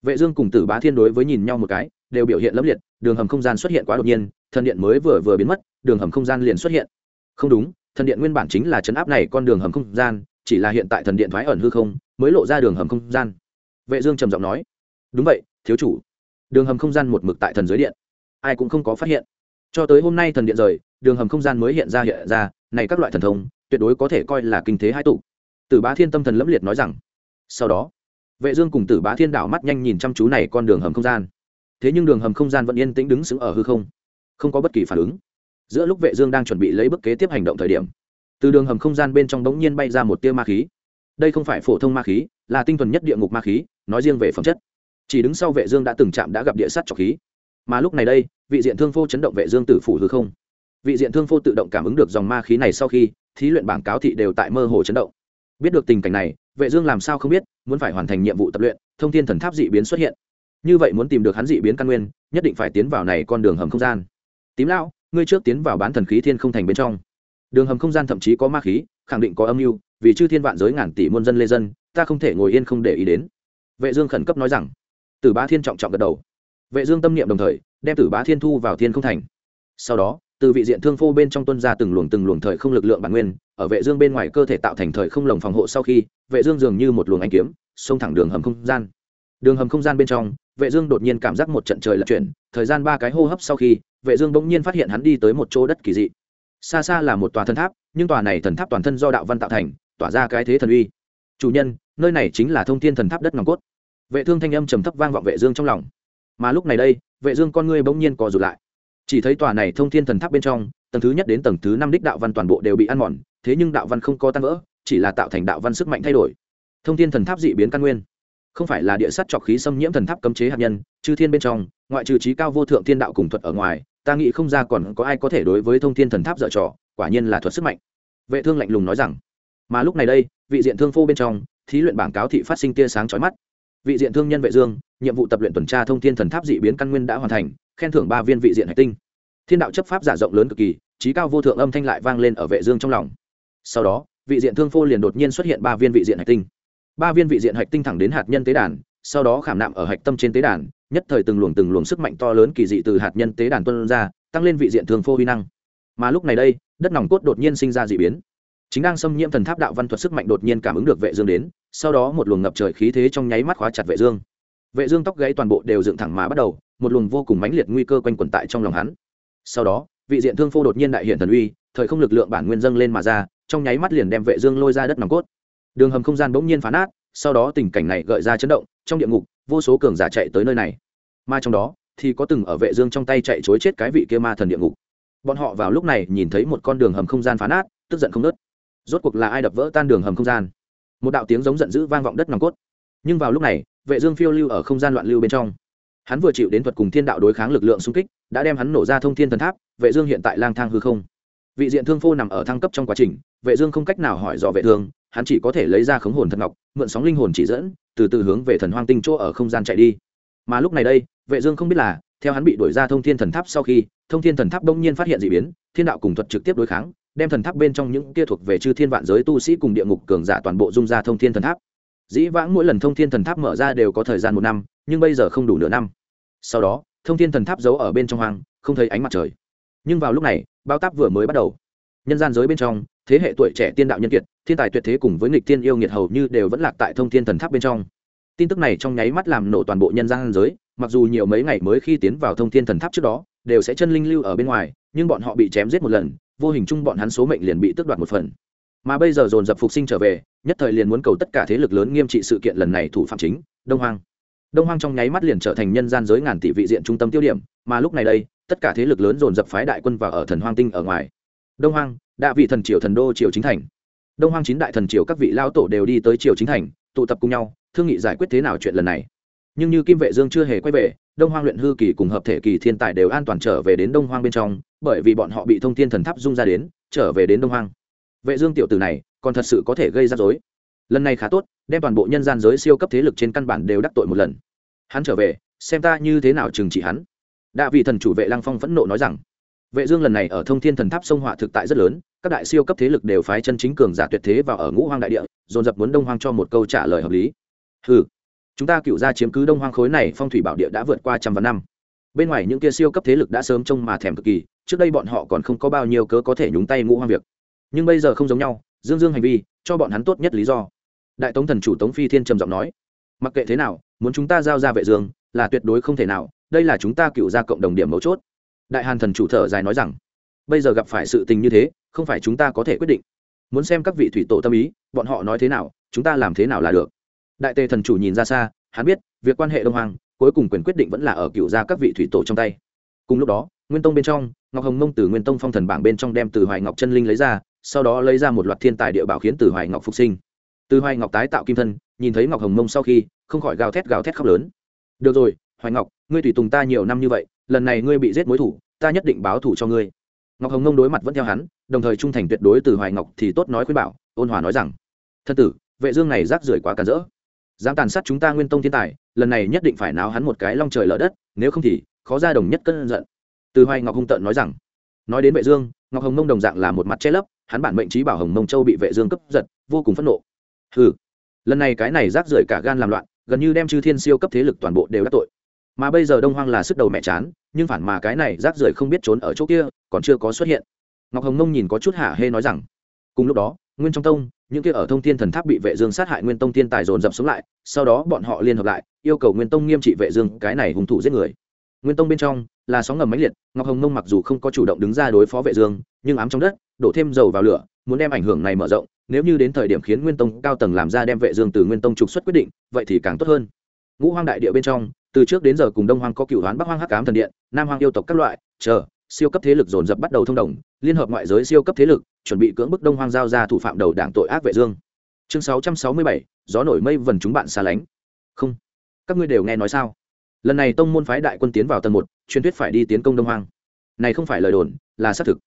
Vệ dương cùng tử bá thiên đối với nhìn nhau một cái, đều biểu hiện lấp liệt, đường hầm không gian xuất hiện quá đột nhiên, thân điện mới vừa vừa biến mất, đường hầm không gian liền xuất hiện. Không đúng thần điện nguyên bản chính là chấn áp này con đường hầm không gian, chỉ là hiện tại thần điện thoái ẩn hư không, mới lộ ra đường hầm không gian. Vệ dương trầm giọng nói, đúng vậy, thiếu chủ. Đường hầm không gian một mực tại thần giới điện, ai cũng không có phát hiện. Cho tới hôm nay thần điện rời đường hầm không gian mới hiện ra hiện ra, này các loại thần thông, tuyệt đối có thể coi là kinh thế hai tụ. Tử bá thiên tâm thần lẫm liệt nói rằng, sau đó, vệ dương cùng tử bá thiên đảo mắt nhanh nhìn chăm chú này con đường hầm không gian. Thế nhưng đường hầm không gian vẫn yên tĩnh đứng sững ở hư không không có bất kỳ phản ứng. Giữa lúc vệ dương đang chuẩn bị lấy bước kế tiếp hành động thời điểm, từ đường hầm không gian bên trong đống nhiên bay ra một tia ma khí. Đây không phải phổ thông ma khí, là tinh thuần nhất địa ngục ma khí, nói riêng về phẩm chất. Chỉ đứng sau vệ dương đã từng chạm đã gặp địa sát trọc khí. Mà lúc này đây, vị diện thương phô chấn động vệ dương tử phủ hư không vị diện thương phô tự động cảm ứng được dòng ma khí này sau khi, thí luyện bảng cáo thị đều tại mơ hồ chấn động. Biết được tình cảnh này, vệ dương làm sao không biết, muốn phải hoàn thành nhiệm vụ tập luyện, thông thiên thần tháp dị biến xuất hiện. Như vậy muốn tìm được hắn dị biến căn nguyên, nhất định phải tiến vào này con đường hầm không gian. Tím lão, ngươi trước tiến vào bán thần khí thiên không thành bên trong. Đường hầm không gian thậm chí có ma khí, khẳng định có âm mưu, vì chư thiên vạn giới ngàn tỷ muôn dân lê dân, ta không thể ngồi yên không để ý đến. Vệ dương khẩn cấp nói rằng. Tử bá thiên trọng trọng gật đầu. Vệ dương tâm niệm đồng thời, đem tử bá thiên thu vào thiên không thành. Sau đó từ vị diện thương phô bên trong tuân ra từng luồng từng luồng thời không lực lượng bản nguyên, ở vệ dương bên ngoài cơ thể tạo thành thời không lồng phòng hộ sau khi, vệ dương dường như một luồng ánh kiếm, xông thẳng đường hầm không gian. Đường hầm không gian bên trong, vệ dương đột nhiên cảm giác một trận trời lật chuyển, thời gian ba cái hô hấp sau khi, vệ dương bỗng nhiên phát hiện hắn đi tới một chỗ đất kỳ dị. Xa xa là một tòa thần tháp, nhưng tòa này thần tháp toàn thân do đạo văn tạo thành, tỏa ra cái thế thần uy. Chủ nhân, nơi này chính là thông thiên thần tháp đất nòng cốt. Vệ thương thanh âm trầm thấp vang vọng vệ dương trong lòng. Mà lúc này đây, vệ dương con ngươi bỗng nhiên co rụt lại chỉ thấy tòa này thông thiên thần tháp bên trong, tầng thứ nhất đến tầng thứ năm đích đạo văn toàn bộ đều bị ăn mòn, thế nhưng đạo văn không có tan vỡ, chỉ là tạo thành đạo văn sức mạnh thay đổi. Thông thiên thần tháp dị biến căn nguyên. Không phải là địa sắt trọc khí xâm nhiễm thần tháp cấm chế hạt nhân, chư thiên bên trong, ngoại trừ trí cao vô thượng thiên đạo cùng thuật ở ngoài, ta nghĩ không ra còn có ai có thể đối với thông thiên thần tháp dở trò, quả nhiên là thuật sức mạnh. Vệ thương lạnh lùng nói rằng, mà lúc này đây, vị diện thương phô bên trong, thí luyện bảng cáo thị phát sinh tia sáng chói mắt vị diện thương nhân vệ dương, nhiệm vụ tập luyện tuần tra thông thiên thần tháp dị biến căn nguyên đã hoàn thành, khen thưởng ba viên vị diện hải tinh. Thiên đạo chấp pháp giả rộng lớn cực kỳ, trí cao vô thượng âm thanh lại vang lên ở vệ dương trong lòng. Sau đó, vị diện thương phô liền đột nhiên xuất hiện ba viên vị diện hải tinh. Ba viên vị diện hạch tinh thẳng đến hạt nhân tế đàn, sau đó khảm nạm ở hạch tâm trên tế đàn, nhất thời từng luồng từng luồng sức mạnh to lớn kỳ dị từ hạt nhân tế đàn tuân ra, tăng lên vị diện thương phô huy năng. Mà lúc này đây, đất nòng cốt đột nhiên sinh ra dị biến chính đang xâm nhiễm thần tháp đạo văn thuật sức mạnh đột nhiên cảm ứng được vệ dương đến, sau đó một luồng ngập trời khí thế trong nháy mắt khóa chặt vệ dương. Vệ dương tóc gãy toàn bộ đều dựng thẳng mà bắt đầu, một luồng vô cùng mãnh liệt nguy cơ quanh quẩn tại trong lòng hắn. Sau đó, vị diện thương phô đột nhiên đại hiện thần uy, thời không lực lượng bản nguyên dâng lên mà ra, trong nháy mắt liền đem vệ dương lôi ra đất nòng cốt. Đường hầm không gian bỗng nhiên phá nát, sau đó tình cảnh này gợi ra chấn động, trong địa ngục, vô số cường giả chạy tới nơi này. Mà trong đó, thì có từng ở vệ dương trong tay chạy chối chết cái vị kia ma thần địa ngục. Bọn họ vào lúc này nhìn thấy một con đường hầm không gian phá nát, tức giận không nớt rốt cuộc là ai đập vỡ tan đường hầm không gian? Một đạo tiếng giống giận dữ vang vọng đất nòng cốt. Nhưng vào lúc này, vệ dương phiêu lưu ở không gian loạn lưu bên trong. Hắn vừa chịu đến thuật cùng thiên đạo đối kháng lực lượng xung kích, đã đem hắn nổ ra thông thiên thần tháp, vệ dương hiện tại lang thang hư không. Vị diện thương phô nằm ở thăng cấp trong quá trình, vệ dương không cách nào hỏi dò vệ thương, hắn chỉ có thể lấy ra khống hồn thần ngọc, mượn sóng linh hồn chỉ dẫn, từ từ hướng về thần hoang tinh chỗ ở không gian chạy đi. Mà lúc này đây, vệ dương không biết là, theo hắn bị đuổi ra thông thiên thần tháp sau khi, thông thiên thần tháp đông nhiên phát hiện dị biến, thiên đạo cùng thuật trực tiếp đối kháng đem thần tháp bên trong những kia thuộc về chư thiên vạn giới tu sĩ cùng địa ngục cường giả toàn bộ dung ra thông thiên thần tháp. Dĩ vãng mỗi lần thông thiên thần tháp mở ra đều có thời gian một năm, nhưng bây giờ không đủ nửa năm. Sau đó, thông thiên thần tháp giấu ở bên trong hoang, không thấy ánh mặt trời. Nhưng vào lúc này, bao táp vừa mới bắt đầu. Nhân gian giới bên trong, thế hệ tuổi trẻ tiên đạo nhân kiệt, thiên tài tuyệt thế cùng với nghịch tiên yêu nghiệt hầu như đều vẫn lạc tại thông thiên thần tháp bên trong. Tin tức này trong nháy mắt làm nổ toàn bộ nhân gian giới, mặc dù nhiều mấy ngày mới khi tiến vào thông thiên thần tháp trước đó, đều sẽ chân linh lưu ở bên ngoài, nhưng bọn họ bị chém giết một lần vô hình chung bọn hắn số mệnh liền bị tước đoạt một phần. Mà bây giờ dồn dập phục sinh trở về, nhất thời liền muốn cầu tất cả thế lực lớn nghiêm trị sự kiện lần này thủ phạm chính, đông hoang. Đông hoang trong nháy mắt liền trở thành nhân gian giới ngàn tỷ vị diện trung tâm tiêu điểm, mà lúc này đây, tất cả thế lực lớn dồn dập phái đại quân vào ở thần hoang tinh ở ngoài. Đông hoang, đạ vị thần triều thần đô triều chính thành. Đông hoang chín đại thần triều các vị lao tổ đều đi tới triều chính thành, tụ tập cùng nhau, thương nghị giải quyết thế nào chuyện lần này. Nhưng như kim vệ dương chưa hề quay về, đông hoang luyện hư kỳ cùng hợp thể kỳ thiên tài đều an toàn trở về đến đông hoang bên trong bởi vì bọn họ bị thông thiên thần tháp dung ra đến, trở về đến đông hoang. Vệ dương tiểu tử này, còn thật sự có thể gây ra rối. Lần này khá tốt, đem toàn bộ nhân gian giới siêu cấp thế lực trên căn bản đều đắc tội một lần. Hắn trở về, xem ta như thế nào trừng trị hắn. Đạ vị thần chủ vệ lăng phong phẫn nộ nói rằng, vệ dương lần này ở thông thiên thần tháp sông hỏa thực tại rất lớn, các đại siêu cấp thế lực đều phái chân chính cường giả tuyệt thế vào ở ngũ hoang đại địa, dồn dập muốn đông hoang cho một câu trả lời hợp lý. Hừ, chúng ta cựu gia chiếm cứ đông hoang khối này, phong thủy bảo địa đã vượt qua trăm vạn năm. Bên ngoài những kia siêu cấp thế lực đã sớm trông mà thèm cực kỳ trước đây bọn họ còn không có bao nhiêu cớ có thể nhúng tay ngũ hoang việc. Nhưng bây giờ không giống nhau, dương dương hành vi, cho bọn hắn tốt nhất lý do. Đại tống thần chủ tống phi thiên trầm giọng nói, mặc kệ thế nào, muốn chúng ta giao ra vệ dương, là tuyệt đối không thể nào, đây là chúng ta cựu gia cộng đồng điểm mấu chốt. Đại hàn thần chủ thở dài nói rằng, bây giờ gặp phải sự tình như thế, không phải chúng ta có thể quyết định. Muốn xem các vị thủy tổ tâm ý, bọn họ nói thế nào, chúng ta làm thế nào là được. Đại tề thần chủ nhìn ra xa, hắn biết, việc quan hệ đông hoàng cuối cùng quyền quyết định vẫn là ở cựu gia các vị thủy tổ trong tay. Cùng lúc đó, nguyên tông bên trong ngọc hồng mông từ nguyên tông phong thần bảng bên trong đem từ hoài ngọc chân linh lấy ra, sau đó lấy ra một loạt thiên tài địa bảo khiến từ hoài ngọc phục sinh. Từ hoài ngọc tái tạo kim thân, nhìn thấy ngọc hồng mông sau khi, không khỏi gào thét gào thét khóc lớn. Được rồi, hoài ngọc, ngươi tùy tùng ta nhiều năm như vậy, lần này ngươi bị giết mối thủ, ta nhất định báo thủ cho ngươi. Ngọc hồng mông đối mặt vẫn theo hắn, đồng thời trung thành tuyệt đối từ hoài ngọc thì tốt nói khuyên bảo, ôn hòa nói rằng, thân tử, vệ dương này rác rưởi quá cản rỡ. Dám tàn sát chúng ta nguyên tông thiên tài, lần này nhất định phải náo hắn một cái long trời lở đất, nếu không thì, khó ra đồng nhất cân giận từ hoài ngọc hung tợn nói rằng, nói đến vệ dương, ngọc hồng mông đồng dạng là một mặt che lấp, hắn bản mệnh trí bảo hồng mông châu bị vệ dương cướp giật, vô cùng phẫn nộ. Hừ. Lần này cái này rác rưởi cả gan làm loạn, gần như đem chư thiên siêu cấp thế lực toàn bộ đều đắc tội. Mà bây giờ đông hoang là sức đầu mẹ chán, nhưng phản mà cái này rác rưởi không biết trốn ở chỗ kia, còn chưa có xuất hiện. Ngọc hồng mông nhìn có chút hả hê nói rằng, cùng lúc đó, nguyên trong tông, những kia ở thông thiên thần tháp bị vệ dương sát hại nguyên tông Thiên tài dồn dập xuống lại, sau đó bọn họ liên hợp lại, yêu cầu nguyên tông nghiêm trị vệ dương cái này hung thủ giết người. Nguyên tông bên trong là sóng ngầm mãnh liệt ngọc hồng mông mặc dù không có chủ động đứng ra đối phó vệ dương nhưng ám trong đất đổ thêm dầu vào lửa muốn đem ảnh hưởng này mở rộng nếu như đến thời điểm khiến nguyên tông cao tầng làm ra đem vệ dương từ nguyên tông trục xuất quyết định vậy thì càng tốt hơn. Ngũ hoang đại địa bên trong từ trước đến giờ cùng đông hoang có cựu hoán bắc hoang hắc ám thần điện nam hoang yêu tộc các loại chờ siêu cấp thế lực dồn dập bắt đầu thông đồng liên hợp ngoại giới siêu cấp thế lực chuẩn bị cưỡng bức đông hoang giao ra thủ phạm đầu đảng tội ác vệ dương. Chương 667, gió nổi mây vần chúng bạn xa lánh. Không các ngươi đều nghe nói sao? Lần này tông môn phái đại quân tiến vào tầng một, truyền thuyết phải đi tiến công đông hoang. Này không phải lời đồn, là xác thực.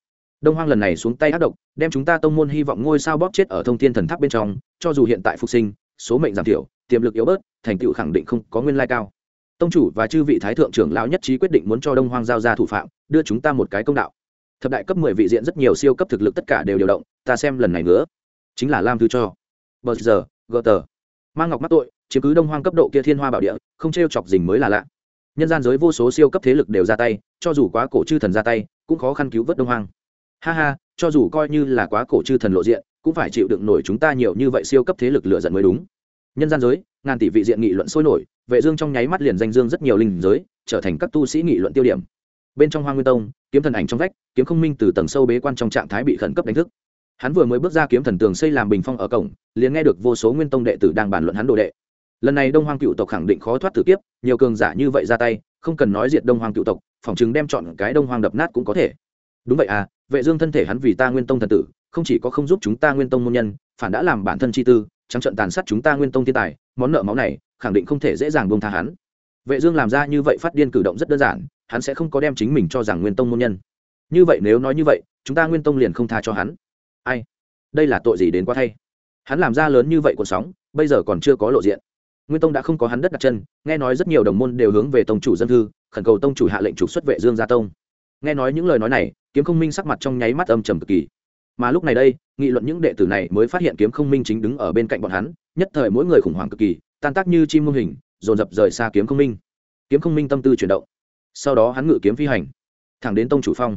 Đông hoang lần này xuống tay ác độc, đem chúng ta tông môn hy vọng ngôi sao bóp chết ở thông thiên thần tháp bên trong, cho dù hiện tại phục sinh, số mệnh giảm thiểu, tiềm lực yếu bớt, thành tựu khẳng định không có nguyên lai cao. Tông chủ và chư vị thái thượng trưởng lão nhất trí quyết định muốn cho đông hoang giao ra thủ phạm, đưa chúng ta một cái công đạo. Thập đại cấp mười vị diện rất nhiều siêu cấp thực lực tất cả đều điều động, ta xem lần này nữa. Chính là lam thư cho. Bờ giờ, gờ tờ. Mang ngọc mắc tội chiếm cứ đông hoang cấp độ kia thiên hoa bảo địa, không t r e o chọc dình mới là lạ. Nhân gian giới vô số siêu cấp thế lực đều ra tay, cho dù quá cổ chư thần ra tay, cũng khó khăn cứu vớt đông hoang. Ha ha, cho dù coi như là quá cổ chư thần lộ diện, cũng phải chịu đựng nổi chúng ta nhiều như vậy siêu cấp thế lực lựa giận mới đúng. Nhân gian giới, ngàn tỷ vị diện nghị luận sôi nổi, vệ dương trong nháy mắt liền danh dương rất nhiều linh giới, trở thành các tu sĩ nghị luận tiêu điểm. Bên trong hoang nguyên tông, kiếm thần ảnh trong vách, kiếm không minh từ tầng sâu bế quan trong trạng thái bị khẩn cấp đánh thức. Hắn vừa mới bước ra kiếm thần tường xây làm bình phong ở cổng, liền nghe được vô số nguyên tông đệ tử đang bàn luận hắn đồ đệ lần này đông hoang cựu tộc khẳng định khó thoát tử kiếp, nhiều cường giả như vậy ra tay, không cần nói diệt đông hoang cựu tộc phỏng chứng đem chọn cái đông hoang đập nát cũng có thể. Đúng vậy à vệ dương thân thể hắn vì ta nguyên tông thần tử, không chỉ có không giúp chúng ta nguyên tông môn nhân, phản đã làm bản thân chi tư, trắng trận tàn sát chúng ta nguyên tông thiên tài, món nợ máu này, khẳng định không thể dễ dàng buông tha hắn. Vệ dương làm ra như vậy phát điên cử động rất đơn giản, hắn sẽ không có đem chính mình cho rằng nguyên tông môn nhân. Như vậy nếu nói như vậy, chúng ta nguyên tông liền không tha cho hắn. Ai? Đây là tội gì đến quá thay? Hắn làm ra lớn như vậy cuộc sóng bây giờ còn chưa có lộ diện nguyên tông đã không có hắn đất đặt chân, nghe nói rất nhiều đồng môn đều hướng về tông chủ dân thư, khẩn cầu tông chủ hạ lệnh trục xuất vệ dương gia tông. Nghe nói những lời nói này, kiếm không minh sắc mặt trong nháy mắt âm trầm cực kỳ. Mà lúc này đây, nghị luận những đệ tử này mới phát hiện kiếm không minh chính đứng ở bên cạnh bọn hắn, nhất thời mỗi người khủng hoảng cực kỳ, tan tác như chim mô hình, dồn dập rời xa kiếm không minh. Kiếm không minh tâm tư chuyển động. Sau đó hắn ngự kiếm phi hành, thẳng đến tông chủ phong.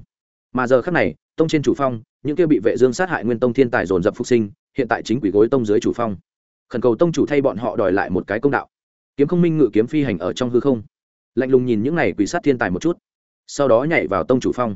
Mà giờ khác này, tông trên chủ phong, những kia bị vệ dương sát hại nguyên tông thiên tài dồn dập phục sinh, hiện tại chính quỷ gối tông dưới chủ phong khẩn cầu tông chủ thay bọn họ đòi lại một cái công đạo. Kiếm không minh ngự kiếm phi hành ở trong hư không. Lạnh lùng nhìn những này quỷ sát thiên tài một chút. Sau đó nhảy vào tông chủ phong.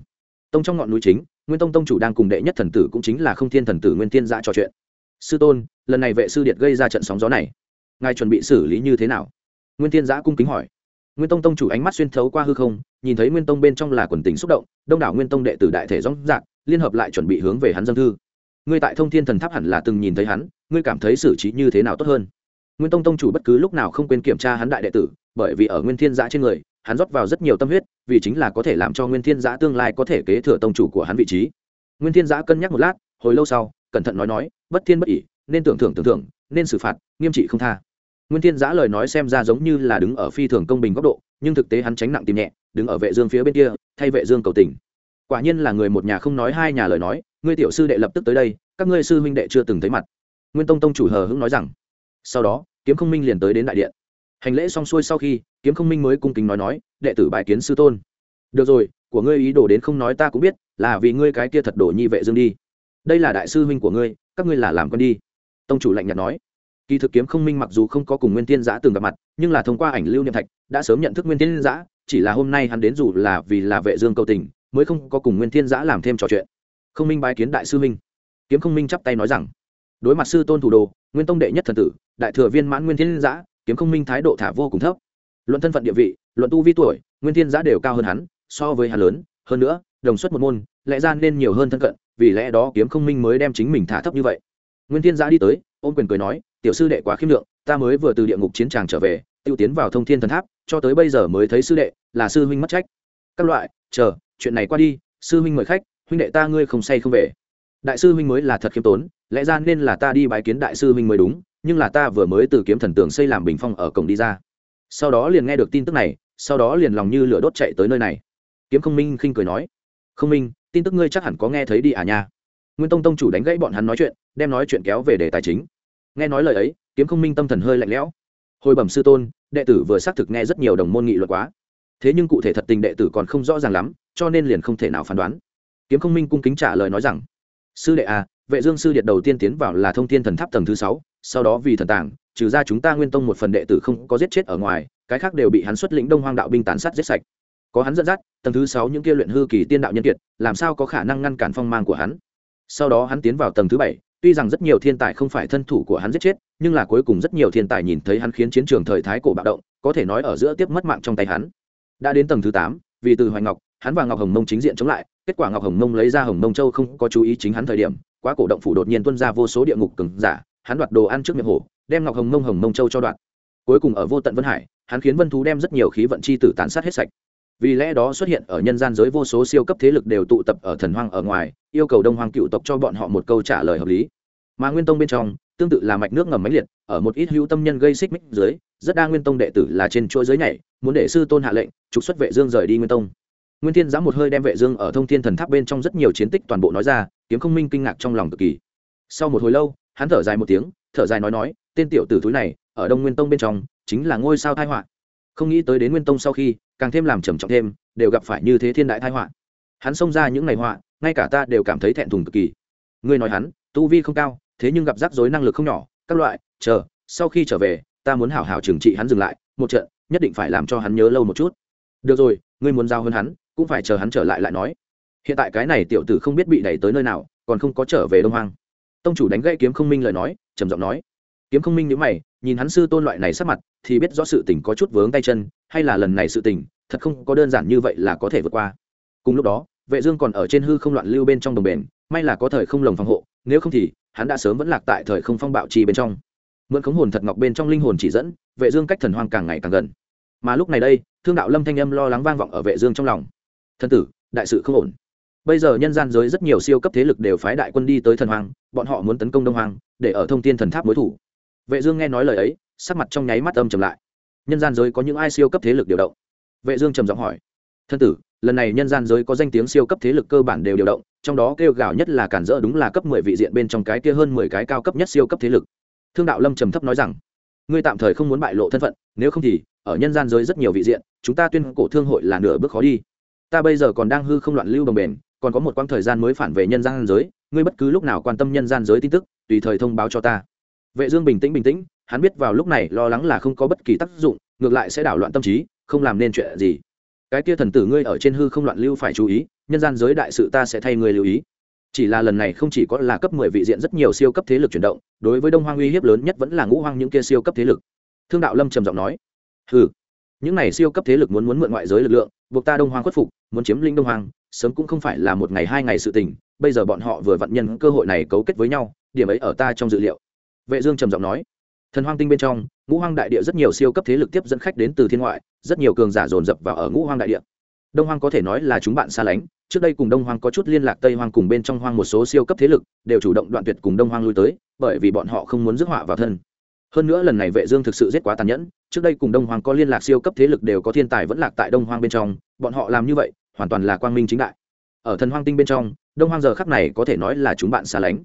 Tông trong ngọn núi chính, nguyên tông tông chủ đang cùng đệ nhất thần tử cũng chính là không thiên thần tử nguyên thiên giã trò chuyện. Sư tôn, lần này vệ sư điệt gây ra trận sóng gió này, ngài chuẩn bị xử lý như thế nào? Nguyên thiên giã cung kính hỏi. Nguyên tông tông chủ ánh mắt xuyên thấu qua hư không, nhìn thấy nguyên tông bên trong là quần tính xúc động, đông đảo nguyên tông đệ tử đại thể rõ rạc, liên hợp lại chuẩn bị hướng về hắn dân thư. Ngươi tại thông thiên thần tháp hẳn là từng nhìn thấy hắn ngươi cảm thấy xử trí như thế nào tốt hơn? Nguyên tông tông chủ bất cứ lúc nào không quên kiểm tra hắn đại đệ tử, bởi vì ở nguyên thiên giã trên người, hắn rót vào rất nhiều tâm huyết, vì chính là có thể làm cho nguyên thiên giã tương lai có thể kế thừa tông chủ của hắn vị trí. Nguyên thiên giã cân nhắc một lát, hồi lâu sau, cẩn thận nói nói, bất thiên bất ỉ nên tưởng thưởng tưởng thưởng, nên xử phạt, nghiêm trị không tha. Nguyên thiên giã lời nói xem ra giống như là đứng ở phi thường công bình góc độ, nhưng thực tế hắn tránh nặng tìm nhẹ, đứng ở vệ dương phía bên kia, thay vệ dương cầu tình. Quả nhiên là người một nhà không nói hai nhà lời nói, ngươi tiểu sư đệ lập tức tới đây, các ngươi sư huynh đệ chưa từng thấy mặt nguyên tông tông chủ hờ hững nói rằng, sau đó, kiếm không minh liền tới đến đại điện. Hành lễ xong xuôi sau khi, kiếm không minh mới cung kính nói nói, đệ tử bài kiến sư tôn. Được rồi, của ngươi ý đồ đến không nói ta cũng biết, là vì ngươi cái kia thật đổ nhi vệ dương đi. Đây là đại sư huynh của ngươi, các ngươi là làm con đi. Tông chủ lạnh nhạt nói. Kỳ thực kiếm không minh mặc dù không có cùng nguyên tiên giã từng gặp mặt, nhưng là thông qua ảnh lưu niệm thạch, đã sớm nhận thức nguyên tiên giã, chỉ là hôm nay hắn đến dù là vì là vệ dương cầu tình, mới không có cùng nguyên tiên giã làm thêm trò chuyện. Không minh bái kiến đại sư minh kiếm không minh chắp tay nói rằng đối mặt sư tôn thủ đồ, nguyên tông đệ nhất thần tử, đại thừa viên mãn nguyên thiên giã, kiếm không minh thái độ thả vô cùng thấp. Luận thân phận địa vị, luận tu vi tuổi, nguyên thiên giã đều cao hơn hắn, so với hắn lớn. Hơn nữa, đồng xuất một môn, lẽ ra nên nhiều hơn thân cận, vì lẽ đó kiếm không minh mới đem chính mình thả thấp như vậy. Nguyên thiên giã đi tới, ôm quyền cười nói, tiểu sư đệ quá khiêm lượng, ta mới vừa từ địa ngục chiến tràng trở về, tiêu tiến vào thông thiên thần tháp, cho tới bây giờ mới thấy sư đệ, là sư huynh mất trách. Các loại, chờ, chuyện này qua đi, sư huynh mời khách, huynh đệ ta ngươi không say không về. Đại sư huynh mới là thật khiêm tốn lẽ ra nên là ta đi bái kiến đại sư huynh mới đúng, nhưng là ta vừa mới từ kiếm thần tường xây làm bình phong ở cổng đi ra. Sau đó liền nghe được tin tức này, sau đó liền lòng như lửa đốt chạy tới nơi này. Kiếm không minh khinh cười nói, không minh, tin tức ngươi chắc hẳn có nghe thấy đi à nha. Nguyên tông tông chủ đánh gãy bọn hắn nói chuyện, đem nói chuyện kéo về đề tài chính. Nghe nói lời ấy, kiếm không minh tâm thần hơi lạnh lẽo. Hồi bẩm sư tôn, đệ tử vừa xác thực nghe rất nhiều đồng môn nghị luật quá. Thế nhưng cụ thể thật tình đệ tử còn không rõ ràng lắm, cho nên liền không thể nào phán đoán. Kiếm không minh cung kính trả lời nói rằng sư đệ à vệ dương sư điện đầu tiên tiến vào là thông thiên thần tháp tầng thứ sáu, sau đó vì thần tàng trừ ra chúng ta nguyên tông một phần đệ tử không có giết chết ở ngoài, cái khác đều bị hắn xuất lĩnh đông hoang đạo binh tàn sát giết sạch. Có hắn dẫn dắt, tầng thứ sáu những kia luyện hư kỳ tiên đạo nhân kiệt, làm sao có khả năng ngăn cản phong mang của hắn? Sau đó hắn tiến vào tầng thứ bảy, tuy rằng rất nhiều thiên tài không phải thân thủ của hắn giết chết, nhưng là cuối cùng rất nhiều thiên tài nhìn thấy hắn khiến chiến trường thời thái cổ bạo động, có thể nói ở giữa tiếp mất mạng trong tay hắn. Đã đến tầng thứ tám, vì từ hoài ngọc hắn và ngọc hồng mông chính diện chống lại, kết quả ngọc hồng mông lấy ra hồng mông châu không có chú ý chính hắn thời điểm, quá cổ động phủ đột nhiên tuân ra vô số địa ngục cứng giả, hắn đoạt đồ ăn trước miệng hổ, đem ngọc hồng mông hồng mông châu cho đoạt. Cuối cùng ở vô tận vân hải, hắn khiến vân thú đem rất nhiều khí vận chi tử tán sát hết sạch. Vì lẽ đó xuất hiện ở nhân gian giới vô số siêu cấp thế lực đều tụ tập ở thần hoang ở ngoài, yêu cầu đông hoang cựu tộc cho bọn họ một câu trả lời hợp lý. Mà nguyên tông bên trong, tương tự là mạch nước ngầm máy liệt, ở một ít hữu tâm nhân gây xích mích dưới, rất đa nguyên tông đệ tử là trên chuỗi giới nhảy, muốn để sư tôn hạ lệnh, trục xuất vệ dương rời đi nguyên tông nguyên thiên giã một hơi đem vệ dương ở thông thiên thần tháp bên trong rất nhiều chiến tích toàn bộ nói ra, kiếm không minh kinh ngạc trong lòng cực kỳ. Sau một hồi lâu, hắn thở dài một tiếng, thở dài nói nói, tên tiểu tử túi này, ở đông nguyên tông bên trong, chính là ngôi sao tai họa. Không nghĩ tới đến nguyên tông sau khi, càng thêm làm trầm trọng thêm, đều gặp phải như thế thiên đại tai họa. Hắn xông ra những ngày họa, ngay cả ta đều cảm thấy thẹn thùng cực kỳ. Ngươi nói hắn, tu vi không cao, thế nhưng gặp rắc rối năng lực không nhỏ, các loại, chờ, sau khi trở về, ta muốn hảo hảo trừng trị hắn dừng lại, một trận, nhất định phải làm cho hắn nhớ lâu một chút. Được rồi, ngươi muốn giao hơn hắn cũng phải chờ hắn trở lại lại nói. Hiện tại cái này tiểu tử không biết bị đẩy tới nơi nào, còn không có trở về đông hoang. Tông chủ đánh gãy kiếm không minh lời nói, trầm giọng nói. Kiếm không minh nhữ mày, nhìn hắn sư tôn loại này sắc mặt, thì biết rõ sự tình có chút vướng tay chân, hay là lần này sự tình, thật không có đơn giản như vậy là có thể vượt qua. Cùng lúc đó, vệ dương còn ở trên hư không loạn lưu bên trong đồng bền, may là có thời không lồng phòng hộ, nếu không thì, hắn đã sớm vẫn lạc tại thời không phong bạo trì bên trong. Mượn khống hồn thật ngọc bên trong linh hồn chỉ dẫn, vệ dương cách thần hoang càng ngày càng gần. Mà lúc này đây, thương đạo lâm thanh âm lo lắng vang vọng ở vệ dương trong lòng thân tử, đại sự không ổn. Bây giờ nhân gian giới rất nhiều siêu cấp thế lực đều phái đại quân đi tới thần hoàng, bọn họ muốn tấn công đông hoàng, để ở thông tin thần tháp mối thủ. Vệ dương nghe nói lời ấy, sắc mặt trong nháy mắt âm trầm lại. Nhân gian giới có những ai siêu cấp thế lực điều động? Vệ dương trầm giọng hỏi. Thân tử, lần này nhân gian giới có danh tiếng siêu cấp thế lực cơ bản đều điều động, trong đó kêu gào nhất là cản rỡ đúng là cấp 10 vị diện bên trong cái kia hơn 10 cái cao cấp nhất siêu cấp thế lực. Thương đạo lâm trầm thấp nói rằng, ngươi tạm thời không muốn bại lộ thân phận, nếu không thì, ở nhân gian giới rất nhiều vị diện, chúng ta tuyên cổ thương hội là nửa bước khó đi ta bây giờ còn đang hư không loạn lưu đồng bền, còn có một quãng thời gian mới phản về nhân gian giới, ngươi bất cứ lúc nào quan tâm nhân gian giới tin tức, tùy thời thông báo cho ta. Vệ dương bình tĩnh bình tĩnh, hắn biết vào lúc này lo lắng là không có bất kỳ tác dụng, ngược lại sẽ đảo loạn tâm trí, không làm nên chuyện gì. Cái kia thần tử ngươi ở trên hư không loạn lưu phải chú ý, nhân gian giới đại sự ta sẽ thay ngươi lưu ý. Chỉ là lần này không chỉ có là cấp 10 vị diện rất nhiều siêu cấp thế lực chuyển động, đối với đông hoang uy hiếp lớn nhất vẫn là ngũ hoang những kia siêu cấp thế lực. Thương đạo lâm trầm giọng nói ừ những này siêu cấp thế lực muốn muốn mượn ngoại giới lực lượng buộc ta đông hoàng khuất phục, muốn chiếm linh đông hoàng sớm cũng không phải là một ngày hai ngày sự tình, bây giờ bọn họ vừa vặn nhân cơ hội này cấu kết với nhau, điểm ấy ở ta trong dự liệu. Vệ dương trầm giọng nói. Thần hoang tinh bên trong, ngũ hoang đại địa rất nhiều siêu cấp thế lực tiếp dẫn khách đến từ thiên ngoại, rất nhiều cường giả dồn dập vào ở ngũ hoang đại địa. Đông hoang có thể nói là chúng bạn xa lánh, trước đây cùng đông hoang có chút liên lạc tây hoang cùng bên trong hoang một số siêu cấp thế lực, đều chủ động đoạn tuyệt cùng đông hoang lui tới, bởi vì bọn họ không muốn rước họa vào thân. Hơn nữa lần này vệ dương thực sự giết quá tàn nhẫn trước đây cùng đông hoàng có liên lạc siêu cấp thế lực đều có thiên tài vẫn lạc tại đông hoàng bên trong, bọn họ làm như vậy, hoàn toàn là quang minh chính đại. Ở thần hoang tinh bên trong, đông hoàng giờ khắc này có thể nói là chúng bạn xa lánh.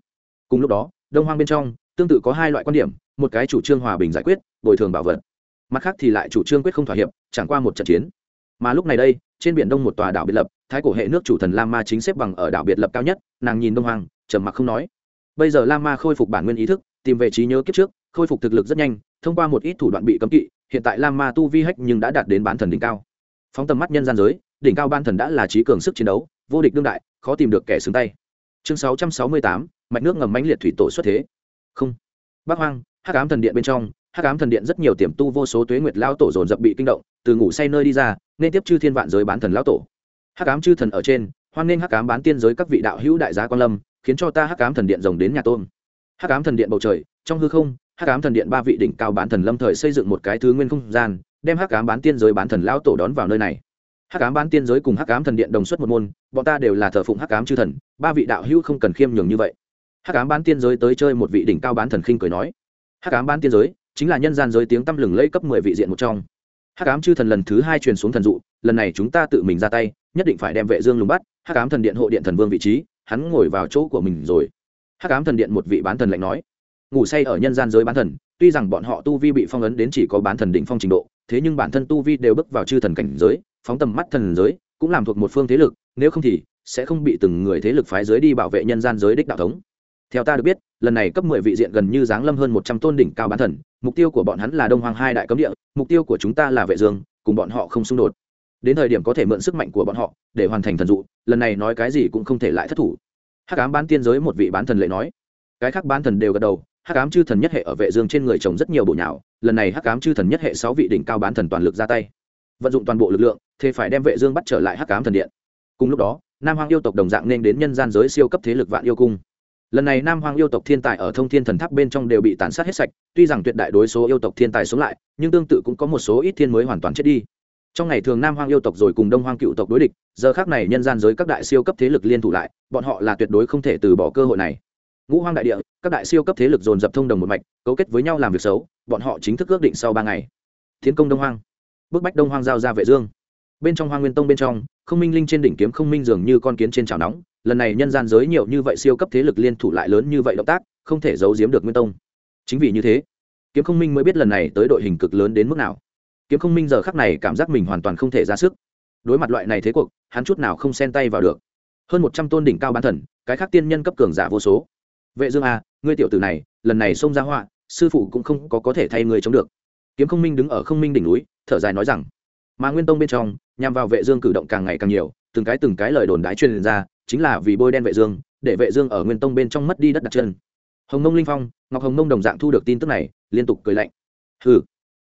Cùng lúc đó, đông hoàng bên trong, tương tự có hai loại quan điểm, một cái chủ trương hòa bình giải quyết, bồi thường bảo vật. Mặt khác thì lại chủ trương quyết không thỏa hiệp, chẳng qua một trận chiến. Mà lúc này đây, trên biển đông một tòa đảo biệt lập, thái cổ hệ nước chủ thần lam ma chính xếp bằng ở đảo biệt lập cao nhất, nàng nhìn đông hoàng trầm mặc không nói. Bây giờ lam ma khôi phục bản nguyên ý thức, tìm về trí nhớ kiếp trước khôi phục thực lực rất nhanh, thông qua một ít thủ đoạn bị cấm kỵ, hiện tại lam ma tu vi hách nhưng đã đạt đến bán thần đỉnh cao. Phóng tầm mắt nhân gian giới, đỉnh cao ban thần đã là trí cường sức chiến đấu, vô địch đương đại, khó tìm được kẻ xứng tay. Chương sáu trăm sáu mươi tám, mạch nước ngầm mãnh liệt thủy tổ xuất thế. Không. Bác hoang, hắc ám thần điện bên trong, hắc ám thần điện rất nhiều tiềm tu vô số tuế nguyệt lao tổ dồn dập bị kinh động, từ ngủ say nơi đi ra, nên tiếp chư thiên vạn giới bán thần lao tổ. Hắc ám chư thần ở trên, hoan nên hắc ám bán tiên giới các vị đạo hữu đại giá quan lâm, khiến cho ta hắc ám thần điện rồng đến nhà tôn. Hắc ám thần điện bầu trời, trong hư không hắc ám thần điện ba vị đỉnh cao bán thần lâm thời xây dựng một cái thứ nguyên không gian đem hắc ám bán tiên giới bán thần lao tổ đón vào nơi này hắc ám bán tiên giới cùng hắc ám thần điện đồng xuất một môn bọn ta đều là thờ phụng hắc ám chư thần ba vị đạo hữu không cần khiêm nhường như vậy hắc ám bán tiên giới tới chơi một vị đỉnh cao bán thần khinh cười nói hắc ám bán tiên giới chính là nhân gian giới tiếng tăm lừng lẫy cấp mười vị diện một trong hắc ám chư thần lần thứ hai truyền xuống thần dụ lần này chúng ta tự mình ra tay nhất định phải đem vệ dương lùng bắt hắc ám thần điện hộ điện thần vương vị trí hắn ngồi vào chỗ của mình rồi hắc ám thần điện một vị bán thần lạnh nói ngủ say ở nhân gian giới bán thần, tuy rằng bọn họ tu vi bị phong ấn đến chỉ có bán thần đỉnh phong trình độ, thế nhưng bản thân tu vi đều bước vào chư thần cảnh giới, phóng tầm mắt thần giới, cũng làm thuộc một phương thế lực, nếu không thì sẽ không bị từng người thế lực phái giới đi bảo vệ nhân gian giới đích đạo thống. Theo ta được biết, lần này cấp mười vị diện gần như giáng lâm hơn một trăm tôn đỉnh cao bán thần, mục tiêu của bọn hắn là đông hoàng hai đại cấm địa, mục tiêu của chúng ta là vệ dương, cùng bọn họ không xung đột. Đến thời điểm có thể mượn sức mạnh của bọn họ để hoàn thành thần dụ, lần này nói cái gì cũng không thể lại thất thủ. Hắc ám bán tiên giới một vị bán thần lệ nói. Cái khác bán thần đều gật đầu hắc ám chư thần nhất hệ ở vệ dương trên người trồng rất nhiều bộ nhào. lần này hắc ám chư thần nhất hệ sáu vị đỉnh cao bán thần toàn lực ra tay. Vận dụng toàn bộ lực lượng, thế phải đem vệ dương bắt trở lại hắc ám thần điện. Cùng lúc đó, nam hoàng yêu tộc đồng dạng nên đến nhân gian giới siêu cấp thế lực vạn yêu cung. Lần này nam hoàng yêu tộc thiên tài ở thông thiên thần tháp bên trong đều bị tàn sát hết sạch, tuy rằng tuyệt đại đối số yêu tộc thiên tài sống lại, nhưng tương tự cũng có một số ít thiên mới hoàn toàn chết đi. Trong ngày thường nam hoàng yêu tộc rồi cùng đông hoàng cựu tộc đối địch, giờ khác này nhân gian giới các đại siêu cấp thế lực liên thủ lại, bọn họ là tuyệt đối không thể từ bỏ cơ hội này ngũ hoang đại địa, các đại siêu cấp thế lực dồn dập thông đồng một mạch, cấu kết với nhau làm việc xấu, bọn họ chính thức ước định sau ba ngày. Tiến công đông hoang. Bức bách đông hoang giao ra vệ dương. Bên trong hoang nguyên tông bên trong, không minh linh trên đỉnh kiếm không minh dường như con kiến trên chảo nóng, lần này nhân gian giới nhiều như vậy siêu cấp thế lực liên thủ lại lớn như vậy động tác, không thể giấu giếm được nguyên tông. Chính vì như thế, kiếm không minh mới biết lần này tới đội hình cực lớn đến mức nào. Kiếm không minh giờ khắc này cảm giác mình hoàn toàn không thể ra sức. Đối mặt loại này thế cuộc, hắn chút nào không xen tay vào được. Hơn một trăm tôn đỉnh cao bán thần, cái khác tiên nhân cấp cường giả vô số vệ dương a à, ngươi tiểu tử này lần này xông ra họa sư phụ cũng không có có thể thay người chống được. Kiếm không minh đứng ở không minh đỉnh núi thở dài nói rằng mà nguyên tông bên trong nhằm vào vệ dương cử động càng ngày càng nhiều từng cái từng cái lời đồn đái truyền ra chính là vì bôi đen vệ dương để vệ dương ở nguyên tông bên trong mất đi đất đặt chân. Hồng nông linh phong ngọc hồng nông đồng dạng thu được tin tức này liên tục cười lạnh. Hừ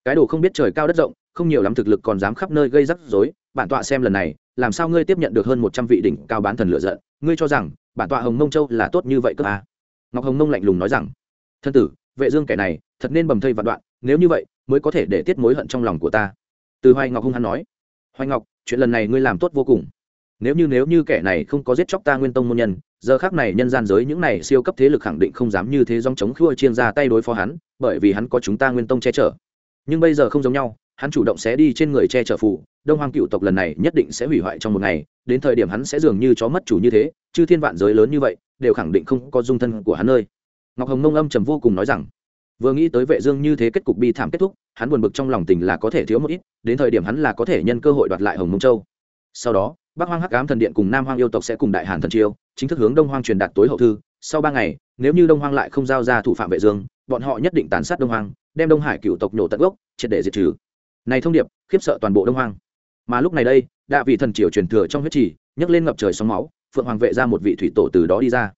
cái đồ không biết trời cao đất rộng không nhiều lắm thực lực còn dám khắp nơi gây rắc rối bản tọa xem lần này làm sao ngươi tiếp nhận được hơn một trăm vị đỉnh cao bán thần lựa giận? Ngươi cho rằng bản tọa hồng nông châu là tốt như vậy cơ à? Ngọc hồng nông lạnh lùng nói rằng, thân tử, vệ dương kẻ này thật nên bầm thây vạn đoạn, nếu như vậy mới có thể để tiết mối hận trong lòng của ta. Từ hoài ngọc hung hăng nói, hoài ngọc, chuyện lần này ngươi làm tốt vô cùng. Nếu như nếu như kẻ này không có giết chóc ta nguyên tông môn nhân, giờ khác này nhân gian giới những này siêu cấp thế lực khẳng định không dám như thế dòng chống khua chiên ra tay đối phó hắn, bởi vì hắn có chúng ta nguyên tông che chở. Nhưng bây giờ không giống nhau hắn chủ động sẽ đi trên người che chở phụ đông hoàng cựu tộc lần này nhất định sẽ hủy hoại trong một ngày, đến thời điểm hắn sẽ dường như chó mất chủ như thế chứ thiên vạn giới lớn như vậy, đều khẳng định không có dung thân của hắn nơi. Ngọc hồng nông âm trầm vô cùng nói rằng, vừa nghĩ tới vệ dương như thế kết cục bi thảm kết thúc, hắn buồn bực trong lòng tình là có thể thiếu một ít, đến thời điểm hắn là có thể nhân cơ hội đoạt lại hồng mông châu. Sau đó, bắc hoang hắc ám thần điện cùng nam hoang yêu tộc sẽ cùng đại hàn thần chiêu chính thức hướng đông hoang truyền đạt tối hậu thư. Sau ba ngày, nếu như đông hoang lại không giao ra thủ phạm vệ dương, bọn họ nhất định tàn sát đông hoang, đem đông hải cựu tộc nhổ tận gốc, triệt để diệt trừ này thông điệp, khiếp sợ toàn bộ đông hoang. Mà lúc này đây, đạ vị thần triều truyền thừa trong huyết trì, nhấc lên ngập trời sóng máu, phượng hoàng vệ ra một vị thủy tổ từ đó đi ra.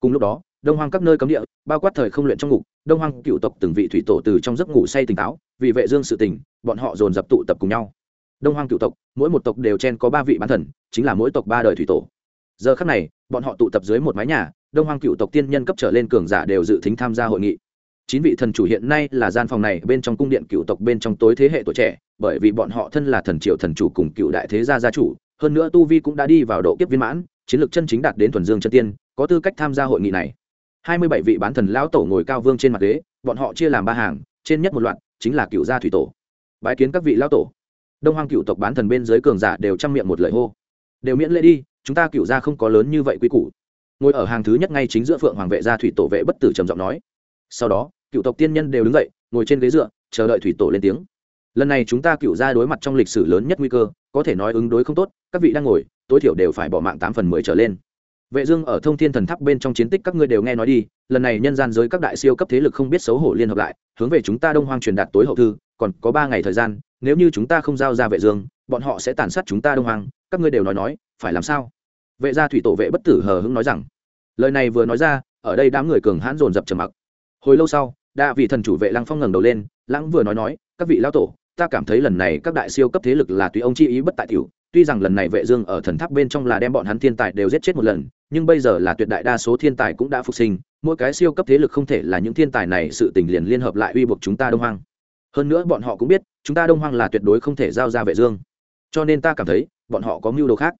Cùng lúc đó, đông hoang các nơi cấm địa, bao quát thời không luyện trong ngục, đông hoang cựu tộc từng vị thủy tổ từ trong giấc ngủ say tỉnh táo, vì vệ dương sự tình bọn họ dồn dập tụ tập cùng nhau. Đông hoang cựu tộc, mỗi một tộc đều chen có ba vị bán thần, chính là mỗi tộc ba đời thủy tổ. Giờ khắc này, bọn họ tụ tập dưới một mái nhà, đông hoang cựu tộc tiên nhân cấp trở lên cường giả đều dự tính tham gia hội nghị chín vị thần chủ hiện nay là gian phòng này bên trong cung điện cựu tộc bên trong tối thế hệ tuổi trẻ, bởi vì bọn họ thân là thần triệu thần chủ cùng cựu đại thế gia gia chủ, hơn nữa tu vi cũng đã đi vào độ kiếp viên mãn, chiến lược chân chính đạt đến thuần dương chân tiên, có tư cách tham gia hội nghị này. Hai mươi bảy vị bán thần lão tổ ngồi cao vương trên mặt ghế, bọn họ chia làm ba hàng, trên nhất một loạt chính là cựu gia thủy tổ. Bái kiến các vị lão tổ. Đông hoang cựu tộc bán thần bên dưới cường giả đều chăm miệng một lời hô. Đều miễn lễ đi, chúng ta cựu gia không có lớn như vậy quy củ. Ngồi ở hàng thứ nhất ngay chính giữa phượng hoàng vệ gia thủy tổ vệ bất tử trầm giọng nói sau đó, cựu tộc tiên nhân đều đứng dậy, ngồi trên ghế dựa, chờ đợi thủy tổ lên tiếng. Lần này chúng ta cựu gia đối mặt trong lịch sử lớn nhất nguy cơ, có thể nói ứng đối không tốt, các vị đang ngồi, tối thiểu đều phải bỏ mạng tám phần mười trở lên. Vệ dương ở thông thiên thần tháp bên trong chiến tích các ngươi đều nghe nói đi, lần này nhân gian giới các đại siêu cấp thế lực không biết xấu hổ liên hợp lại, hướng về chúng ta đông hoang truyền đạt tối hậu thư, còn có ba ngày thời gian, nếu như chúng ta không giao ra vệ dương, bọn họ sẽ tàn sát chúng ta đông hoang, các ngươi đều nói nói, phải làm sao? Vệ gia thủy tổ vệ bất tử hờ hững nói rằng, lời này vừa nói ra, ở đây đám người cường hãn dồn dập trầm mặc hồi lâu sau, đa vị thần chủ vệ lăng phong ngẩng đầu lên, lãng vừa nói nói, các vị lão tổ, ta cảm thấy lần này các đại siêu cấp thế lực là tùy ông chi ý bất tại tiểu. Tuy rằng lần này vệ dương ở thần tháp bên trong là đem bọn hắn thiên tài đều giết chết một lần, nhưng bây giờ là tuyệt đại đa số thiên tài cũng đã phục sinh, mỗi cái siêu cấp thế lực không thể là những thiên tài này, sự tình liền liên hợp lại uy buộc chúng ta đông hoang. Hơn nữa bọn họ cũng biết, chúng ta đông hoang là tuyệt đối không thể giao ra vệ dương. Cho nên ta cảm thấy, bọn họ có mưu đồ khác.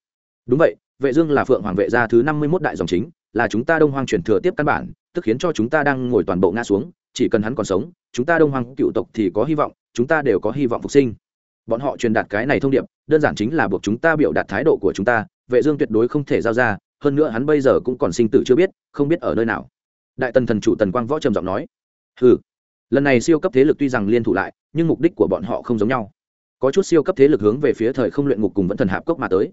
Đúng vậy, vệ dương là phượng hoàng vệ gia thứ 51 đại dòng chính là chúng ta đông hoang truyền thừa tiếp căn bản, tức khiến cho chúng ta đang ngồi toàn bộ ngã xuống, chỉ cần hắn còn sống, chúng ta đông hoang cựu tộc thì có hy vọng, chúng ta đều có hy vọng phục sinh. Bọn họ truyền đạt cái này thông điệp, đơn giản chính là buộc chúng ta biểu đạt thái độ của chúng ta, vệ dương tuyệt đối không thể giao ra, hơn nữa hắn bây giờ cũng còn sinh tử chưa biết, không biết ở nơi nào. Đại tần thần chủ tần quang võ trầm giọng nói, hừ, lần này siêu cấp thế lực tuy rằng liên thủ lại, nhưng mục đích của bọn họ không giống nhau. Có chút siêu cấp thế lực hướng về phía thời không luyện ngục cùng vẫn thần hạp cốc mà tới.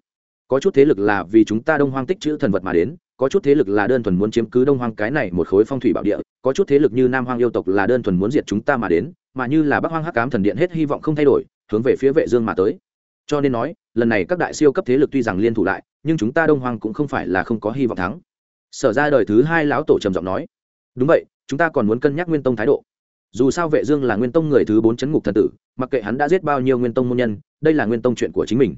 Có chút thế lực là vì chúng ta đông hoang tích chữ thần vật mà đến có chút thế lực là đơn thuần muốn chiếm cứ đông hoang, cái này một khối phong thủy bảo địa, có chút thế lực như nam hoang yêu tộc là đơn thuần muốn diệt chúng ta mà đến, mà như là bắc hoang hắc cám thần điện hết hy vọng không thay đổi, hướng về phía vệ dương mà tới. Cho nên nói, lần này các đại siêu cấp thế lực tuy rằng liên thủ lại, nhưng chúng ta đông hoang cũng không phải là không có hy vọng thắng. Sở ra đời thứ hai lão tổ trầm giọng nói, đúng vậy, chúng ta còn muốn cân nhắc nguyên tông thái độ. Dù sao vệ dương là nguyên tông người thứ bốn chấn ngục thần tử, mặc kệ hắn đã giết bao nhiêu nguyên tông môn nhân, đây là nguyên tông chuyện của chính mình.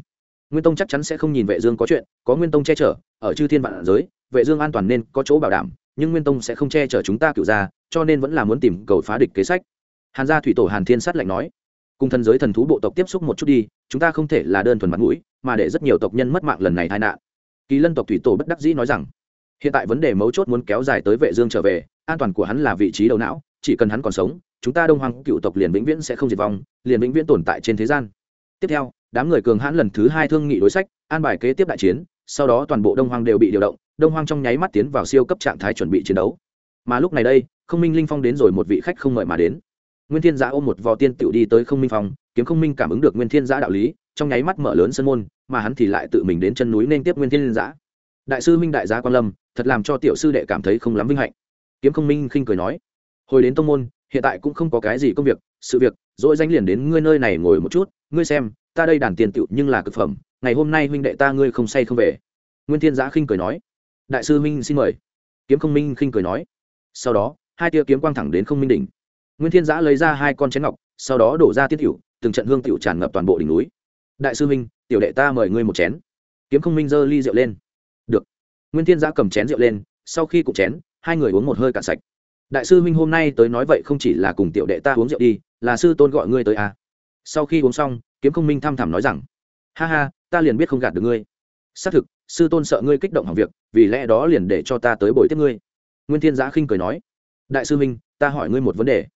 Nguyên tông chắc chắn sẽ không nhìn vệ dương có chuyện, có nguyên tông che chở, ở chư thiên vạn giới vệ dương an toàn nên có chỗ bảo đảm, nhưng nguyên tông sẽ không che chở chúng ta cựu gia, cho nên vẫn là muốn tìm cầu phá địch kế sách. Hàn gia thủy tổ hàn thiên sát lạnh nói. Cùng thần giới thần thú bộ tộc tiếp xúc một chút đi, chúng ta không thể là đơn thuần mặt mũi, mà để rất nhiều tộc nhân mất mạng lần này tai nạn. Kỳ lân tộc thủy tổ bất đắc dĩ nói rằng, hiện tại vấn đề mấu chốt muốn kéo dài tới vệ dương trở về, an toàn của hắn là vị trí đầu não, chỉ cần hắn còn sống, chúng ta đông hoàng cựu tộc liền vĩnh viễn sẽ không diệt vong, liền vĩnh viễn tồn tại trên thế gian. Tiếp theo, đám người cường hãn lần thứ hai thương nghị đối sách, an bài kế tiếp đại chiến, sau đó toàn bộ đông hoang đều bị điều động đông hoang trong nháy mắt tiến vào siêu cấp trạng thái chuẩn bị chiến đấu. Mà lúc này đây, không minh linh phong đến rồi một vị khách không mời mà đến. Nguyên thiên giã ôm một vò tiên tiểu đi tới không minh phong, kiếm không minh cảm ứng được nguyên thiên giã đạo lý, trong nháy mắt mở lớn sân môn, mà hắn thì lại tự mình đến chân núi nên tiếp nguyên thiên giã. Đại sư minh đại gia quan lâm, thật làm cho tiểu sư đệ cảm thấy không lắm vinh hạnh. Kiếm không minh khinh cười nói, hồi đến tông môn, hiện tại cũng không có cái gì công việc, sự việc, dỗi danh liền đến ngươi nơi này ngồi một chút, ngươi xem, ta đây đàn tiền tựu nhưng là cực phẩm, ngày hôm nay huynh đệ ta ngươi không say không về. Nguyên thiên giã khinh cười nói đại sư minh xin mời. Kiếm không minh khinh cười nói. Sau đó, hai tia kiếm quang thẳng đến không minh đỉnh. Nguyên thiên giã lấy ra hai con chén ngọc, sau đó đổ ra tiết tiểu từng trận hương tiểu tràn ngập toàn bộ đỉnh núi. Đại sư minh, tiểu đệ ta mời ngươi một chén. Kiếm không minh giơ ly rượu lên. Được. Nguyên thiên giã cầm chén rượu lên, sau khi cụng chén, hai người uống một hơi cạn sạch. Đại sư minh hôm nay tới nói vậy không chỉ là cùng tiểu đệ ta uống rượu đi, là sư tôn gọi ngươi tới à. sau khi uống xong, kiếm không minh thăm thẳm nói rằng, ha ha, ta liền biết không gạt được ngươi. Xác thực sư tôn sợ ngươi kích động hỏng việc, vì lẽ đó liền để cho ta tới bồi tiếp ngươi. Nguyên thiên giã khinh cười nói, đại sư minh, ta hỏi ngươi một vấn đề.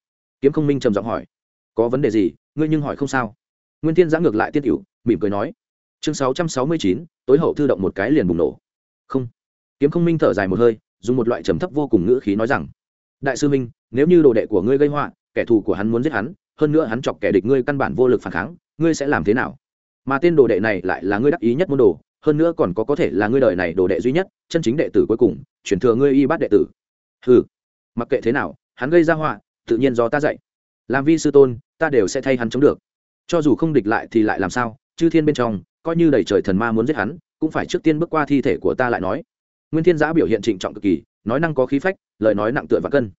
Kiếm không minh trầm giọng hỏi, có vấn đề gì? Ngươi nhưng hỏi không sao. Nguyên thiên giã ngược lại tiết cựu mỉm cười nói, chương sáu trăm sáu mươi chín, tối hậu thư động một cái liền bùng nổ. Không. Kiếm không minh thở dài một hơi, dùng một loại trầm thấp vô cùng ngữ khí nói rằng, đại sư minh, nếu như đồ đệ của ngươi gây họa, kẻ thù của hắn muốn giết hắn, hơn nữa hắn chọc kẻ địch ngươi căn bản vô lực phản kháng, ngươi sẽ làm thế nào? Mà tên đồ đệ này lại là ngươi đắc ý nhất môn đồ hơn nữa còn có có thể là ngươi đời này đồ đệ duy nhất, chân chính đệ tử cuối cùng chuyển thừa ngươi y bát đệ tử. Ừ mặc kệ thế nào, hắn gây ra họa, tự nhiên do ta dạy. Làm vi sư tôn, ta đều sẽ thay hắn chống được. Cho dù không địch lại thì lại làm sao, chư thiên bên trong, coi như đầy trời thần ma muốn giết hắn, cũng phải trước tiên bước qua thi thể của ta lại nói. Nguyên thiên giã biểu hiện trịnh trọng cực kỳ, nói năng có khí phách, lời nói nặng tựa và cân.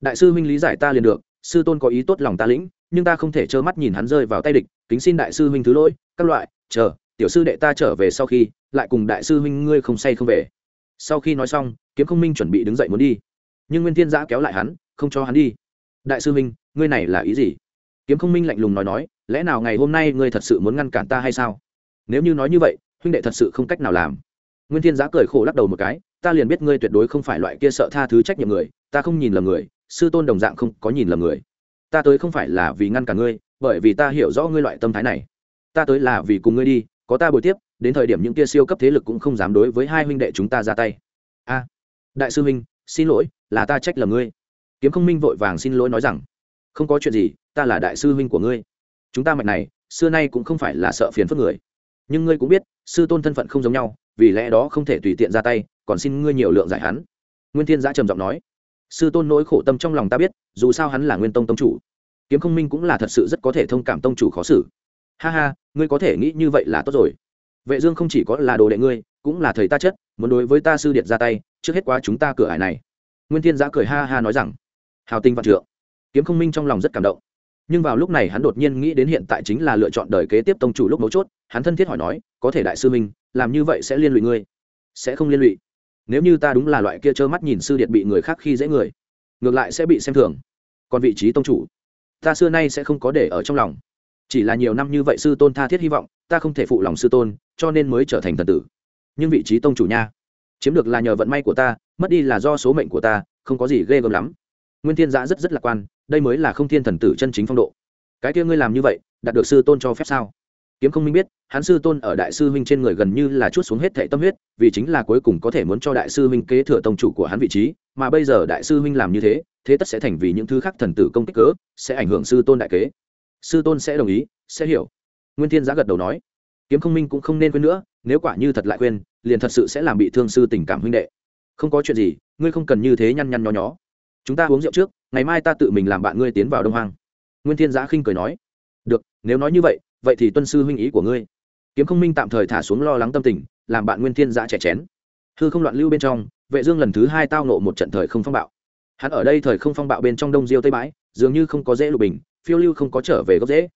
Đại sư huynh lý giải ta liền được, sư tôn có ý tốt lòng ta lĩnh, nhưng ta không thể trơ mắt nhìn hắn rơi vào tay địch, kính xin đại sư huynh thứ lỗi, các loại, chờ tiểu sư đệ ta trở về sau khi, lại cùng đại sư huynh ngươi không say không về. Sau khi nói xong, kiếm không minh chuẩn bị đứng dậy muốn đi. Nhưng nguyên thiên giã kéo lại hắn, không cho hắn đi. Đại sư huynh, ngươi này là ý gì? Kiếm không minh lạnh lùng nói nói, lẽ nào ngày hôm nay ngươi thật sự muốn ngăn cản ta hay sao? Nếu như nói như vậy, huynh đệ thật sự không cách nào làm. Nguyên thiên giã cười khổ lắc đầu một cái, ta liền biết ngươi tuyệt đối không phải loại kia sợ tha thứ trách nhiệm người, ta không nhìn lầm người, sư tôn đồng dạng không có nhìn lầm người. Ta tới không phải là vì ngăn cản ngươi, bởi vì ta hiểu rõ ngươi loại tâm thái này. Ta tới là vì cùng ngươi đi có ta bồi tiếp, đến thời điểm những kia siêu cấp thế lực cũng không dám đối với hai huynh đệ chúng ta ra tay. A, đại sư huynh, xin lỗi, là ta trách lầm ngươi. Kiếm không minh vội vàng xin lỗi nói rằng, không có chuyện gì, ta là đại sư huynh của ngươi. Chúng ta mạch này, xưa nay cũng không phải là sợ phiền phức người. Nhưng ngươi cũng biết, sư tôn thân phận không giống nhau, vì lẽ đó không thể tùy tiện ra tay, còn xin ngươi nhiều lượng giải hắn. Nguyên thiên giã trầm giọng nói, sư tôn nỗi khổ tâm trong lòng ta biết, dù sao hắn là nguyên tông tông chủ. Kiếm không minh cũng là thật sự rất có thể thông cảm tông chủ khó xử ha ha, ngươi có thể nghĩ như vậy là tốt rồi. Vệ dương không chỉ có là đồ đệ ngươi, cũng là thầy ta chất, muốn đối với ta sư điện ra tay, trước hết quá chúng ta cửa ải này. Nguyên thiên giã cười ha ha nói rằng, hào tinh vạn trượng. Kiếm không minh trong lòng rất cảm động. Nhưng vào lúc này hắn đột nhiên nghĩ đến hiện tại chính là lựa chọn đời kế tiếp tông chủ lúc mấu chốt, hắn thân thiết hỏi nói, có thể đại sư minh, làm như vậy sẽ liên lụy ngươi? Sẽ không liên lụy. Nếu như ta đúng là loại kia trơ mắt nhìn sư điện bị người khác khi dễ người, ngược lại sẽ bị xem thường. Còn vị trí tông chủ, ta xưa nay sẽ không có để ở trong lòng chỉ là nhiều năm như vậy sư tôn tha thiết hy vọng, ta không thể phụ lòng sư tôn, cho nên mới trở thành thần tử. Nhưng vị trí tông chủ nha, chiếm được là nhờ vận may của ta, mất đi là do số mệnh của ta, không có gì ghê gớm lắm. Nguyên thiên giã rất rất lạc quan, đây mới là không thiên thần tử chân chính phong độ. Cái kia ngươi làm như vậy, đạt được sư tôn cho phép sao? Kiếm không minh biết, hắn sư tôn ở đại sư huynh trên người gần như là chút xuống hết thệ tâm huyết, vì chính là cuối cùng có thể muốn cho đại sư huynh kế thừa tông chủ của hắn vị trí, mà bây giờ đại sư huynh làm như thế thế tất sẽ thành vì những thứ khác thần tử công kích cớ, sẽ ảnh hưởng sư tôn đại kế sư tôn sẽ đồng ý, sẽ hiểu. Nguyên thiên giã gật đầu nói, kiếm không minh cũng không nên quên nữa, nếu quả như thật lại quên, liền thật sự sẽ làm bị thương sư tình cảm huynh đệ. Không có chuyện gì, ngươi không cần như thế nhăn nhăn nho nhó. Chúng ta uống rượu trước, ngày mai ta tự mình làm bạn ngươi tiến vào đông hoang. Nguyên thiên giã khinh cười nói, được, nếu nói như vậy vậy thì tuân sư huynh ý của ngươi. Kiếm không minh tạm thời thả xuống lo lắng tâm tình, làm bạn nguyên thiên giã trẻ chén. Hư không loạn lưu bên trong, vệ dương lần thứ hai tao nộ một trận thời không phong bạo. Hắn ở đây thời không phong bạo bên trong đông diêu tây bãi dường như không có dễ lục bình phiêu lưu không có trở về gốc dễ.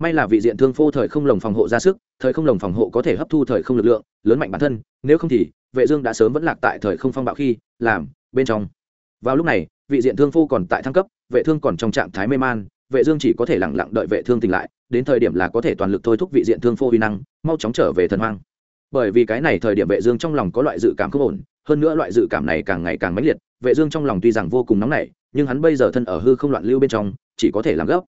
May là vị diện thương phô thời không lồng phòng hộ ra sức, thời không lồng phòng hộ có thể hấp thu thời không lực lượng, lớn mạnh bản thân, nếu không thì, vệ dương đã sớm vẫn lạc tại thời không phong bạo khi, làm, bên trong. Vào lúc này, vị diện thương phô còn tại thăng cấp, vệ thương còn trong trạng thái mê man, vệ dương chỉ có thể lặng lặng đợi vệ thương tỉnh lại, đến thời điểm là có thể toàn lực thôi thúc vị diện thương phô uy năng, mau chóng trở về thần hoang. Bởi vì cái này thời điểm vệ dương trong lòng có loại dự cảm không ổn, hơn nữa loại dự cảm này càng ngày càng mãnh liệt, vệ dương trong lòng tuy rằng vô cùng nóng nảy, nhưng hắn bây giờ thân ở hư không loạn lưu bên trong, chỉ có thể làm gấp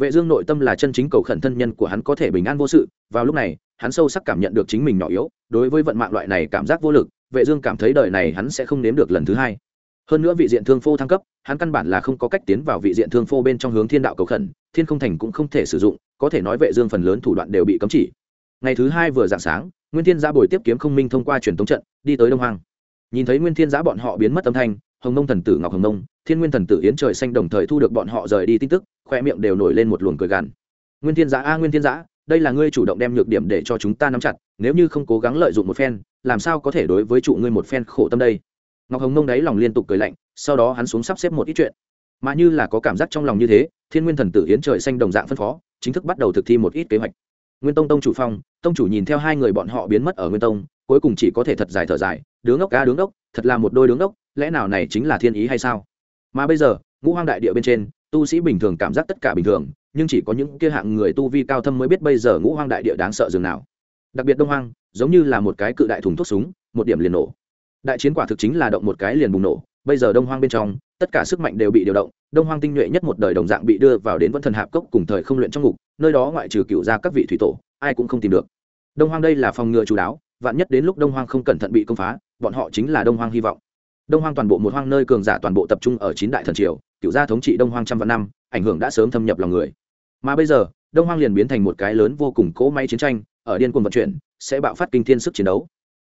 vệ dương nội tâm là chân chính cầu khẩn thân nhân của hắn có thể bình an vô sự, vào lúc này, hắn sâu sắc cảm nhận được chính mình nhỏ yếu, đối với vận mạng loại này cảm giác vô lực, vệ dương cảm thấy đời này hắn sẽ không nếm được lần thứ hai. Hơn nữa vị diện thương phô thăng cấp, hắn căn bản là không có cách tiến vào vị diện thương phô bên trong hướng thiên đạo cầu khẩn, thiên không thành cũng không thể sử dụng, có thể nói vệ dương phần lớn thủ đoạn đều bị cấm chỉ. Ngày thứ hai vừa dạng sáng, nguyên thiên Giá bồi tiếp kiếm không minh thông qua truyền tống trận, đi tới đông hoàng nhìn thấy nguyên thiên Giá bọn họ biến mất âm thanh, hồng nông thần tử ngọc hồng nông, thiên nguyên thần tử yến trời xanh đồng thời thu được bọn họ rời đi tin tức khoe miệng đều nổi lên một luồng cười gằn. Nguyên thiên giã, a, nguyên thiên giã, đây là ngươi chủ động đem nhược điểm để cho chúng ta nắm chặt, nếu như không cố gắng lợi dụng một phen, làm sao có thể đối với trụ ngươi một phen khổ tâm đây? Ngọc hồng nông đáy lòng liên tục cười lạnh, sau đó hắn xuống sắp xếp một ít chuyện. Mà như là có cảm giác trong lòng như thế, thiên nguyên thần tử yến trời xanh đồng dạng phân phó, chính thức bắt đầu thực thi một ít kế hoạch. Nguyên tông tông chủ phong, tông chủ nhìn theo hai người bọn họ biến mất ở nguyên tông, cuối cùng chỉ có thể thật dài thở dài, đứng ốc ca, đứng ốc thật là một đôi đứng ốc lẽ nào này chính là thiên ý hay sao? Mà bây giờ, ngũ hoang đại địa bên trên tu sĩ bình thường cảm giác tất cả bình thường, nhưng chỉ có những kia hạng người tu vi cao thâm mới biết bây giờ ngũ hoang đại địa đáng sợ dường nào. Đặc biệt đông hoang, giống như là một cái cự đại thùng thuốc súng, một điểm liền nổ. Đại chiến quả thực chính là động một cái liền bùng nổ, bây giờ đông hoang bên trong, tất cả sức mạnh đều bị điều động, đông hoang tinh nhuệ nhất một đời đồng dạng bị đưa vào đến vẫn thần hạp cốc cùng thời không luyện trong ngục, nơi đó ngoại trừ cựu ra các vị thủy tổ, ai cũng không tìm được. Đông hoang đây là phòng ngừa chú đáo, vạn nhất đến lúc đông hoang không cẩn thận bị công phá, bọn họ chính là đông hoang hy vọng. Đông hoang toàn bộ một hoang nơi cường giả toàn bộ tập trung ở chín đại thần triều cựu gia thống trị đông hoang trăm vạn năm, ảnh hưởng đã sớm thâm nhập lòng người. Mà bây giờ, đông hoang liền biến thành một cái lớn vô cùng cỗ máy chiến tranh, ở điên cuồng vận chuyển, sẽ bạo phát kinh thiên sức chiến đấu.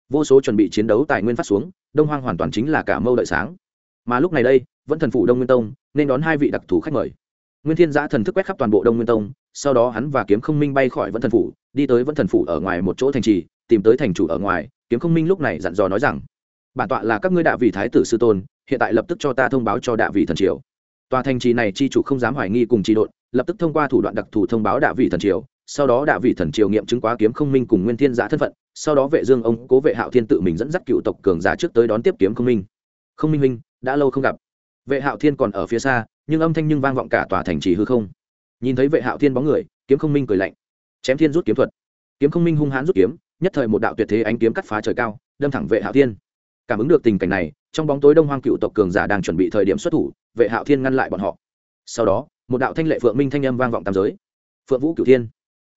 Vô số chuẩn bị chiến đấu tài nguyên phát xuống, đông hoang hoàn toàn chính là cả mâu đợi sáng. Mà lúc này đây, vẫn thần phủ đông nguyên tông, nên đón hai vị đặc thù khách mời. Nguyên thiên giã thần thức quét khắp toàn bộ đông nguyên tông, sau đó hắn và kiếm không minh bay khỏi vẫn thần phủ, đi tới vẫn thần phủ ở ngoài một chỗ thành trì, tìm tới thành chủ ở ngoài, kiếm không minh lúc này dặn dò nói rằng, bản tọa là các ngươi đạ vị thái tử sư tôn, hiện tại lập tức cho ta thông báo cho đạ vị thần triều tòa thành trì này chi chủ không dám hoài nghi cùng trì độn, lập tức thông qua thủ đoạn đặc thù thông báo đạ vị thần triều, sau đó đạ vị thần triều nghiệm chứng quá kiếm không minh cùng nguyên thiên giả thân phận, sau đó vệ dương ông cố vệ hạo thiên tự mình dẫn dắt cựu tộc cường giả trước tới đón tiếp kiếm không minh. Không minh minh đã lâu không gặp. Vệ hạo thiên còn ở phía xa, nhưng âm thanh nhưng vang vọng cả tòa thành trì hư không. Nhìn thấy vệ hạo thiên bóng người, kiếm không minh cười lạnh. Chém thiên rút kiếm thuật. Kiếm không minh hung hãn rút kiếm, nhất thời một đạo tuyệt thế ánh kiếm cắt phá trời cao, đâm thẳng vệ hạo thiên cảm ứng được tình cảnh này, trong bóng tối đông hoang cựu tộc cường giả đang chuẩn bị thời điểm xuất thủ, vệ hạo thiên ngăn lại bọn họ. Sau đó, một đạo thanh lệ phượng minh thanh âm vang vọng tam giới. Phượng vũ cựu thiên.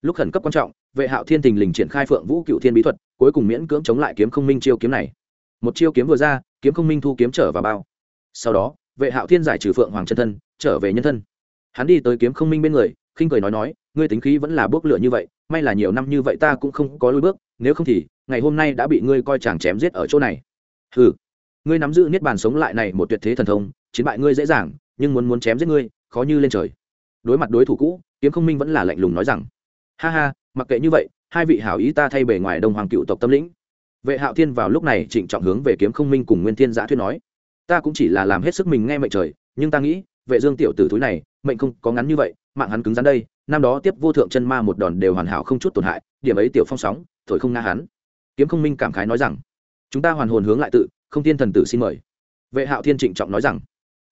Lúc khẩn cấp quan trọng, vệ hạo thiên tình lình triển khai phượng vũ cựu thiên bí thuật, cuối cùng miễn cưỡng chống lại kiếm không minh chiêu kiếm này. Một chiêu kiếm vừa ra, kiếm không minh thu kiếm trở vào bao. Sau đó, vệ hạo thiên giải trừ phượng hoàng chân thân, trở về nhân thân. Hắn đi tới kiếm không minh bên người, khinh cười nói nói, ngươi tính khí vẫn là bước lửa như vậy, may là nhiều năm như vậy ta cũng không có lối bước, nếu không thì, ngày hôm nay đã bị ngươi coi chàng chém giết ở chỗ này ừ ngươi nắm giữ niết bàn sống lại này một tuyệt thế thần thông, chiến bại ngươi dễ dàng, nhưng muốn muốn chém giết ngươi, khó như lên trời. Đối mặt đối thủ cũ, kiếm không minh vẫn là lạnh lùng nói rằng, ha ha, mặc kệ như vậy, hai vị hảo ý ta thay bề ngoài đông hoàng cựu tộc tâm lĩnh. Vệ hạo thiên vào lúc này trịnh trọng hướng về kiếm không minh cùng nguyên thiên giã thuyết nói, ta cũng chỉ là làm hết sức mình nghe mệnh trời, nhưng ta nghĩ, vệ dương tiểu tử túi này, mệnh không có ngắn như vậy, mạng hắn cứng rắn đây, năm đó tiếp vô thượng chân ma một đòn đều hoàn hảo không chút tổn hại, điểm ấy tiểu phong sóng, thổi không ngã hắn. Kiếm không minh cảm khái nói rằng chúng ta hoàn hồn hướng lại tự, không thiên thần tử xin mời. Vệ hạo thiên trịnh trọng nói rằng.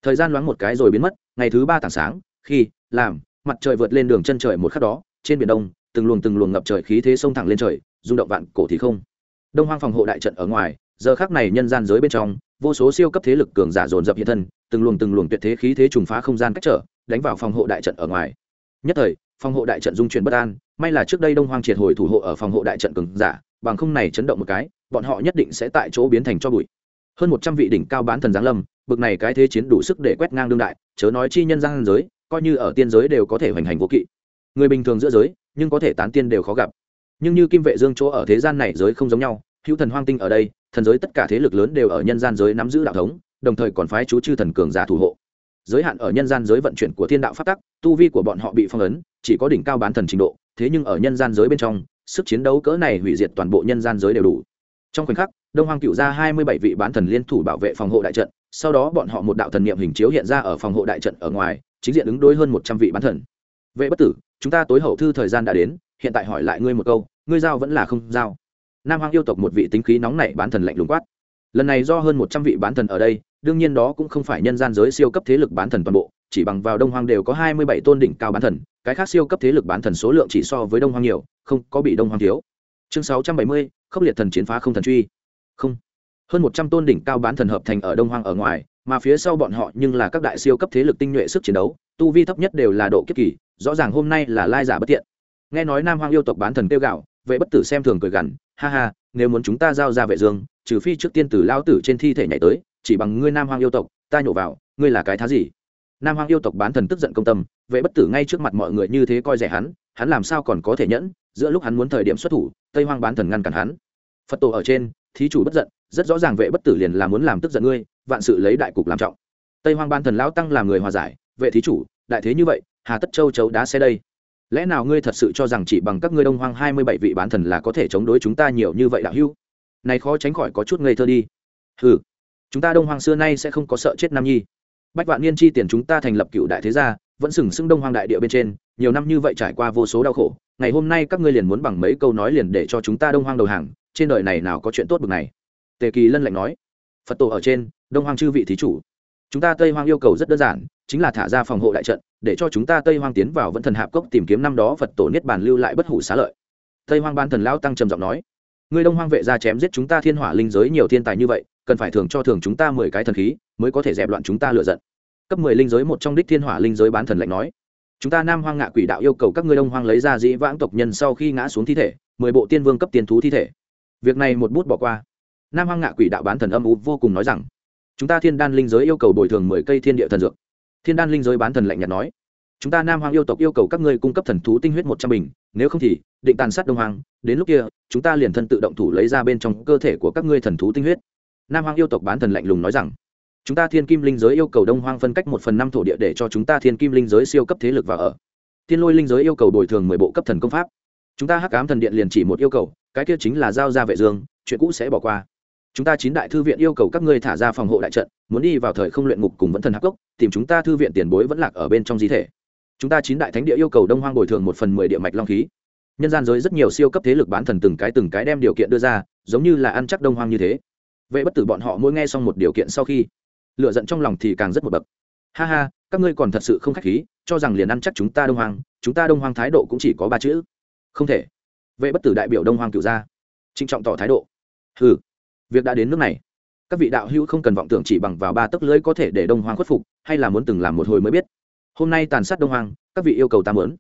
Thời gian loáng một cái rồi biến mất, ngày thứ ba tảng sáng, khi, làm, mặt trời vượt lên đường chân trời một khắc đó, trên biển đông, từng luồng từng luồng ngập trời khí thế sông thẳng lên trời, rung động vạn cổ thì không. Đông hoang phòng hộ đại trận ở ngoài, giờ khắc này nhân gian giới bên trong, vô số siêu cấp thế lực cường giả dồn dập hiện thân, từng luồng từng luồng tuyệt thế khí thế trùng phá không gian cách trở, đánh vào phòng hộ đại trận ở ngoài. Nhất thời, phòng hộ đại trận dung chuyển bất an, may là trước đây đông hoang triệt hồi thủ hộ ở phòng hộ đại trận cường giả, bằng không này chấn động một cái bọn họ nhất định sẽ tại chỗ biến thành cho bụi. Hơn một trăm vị đỉnh cao bán thần giáng lâm, bực này cái thế chiến đủ sức để quét ngang đương đại, chớ nói chi nhân gian giới, coi như ở tiên giới đều có thể hoành hành vô kỵ. Người bình thường giữa giới, nhưng có thể tán tiên đều khó gặp. Nhưng như kim vệ dương chỗ ở thế gian này giới không giống nhau, hữu thần hoang tinh ở đây, thần giới tất cả thế lực lớn đều ở nhân gian giới nắm giữ đạo thống, đồng thời còn phái chú chư thần cường giả thủ hộ. Giới hạn ở nhân gian giới vận chuyển của thiên đạo phát tắc, tu vi của bọn họ bị phong ấn, chỉ có đỉnh cao bán thần trình độ, thế nhưng ở nhân gian giới bên trong, sức chiến đấu cỡ này hủy diệt toàn bộ nhân gian giới đều đủ trong khoảnh khắc, đông hoàng cựu ra hai mươi bảy vị bán thần liên thủ bảo vệ phòng hộ đại trận, sau đó bọn họ một đạo thần niệm hình chiếu hiện ra ở phòng hộ đại trận ở ngoài, chính diện ứng đối hơn một trăm vị bán thần. Vệ bất tử, chúng ta tối hậu thư thời gian đã đến, hiện tại hỏi lại ngươi một câu, ngươi giao vẫn là không giao? Nam hoàng yêu tộc một vị tính khí nóng nảy bán thần lạnh lùng quát. Lần này do hơn một trăm vị bán thần ở đây, đương nhiên đó cũng không phải nhân gian giới siêu cấp thế lực bán thần toàn bộ, chỉ bằng vào đông hoang đều có hai mươi bảy tôn đỉnh cao bán thần, cái khác siêu cấp thế lực bán thần số lượng chỉ so với đông hoang nhiều, không có bị đông hoang thiếu chương sáu trăm bảy mươi, khốc liệt thần chiến phá không thần truy. Không. Hơn một trăm tôn đỉnh cao bán thần hợp thành ở đông hoang ở ngoài, mà phía sau bọn họ nhưng là các đại siêu cấp thế lực tinh nhuệ sức chiến đấu, tu vi thấp nhất đều là độ kiếp kỳ, rõ ràng hôm nay là lai giả bất tiện. Nghe nói nam hoang yêu tộc bán thần tiêu gạo, vệ bất tử xem thường cười gằn, ha ha, nếu muốn chúng ta giao ra vệ dương, trừ phi trước tiên tử lao tử trên thi thể nhảy tới, chỉ bằng ngươi nam hoang yêu tộc, ta nhổ vào, ngươi là cái thá gì? Nam hoang yêu tộc bán thần tức giận công tâm, vệ bất tử ngay trước mặt mọi người như thế coi rẻ hắn hắn làm sao còn có thể nhẫn, giữa lúc hắn muốn thời điểm xuất thủ tây hoang bán thần ngăn cản hắn. Phật tổ ở trên, thí chủ bất giận, rất rõ ràng vệ bất tử liền là muốn làm tức giận ngươi, vạn sự lấy đại cục làm trọng. Tây hoang Ban thần lão tăng làm người hòa giải, vệ thí chủ, đại thế như vậy, hà tất châu chấu đá xe đây. Lẽ nào ngươi thật sự cho rằng chỉ bằng các ngươi đông hoang hai mươi bảy vị bán thần là có thể chống đối chúng ta nhiều như vậy đạo hưu này khó tránh khỏi có chút ngây thơ đi. Ừ chúng ta đông hoang xưa nay sẽ không có sợ chết nam nhi. Bách vạn niên chi tiền chúng ta thành lập cựu đại thế gia, vẫn sừng sững đông hoang đại địa bên trên, nhiều năm như vậy trải qua vô số đau khổ ngày hôm nay các ngươi liền muốn bằng mấy câu nói liền để cho chúng ta đông hoang đầu hàng, trên đời này nào có chuyện tốt bực này? Tề kỳ lân lạnh nói. Phật tổ ở trên, đông hoang chư vị thí chủ. Chúng ta tây hoang yêu cầu rất đơn giản, chính là thả ra phòng hộ đại trận, để cho chúng ta tây hoang tiến vào vẫn thần hạp cốc tìm kiếm năm đó phật tổ niết bàn lưu lại bất hủ xá lợi. Tây hoang ban thần lão tăng trầm giọng nói. Người đông hoang vệ ra chém giết chúng ta thiên hỏa linh giới nhiều thiên tài như vậy, cần phải thường cho thường chúng ta mười cái thần khí, mới có thể dẹp loạn chúng ta lựa giận. Cấp mười linh giới một trong đích thiên hỏa linh giới bán thần lạnh nói chúng ta nam hoang ngạ quỷ đạo yêu cầu các ngươi đông hoang lấy ra dĩ vãng tộc nhân sau khi ngã xuống thi thể, mười bộ tiên vương cấp tiền thú thi thể. Việc này một bút bỏ qua. Nam hoang ngạ quỷ đạo bán thần âm ú vô cùng nói rằng, chúng ta thiên đan linh giới yêu cầu bồi thường mười cây thiên địa thần dược. Thiên đan linh giới bán thần lạnh nhạt nói, chúng ta nam hoang yêu tộc yêu cầu các ngươi cung cấp thần thú tinh huyết một trăm bình, nếu không thì, định tàn sát đông hoang, đến lúc kia, chúng ta liền thân tự động thủ lấy ra bên trong cơ thể của các ngươi thần thú tinh huyết. Nam hoang yêu tộc bán thần lạnh lùng nói rằng chúng ta thiên kim linh giới yêu cầu đông hoang phân cách một phần năm thổ địa để cho chúng ta thiên kim linh giới siêu cấp thế lực và ở. Thiên lôi linh giới yêu cầu bồi thường mười bộ cấp thần công pháp. Chúng ta hắc ám thần điện liền chỉ một yêu cầu, cái kia chính là giao ra vệ dương, chuyện cũ sẽ bỏ qua. Chúng ta chín đại thư viện yêu cầu các ngươi thả ra phòng hộ đại trận, muốn đi vào thời không luyện ngục cùng vẫn thần hắc cốc, tìm chúng ta thư viện tiền bối vẫn lạc ở bên trong di thể. Chúng ta chín đại thánh địa yêu cầu đông hoang bồi thường một phần mười địa mạch long khí. Nhân gian giới rất nhiều siêu cấp thế lực bán thần từng cái từng cái đem điều kiện đưa ra, giống như là ăn chắc đông hoang như thế. Vệ bất tử bọn họ mỗi nghe xong một điều kiện sau khi lựa giận trong lòng thì càng rất một bậc. Ha ha, các ngươi còn thật sự không khách khí, cho rằng liền ăn chắc chúng ta đông hoang, chúng ta đông hoang thái độ cũng chỉ có ba chữ. Không thể. Vệ bất tử đại biểu đông hoang cựu gia, trịnh trọng tỏ thái độ. Ừ việc đã đến nước này. Các vị đạo hữu không cần vọng tưởng chỉ bằng vào ba tấc lưỡi có thể để đông hoang khuất phục, hay là muốn từng làm một hồi mới biết. Hôm nay tàn sát đông hoang, các vị yêu cầu ta mớn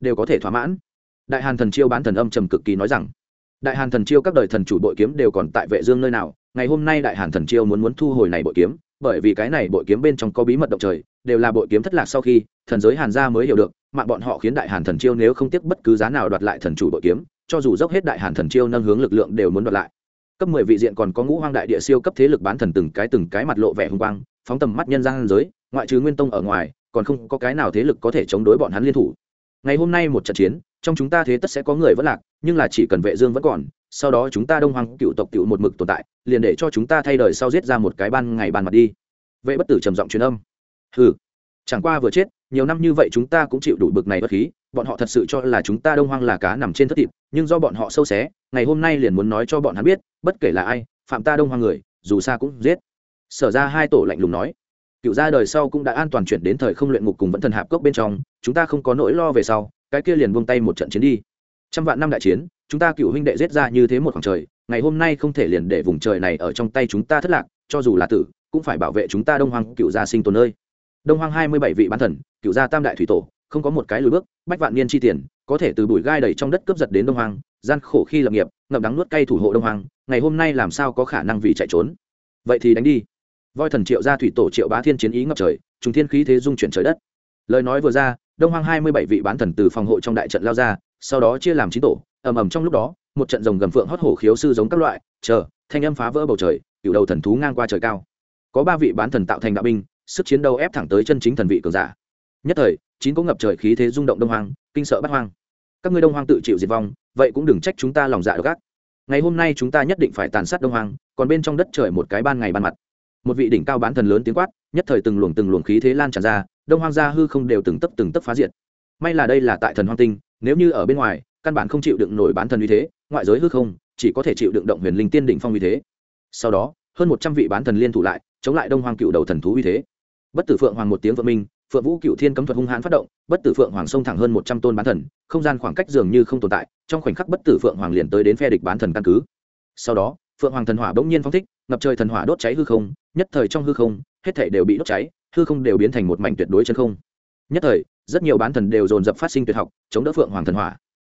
đều có thể thỏa mãn. Đại hàn thần chiêu bán thần âm trầm cực kỳ nói rằng, đại hàn thần chiêu các đời thần chủ bội kiếm đều còn tại vệ dương nơi nào, ngày hôm nay đại hàn thần chiêu muốn muốn thu hồi này bội kiếm bởi vì cái này bội kiếm bên trong có bí mật động trời, đều là bội kiếm thất lạc sau khi, thần giới hàn gia mới hiểu được, mạng bọn họ khiến đại hàn thần chiêu nếu không tiếc bất cứ giá nào đoạt lại thần chủ bội kiếm, cho dù dốc hết đại hàn thần chiêu nâng hướng lực lượng đều muốn đoạt lại. Cấp mười vị diện còn có ngũ hoang đại địa siêu cấp thế lực bán thần từng cái từng cái mặt lộ vẻ hùng quang, phóng tầm mắt nhân gian giới, ngoại trừ nguyên tông ở ngoài, còn không có cái nào thế lực có thể chống đối bọn hắn liên thủ. Ngày hôm nay một trận chiến, trong chúng ta thế tất sẽ có người vẫn lạc, nhưng là chỉ cần vệ dương vẫn còn sau đó chúng ta đông hoàng cựu tộc cựu một mực tồn tại, liền để cho chúng ta thay đời sau giết ra một cái ban ngày ban mặt đi. Vệ bất tử trầm giọng truyền âm. Hừ, chẳng qua vừa chết, nhiều năm như vậy chúng ta cũng chịu đủ bực này bất khí, bọn họ thật sự cho là chúng ta đông hoang là cá nằm trên thất thịt, nhưng do bọn họ sâu xé, ngày hôm nay liền muốn nói cho bọn hắn biết, bất kể là ai, phạm ta đông hoang người, dù xa cũng giết. Sở ra hai tổ lạnh lùng nói. Cựu gia đời sau cũng đã an toàn chuyển đến thời không luyện ngục cùng vẫn thần hạp cốc bên trong, chúng ta không có nỗi lo về sau, cái kia liền buông tay một trận chiến đi. Trăm vạn năm đại chiến chúng ta cựu huynh đệ giết ra như thế một khoảng trời, ngày hôm nay không thể liền để vùng trời này ở trong tay chúng ta thất lạc, cho dù là tử, cũng phải bảo vệ chúng ta đông hoàng cựu gia sinh tồn nơi. Đông hoàng hai mươi bảy vị bán thần, cựu gia tam đại thủy tổ, không có một cái lùi bước, bách vạn niên chi tiền, có thể từ bụi gai đầy trong đất cướp giật đến đông hoàng gian khổ khi lập nghiệp, ngậm đắng nuốt cay thủ hộ đông hoàng ngày hôm nay làm sao có khả năng vì chạy trốn? Vậy thì đánh đi. Voi thần triệu gia thủy tổ triệu bá thiên chiến ý ngập trời, trùng thiên khí thế dung chuyển trời đất. Lời nói vừa ra, đông hoang hai mươi bảy vị bán thần từ phòng hộ trong đại trận lao ra sau đó chia làm chín tổ, ầm ầm trong lúc đó, một trận rồng gầm phượng hót hổ khiếu sư giống các loại, chờ, thanh âm phá vỡ bầu trời, cựu đầu thần thú ngang qua trời cao. Có ba vị bán thần tạo thành đạo binh, sức chiến đấu ép thẳng tới chân chính thần vị cường giả. Nhất thời, chín có ngập trời khí thế rung động đông hoang, kinh sợ bắt hoang. Các ngươi đông hoang tự chịu diệt vong, vậy cũng đừng trách chúng ta lòng dạ độc ác. Ngày hôm nay chúng ta nhất định phải tàn sát đông hoang, còn bên trong đất trời một cái ban ngày ban mặt. Một vị đỉnh cao bán thần lớn tiếng quát, nhất thời từng luồng từng luồng khí thế lan tràn ra, đông hoang gia hư không đều từng tấp từng tấp phá diệt. May là đây là tại thần hoang tinh nếu như ở bên ngoài, căn bản không chịu đựng nổi bán thần uy thế, ngoại giới hư không, chỉ có thể chịu đựng động huyền linh tiên đỉnh phong uy thế. Sau đó, hơn một trăm vị bán thần liên thủ lại, chống lại đông hoàng cựu đầu thần thú uy thế. Bất tử phượng hoàng một tiếng vợ minh, phượng vũ cựu thiên cấm thuật hung hãn phát động, bất tử phượng hoàng sông thẳng hơn một trăm tôn bán thần, không gian khoảng cách dường như không tồn tại, trong khoảnh khắc bất tử phượng hoàng liền tới đến phe địch bán thần căn cứ. Sau đó, phượng hoàng thần hỏa bỗng nhiên phong thích, ngập trời thần hỏa đốt cháy hư không, nhất thời trong hư không, hết thể đều bị đốt cháy, hư không đều biến thành một mảnh tuyệt đối chân không. Nhất thời rất nhiều bán thần đều dồn dập phát sinh tuyệt học, chống đỡ phượng hoàng thần hỏa.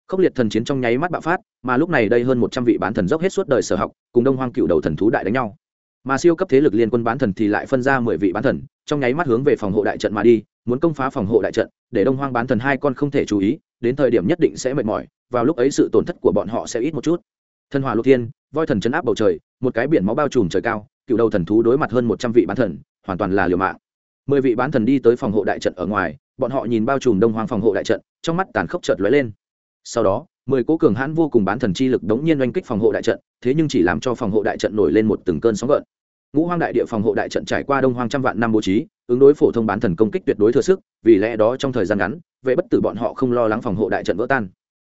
Khốc liệt thần chiến trong nháy mắt bạo phát, mà lúc này đây hơn một trăm vị bán thần dốc hết suốt đời sở học, cùng đông hoang cựu đầu thần thú đại đánh nhau. Mà siêu cấp thế lực liên quân bán thần thì lại phân ra mười vị bán thần, trong nháy mắt hướng về phòng hộ đại trận mà đi, muốn công phá phòng hộ đại trận, để đông hoang bán thần hai con không thể chú ý, đến thời điểm nhất định sẽ mệt mỏi, vào lúc ấy sự tổn thất của bọn họ sẽ ít một chút. Thần hỏa lục thiên, voi thần chấn áp bầu trời, một cái biển máu bao trùm trời cao, cựu đầu thần thú đối mặt hơn một trăm vị bán thần, hoàn toàn là liều mạng. Mười vị bán thần đi tới phòng hộ đại trận ở ngoài bọn họ nhìn bao trùm đông hoang phòng hộ đại trận, trong mắt tàn khốc chợt lóe lên. Sau đó, mười cố cường hãn vô cùng bán thần chi lực đống nhiên oanh kích phòng hộ đại trận, thế nhưng chỉ làm cho phòng hộ đại trận nổi lên một từng cơn sóng gợn. Ngũ hoang đại địa phòng hộ đại trận trải qua đông hoang trăm vạn năm bố trí, ứng đối phổ thông bán thần công kích tuyệt đối thừa sức, vì lẽ đó trong thời gian ngắn, vệ bất tử bọn họ không lo lắng phòng hộ đại trận vỡ tan.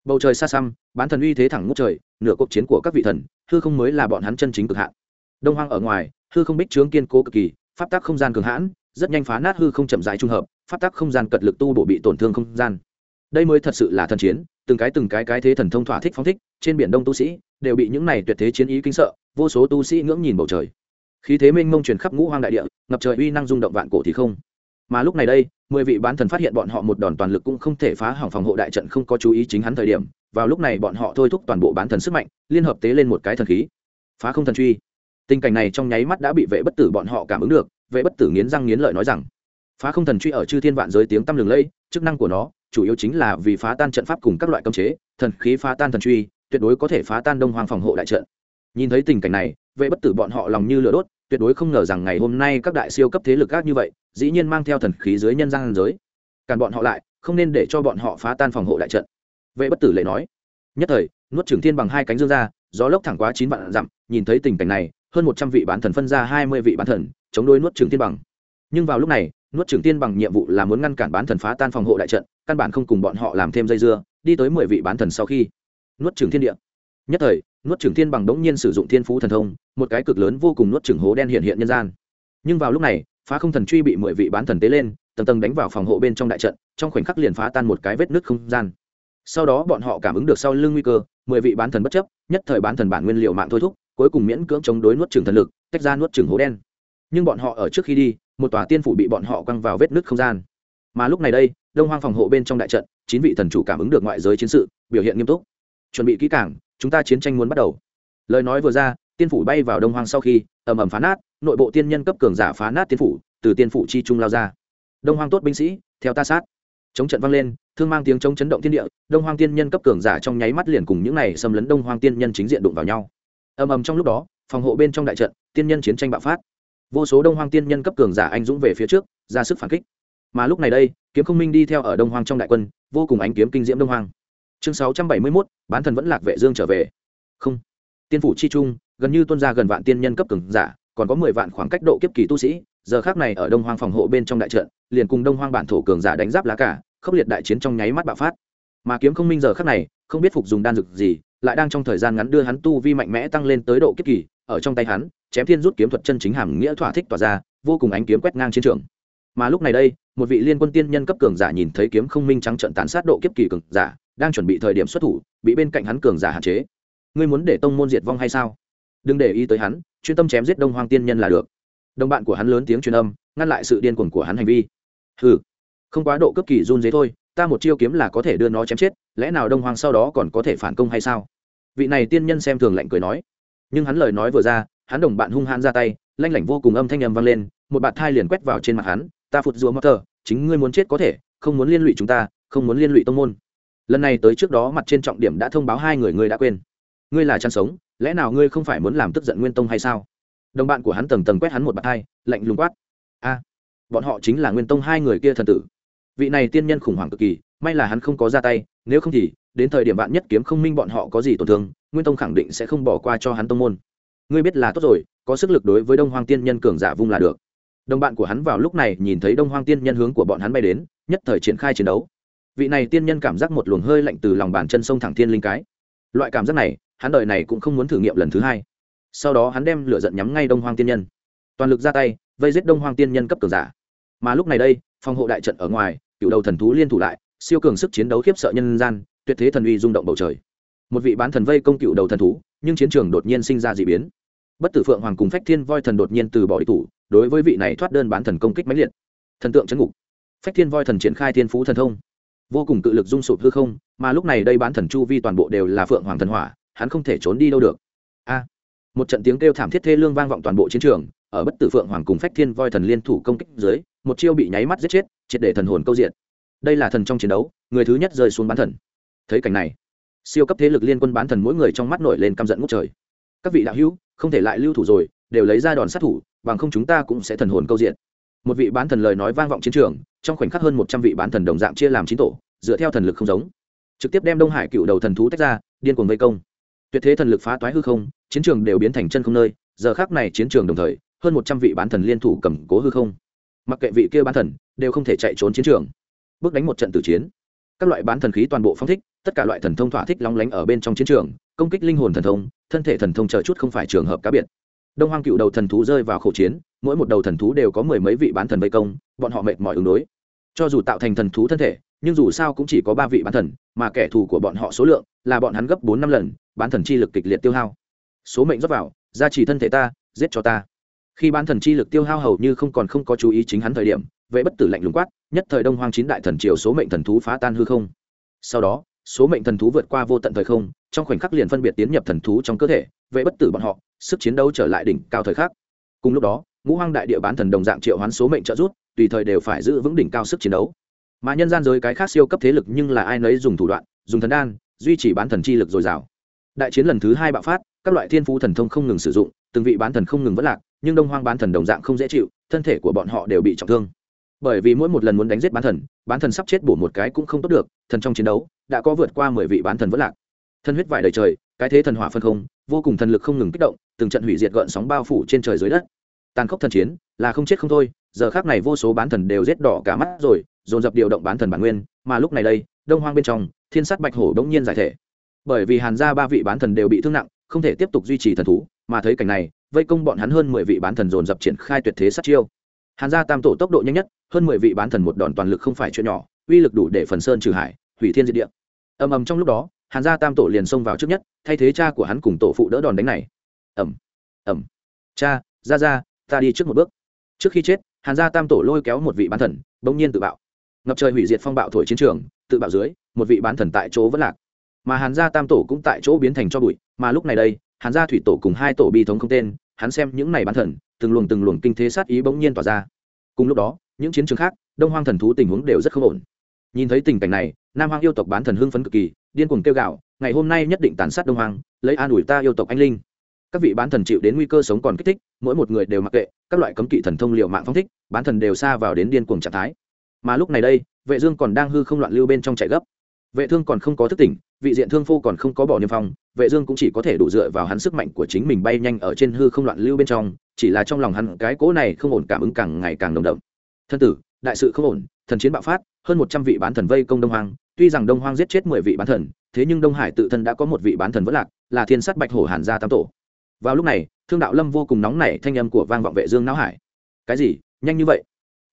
Bầu trời xa xăm, bán thần uy thế thẳng ngút trời, nửa cuộc chiến của các vị thần, hư không mới là bọn hắn chân chính cực hạn. Đông hoang ở ngoài, hư không bích trướng kiên cố cực kỳ, pháp tắc không gian cường hãn, rất nhanh phá nát hư không chậm dài trung hợp pháp tắc không gian cật lực tu bổ bị tổn thương không gian. Đây mới thật sự là thần chiến, từng cái từng cái cái thế thần thông thỏa thích phóng thích, trên biển đông tu sĩ đều bị những này tuyệt thế chiến ý kinh sợ, vô số tu sĩ ngưỡng nhìn bầu trời. Khí thế mênh mông truyền khắp ngũ hoang đại địa, ngập trời uy năng rung động vạn cổ thì không. Mà lúc này đây, mười vị bán thần phát hiện bọn họ một đòn toàn lực cũng không thể phá hỏng phòng hộ đại trận không có chú ý chính hắn thời điểm, vào lúc này bọn họ thôi thúc toàn bộ bán thần sức mạnh, liên hợp tế lên một cái thần khí. Phá không thần truy. Tình cảnh này trong nháy mắt đã bị vệ bất tử bọn họ cảm ứng được, vệ bất tử nghiến răng nghiến lợi nói rằng phá không thần truy ở chư thiên vạn giới tiếng tăm lừng lẫy, chức năng của nó chủ yếu chính là vì phá tan trận pháp cùng các loại cấm chế, thần khí phá tan thần truy, tuyệt đối có thể phá tan đông hoàng phòng hộ đại trận. Nhìn thấy tình cảnh này, vệ bất tử bọn họ lòng như lửa đốt, tuyệt đối không ngờ rằng ngày hôm nay các đại siêu cấp thế lực khác như vậy, dĩ nhiên mang theo thần khí dưới nhân gian giới. Càn bọn họ lại, không nên để cho bọn họ phá tan phòng hộ đại trận. Vệ bất tử lệ nói, nhất thời, nuốt trưởng thiên bằng hai cánh dương ra, gió lốc thẳng quá chín vạn dặm, nhìn thấy tình cảnh này, hơn một trăm vị bán thần phân ra hai mươi vị bán thần, chống đối nuốt trưởng thiên bằng. Nhưng vào lúc này nuốt trưởng tiên bằng nhiệm vụ là muốn ngăn cản bán thần phá tan phòng hộ đại trận, căn bản không cùng bọn họ làm thêm dây dưa, đi tới mười vị bán thần sau khi nuốt trưởng thiên địa. Nhất thời, nuốt trưởng thiên bằng đống nhiên sử dụng thiên phú thần thông, một cái cực lớn vô cùng nuốt trưởng hố đen hiện hiện nhân gian. Nhưng vào lúc này, phá không thần truy bị mười vị bán thần tế lên, tầng tầng đánh vào phòng hộ bên trong đại trận, trong khoảnh khắc liền phá tan một cái vết nứt không gian. Sau đó bọn họ cảm ứng được sau lưng nguy cơ, mười vị bán thần bất chấp, nhất thời bán thần bản nguyên liệu mạng thôi thúc, cuối cùng miễn cưỡng chống đối nuốt trường thần lực, tách ra nuốt trường hố đen nhưng bọn họ ở trước khi đi, một tòa tiên phủ bị bọn họ quăng vào vết nứt không gian. Mà lúc này đây, đông hoang phòng hộ bên trong đại trận, chín vị thần chủ cảm ứng được ngoại giới chiến sự, biểu hiện nghiêm túc. Chuẩn bị kỹ cảng chúng ta chiến tranh muốn bắt đầu. Lời nói vừa ra, tiên phủ bay vào đông hoang sau khi, ầm ầm phá nát, nội bộ tiên nhân cấp cường giả phá nát tiên phủ, từ tiên phủ chi trung lao ra. Đông hoang tốt binh sĩ, theo ta sát. Chống trận vang lên, thương mang tiếng chống chấn động thiên địa, đông hoang tiên nhân cấp cường giả trong nháy mắt liền cùng những này xâm lấn đông hoang tiên nhân chính diện đụng vào nhau. Ầm ầm trong lúc đó, phòng hộ bên trong đại trận, tiên nhân chiến tranh bạo phát vô số đông hoang tiên nhân cấp cường giả anh dũng về phía trước ra sức phản kích. Mà lúc này đây kiếm không minh đi theo ở đông hoang trong đại quân vô cùng ánh kiếm kinh diễm đông hoang. Chương sáu trăm bảy mươi 671, bán thần vẫn lạc vệ dương trở về. Không. Tiên phủ chi trung gần như tuân ra gần vạn tiên nhân cấp cường giả còn có mười vạn khoảng cách độ kiếp kỳ tu sĩ giờ khác này ở đông hoang phòng hộ bên trong đại trận liền cùng đông hoang bản thổ cường giả đánh giáp lá cả khốc liệt đại chiến trong nháy mắt bạo phát. Mà kiếm không minh giờ khác này không biết phục dùng đan dược gì lại đang trong thời gian ngắn đưa hắn tu vi mạnh mẽ tăng lên tới độ kiếp kỳ ở trong tay hắn chém thiên rút kiếm thuật chân chính hàm nghĩa thỏa thích tỏa ra, vô cùng ánh kiếm quét ngang chiến trường. Mà lúc này đây, một vị liên quân tiên nhân cấp cường giả nhìn thấy kiếm không minh trắng trận tàn sát độ kiếp kỳ cường giả, đang chuẩn bị thời điểm xuất thủ, bị bên cạnh hắn cường giả hạn chế. Ngươi muốn để tông môn diệt vong hay sao? Đừng để ý tới hắn, chuyên tâm chém giết đông hoang tiên nhân là được. Đồng bạn của hắn lớn tiếng truyền âm, ngăn lại sự điên cuồng của hắn hành vi. Hừ, không quá độ cấp kỳ run dế thôi, ta một chiêu kiếm là có thể đưa nó chém chết, lẽ nào đông hoang sau đó còn có thể phản công hay sao? Vị này tiên nhân xem thường lạnh cười nói. Nhưng hắn lời nói vừa ra hắn đồng bạn hung hãn ra tay, lanh lảnh vô cùng âm thanh âm vang lên, một bạt thai liền quét vào trên mặt hắn, ta phụt rùa motor chính ngươi muốn chết có thể, không muốn liên lụy chúng ta, không muốn liên lụy tông môn. Lần này tới trước đó mặt trên trọng điểm đã thông báo hai người ngươi đã quên. Ngươi là chăn sống, lẽ nào ngươi không phải muốn làm tức giận nguyên tông hay sao? Đồng bạn của hắn tầng tầng quét hắn một bạt thai, lạnh lùng quát. A, bọn họ chính là nguyên tông hai người kia thần tử. Vị này tiên nhân khủng hoảng cực kỳ, may là hắn không có ra tay, nếu không thì, đến thời điểm bạn nhất kiếm không minh bọn họ có gì tổn thương, nguyên tông khẳng định sẽ không bỏ qua cho hắn tông môn ngươi biết là tốt rồi, có sức lực đối với đông hoang tiên nhân cường giả vung là được. Đồng bạn của hắn vào lúc này nhìn thấy đông hoang tiên nhân hướng của bọn hắn bay đến, nhất thời triển khai chiến đấu. Vị này tiên nhân cảm giác một luồng hơi lạnh từ lòng bàn chân sông thẳng thiên linh cái. Loại cảm giác này, hắn đời này cũng không muốn thử nghiệm lần thứ hai. Sau đó hắn đem lửa giận nhắm ngay đông hoang tiên nhân. Toàn lực ra tay, vây giết đông hoang tiên nhân cấp cường giả. Mà lúc này đây, phòng hộ đại trận ở ngoài, cựu đầu thần thú liên thủ lại, siêu cường sức chiến đấu khiếp sợ nhân gian, tuyệt thế thần uy rung động bầu trời. Một vị bán thần vây công cựu đầu thần thú, nhưng chiến trường đột nhiên sinh ra d ị biến bất tử phượng hoàng cùng phách thiên voi thần đột nhiên từ bỏ ý thủ, đối với vị này thoát đơn bán thần công kích máy liệt. Thần tượng chấn ngục. Phách thiên voi thần triển khai thiên phú thần thông. Vô cùng cự lực dung sụp hư không, mà lúc này đây bán thần chu vi toàn bộ đều là phượng hoàng thần hỏa, hắn không thể trốn đi đâu được. A! Một trận tiếng kêu thảm thiết thê lương vang vọng toàn bộ chiến trường, ở bất tử phượng hoàng cùng phách thiên voi thần liên thủ công kích dưới, một chiêu bị nháy mắt giết chết, triệt để thần hồn câu diện. Đây là thần trong chiến đấu, người thứ nhất rơi xuống bán thần. Thấy cảnh này, siêu cấp thế lực liên quân bán thần mỗi người trong mắt nổi lên căm giận ngút trời các vị đạo hữu, không thể lại lưu thủ rồi, đều lấy ra đòn sát thủ, bằng không chúng ta cũng sẽ thần hồn câu diện. Một vị bán thần lời nói vang vọng chiến trường, trong khoảnh khắc hơn một trăm vị bán thần đồng dạng chia làm chín tổ, dựa theo thần lực không giống. Trực tiếp đem đông hải cựu đầu thần thú tách ra, điên cuồng vây công. Tuyệt thế thần lực phá toái hư không, chiến trường đều biến thành chân không nơi, giờ khác này chiến trường đồng thời, hơn một trăm vị bán thần liên thủ cầm cố hư không. Mặc kệ vị kia bán thần, đều không thể chạy trốn chiến trường. Bước đánh một trận tử chiến các loại bán thần khí toàn bộ phong thích, tất cả loại thần thông thỏa thích lóng lánh ở bên trong chiến trường, công kích linh hồn thần thông, thân thể thần thông chờ chút không phải trường hợp cá biệt. Đông hoang cựu đầu thần thú rơi vào khẩu chiến, mỗi một đầu thần thú đều có mười mấy vị bán thần vây công, bọn họ mệt mỏi ứng đối. Cho dù tạo thành thần thú thân thể, nhưng dù sao cũng chỉ có ba vị bán thần, mà kẻ thù của bọn họ số lượng là bọn hắn gấp bốn năm lần, bán thần chi lực kịch liệt tiêu hao. Số mệnh rót vào, gia trì thân thể ta, giết cho ta khi bán thần chi lực tiêu hao hầu như không còn không có chú ý chính hắn thời điểm, vệ bất tử lạnh lùng quát, nhất thời đông hoang chín đại thần triều số mệnh thần thú phá tan hư không. Sau đó, số mệnh thần thú vượt qua vô tận thời không, trong khoảnh khắc liền phân biệt tiến nhập thần thú trong cơ thể, vệ bất tử bọn họ, sức chiến đấu trở lại đỉnh cao thời khắc. Cùng lúc đó, ngũ hoang đại địa bán thần đồng dạng triệu hoán số mệnh trợ rút tùy thời đều phải giữ vững đỉnh cao sức chiến đấu. Mà nhân gian giới cái khác siêu cấp thế lực nhưng là ai nấy dùng thủ đoạn, dùng thần đan, duy trì bán thần chi lực dồi dào. Đại chiến lần thứ hai bạo phát, các loại thiên phú thần thông không ngừng sử dụng, từng vị bán thần không ngừng vất lạc nhưng đông hoang bán thần đồng dạng không dễ chịu, thân thể của bọn họ đều bị trọng thương. Bởi vì mỗi một lần muốn đánh giết bán thần bán thần sắp chết bổ một cái cũng không tốt được, thần trong chiến đấu đã có vượt qua mười vị bán thần vất lạc. Thân huyết vải đầy trời, cái thế thần hỏa phân không, vô cùng thần lực không ngừng kích động, từng trận hủy diệt gợn sóng bao phủ trên trời dưới đất. Tàn khốc thần chiến, là không chết không thôi, giờ khác này vô số bán thần đều rết đỏ cả mắt rồi, dồn dập điều động bán thần bản nguyên, mà lúc này đây, đông hoang bên trong, thiên sát bạch hổ đống nhiên giải thể. Bởi vì hàn gia ba vị bán thần đều bị thương nặng, không thể tiếp tục duy trì thần thú, mà thấy cảnh này vây công bọn hắn hơn mười vị bán thần dồn dập triển khai tuyệt thế sát chiêu. Hàn gia tam tổ tốc độ nhanh nhất, hơn mười vị bán thần một đòn toàn lực không phải chuyện nhỏ, uy lực đủ để phần sơn trừ hải, hủy thiên diệt địa. Ầm ầm trong lúc đó, hàn gia tam tổ liền xông vào trước nhất, thay thế cha của hắn cùng tổ phụ đỡ đòn đánh này. Ầm ầm. Cha, ra ra, ta đi trước một bước. Trước khi chết, hàn gia tam tổ lôi kéo một vị bán thần, bỗng nhiên tự bạo. Ngập trời hủy diệt phong bạo thổi chiến trường, tự bạo dưới, một vị bán thần tại chỗ vẫn lạc. Mà hàn gia tam tổ cũng tại chỗ biến thành cho bụi, mà lúc này đây Hắn ra thủy tổ cùng hai tổ bi thống không tên, hắn xem những này bán thần, từng luồng từng luồng kinh thế sát ý bỗng nhiên tỏa ra. Cùng lúc đó, những chiến trường khác, đông hoang thần thú tình huống đều rất không ổn. Nhìn thấy tình cảnh này, nam hoang yêu tộc bán thần hưng phấn cực kỳ, điên cuồng kêu gạo ngày hôm nay nhất định tàn sát đông hoang, lấy an ủi ta yêu tộc anh linh. Các vị bán thần chịu đến nguy cơ sống còn kích thích, mỗi một người đều mặc kệ, các loại cấm kỵ thần thông liệu mạng phong thích, bán thần đều xa vào đến điên cuồng trạng thái. Mà lúc này đây, vệ dương còn đang hư không loạn lưu bên trong chạy gấp vệ thương còn không có thức tỉnh, vị diện thương phu còn không có bỏ niêm phong, vệ dương cũng chỉ có thể đủ dựa vào hắn sức mạnh của chính mình bay nhanh ở trên hư không loạn lưu bên trong, chỉ là trong lòng hắn cái cố này không ổn cảm ứng càng ngày càng đồng đậm. Thân tử, đại sự không ổn, thần chiến bạo phát, hơn một trăm vị bán thần vây công đông hoang, tuy rằng đông hoang giết chết mười vị bán thần, thế nhưng đông hải tự thân đã có một vị bán thần vỡ lạc, là thiên sát bạch hổ hàn gia tam tổ. Vào lúc này, thương đạo lâm vô cùng nóng nảy, thanh âm của vang vọng vệ dương não hải. Cái gì? Nhanh như vậy?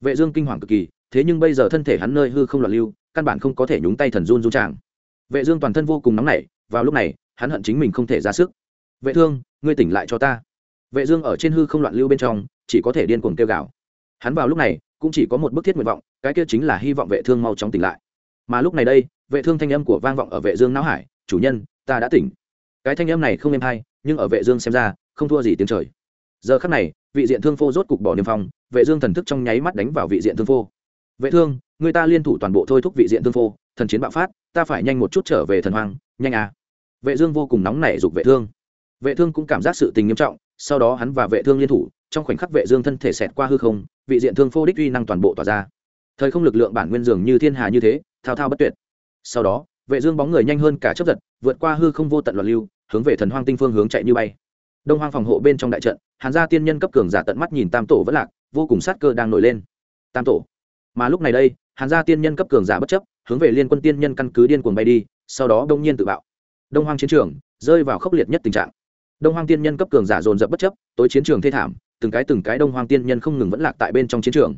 Vệ dương kinh hoàng cực kỳ, thế nhưng bây giờ thân thể hắn nơi hư không loạn lưu căn bản không có thể nhúng tay thần run run tràng. Vệ dương toàn thân vô cùng nóng nảy, vào lúc này, hắn hận chính mình không thể ra sức. Vệ thương, ngươi tỉnh lại cho ta. Vệ dương ở trên hư không loạn lưu bên trong, chỉ có thể điên cuồng kêu gào. Hắn vào lúc này, cũng chỉ có một bức thiết nguyện vọng, cái kia chính là hy vọng vệ thương mau chóng tỉnh lại. Mà lúc này đây, vệ thương thanh âm của vang vọng ở vệ dương não hải, chủ nhân, ta đã tỉnh. Cái thanh âm này không êm hay, nhưng ở vệ dương xem ra, không thua gì tiếng trời. Giờ khắc này, vị diện thương phô rốt cục bỏ niêm phong vệ dương thần thức trong nháy mắt đánh vào vị diện thương phô. Vệ thương người ta liên thủ toàn bộ thôi thúc vị diện thương phô, thần chiến bạo phát, ta phải nhanh một chút trở về thần hoang, nhanh à. Vệ dương vô cùng nóng nảy dục vệ thương. Vệ thương cũng cảm giác sự tình nghiêm trọng, sau đó hắn và vệ thương liên thủ, trong khoảnh khắc vệ dương thân thể xẹt qua hư không, vị diện thương phô đích uy năng toàn bộ tỏa ra. Thời không lực lượng bản nguyên dường như thiên hà như thế, thao thao bất tuyệt. Sau đó, vệ dương bóng người nhanh hơn cả chớp giật, vượt qua hư không vô tận loạn lưu, hướng về thần hoang tinh phương hướng chạy như bay. Đông hoang phòng hộ bên trong đại trận, hàn gia tiên nhân cấp cường giả tận mắt nhìn tam tổ vẫn lạc, vô cùng sát cơ đang nổi lên. Tam tổ, mà lúc này đây hàn gia tiên nhân cấp cường giả bất chấp, hướng về liên quân tiên nhân căn cứ điên cuồng bay đi, sau đó đông nhiên tự bạo. Đông hoang chiến trường, rơi vào khốc liệt nhất tình trạng. Đông hoang tiên nhân cấp cường giả dồn dập bất chấp, tối chiến trường thê thảm, từng cái từng cái đông hoang tiên nhân không ngừng vẫn lạc tại bên trong chiến trường.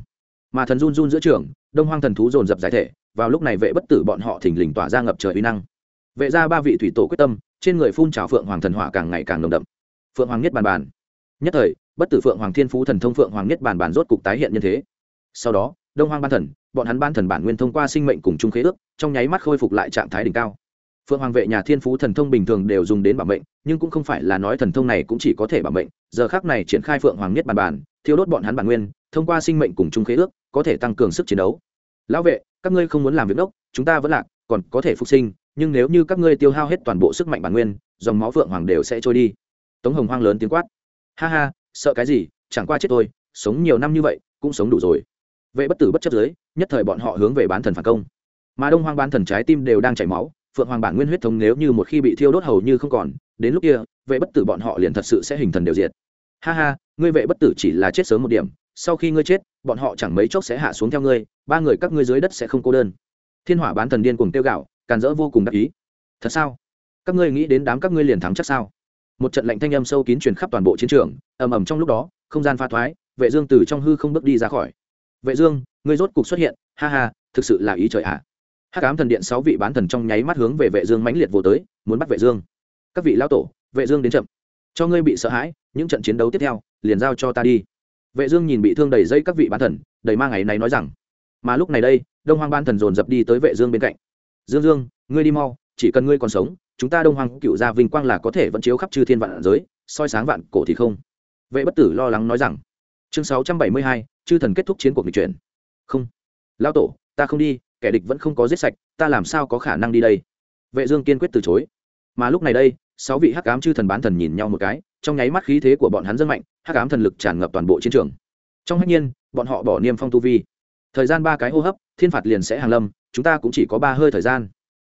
Mà thần run run giữa trường, đông hoang thần thú dồn dập giải thể, vào lúc này vệ bất tử bọn họ thình lình tỏa ra ngập trời uy năng. Vệ ra ba vị thủy tổ quyết tâm, trên người phun trào phượng hoàng thần hỏa càng ngày càng nồng đậm. Phượng hoàng nhất bàn bàn. Nhất thời, bất tử phượng hoàng thiên phú thần thông phượng hoàng nhất bàn bàn rốt cục tái hiện như thế. Sau đó đông hoang ban thần, bọn hắn ban thần bản nguyên thông qua sinh mệnh cùng chung khế ước, trong nháy mắt khôi phục lại trạng thái đỉnh cao. Phượng hoàng vệ nhà thiên phú thần thông bình thường đều dùng đến bảo mệnh, nhưng cũng không phải là nói thần thông này cũng chỉ có thể bảo mệnh. Giờ khác này triển khai phượng hoàng nhất bàn bàn, thiêu đốt bọn hắn bản nguyên, thông qua sinh mệnh cùng chung khế ước, có thể tăng cường sức chiến đấu. Lão vệ, các ngươi không muốn làm việc đốc, chúng ta vẫn lạc, còn có thể phục sinh, nhưng nếu như các ngươi tiêu hao hết toàn bộ sức mạnh bản nguyên, dòng máu phượng hoàng đều sẽ trôi đi. Tống hồng hoang lớn tiếng quát. Ha ha, sợ cái gì, chẳng qua chết tôi sống nhiều năm như vậy, cũng sống đủ rồi vệ bất tử bất chấp giới, nhất thời bọn họ hướng về bán thần phản công. Mà đông hoang bán thần trái tim đều đang chảy máu, phượng hoàng bản nguyên huyết thống nếu như một khi bị thiêu đốt hầu như không còn, đến lúc kia, vệ bất tử bọn họ liền thật sự sẽ hình thần đều diệt. Ha ha, ngươi vệ bất tử chỉ là chết sớm một điểm, sau khi ngươi chết, bọn họ chẳng mấy chốc sẽ hạ xuống theo ngươi, ba người các ngươi dưới đất sẽ không cô đơn. Thiên hỏa bán thần điên cùng tiêu gạo càn rỡ vô cùng đắc ý. Thật sao? Các ngươi nghĩ đến đám các ngươi liền thắng chắc sao? Một trận lạnh thanh âm sâu kín truyền khắp toàn bộ chiến trường, ầm ầm trong lúc đó, không gian pha thoái, vệ dương từ trong hư không bước đi ra khỏi vệ dương, ngươi rốt cục xuất hiện, ha ha, thực sự là ý trời ạ. À. hắc ám thần điện sáu vị bán thần trong nháy mắt hướng về vệ dương mãnh liệt vô tới, muốn bắt vệ dương. Các vị lão tổ, vệ dương đến chậm. Cho ngươi bị sợ hãi, những trận chiến đấu tiếp theo, liền giao cho ta đi. Vệ dương nhìn bị thương đầy dây các vị bán thần, đầy mang ngày này nói rằng, mà lúc này đây, đông hoang bán thần dồn dập đi tới vệ dương bên cạnh. Dương dương, ngươi đi mau, chỉ cần ngươi còn sống, chúng ta đông hoang cựu gia vinh quang là có thể vẫn chiếu khắp chư thiên vạn giới, soi sáng vạn cổ thì không. Vệ bất tử lo lắng nói rằng chương 672, chư thần kết thúc chiến cuộc nghịch chuyển. Không. Lão tổ ta không đi kẻ địch vẫn không có giết sạch ta làm sao có khả năng đi đây? Vệ dương kiên quyết từ chối. Mà lúc này đây sáu vị hắc ám chư thần bán thần nhìn nhau một cái trong nháy mắt khí thế của bọn hắn rất mạnh hắc ám thần lực tràn ngập toàn bộ chiến trường. Trong hách nhiên bọn họ bỏ niêm phong tu vi. Thời gian ba cái hô hấp thiên phạt liền sẽ hàng lâm chúng ta cũng chỉ có ba hơi thời gian.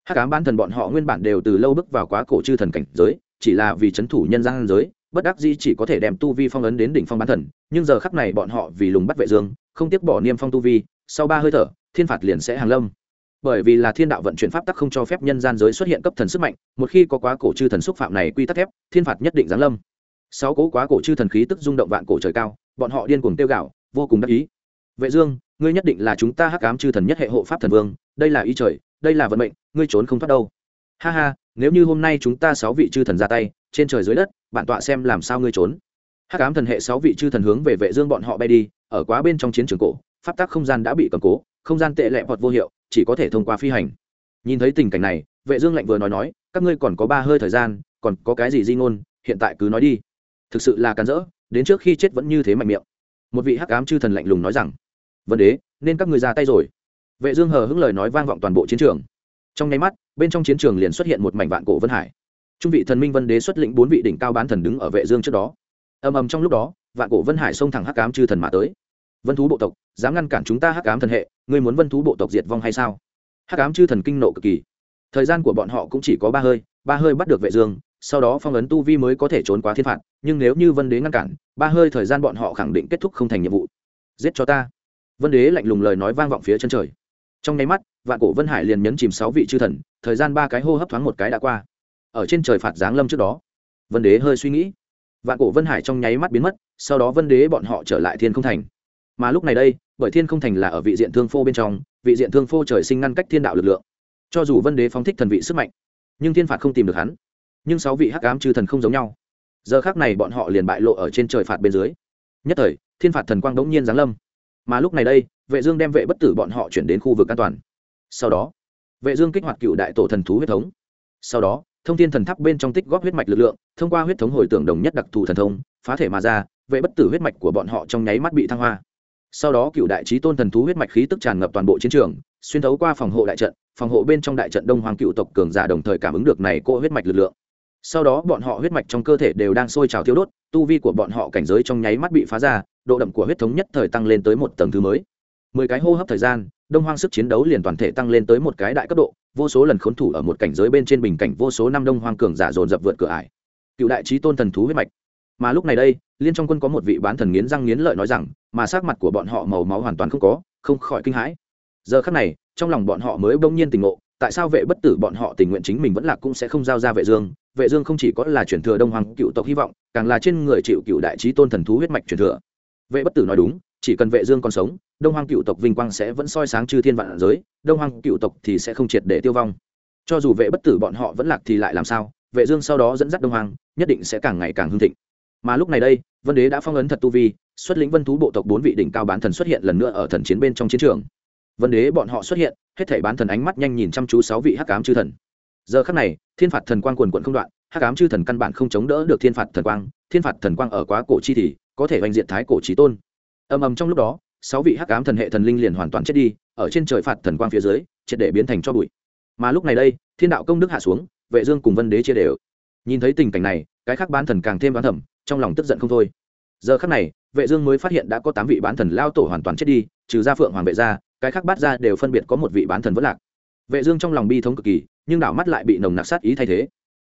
Hắc ám bán thần bọn họ nguyên bản đều từ lâu bước vào quá cổ chư thần cảnh giới chỉ là vì c h ấ n thủ nhân gian giới bất đắc dĩ chỉ có thể đem tu vi phong ấn đến đỉnh phong bán thần, nhưng giờ khắc này bọn họ vì lùng bắt vệ dương, không tiếc bỏ niêm phong tu vi, sau ba hơi thở, thiên phạt liền sẽ hàng lâm. Bởi vì là thiên đạo vận chuyển pháp tắc không cho phép nhân gian giới xuất hiện cấp thần sức mạnh, một khi có quá cổ chư thần xúc phạm này quy tắc thép, thiên phạt nhất định giáng lâm. Sáu cố quá cổ chư thần khí tức rung động vạn cổ trời cao, bọn họ điên cuồng tiêu gạo vô cùng đắc ý. Vệ dương, ngươi nhất định là chúng ta hắc ám chư thần nhất hệ hộ pháp thần vương, đây là ý trời, đây là vận mệnh, ngươi trốn không thoát đâu. Ha ha, nếu như hôm nay chúng ta sáu vị chư thần ra tay trên trời dưới đất bạn tọa xem làm sao ngươi trốn. Hắc ám thần hệ sáu vị chư thần hướng về vệ dương bọn họ bay đi, ở quá bên trong chiến trường cổ, pháp tắc không gian đã bị cầm cố, không gian tệ lệ hoặc vô hiệu, chỉ có thể thông qua phi hành. Nhìn thấy tình cảnh này, vệ dương lạnh vừa nói nói, các ngươi còn có ba hơi thời gian, còn có cái gì di ngôn, hiện tại cứ nói đi. Thực sự là càn dỡ đến trước khi chết vẫn như thế mạnh miệng. Một vị hắc ám chư thần lạnh lùng nói rằng vấn đế, nên các ngươi ra tay rồi. Vệ dương hờ hững lời nói vang vọng toàn bộ chiến trường. Trong nháy mắt, bên trong chiến trường liền xuất hiện một mảnh vạn cổ vân hải trung vị thần minh vân đế xuất lĩnh bốn vị đỉnh cao bán thần đứng ở vệ dương trước đó. Ầm ầm trong lúc đó, vạn cổ vân hải xông thẳng hắc ám chư thần mà tới. Vân thú bộ tộc, dám ngăn cản chúng ta hắc ám thần hệ, ngươi muốn vân thú bộ tộc diệt vong hay sao? Hắc ám chư thần kinh nộ cực kỳ. Thời gian của bọn họ cũng chỉ có ba hơi ba hơi bắt được vệ dương, sau đó phong ấn tu vi mới có thể trốn qua thiên phạt, nhưng nếu như vân đế ngăn cản, ba hơi thời gian bọn họ khẳng định kết thúc không thành nhiệm vụ. Giết cho ta. Vân đế lạnh lùng lời nói vang vọng phía chân trời. Trong nháy mắt, vạn cổ vân hải liền nhấn chìm sáu vị chư thần, thời gian ba cái hô hấp thoáng một cái đã qua ở trên trời phạt giáng lâm trước đó. Vân đế hơi suy nghĩ. Vạn cổ vân hải trong nháy mắt biến mất, sau đó vân đế bọn họ trở lại thiên không thành. Mà lúc này đây, bởi thiên không thành là ở vị diện thương phô bên trong, vị diện thương phô trời sinh ngăn cách thiên đạo lực lượng. Cho dù vân đế phóng thích thần vị sức mạnh, nhưng thiên phạt không tìm được hắn. Nhưng sáu vị hắc ám chư thần không giống nhau. Giờ khác này bọn họ liền bại lộ ở trên trời phạt bên dưới. Nhất thời, thiên phạt thần quang đống nhiên giáng lâm. Mà lúc này đây, vệ dương đem vệ bất tử bọn họ chuyển đến khu vực an toàn. Sau đó, vệ dương kích hoạt cựu đại tổ thần thú huyết thống. Sau đó thông thiên thần tháp bên trong tích góp huyết mạch lực lượng, thông qua huyết thống hồi tưởng đồng nhất đặc thù thần thông, phá thể mà ra, vệ bất tử huyết mạch của bọn họ trong nháy mắt bị thăng hoa. Sau đó cựu đại trí tôn thần thú huyết mạch khí tức tràn ngập toàn bộ chiến trường, xuyên thấu qua phòng hộ đại trận, phòng hộ bên trong đại trận đông hoàng cựu tộc cường giả đồng thời cảm ứng được này cô huyết mạch lực lượng. Sau đó bọn họ huyết mạch trong cơ thể đều đang sôi trào thiếu đốt, tu vi của bọn họ cảnh giới trong nháy mắt bị phá ra, độ đậm của huyết thống nhất thời tăng lên tới một tầng thứ mới. Mười cái hô hấp thời gian, đông hoang sức chiến đấu liền toàn thể tăng lên tới một cái đại cấp độ vô số lần khốn thủ ở một cảnh giới bên trên bình cảnh, vô số năm đông hoang cường giả dồn dập vượt cửa ải. Cựu đại trí tôn thần thú huyết mạch. Mà lúc này đây, liên trong quân có một vị bán thần nghiến răng nghiến lợi nói rằng, mà sắc mặt của bọn họ màu máu hoàn toàn không có, không khỏi kinh hãi. Giờ khắc này, trong lòng bọn họ mới bỗng nhiên tình ngộ, tại sao vệ bất tử bọn họ tình nguyện chính mình vẫn là cũng sẽ không giao ra vệ dương? Vệ dương không chỉ có là truyền thừa đông hoàng cựu tộc hy vọng, càng là trên người chịu cựu đại trí tôn thần thú huyết mạch truyền thừa. Vệ bất tử nói đúng chỉ cần vệ dương còn sống đông hoang cựu tộc vinh quang sẽ vẫn soi sáng chư thiên vạn giới đông hoang cựu tộc thì sẽ không triệt để tiêu vong. Cho dù vệ bất tử bọn họ vẫn lạc thì lại làm sao? Vệ dương sau đó dẫn dắt đông hoang, nhất định sẽ càng ngày càng hưng thịnh. Mà lúc này đây vân đế đã phong ấn thật tu vi xuất lĩnh vân thú bộ tộc bốn vị đỉnh cao bán thần xuất hiện lần nữa ở thần chiến bên trong chiến trường. Vân đế bọn họ xuất hiện hết thảy bán thần ánh mắt nhanh nhìn chăm chú sáu vị hắc ám chư thần. Giờ khắc này thiên phạt thần quang quần quận không đoạn hắc ám chư thần căn bản không chống đỡ được thiên phạt thần quang thiên phạt thần quang ở quá cổ chi thì có thể oanh diện thái cổ chí tôn ầm ầm trong lúc đó, sáu vị hắc ám thần hệ thần linh liền hoàn toàn chết đi, ở trên trời phạt thần quang phía dưới, triệt để biến thành cho bụi. Mà lúc này đây, thiên đạo công đức hạ xuống, vệ dương cùng vân đế chia đều. Nhìn thấy tình cảnh này, cái khác bán thần càng thêm bán thầm, trong lòng tức giận không thôi. Giờ khắc này, vệ dương mới phát hiện đã có tám vị bán thần lao tổ hoàn toàn chết đi, trừ ra phượng hoàng vệ gia, cái khác bát gia đều phân biệt có một vị bán thần vẫn lạc. Vệ dương trong lòng bi thống cực kỳ, nhưng đảo mắt lại bị nồng nặc sát ý thay thế.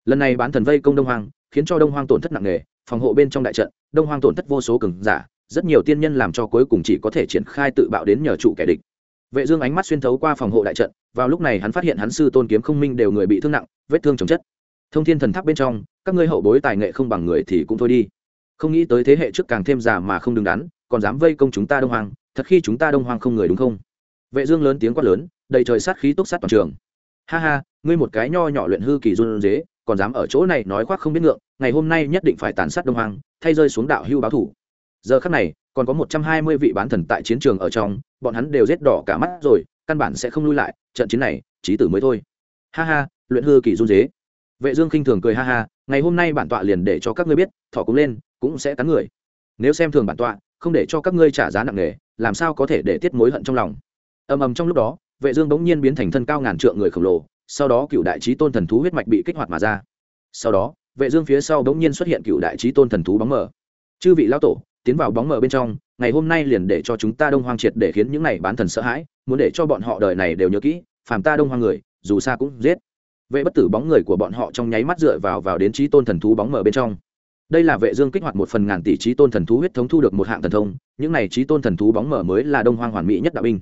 Lần này bán thần vây công đông hoang, khiến cho đông hoang tổn thất nặng nề, phòng hộ bên trong đại trận, đông hoang tổn thất vô số cường giả rất nhiều tiên nhân làm cho cuối cùng chỉ có thể triển khai tự bạo đến nhờ trụ kẻ địch. Vệ dương ánh mắt xuyên thấu qua phòng hộ đại trận, vào lúc này hắn phát hiện hắn sư tôn kiếm không minh đều người bị thương nặng, vết thương chồng chất. Thông thiên thần tháp bên trong, các ngươi hậu bối tài nghệ không bằng người thì cũng thôi đi. Không nghĩ tới thế hệ trước càng thêm già mà không đứng đắn, còn dám vây công chúng ta đông hoàng thật khi chúng ta đông hoàng không người đúng không? Vệ dương lớn tiếng quát lớn, đầy trời sát khí túc sát toàn trường. Ha ha, ngươi một cái nho nhỏ luyện hư kỳ run dế còn dám ở chỗ này nói khoác không biết ngượng, ngày hôm nay nhất định phải tàn sát đông hoàng thay rơi xuống đạo hưu báo thủ giờ khắc này, còn có một trăm hai mươi vị bán thần tại chiến trường ở trong, bọn hắn đều rết đỏ cả mắt rồi, căn bản sẽ không lui lại, trận chiến này trí tử mới thôi. Ha ha, luyện hư kỳ run dế. Vệ dương khinh thường cười ha ha, ngày hôm nay bản tọa liền để cho các ngươi biết, thọ cũng lên, cũng sẽ cắn người. Nếu xem thường bản tọa, không để cho các ngươi trả giá nặng nề, làm sao có thể để tiết mối hận trong lòng. Ầm ầm trong lúc đó, vệ dương bỗng nhiên biến thành thân cao ngàn trượng người khổng lồ, sau đó cựu đại chí tôn thần thú huyết mạch bị kích hoạt mà ra. Sau đó, vệ dương phía sau bỗng nhiên xuất hiện cựu đại chí tôn thần thú bóng mờ. Chư vị lão tổ tiến vào bóng mờ bên trong, ngày hôm nay liền để cho chúng ta đông hoang triệt để khiến những này bán thần sợ hãi, muốn để cho bọn họ đời này đều nhớ kỹ, phàm ta đông hoang người, dù xa cũng giết. Vệ bất tử bóng người của bọn họ trong nháy mắt dựa vào vào đến chí tôn thần thú bóng mờ bên trong. Đây là vệ dương kích hoạt một phần ngàn tỷ trí tôn thần thú huyết thống thu được một hạng thần thông, những này trí tôn thần thú bóng mở mới là đông hoang hoàn mỹ nhất đạo binh.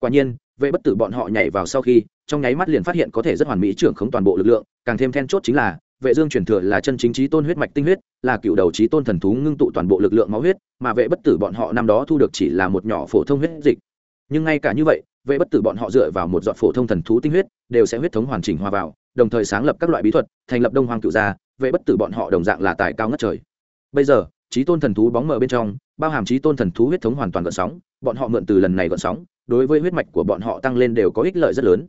Quả nhiên, vệ bất tử bọn họ nhảy vào sau khi, trong nháy mắt liền phát hiện có thể rất hoàn mỹ trưởng khống toàn bộ lực lượng, càng thêm then chốt chính là vệ dương truyền thừa là chân chính trí tôn huyết mạch tinh huyết, là cựu đầu trí tôn thần thú ngưng tụ toàn bộ lực lượng máu huyết, mà vệ bất tử bọn họ năm đó thu được chỉ là một nhỏ phổ thông huyết dịch. Nhưng ngay cả như vậy, vệ bất tử bọn họ dựa vào một giọt phổ thông thần thú tinh huyết, đều sẽ huyết thống hoàn chỉnh hòa vào, đồng thời sáng lập các loại bí thuật, thành lập đông hoàng cựu gia, vệ bất tử bọn họ đồng dạng là tài cao ngất trời. Bây giờ, trí tôn thần thú bóng mờ bên trong, bao hàm trí tôn thần thú huyết thống hoàn toàn gợn sóng, bọn họ mượn từ lần này gợn sóng, đối với huyết mạch của bọn họ tăng lên đều có ích lợi rất lớn.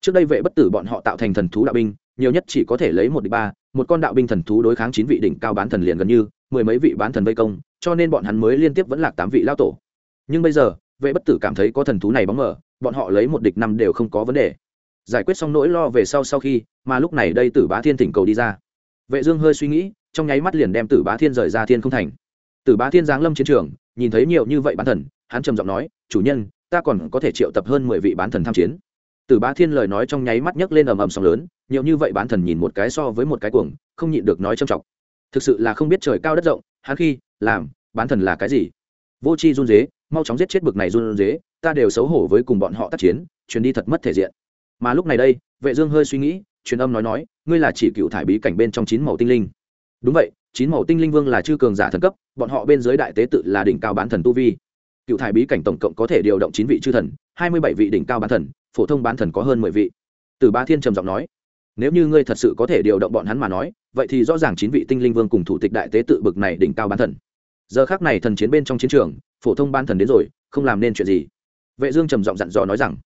Trước đây vệ bất tử bọn họ tạo thành thần thú đạo binh nhiều nhất chỉ có thể lấy một địch ba, một con đạo binh thần thú đối kháng chín vị đỉnh cao bán thần liền gần như mười mấy vị bán thần vây công, cho nên bọn hắn mới liên tiếp vẫn lạc tám vị lao tổ. Nhưng bây giờ, vệ bất tử cảm thấy có thần thú này bóng mờ, bọn họ lấy một địch năm đều không có vấn đề. Giải quyết xong nỗi lo về sau sau khi, mà lúc này đây tử bá thiên thỉnh cầu đi ra. Vệ dương hơi suy nghĩ, trong nháy mắt liền đem tử bá thiên rời ra thiên không thành. Tử bá thiên giáng lâm chiến trường, nhìn thấy nhiều như vậy bán thần, hắn trầm giọng nói, chủ nhân, ta còn có thể triệu tập hơn mười vị bán thần tham chiến tử bá thiên lời nói trong nháy mắt nhấc lên ầm ầm sóng lớn, nhiều như vậy bán thần nhìn một cái so với một cái cuồng, không nhịn được nói trầm trọng thực sự là không biết trời cao đất rộng, hắn khi, làm, bán thần là cái gì? Vô c h i run dế mau chóng giết chết bực này run dế ta đều xấu hổ với cùng bọn họ tác chiến, chuyến đi thật mất thể diện. Mà lúc này đây, vệ dương hơi suy nghĩ, truyền âm nói nói, ngươi là chỉ cựu thải bí cảnh bên trong chín màu tinh linh. Đúng vậy, chín màu tinh linh vương là chư cường giả thần cấp, bọn họ bên dưới đại tế tự là đỉnh cao bán thần tu vi. Cựu thải bí cảnh tổng cộng có thể điều động chín vị chư thần hai mươi bảy vị đỉnh cao bán thần, phổ thông bán thần có hơn mười vị. Từ ba thiên trầm giọng nói, nếu như ngươi thật sự có thể điều động bọn hắn mà nói, vậy thì rõ ràng chín vị tinh linh vương cùng thủ tịch đại tế tự bực này đỉnh cao bán thần. Giờ khác này thần chiến bên trong chiến trường, phổ thông bán thần đến rồi, không làm nên chuyện gì. Vệ dương trầm giọng dặn dò nói rằng,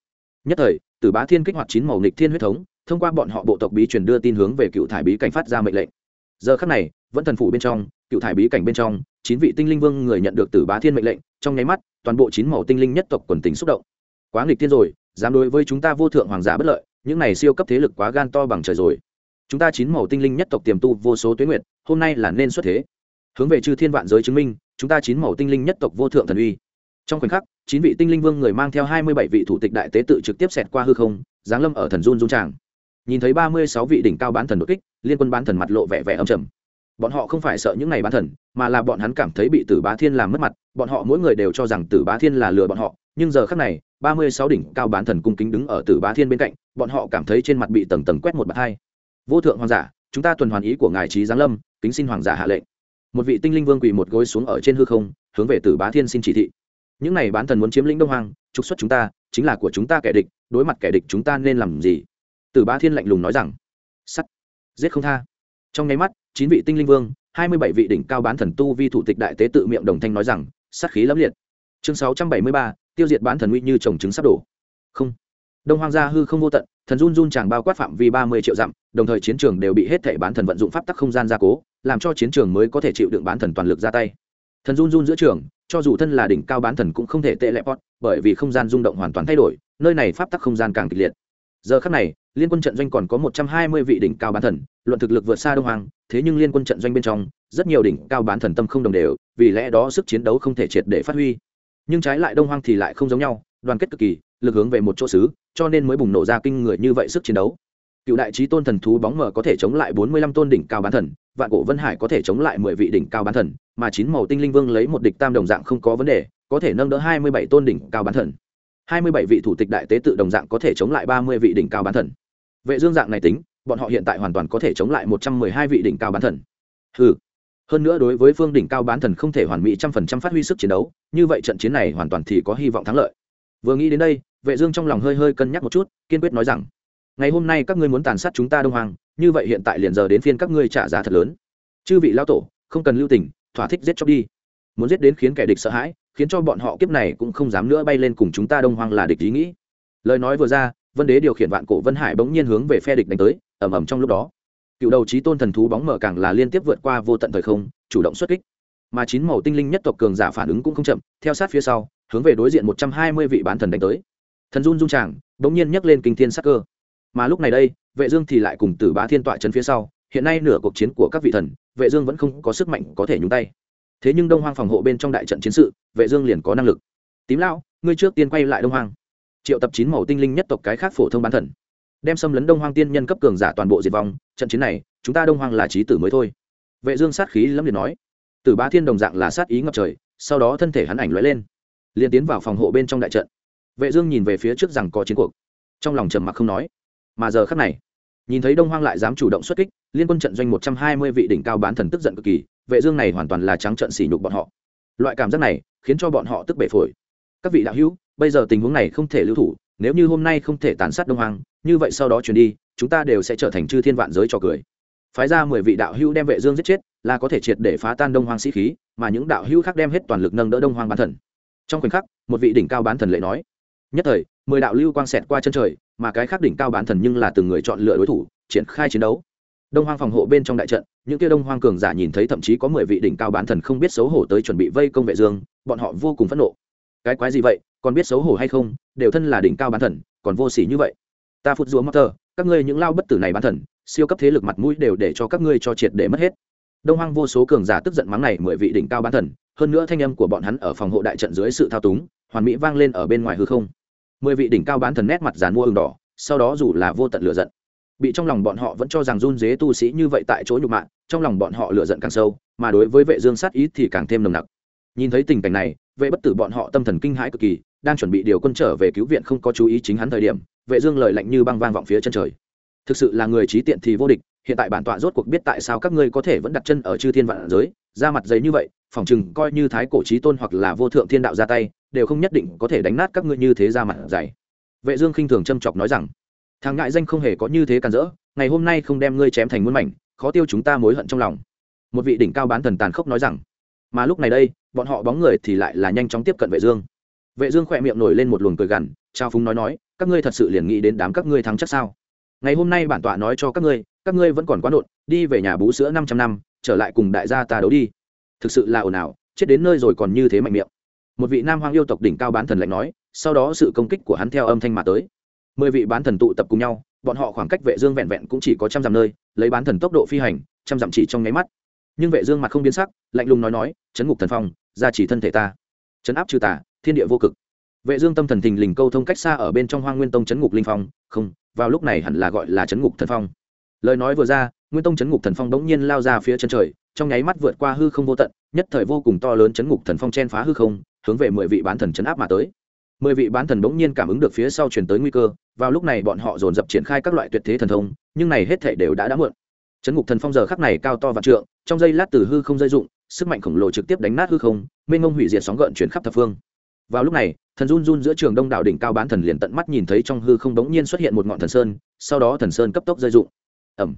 nhất thời tử bá thiên kích hoạt chín màu nghịch thiên huyết thống, thông qua bọn họ bộ tộc bí truyền đưa tin hướng về cựu thải bí cảnh phát ra mệnh lệnh. Giờ khắc này, vẫn thần phủ bên trong, cựu thải bí cảnh bên trong, chín vị tinh linh vương người nhận được tử bá thiên mệnh lệnh, trong nháy mắt, toàn bộ chín màu tinh linh nhất tộc quần tình xúc động quá nghịch thiên rồi, dám đối với chúng ta vô thượng hoàng giả bất lợi, những này siêu cấp thế lực quá gan to bằng trời rồi. Chúng ta chín màu tinh linh nhất tộc tiềm tu vô số tuyến nguyệt, hôm nay là nên xuất thế. Hướng về chư thiên vạn giới chứng minh, chúng ta chín màu tinh linh nhất tộc vô thượng thần uy. Trong khoảnh khắc, chín vị tinh linh vương người mang theo hai mươi bảy vị thủ tịch đại tế tự trực tiếp xẹt qua hư không, giáng lâm ở thần run dung tràng. Nhìn thấy ba mươi sáu vị đỉnh cao bán thần đột kích, liên quân bán thần mặt lộ vẻ vẻ âm trầm. Bọn họ không phải sợ những ngày bán thần, mà là bọn hắn cảm thấy bị tử bá thiên làm mất mặt, bọn họ mỗi người đều cho rằng tử bá thiên là lừa bọn họ nhưng giờ khắc này, ba mươi sáu đỉnh cao bán thần cung kính đứng ở tử bá thiên bên cạnh, bọn họ cảm thấy trên mặt bị tầng tầng quét một bạt hai. Vô thượng hoàng giả, chúng ta tuần hoàn ý của ngài trí giáng lâm, kính xin hoàng giả hạ lệnh. Một vị tinh linh vương quỳ một gối xuống ở trên hư không, hướng về tử bá thiên xin chỉ thị. Những này bán thần muốn chiếm lĩnh đông hoàng trục xuất chúng ta, chính là của chúng ta kẻ địch, đối mặt kẻ địch chúng ta nên làm gì? Tử bá thiên lạnh lùng nói rằng, sắt, giết không tha. Trong nháy mắt, chín vị tinh linh vương, hai mươi bảy vị đỉnh cao bán thần tu vi thủ tịch đại tế tự miệng đồng thanh nói rằng sát khí lẫm liệt. Chương sáu trăm bảy mươi ba tiêu diệt bán thần uy như trồng trứng sắp đổ. Không. Đông hoang gia hư không vô tận, thần run run chàng bao quát phạm vi ba mươi triệu dặm, đồng thời chiến trường đều bị hết thể bán thần vận dụng pháp tắc không gian gia cố, làm cho chiến trường mới có thể chịu đựng bán thần toàn lực ra tay. Thần run run giữa trường, cho dù thân là đỉnh cao bán thần cũng không thể tệ lẹ pot bởi vì không gian rung động hoàn toàn thay đổi, nơi này pháp tắc không gian càng kịch liệt. Giờ khắc này, liên quân trận doanh còn có một trăm hai mươi vị đỉnh cao bán thần, luận thực lực vượt xa đông hoàng thế nhưng liên quân trận doanh bên trong, rất nhiều đỉnh cao bán thần tâm không đồng đều, vì lẽ đó sức chiến đấu không thể triệt để phát huy nhưng trái lại đông hoang thì lại không giống nhau, đoàn kết cực kỳ, lực hướng về một chỗ xứ, cho nên mới bùng nổ ra kinh người như vậy sức chiến đấu. Cựu đại trí tôn thần thú bóng mờ có thể chống lại bốn mươi lăm tôn đỉnh cao bán thần, vạn cổ vân hải có thể chống lại mười vị đỉnh cao bán thần, mà chín màu tinh linh vương lấy một địch tam đồng dạng không có vấn đề, có thể nâng đỡ hai mươi bảy tôn đỉnh cao bán thần. hai mươi bảy vị thủ tịch đại tế tự đồng dạng có thể chống lại ba mươi vị đỉnh cao bán thần. Vệ dương dạng này tính, bọn họ hiện tại hoàn toàn có thể chống lại một trăm mười hai vị đỉnh cao bán thần. Ừ hơn nữa đối với phương đỉnh cao bán thần không thể hoàn mỹ trăm phần trăm phát huy sức chiến đấu, như vậy trận chiến này hoàn toàn thì có hy vọng thắng lợi. Vừa nghĩ đến đây, vệ dương trong lòng hơi hơi cân nhắc một chút, kiên quyết nói rằng, ngày hôm nay các ngươi muốn tàn sát chúng ta đông hoàng như vậy hiện tại liền giờ đến phiên các ngươi trả giá thật lớn. Chư vị lão tổ, không cần lưu tình, thỏa thích giết chóc đi. Muốn giết đến khiến kẻ địch sợ hãi, khiến cho bọn họ kiếp này cũng không dám nữa bay lên cùng chúng ta đông hoàng là địch ý nghĩ. Lời nói vừa ra, vân đế điều khiển vạn cổ vân hải bỗng nhiên hướng về phe địch đánh tới, ầm ầm trong lúc đó cựu đầu trí tôn thần thú bóng mở càng là liên tiếp vượt qua vô tận thời không, chủ động xuất kích. Mà chín màu tinh linh nhất tộc cường giả phản ứng cũng không chậm, theo sát phía sau, hướng về đối diện một trăm hai mươi vị bán thần đánh tới. Thần run dung tràng, bỗng nhiên nhấc lên kinh thiên sắc cơ. Mà lúc này đây, vệ dương thì lại cùng tử bá thiên tọa chân phía sau, hiện nay nửa cuộc chiến của các vị thần, vệ dương vẫn không có sức mạnh có thể nhúng tay. Thế nhưng đông hoang phòng hộ bên trong đại trận chiến sự, vệ dương liền có năng lực. Tím lão, ngươi trước tiên quay lại đông hoang. Triệu tập chín màu tinh linh nhất tộc cái khác phổ thông bán thần đem xâm lấn đông hoang tiên nhân cấp cường giả toàn bộ diệt vong, trận chiến này, chúng ta đông hoang là trí tử mới thôi. Vệ dương sát khí lâm liệt nói. Tử bá thiên đồng dạng là sát ý ngập trời, sau đó thân thể hắn ảnh lóe lên, liền tiến vào phòng hộ bên trong đại trận. Vệ dương nhìn về phía trước rằng có chiến cuộc, trong lòng trầm mặc không nói. Mà giờ khắc này, nhìn thấy đông hoang lại dám chủ động xuất kích, liên quân trận doanh 120 vị đỉnh cao bán thần tức giận cực kỳ, vệ dương này hoàn toàn là trắng trận xỉ nhục bọn họ. Loại cảm giác này khiến cho bọn họ tức bể phổi. Các vị đạo hữu, bây giờ tình huống này không thể lưu thủ nếu như hôm nay không thể tàn sát đông Hoàng như vậy sau đó chuyển đi, chúng ta đều sẽ trở thành chư thiên vạn giới cho cười. Phái ra mười vị đạo hữu đem vệ dương giết chết, là có thể triệt để phá tan đông Hoàng sĩ khí, mà những đạo hữu khác đem hết toàn lực nâng đỡ đông Hoàng bán thần. Trong khoảnh khắc, một vị đỉnh cao bán thần lệ nói, nhất thời, mười đạo lưu quang xẹt qua chân trời, mà cái khác đỉnh cao bán thần nhưng là từng người chọn lựa đối thủ, triển khai chiến đấu. Đông hoang phòng hộ bên trong đại trận, những kia đông hoang cường giả nhìn thấy thậm chí có mười vị đỉnh cao bán thần không biết xấu hổ tới chuẩn bị vây công vệ dương, bọn họ vô cùng phẫn nộ. Cái quái gì vậy? Còn biết xấu hổ hay không, đều thân là đỉnh cao bán thần, còn vô sỉ như vậy. Ta phút rúa mắc tơ các ngươi những lao bất tử này bán thần, siêu cấp thế lực mặt mũi đều để cho các ngươi cho triệt để mất hết. Đông hoang vô số cường giả tức giận mắng này mười vị đỉnh cao bán thần, hơn nữa thanh âm của bọn hắn ở phòng hộ đại trận dưới sự thao túng, hoàn mỹ vang lên ở bên ngoài hư không. Mười vị đỉnh cao bán thần nét mặt dàn mua ừng đỏ, sau đó dù là vô tận lửa giận, bị trong lòng bọn họ vẫn cho rằng run dế tu sĩ như vậy tại chỗ nhục mạ, trong lòng bọn họ lửa giận càng sâu, mà đối với vệ dương sát ý thì càng thêm nồng nặc nhìn thấy tình cảnh này, vệ bất tử bọn họ tâm thần kinh hãi cực kỳ, đang chuẩn bị điều quân trở về cứu viện không có chú ý chính hắn thời điểm, vệ dương lời lạnh như băng vang vọng phía chân trời. Thực sự là người trí tiện thì vô địch, hiện tại bản tọa rốt cuộc biết tại sao các ngươi có thể vẫn đặt chân ở chư thiên vạn giới, ra mặt giấy như vậy phỏng chừng coi như thái cổ trí tôn hoặc là vô thượng thiên đạo ra tay, đều không nhất định có thể đánh nát các ngươi như thế ra mặt dày. Vệ dương khinh thường châm chọc nói rằng, thằng ngại danh không hề có như thế cản rỡ, ngày hôm nay không đem ngươi chém thành muôn mảnh, khó tiêu chúng ta mối hận trong lòng. Một vị đỉnh cao bán thần tàn khốc nói rằng mà lúc này đây, bọn họ bóng người thì lại là nhanh chóng tiếp cận vệ dương. Vệ dương khoẹt miệng nổi lên một luồng cười gằn, trao phúng nói nói, các ngươi thật sự liền nghĩ đến đám các ngươi thắng chắc sao? Ngày hôm nay bản tọa nói cho các ngươi các ngươi vẫn còn quá nộn đi về nhà bú sữa 500 năm, trở lại cùng đại gia ta đấu đi. Thực sự là ồn ào, chết đến nơi rồi còn như thế mạnh miệng. Một vị nam hoang yêu tộc đỉnh cao bán thần lạnh nói, sau đó sự công kích của hắn theo âm thanh mà tới. Mười vị bán thần tụ tập cùng nhau, bọn họ khoảng cách vệ dương vẹn vẹn cũng chỉ có trăm dặm nơi, lấy bán thần tốc độ phi hành, trăm dặm chỉ trong nháy mắt nhưng vệ dương mặt không biến sắc, lạnh lùng nói nói, chấn ngục thần phong, gia chỉ thân thể ta. Chấn áp trừ tà, thiên địa vô cực. Vệ dương tâm thần thình lình câu thông cách xa ở bên trong hoang nguyên tông chấn ngục linh phong, không, vào lúc này hẳn là gọi là chấn ngục thần phong. Lời nói vừa ra, nguyên tông chấn ngục thần phong đống nhiên lao ra phía chân trời, trong nháy mắt vượt qua hư không vô tận, nhất thời vô cùng to lớn chấn ngục thần phong chen phá hư không, hướng về mười vị bán thần chấn áp mà tới. Mười vị bán thần bỗng nhiên cảm ứng được phía sau truyền tới nguy cơ, vào lúc này bọn họ dồn dập triển khai các loại tuyệt thế thần thông, nhưng này hết thảy đều đã đã muộn chấn ngục thần phong giờ khắc này cao to và trượng, trong giây lát từ hư không dây dụng sức mạnh khổng lồ trực tiếp đánh nát hư không, mênh mông hủy diệt sóng gợn chuyển khắp thập phương. Vào lúc này, thần run run giữa trường đông đảo đỉnh cao bán thần liền tận mắt nhìn thấy trong hư không bỗng nhiên xuất hiện một ngọn thần sơn, sau đó thần sơn cấp tốc dây dụng ầm.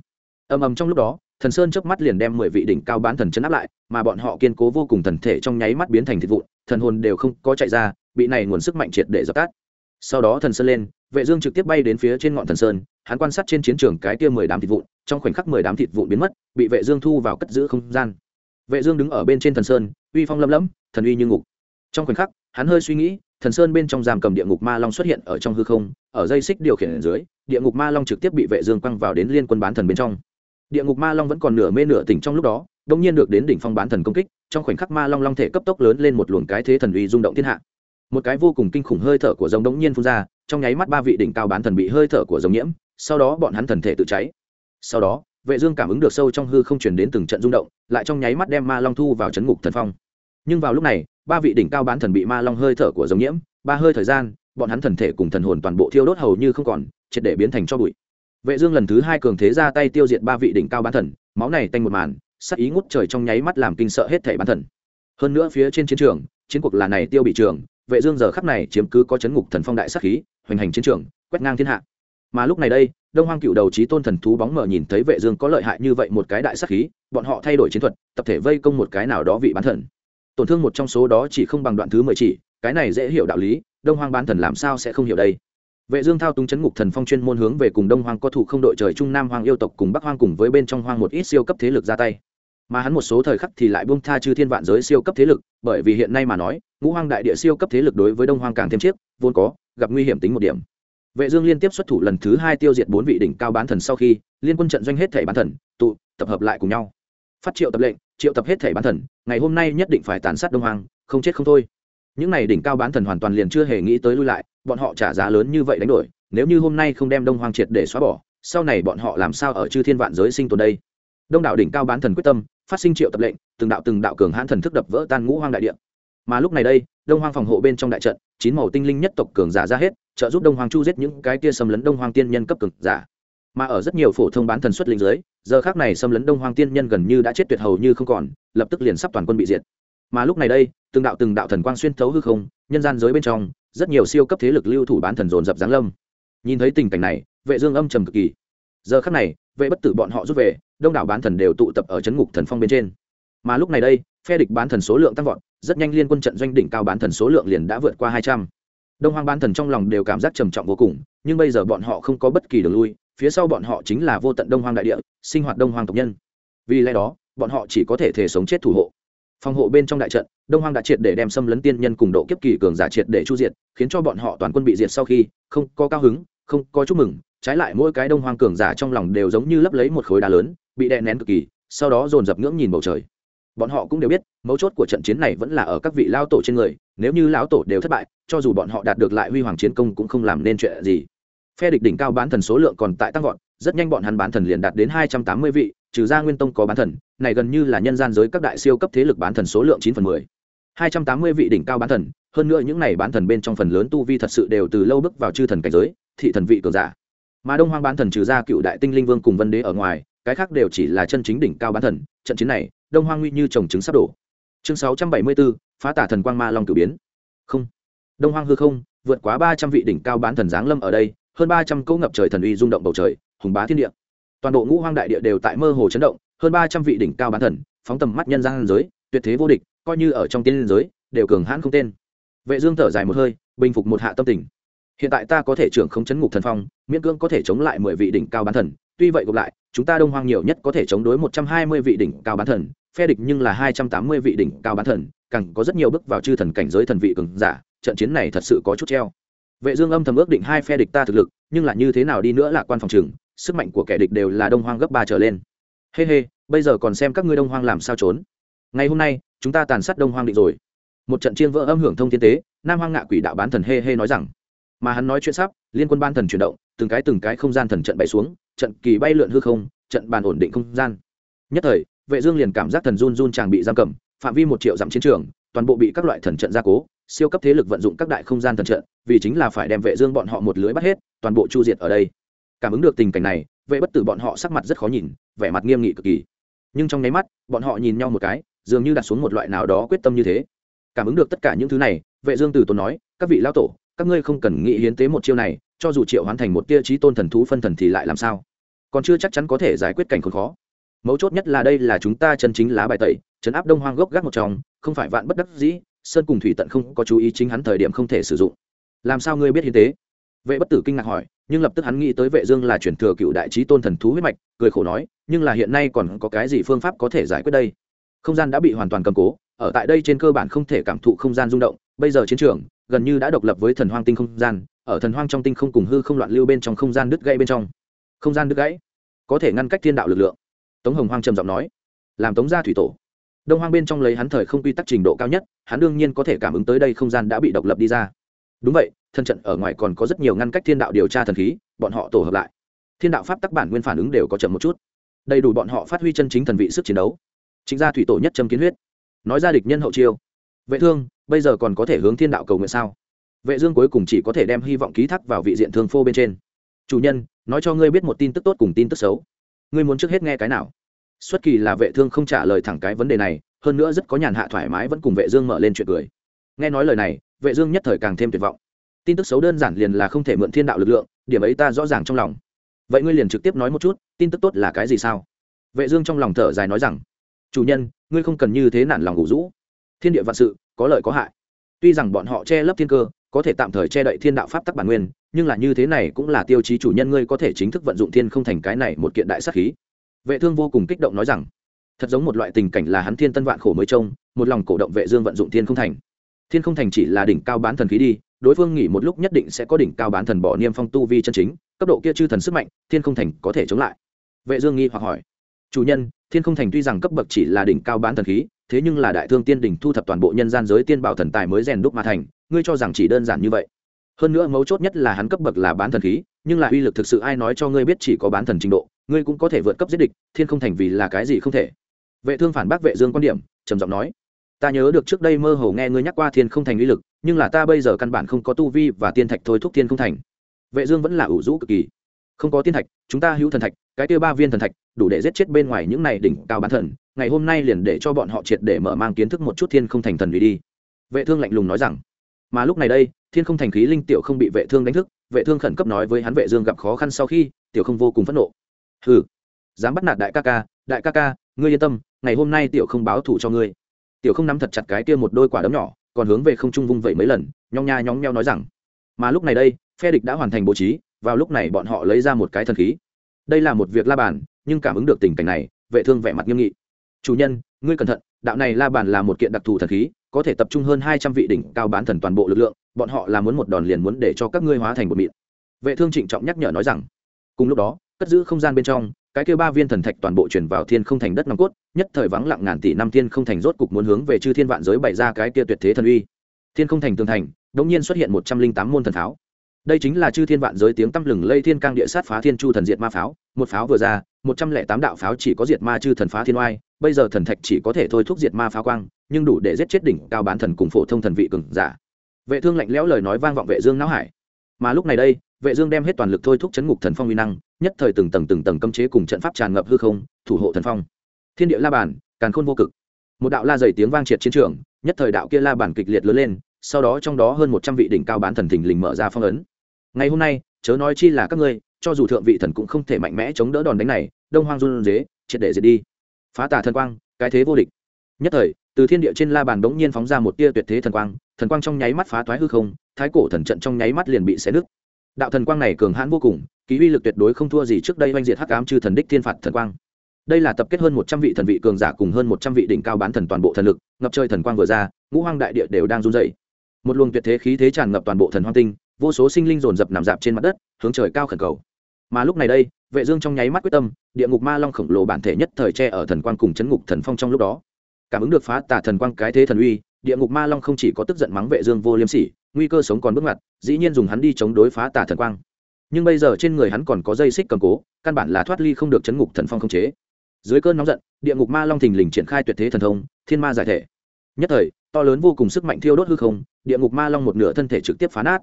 Ầm ầm trong lúc đó, thần sơn chớp mắt liền đem mười vị đỉnh cao bán thần chấn áp lại, mà bọn họ kiên cố vô cùng thần thể trong nháy mắt biến thành thịt vụn, thần hồn đều không có chạy ra, bị này nguồn sức mạnh triệt để dập tắt. Sau đó thần sơn lên vệ dương trực tiếp bay đến phía trên ngọn thần sơn, hắn quan sát trên chiến trường cái kia mười đám thịt vụn, trong khoảnh khắc mười đám thịt vụn biến mất, bị vệ dương thu vào cất giữ không gian. Vệ dương đứng ở bên trên thần sơn, uy phong lâm lẫm, thần uy như ngục. Trong khoảnh khắc, hắn hơi suy nghĩ, thần sơn bên trong giam cầm địa ngục ma long xuất hiện ở trong hư không, ở dây xích điều khiển ở dưới, địa ngục ma long trực tiếp bị vệ dương quăng vào đến liên quân bán thần bên trong. Địa ngục ma long vẫn còn nửa mê nửa tỉnh trong lúc đó đung nhiên được đến đỉnh phong bán thần công kích, trong khoảnh khắc ma long long thể cấp tốc lớn lên một luồng cái thế thần uy rung động thiên hạ một cái vô cùng kinh khủng hơi thở của giống đống nhiên phun ra, trong nháy mắt ba vị đỉnh cao bán thần bị hơi thở của giống nhiễm, sau đó bọn hắn thần thể tự cháy. Sau đó, vệ dương cảm ứng được sâu trong hư không truyền đến từng trận rung động, lại trong nháy mắt đem ma long thu vào chấn ngục thần phong. Nhưng vào lúc này, ba vị đỉnh cao bán thần bị ma long hơi thở của giống nhiễm, ba hơi thời gian, bọn hắn thần thể cùng thần hồn toàn bộ thiêu đốt hầu như không còn, triệt để biến thành cho bụi. Vệ dương lần thứ hai cường thế ra tay tiêu diệt ba vị đỉnh cao bán thần, máu này tanh một màn, sát ý ngút trời trong nháy mắt làm kinh sợ hết thảy bán thần. Hơn nữa phía trên chiến trường, chiến cuộc là này tiêu bị trường vệ dương giờ khắc này chiếm cứ có chấn ngục thần phong đại sát khí, hoành hành chiến trường, quét ngang thiên hạ. Mà lúc này đây, đông hoang cựu đầu chí tôn thần thú bóng mờ nhìn thấy vệ dương có lợi hại như vậy một cái đại sát khí, bọn họ thay đổi chiến thuật, tập thể vây công một cái nào đó vị bán thần. Tổn thương một trong số đó chỉ không bằng đoạn thứ mười chỉ, cái này dễ hiểu đạo lý, đông hoang bán thần làm sao sẽ không hiểu đây? Vệ dương thao túng chấn ngục thần phong chuyên môn hướng về cùng đông hoang có thủ không đội trời trung nam hoang yêu tộc cùng bắc hoang cùng với bên trong hoang một ít siêu cấp thế lực ra tay mà hắn một số thời khắc thì lại buông tha chư thiên vạn giới siêu cấp thế lực, bởi vì hiện nay mà nói, ngũ hoang đại địa siêu cấp thế lực đối với đông hoang càng thêm chiếc, vốn có, gặp nguy hiểm tính một điểm. Vệ dương liên tiếp xuất thủ lần thứ hai tiêu diệt bốn vị đỉnh cao bán thần sau khi, liên quân trận doanh hết thể bán thần, tụ, tập hợp lại cùng nhau. Phát triệu tập lệnh, triệu tập hết thể bán thần, ngày hôm nay nhất định phải tàn sát đông hoang, không chết không thôi. Những này đỉnh cao bán thần hoàn toàn liền chưa hề nghĩ tới lui lại, bọn họ trả giá lớn như vậy đánh đổi, nếu như hôm nay không đem đông hoang triệt để xóa bỏ, sau này bọn họ làm sao ở chư thiên vạn giới sinh tồn đây? Đông đảo đỉnh cao bán thần quyết tâm phát sinh triệu tập lệnh, từng đạo từng đạo cường hãn thần thức đập vỡ tan ngũ hoang đại địa. Mà lúc này đây, đông hoang phòng hộ bên trong đại trận, chín màu tinh linh nhất tộc cường giả ra hết, trợ giúp đông hoang chu giết những cái kia xâm lấn đông hoang tiên nhân cấp cường giả. Mà ở rất nhiều phổ thông bán thần xuất linh dưới, giờ khác này xâm lấn đông hoang tiên nhân gần như đã chết tuyệt hầu như không còn, lập tức liền sắp toàn quân bị diệt. Mà lúc này đây, từng đạo từng đạo thần quang xuyên thấu hư không, nhân gian giới bên trong, rất nhiều siêu cấp thế lực lưu thủ bán thần dồn dập giáng lâm. Nhìn thấy tình cảnh này, vệ dương âm trầm cực kỳ. Giờ khắc này, vệ bất tử bọn họ rút về đông đảo bán thần đều tụ tập ở chấn ngục thần phong bên trên. Mà lúc này đây, phe địch bán thần số lượng tăng vọt, rất nhanh liên quân trận doanh đỉnh cao bán thần số lượng liền đã vượt qua hai trăm. Đông hoang bán thần trong lòng đều cảm giác trầm trọng vô cùng, nhưng bây giờ bọn họ không có bất kỳ đường lui, phía sau bọn họ chính là vô tận đông hoang đại địa, sinh hoạt đông hoang tộc nhân. Vì lẽ đó, bọn họ chỉ có thể thể sống chết thủ hộ. Phòng hộ bên trong đại trận, đông hoang đã triệt để đem xâm lấn tiên nhân cùng độ kiếp kỳ cường giả triệt để chu diệt, khiến cho bọn họ toàn quân bị diệt sau khi, không có cao hứng, không có chúc mừng, trái lại mỗi cái đông hoang cường giả trong lòng đều giống như lấp lấy một khối đá lớn bị đè nén cực kỳ, sau đó dồn dập ngưỡng nhìn bầu trời. Bọn họ cũng đều biết, mấu chốt của trận chiến này vẫn là ở các vị lao tổ trên người, nếu như lão tổ đều thất bại, cho dù bọn họ đạt được lại huy hoàng chiến công cũng không làm nên chuyện gì. Phe địch đỉnh cao bán thần số lượng còn tại tăng vọt, rất nhanh bọn hắn bán thần liền đạt đến hai trăm tám mươi vị, trừ ra nguyên tông có bán thần, này gần như là nhân gian giới các đại siêu cấp thế lực bán thần số lượng chín phần mười. Hai trăm tám mươi vị đỉnh cao bán thần, hơn nữa những này bán thần bên trong phần lớn tu vi thật sự đều từ lâu bước vào chư thần cảnh giới, thị thần vị cường giả. Mà đông hoang bán thần trừ ra cựu đại tinh linh vương cùng vân đế ở ngoài cái khác đều chỉ là chân chính đỉnh cao bán thần, trận chiến này, đông hoang nguy như trồng trứng sắp đổ. Chương sáu trăm bảy mươi bốn phá tả thần quang ma long cử biến. Không. Đông hoang hư không, vượt quá ba trăm vị đỉnh cao bán thần giáng lâm ở đây, hơn ba trăm câu ngập trời thần uy rung động bầu trời, hùng bá thiên địa. Toàn bộ ngũ hoang đại địa đều tại mơ hồ chấn động, hơn ba trăm vị đỉnh cao bán thần, phóng tầm mắt nhân gian giới, tuyệt thế vô địch, coi như ở trong tiên giới, đều cường hãn không tên. Vệ dương thở dài một hơi, bình phục một hạ tâm tình hiện tại ta có thể trưởng không chấn ngục thần phong, miễn cưỡng có thể chống lại mười vị đỉnh cao bán thần. Tuy vậy gộp lại, chúng ta đông hoang nhiều nhất có thể chống đối một trăm hai mươi vị đỉnh cao bán thần, phe địch nhưng là hai trăm tám mươi vị đỉnh cao bán thần, càng có rất nhiều bước vào chư thần cảnh giới thần vị cường giả, trận chiến này thật sự có chút treo. Vệ dương âm thầm ước định hai phe địch ta thực lực, nhưng là như thế nào đi nữa là quan phòng trường, sức mạnh của kẻ địch đều là đông hoang gấp ba trở lên. Hê hê, bây giờ còn xem các ngươi đông hoang làm sao trốn. Ngày hôm nay, chúng ta tàn sát đông hoang định rồi. Một trận chiên vỡ âm hưởng thông thiên tế, nam hoang ngạ quỷ đạo bán thần hê hê nói rằng mà hắn nói chuyện sắp, liên quân ban thần chuyển động, từng cái từng cái không gian thần trận bay xuống, trận kỳ bay lượn hư không, trận bàn ổn định không gian. Nhất thời, vệ dương liền cảm giác thần run run chàng bị giam cầm, phạm vi một triệu dặm chiến trường, toàn bộ bị các loại thần trận gia cố, siêu cấp thế lực vận dụng các đại không gian thần trận, vì chính là phải đem vệ dương bọn họ một lưới bắt hết, toàn bộ chu diệt ở đây. Cảm ứng được tình cảnh này, vệ bất tử bọn họ sắc mặt rất khó nhìn, vẻ mặt nghiêm nghị cực kỳ. Nhưng trong nháy mắt, bọn họ nhìn nhau một cái, dường như đặt xuống một loại nào đó quyết tâm như thế. Cảm ứng được tất cả những thứ này, vệ dương từ tốn nói, các vị lao tổ các ngươi không cần nghĩ hiến tế một chiêu này, cho dù triệu hoán thành một tia trí tôn thần thú phân thần thì lại làm sao? Còn chưa chắc chắn có thể giải quyết cảnh khốn khó. Mấu chốt nhất là đây là chúng ta chân chính lá bài tẩy chấn áp đông hoang gốc gác một trong, không phải vạn bất đắc dĩ, sơn cùng thủy tận không có chú ý chính hắn thời điểm không thể sử dụng. Làm sao ngươi biết hiến tế? Vệ bất tử kinh ngạc hỏi, nhưng lập tức hắn nghĩ tới vệ dương là chuyển thừa cựu đại trí tôn thần thú huyết mạch, cười khổ nói, nhưng là hiện nay còn có cái gì phương pháp có thể giải quyết đây? Không gian đã bị hoàn toàn cầm cố, ở tại đây trên cơ bản không thể cảm thụ không gian rung động bây giờ chiến trường gần như đã độc lập với thần hoang tinh không gian, ở thần hoang trong tinh không cùng hư không loạn lưu bên trong không gian đứt gãy bên trong. Không gian đứt gãy, có thể ngăn cách thiên đạo lực lượng. Tống hồng hoang trầm giọng nói, làm tống gia thủy tổ. Đông hoang bên trong lấy hắn thời không quy tắc trình độ cao nhất, hắn đương nhiên có thể cảm ứng tới đây không gian đã bị độc lập đi ra. Đúng vậy thân trận ở ngoài còn có rất nhiều ngăn cách thiên đạo điều tra thần khí, bọn họ tổ hợp lại. Thiên đạo pháp tắc bản nguyên phản ứng đều có chậm một chút. Đầy đủ bọn họ phát huy chân chính thần vị sức chiến đấu. Chính gia thủy tổ nhất châm kiến huyết. Nói ra địch nhân hậu chiêu. Vệ thương bây giờ còn có thể hướng thiên đạo cầu nguyện sao? Vệ dương cuối cùng chỉ có thể đem hy vọng ký thác vào vị diện thương phô bên trên. Chủ nhân, nói cho ngươi biết một tin tức tốt cùng tin tức xấu. Ngươi muốn trước hết nghe cái nào? Xuất kỳ là vệ thương không trả lời thẳng cái vấn đề này, hơn nữa rất có nhàn hạ thoải mái vẫn cùng vệ dương mở lên chuyện cười. Nghe nói lời này, vệ dương nhất thời càng thêm tuyệt vọng. Tin tức xấu đơn giản liền là không thể mượn thiên đạo lực lượng, điểm ấy ta rõ ràng trong lòng. Vậy ngươi liền trực tiếp nói một chút, tin tức tốt là cái gì sao? Vệ dương trong lòng thở dài nói rằng, chủ nhân, ngươi không cần như thế nản lòng ngủ rũ thiên địa vạn sự, có lợi có hại. Tuy rằng bọn họ che lấp thiên cơ, có thể tạm thời che đậy thiên đạo pháp tắc bản nguyên, nhưng là như thế này cũng là tiêu chí chủ nhân ngươi có thể chính thức vận dụng thiên không thành cái này một kiện đại sát khí. Vệ thương vô cùng kích động nói rằng, thật giống một loại tình cảnh là hắn thiên tân vạn khổ mới trông, một lòng cổ động vệ dương vận dụng thiên không thành. Thiên không thành chỉ là đỉnh cao bán thần khí đi, đối phương nghỉ một lúc nhất định sẽ có đỉnh cao bán thần bỏ niêm phong tu vi chân chính, cấp độ kia chư thần sức mạnh, thiên không thành có thể chống lại. Vệ dương nghi hoặc hỏi, chủ nhân, thiên không thành tuy rằng cấp bậc chỉ là đỉnh cao bán thần khí thế nhưng là đại thương tiên đỉnh thu thập toàn bộ nhân gian giới tiên bảo thần tài mới rèn đúc mà thành, ngươi cho rằng chỉ đơn giản như vậy. Hơn nữa mấu chốt nhất là hắn cấp bậc là bán thần khí, nhưng là uy lực thực sự ai nói cho ngươi biết chỉ có bán thần trình độ, ngươi cũng có thể vượt cấp giết địch, thiên không thành vì là cái gì không thể. Vệ thương phản bác vệ dương quan điểm, trầm giọng nói, ta nhớ được trước đây mơ hồ nghe ngươi nhắc qua thiên không thành uy lực, nhưng là ta bây giờ căn bản không có tu vi và tiên thạch thôi thúc thiên không thành. Vệ dương vẫn là ủ rũ cực kỳ. Không có tiên thạch, chúng ta hữu thần thạch, cái kia ba viên thần thạch, đủ để giết chết bên ngoài những này đỉnh cao bán thần ngày hôm nay liền để cho bọn họ triệt để mở mang kiến thức một chút thiên không thành thần vì đi. Vệ thương lạnh lùng nói rằng, mà lúc này đây, thiên không thành khí linh tiểu không bị vệ thương đánh thức, vệ thương khẩn cấp nói với hắn vệ dương gặp khó khăn sau khi, tiểu không vô cùng phẫn nộ. Hừ, dám bắt nạt đại ca ca, đại ca ca, ngươi yên tâm, ngày hôm nay tiểu không báo thù cho ngươi. Tiểu không nắm thật chặt cái kia một đôi quả đấm nhỏ, còn hướng về không trung vung vẩy mấy lần, nhong nha nhóng nheo nói rằng, mà lúc này đây, phe địch đã hoàn thành bố trí, vào lúc này bọn họ lấy ra một cái thần khí. Đây là một việc la bàn, nhưng cảm ứng được tình cảnh này, vệ thương vẻ mặt nghiêm nghị chủ nhân, ngươi cẩn thận, đạo này la bàn là một kiện đặc thù thần khí, có thể tập trung hơn hai trăm vị đỉnh cao bán thần toàn bộ lực lượng, bọn họ là muốn một đòn liền muốn để cho các ngươi hóa thành một mịn. Vệ thương trịnh trọng nhắc nhở nói rằng, cùng lúc đó, cất giữ không gian bên trong, cái kêu ba viên thần thạch toàn bộ chuyển vào thiên không thành đất nòng cốt, nhất thời vắng lặng ngàn tỷ năm thiên không thành rốt cục muốn hướng về chư thiên vạn giới bày ra cái kia tuyệt thế thần uy. Thiên không thành tường thành đống nhiên xuất hiện một trăm linh tám môn thần pháo. Đây chính là chư thiên vạn giới tiếng tăm lừng lây thiên cang địa sát phá thiên chu thần diệt ma pháo, một pháo vừa ra, một trăm lẻ tám đạo pháo chỉ có diệt ma chư thần phá thiên oai bây giờ thần thạch chỉ có thể thôi thúc diệt ma phá quang, nhưng đủ để giết chết đỉnh cao bán thần cùng phổ thông thần vị cường giả. Vệ thương lạnh lẽo lời nói vang vọng vệ dương não hải. Mà lúc này đây, vệ dương đem hết toàn lực thôi thúc chấn ngục thần phong uy năng, nhất thời từng tầng từng tầng cấm chế cùng trận pháp tràn ngập hư không, thủ hộ thần phong. Thiên địa la bàn, càn khôn vô cực. Một đạo la dày tiếng vang triệt chiến trường, nhất thời đạo kia la bàn kịch liệt lớn lên, sau đó trong đó hơn một trăm vị đỉnh cao bán thần thình lình mở ra phong ấn. Ngày hôm nay, chớ nói chi là các ngươi, cho dù thượng vị thần cũng không thể mạnh mẽ chống đỡ đòn đánh này, đông hoang run rế, triệt để diệt đi phá tà thần quang, cái thế vô địch. Nhất thời, từ thiên địa trên la bàn bỗng nhiên phóng ra một tia tuyệt thế thần quang thần quang trong nháy mắt phá thoái hư không, thái cổ thần trận trong nháy mắt liền bị xé nứt. Đạo thần quang này cường hãn vô cùng, ký uy lực tuyệt đối không thua gì trước đây oanh diệt hắc ám chư thần đích thiên phạt thần quang. Đây là tập kết hơn một trăm vị thần vị cường giả cùng hơn một trăm vị đỉnh cao bán thần toàn bộ thần lực, ngập trời thần quang vừa ra, ngũ hoang đại địa đều đang run dày một luồng tuyệt thế khí thế tràn ngập toàn bộ thần hoang tinh, vô số sinh linh dồn dập nằm dạp trên mặt đất, hướng trời cao khẩn cầu. Mà lúc này đây vệ dương trong nháy mắt quyết tâm, địa ngục ma long khổng lồ bản thể nhất thời che ở thần quang cùng chấn ngục thần phong trong lúc đó. Cảm ứng được phá tà thần quang cái thế thần uy, địa ngục ma long không chỉ có tức giận mắng vệ dương vô liêm sỉ, nguy cơ sống còn bước ngoặt, dĩ nhiên dùng hắn đi chống đối phá tà thần quang. Nhưng bây giờ trên người hắn còn có dây xích cầm cố, căn bản là thoát ly không được chấn ngục thần phong không chế. Dưới cơn nóng giận, địa ngục ma long thình lình triển khai tuyệt thế thần thông, thiên ma giải thể. Nhất thời, to lớn vô cùng sức mạnh thiêu đốt hư không, địa ngục ma long một nửa thân thể trực tiếp phá nát.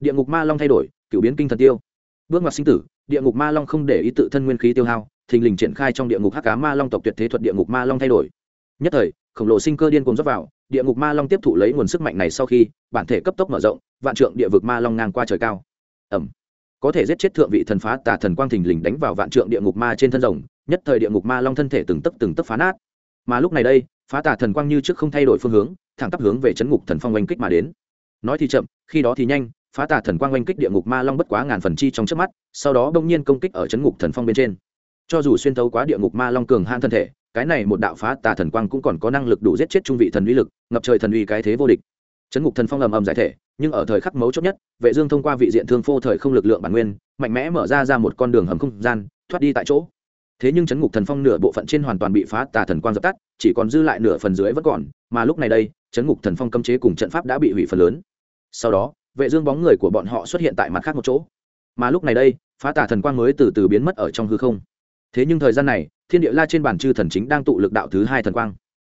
Địa ngục ma long thay đổi, cửu biến kinh thần tiêu. Bước ngoặt sinh tử địa ngục ma long không để ý tự thân nguyên khí tiêu hao, thình lình triển khai trong địa ngục hắc cá ma long tộc tuyệt thế thuật địa ngục ma long thay đổi. Nhất thời, khổng lồ sinh cơ điên cuồng dốc vào, địa ngục ma long tiếp thụ lấy nguồn sức mạnh này sau khi, bản thể cấp tốc mở rộng, vạn trượng địa vực ma long ngang qua trời cao. Ẩm có thể giết chết thượng vị thần phá tà thần quang thình lình đánh vào vạn trượng địa ngục ma trên thân rồng, nhất thời địa ngục ma long thân thể từng tấc từng tấc phá nát. Mà lúc này đây, phá tà thần quang như trước không thay đổi phương hướng, thẳng tắp hướng về chấn ngục thần phong oanh kích mà đến. Nói thì chậm, khi đó thì nhanh phá tà thần quang oanh kích địa ngục ma long bất quá ngàn phần chi trong trước mắt, sau đó đông nhiên công kích ở chấn ngục thần phong bên trên. Cho dù xuyên thấu quá địa ngục ma long cường han thân thể, cái này một đạo phá tà thần quang cũng còn có năng lực đủ giết chết trung vị thần uy lực, ngập trời thần uy cái thế vô địch. Chấn ngục thần phong ầm ầm giải thể, nhưng ở thời khắc mấu chốt nhất, vệ dương thông qua vị diện thương phô thời không lực lượng bản nguyên, mạnh mẽ mở ra ra một con đường hầm không gian, thoát đi tại chỗ. Thế nhưng chấn ngục thần phong nửa bộ phận trên hoàn toàn bị phá tà thần quang dập tắt, chỉ còn dư lại nửa phần dưới vẫn còn, mà lúc này đây, chấn ngục thần phong cấm chế cùng trận pháp đã bị hủy phần lớn. Sau đó vệ dương bóng người của bọn họ xuất hiện tại mặt khác một chỗ. Mà lúc này đây, phá tà thần quang mới từ từ biến mất ở trong hư không. Thế nhưng thời gian này, thiên địa la trên bản chư thần chính đang tụ lực đạo thứ hai thần quang.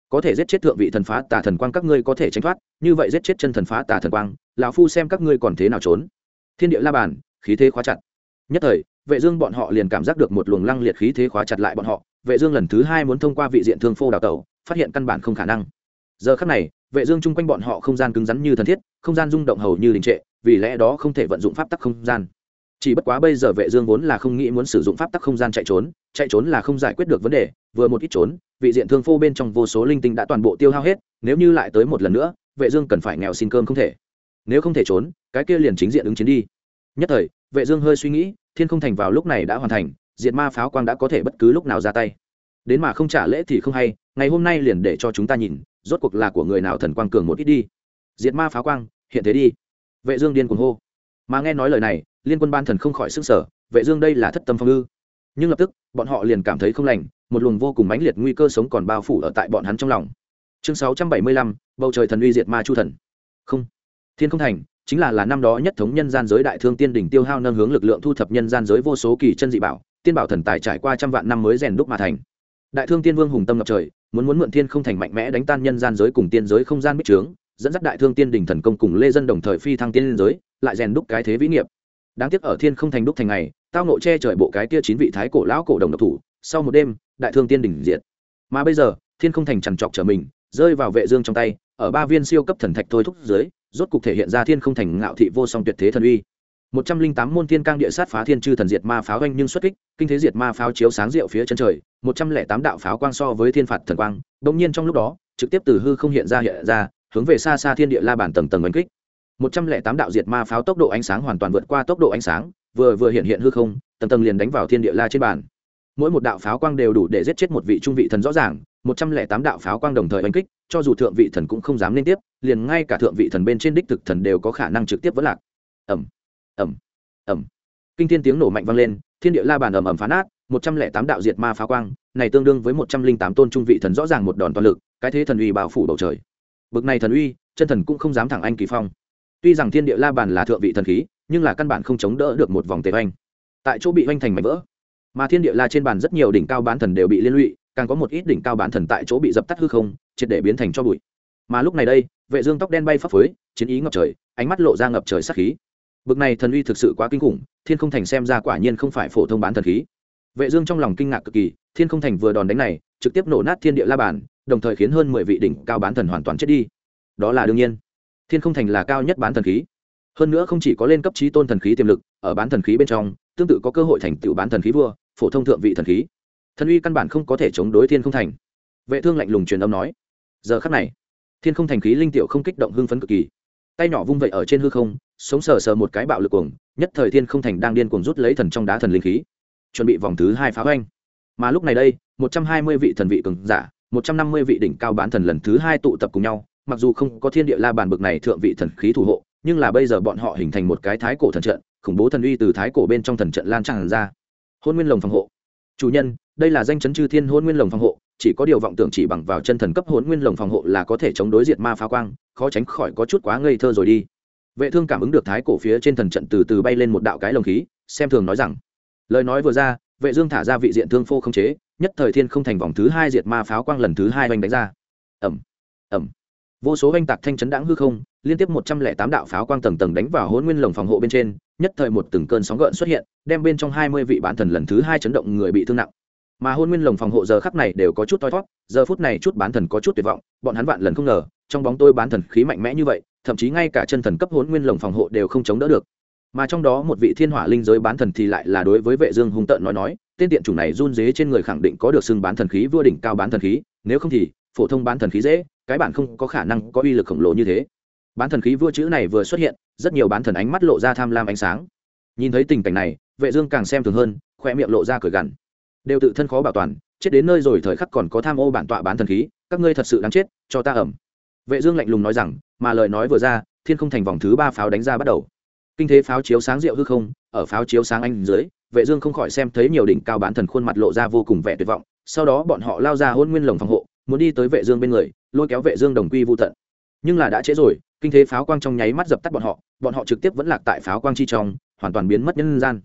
Có thể giết chết thượng vị thần phá tà thần quang các ngươi có thể tránh thoát, như vậy giết chết chân thần phá tà thần quang, lão phu xem các ngươi còn thế nào trốn. Thiên địa la bàn, khí thế khóa chặt. Nhất thời, vệ dương bọn họ liền cảm giác được một luồng lăng liệt khí thế khóa chặt lại bọn họ. Vệ dương lần thứ hai muốn thông qua vị diện thương phô đào tẩu, phát hiện căn bản không khả năng. Giờ khắc này vệ dương chung quanh bọn họ không gian cứng rắn như thần thiết, không gian rung động hầu như đình trệ, vì lẽ đó không thể vận dụng pháp tắc không gian. Chỉ bất quá bây giờ vệ dương vốn là không nghĩ muốn sử dụng pháp tắc không gian chạy trốn chạy trốn là không giải quyết được vấn đề, vừa một ít trốn, vị diện thương phô bên trong vô số linh tinh đã toàn bộ tiêu hao hết, nếu như lại tới một lần nữa, vệ dương cần phải nghèo xin cơm không thể. Nếu không thể trốn, cái kia liền chính diện ứng chiến đi. Nhất thời, vệ dương hơi suy nghĩ, thiên không thành vào lúc này đã hoàn thành, diệt ma pháo quang đã có thể bất cứ lúc nào ra tay. Đến mà không trả lễ thì không hay, ngày hôm nay liền để cho chúng ta nhìn rốt cuộc là của người nào thần quang cường một ít đi. Diệt ma phá quang hiện thế đi. Vệ dương điên cuồng hô. Mà nghe nói lời này liên quân ban thần không khỏi sức sở vệ dương đây là thất tâm phong ư? Nhưng lập tức bọn họ liền cảm thấy không lành một luồng vô cùng mãnh liệt nguy cơ sống còn bao phủ ở tại bọn hắn trong lòng. Chương 675, bầu trời thần uy diệt ma chu thần. Không thiên không thành chính là là năm đó nhất thống nhân gian giới đại thương tiên đỉnh tiêu hao nâng hướng lực lượng thu thập nhân gian giới vô số kỳ chân dị bảo tiên bảo thần tài trải qua trăm vạn năm mới rèn đúc mà thành đại thương tiên vương hùng tâm ngập trời, muốn muốn mượn thiên không thành mạnh mẽ đánh tan nhân gian giới cùng tiên giới không gian bích trướng, dẫn dắt đại thương tiên đình thần công cùng lê dân đồng thời phi thăng tiên giới, lại rèn đúc cái thế vĩ nghiệp. Đáng tiếc ở thiên không thành đúc thành ngày, tao nộ che trời bộ cái kia chín vị thái cổ lão cổ đồng độc thủ, sau một đêm, đại thương tiên đình diệt. Mà bây giờ, thiên không thành trằn trọc trở mình, rơi vào vệ dương trong tay, ở ba viên siêu cấp thần thạch thôi thúc dưới, rốt cục thể hiện ra thiên không thành ngạo thị vô song tuyệt thế thần uy một trăm linh tám môn thiên cang địa sát phá thiên chư thần diệt ma pháo anh nhưng xuất kích, kinh thế diệt ma pháo chiếu sáng rượu phía chân trời, một trăm lẻ tám đạo pháo quang so với thiên phạt thần quang đồng nhiên trong lúc đó, trực tiếp từ hư không hiện ra hiện ra, hướng về xa xa thiên địa la bản tầng tầng đánh kích. một trăm lẻ tám đạo diệt ma pháo tốc độ ánh sáng hoàn toàn vượt qua tốc độ ánh sáng, vừa vừa hiện hiện hư không, tầng tầng liền đánh vào thiên địa la trên bàn. Mỗi một đạo pháo quang đều đủ để giết chết một vị trung vị thần rõ ràng, một trăm lẻ tám đạo pháo quang đồng thời đánh kích, cho dù thượng vị thần cũng không dám lên tiếp, liền ngay cả thượng vị thần bên trên đích thực thần đều có khả năng trực tiếp vỡ lạc. Ầm ẩm ẩm kinh thiên tiếng nổ mạnh vang lên, thiên địa la bàn ầm ầm phá nát, một trăm lẻ tám đạo diệt ma phá quang, này tương đương với một trăm linh tám tôn trung vị thần rõ ràng một đòn toàn lực, cái thế thần uy bao phủ bầu trời. Bực này thần uy, chân thần cũng không dám thẳng anh kỳ phong. Tuy rằng thiên địa la bàn là thượng vị thần khí, nhưng là căn bản không chống đỡ được một vòng tề oanh. Tại chỗ bị oanh thành mảnh vỡ. Mà thiên địa la trên bàn rất nhiều đỉnh cao bán thần đều bị liên lụy, càng có một ít đỉnh cao bán thần tại chỗ bị dập tắt hư không, triệt để biến thành cho bụi. Mà lúc này đây, vệ dương tóc đen bay phấp phới, chiến ý ngập trời, ánh mắt lộ ra ngập trời sát khí bực này thần uy thực sự quá kinh khủng, thiên không thành xem ra quả nhiên không phải phổ thông bán thần khí. Vệ dương trong lòng kinh ngạc cực kỳ, thiên không thành vừa đòn đánh này, trực tiếp nổ nát thiên địa la bàn, đồng thời khiến hơn mười vị đỉnh cao bán thần hoàn toàn chết đi. Đó là đương nhiên. Thiên không thành là cao nhất bán thần khí. Hơn nữa không chỉ có lên cấp trí tôn thần khí tiềm lực, ở bán thần khí bên trong, tương tự có cơ hội thành tựu bán thần khí vua, phổ thông thượng vị thần khí. Thần uy căn bản không có thể chống đối thiên không thành. Vệ thương lạnh lùng truyền âm nói, giờ khắc này, thiên không thành khí linh tiểu không kích động hưng phấn cực kỳ tay nhỏ vung vậy ở trên hư không, sống sờ sờ một cái bạo lực cuồng, nhất thời thiên không thành đang điên cuồng rút lấy thần trong đá thần linh khí. Chuẩn bị vòng thứ hai phá hoanh mà lúc này đây, một trăm hai mươi vị thần vị cường giả, một trăm năm mươi vị đỉnh cao bán thần lần thứ hai tụ tập cùng nhau, mặc dù không có thiên địa la bàn bực này thượng vị thần khí thủ hộ, nhưng là bây giờ bọn họ hình thành một cái thái cổ thần trận, khủng bố thần uy từ thái cổ bên trong thần trận lan tràn ra. Hôn nguyên lồng phòng hộ. Chủ nhân, đây là danh chấn chư thiên hôn nguyên lồng phòng hộ chỉ có điều vọng tưởng chỉ bằng vào chân thần cấp hồn nguyên lồng phòng hộ là có thể chống đối diệt ma phá quang, khó tránh khỏi có chút quá ngây thơ rồi đi. Vệ thương cảm ứng được thái cổ phía trên thần trận từ từ bay lên một đạo cái lồng khí, xem thường nói rằng, lời nói vừa ra, vệ dương thả ra vị diện thương phô không chế, nhất thời thiên không thành vòng thứ hai diệt ma pháo quang lần thứ hai oanh đánh ra. Ầm ầm. Vô số oanh tạc thanh chấn đãng hư không, liên tiếp một trăm lẻ tám đạo pháo quang tầng tầng đánh vào hồn nguyên lồng phòng hộ bên trên, nhất thời một từng cơn sóng gợn xuất hiện, đem bên trong hai mươi vị bán thần lần thứ hai chấn động người bị thương nặng mà hôn nguyên lồng phòng hộ giờ khắc này đều có chút toi thót, giờ phút này chút bán thần có chút tuyệt vọng, bọn hắn vạn lần không ngờ, trong bóng tôi bán thần khí mạnh mẽ như vậy, thậm chí ngay cả chân thần cấp hôn nguyên lồng phòng hộ đều không chống đỡ được. Mà trong đó một vị thiên hỏa linh giới bán thần thì lại là đối với vệ dương hung tợn nói nói, tên tiện chủ này run dế trên người khẳng định có được xưng bán thần khí vua đỉnh cao bán thần khí, nếu không thì, phổ thông bán thần khí dễ, cái bản không có khả năng có uy lực khổng lồ như thế. Bán thần khí vua chữ này vừa xuất hiện, rất nhiều bán thần ánh mắt lộ ra tham lam ánh sáng. Nhìn thấy tình cảnh này, vệ dương càng xem thường hơn, khoe miệng lộ ra cười gằn đều tự thân khó bảo toàn, chết đến nơi rồi thời khắc còn có tham ô bản tọa bán thần khí, các ngươi thật sự đáng chết, cho ta ẩm. Vệ dương lạnh lùng nói rằng, mà lời nói vừa ra, thiên không thành vòng thứ ba pháo đánh ra bắt đầu. Kinh thế pháo chiếu sáng rượu hư không, ở pháo chiếu sáng anh dưới, vệ dương không khỏi xem thấy nhiều đỉnh cao bán thần khuôn mặt lộ ra vô cùng vẻ tuyệt vọng, sau đó bọn họ lao ra hôn nguyên lồng phòng hộ, muốn đi tới vệ dương bên người, lôi kéo vệ dương đồng quy vu tận. Nhưng là đã trễ rồi, kinh thế pháo quang trong nháy mắt dập tắt bọn họ bọn họ trực tiếp vẫn lạc tại pháo quang chi trong, hoàn toàn biến mất nhân gian.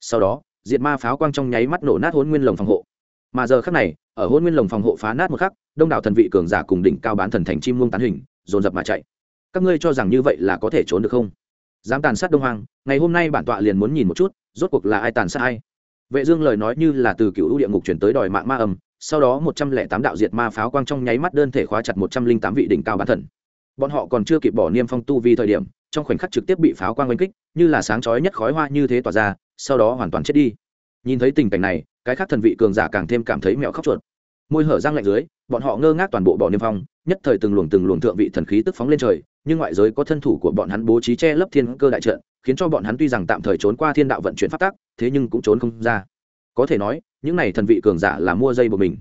Sau đó diệt ma pháo quang trong nháy mắt nổ nát hôn nguyên lồng phòng hộ. Mà giờ khắc này, ở hôn nguyên lồng phòng hộ phá nát một khắc, đông đảo thần vị cường giả cùng đỉnh cao bán thần thành chim muông tán hình, dồn dập mà chạy. Các ngươi cho rằng như vậy là có thể trốn được không? Dám tàn sát đông hoàng ngày hôm nay bản tọa liền muốn nhìn một chút, rốt cuộc là ai tàn sát ai? Vệ dương lời nói như là từ cựu ưu địa ngục chuyển tới đòi mạng ma âm, sau đó một trăm lẻ tám đạo diệt ma pháo quang trong nháy mắt đơn thể khóa chặt một trăm linh tám vị đỉnh cao bán thần. Bọn họ còn chưa kịp bỏ niêm phong tu vi thời điểm, trong khoảnh khắc trực tiếp bị pháo quang oanh kích, như là sáng chói nhất khói hoa như thế tỏa ra sau đó hoàn toàn chết đi. Nhìn thấy tình cảnh này, cái khác thần vị cường giả càng thêm cảm thấy mẹo khóc chuột. Môi hở răng lạnh dưới, bọn họ ngơ ngác toàn bộ bỏ niêm phong, nhất thời từng luồng từng luồng thượng vị thần khí tức phóng lên trời, nhưng ngoại giới có thân thủ của bọn hắn bố trí che lấp thiên cơ đại trận, khiến cho bọn hắn tuy rằng tạm thời trốn qua thiên đạo vận chuyển phát tác thế nhưng cũng trốn không ra. Có thể nói, những này thần vị cường giả là mua dây của mình.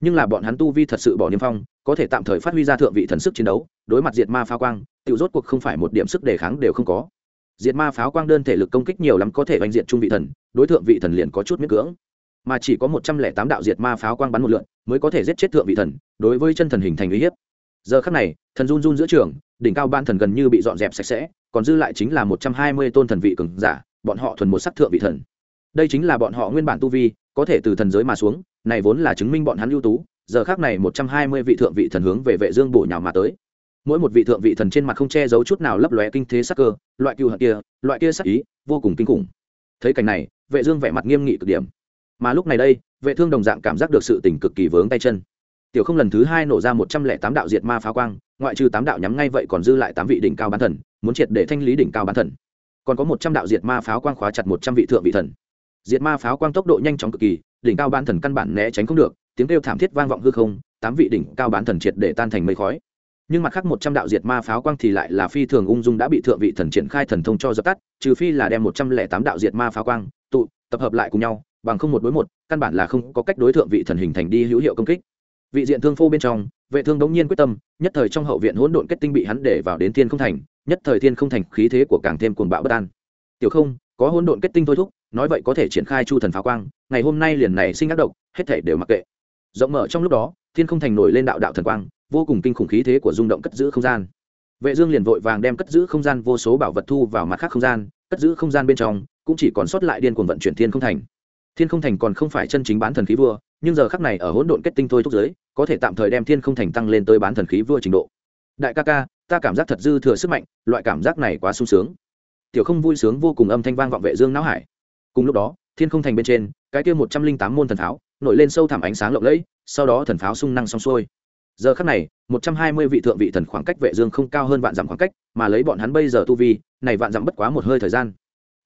Nhưng là bọn hắn tu vi thật sự bỏ niêm phong, có thể tạm thời phát huy ra thượng vị thần sức chiến đấu, đối mặt diệt ma pha quang tự rốt cuộc không phải một điểm sức đề kháng đều không có diệt ma pháo quang đơn thể lực công kích nhiều lắm có thể oanh diệt trung vị thần, đối tượng vị thần liền có chút miễn cưỡng. Mà chỉ có một trăm lẻ tám đạo diệt ma pháo quang bắn một lượn, mới có thể giết chết thượng vị thần, đối với chân thần hình thành uy hiếp. Giờ khắc này, thần run run giữa trường, đỉnh cao ban thần gần như bị dọn dẹp sạch sẽ, còn dư lại chính là một trăm hai mươi tôn thần vị cường giả, bọn họ thuần một sắc thượng vị thần. Đây chính là bọn họ nguyên bản tu vi, có thể từ thần giới mà xuống, này vốn là chứng minh bọn hắn ưu tú. Giờ khác này, một trăm hai mươi vị thượng vị thần hướng về vệ dương bổ nhào mà tới mỗi một vị thượng vị thần trên mặt không che giấu chút nào lấp lóe kinh thế sắc cơ, loại cựu hận kia, loại kia sắc ý, vô cùng kinh khủng. Thấy cảnh này, vệ dương vẻ mặt nghiêm nghị cực điểm. Mà lúc này đây, vệ thương đồng dạng cảm giác được sự tình cực kỳ vướng tay chân. Tiểu không lần thứ hai nổ ra một trăm lẻ tám đạo diệt ma phá quang, ngoại trừ tám đạo nhắm ngay vậy còn dư lại tám vị đỉnh cao bán thần, muốn triệt để thanh lý đỉnh cao bán thần. Còn có một trăm đạo diệt ma pháo quang khóa chặt một trăm vị thượng vị thần. Diệt ma pháo quang tốc độ nhanh chóng cực kỳ, đỉnh cao bán thần căn bản né tránh không được, tiếng kêu thảm thiết vang vọng hư không, tám vị đỉnh cao bán thần triệt để tan thành mây khói nhưng mặt khác một trăm đạo diệt ma pháo quang thì lại là phi thường ung dung đã bị thượng vị thần triển khai thần thông cho dập tắt trừ phi là đem một trăm lẻ tám đạo diệt ma pháo quang tụ tập hợp lại cùng nhau bằng không một đối một căn bản là không có cách đối thượng vị thần hình thành đi hữu hiệu công kích. Vị diện thương phô bên trong vệ thương đống nhiên quyết tâm nhất thời trong hậu viện hỗn độn kết tinh bị hắn để vào đến thiên không thành nhất thời thiên không thành khí thế của càng thêm cuồng bạo bất an. Tiểu không có hỗn độn kết tinh thôi thúc nói vậy có thể triển khai chu thần pháo quang ngày hôm nay liền này sinh ác độc, hết thể đều mặc kệ. Rộng mở trong lúc đó thiên không thành nổi lên đạo đạo thần quang vô cùng kinh khủng khí thế của rung động cất giữ không gian. Vệ dương liền vội vàng đem cất giữ không gian vô số bảo vật thu vào mặt khác không gian, cất giữ không gian bên trong, cũng chỉ còn sót lại điên cuồng vận chuyển thiên không thành. Thiên không thành còn không phải chân chính bán thần khí vua, nhưng giờ khắc này ở hỗn độn kết tinh thôi thúc giới, có thể tạm thời đem thiên không thành tăng lên tới bán thần khí vua trình độ. Đại ca ca, ta cảm giác thật dư thừa sức mạnh, loại cảm giác này quá sung sướng. Tiểu không vui sướng vô cùng âm thanh vang vọng vệ dương não hải. Cùng lúc đó, thiên không thành bên trên, cái kia một trăm linh tám môn thần pháo, nổi lên sâu thẳm ánh sáng lộng lẫy, sau đó thần pháo sung năng xong xuôi giờ khắc này, một trăm hai mươi vị thượng vị thần khoảng cách vệ dương không cao hơn vạn dặm khoảng cách, mà lấy bọn hắn bây giờ tu vi, này vạn dặm bất quá một hơi thời gian.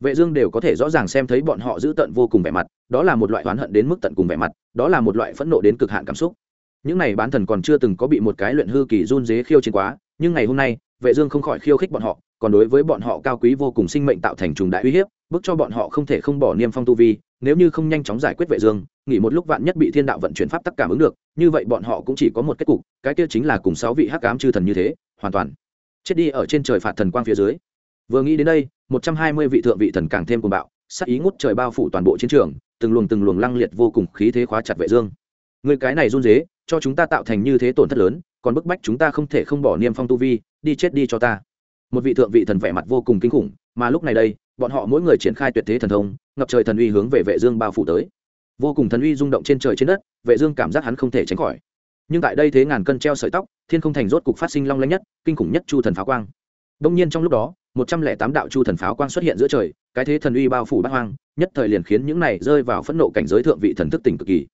Vệ dương đều có thể rõ ràng xem thấy bọn họ giữ tận vô cùng vẻ mặt, đó là một loại oán hận đến mức tận cùng vẻ mặt, đó là một loại phẫn nộ đến cực hạn cảm xúc. Những này bán thần còn chưa từng có bị một cái luyện hư kỳ run dế khiêu chiến quá, nhưng ngày hôm nay, vệ dương không khỏi khiêu khích bọn họ, còn đối với bọn họ cao quý vô cùng sinh mệnh tạo thành trùng đại uy hiếp, bức cho bọn họ không thể không bỏ niêm phong tu vi nếu như không nhanh chóng giải quyết vệ dương, nghỉ một lúc vạn nhất bị thiên đạo vận chuyển pháp tắc cảm ứng được, như vậy bọn họ cũng chỉ có một kết cục, cái kia chính là cùng sáu vị hắc ám chư thần như thế, hoàn toàn chết đi ở trên trời phạt thần quang phía dưới. Vừa nghĩ đến đây, một trăm hai mươi vị thượng vị thần càng thêm cuồng bạo sắc ý ngút trời bao phủ toàn bộ chiến trường, từng luồng từng luồng lăng liệt vô cùng khí thế khóa chặt vệ dương. Người cái này run rế, cho chúng ta tạo thành như thế tổn thất lớn, còn bức bách chúng ta không thể không bỏ niêm phong tu vi, đi chết đi cho ta. Một vị thượng vị thần vẻ mặt vô cùng kinh khủng, mà lúc này đây bọn họ mỗi người triển khai tuyệt thế thần thông, ngập trời thần uy hướng về vệ dương bao phủ tới. Vô cùng thần uy rung động trên trời trên đất, vệ dương cảm giác hắn không thể tránh khỏi. Nhưng tại đây thế ngàn cân treo sợi tóc, thiên không thành rốt cục phát sinh long lanh nhất, kinh khủng nhất chu thần pháo quang. Đông nhiên trong lúc đó, một trăm lẻ tám đạo chu thần pháo quang xuất hiện giữa trời, cái thế thần uy bao phủ bát hoang, nhất thời liền khiến những này rơi vào phẫn nộ cảnh giới thượng vị thần thức tỉnh cực kỳ.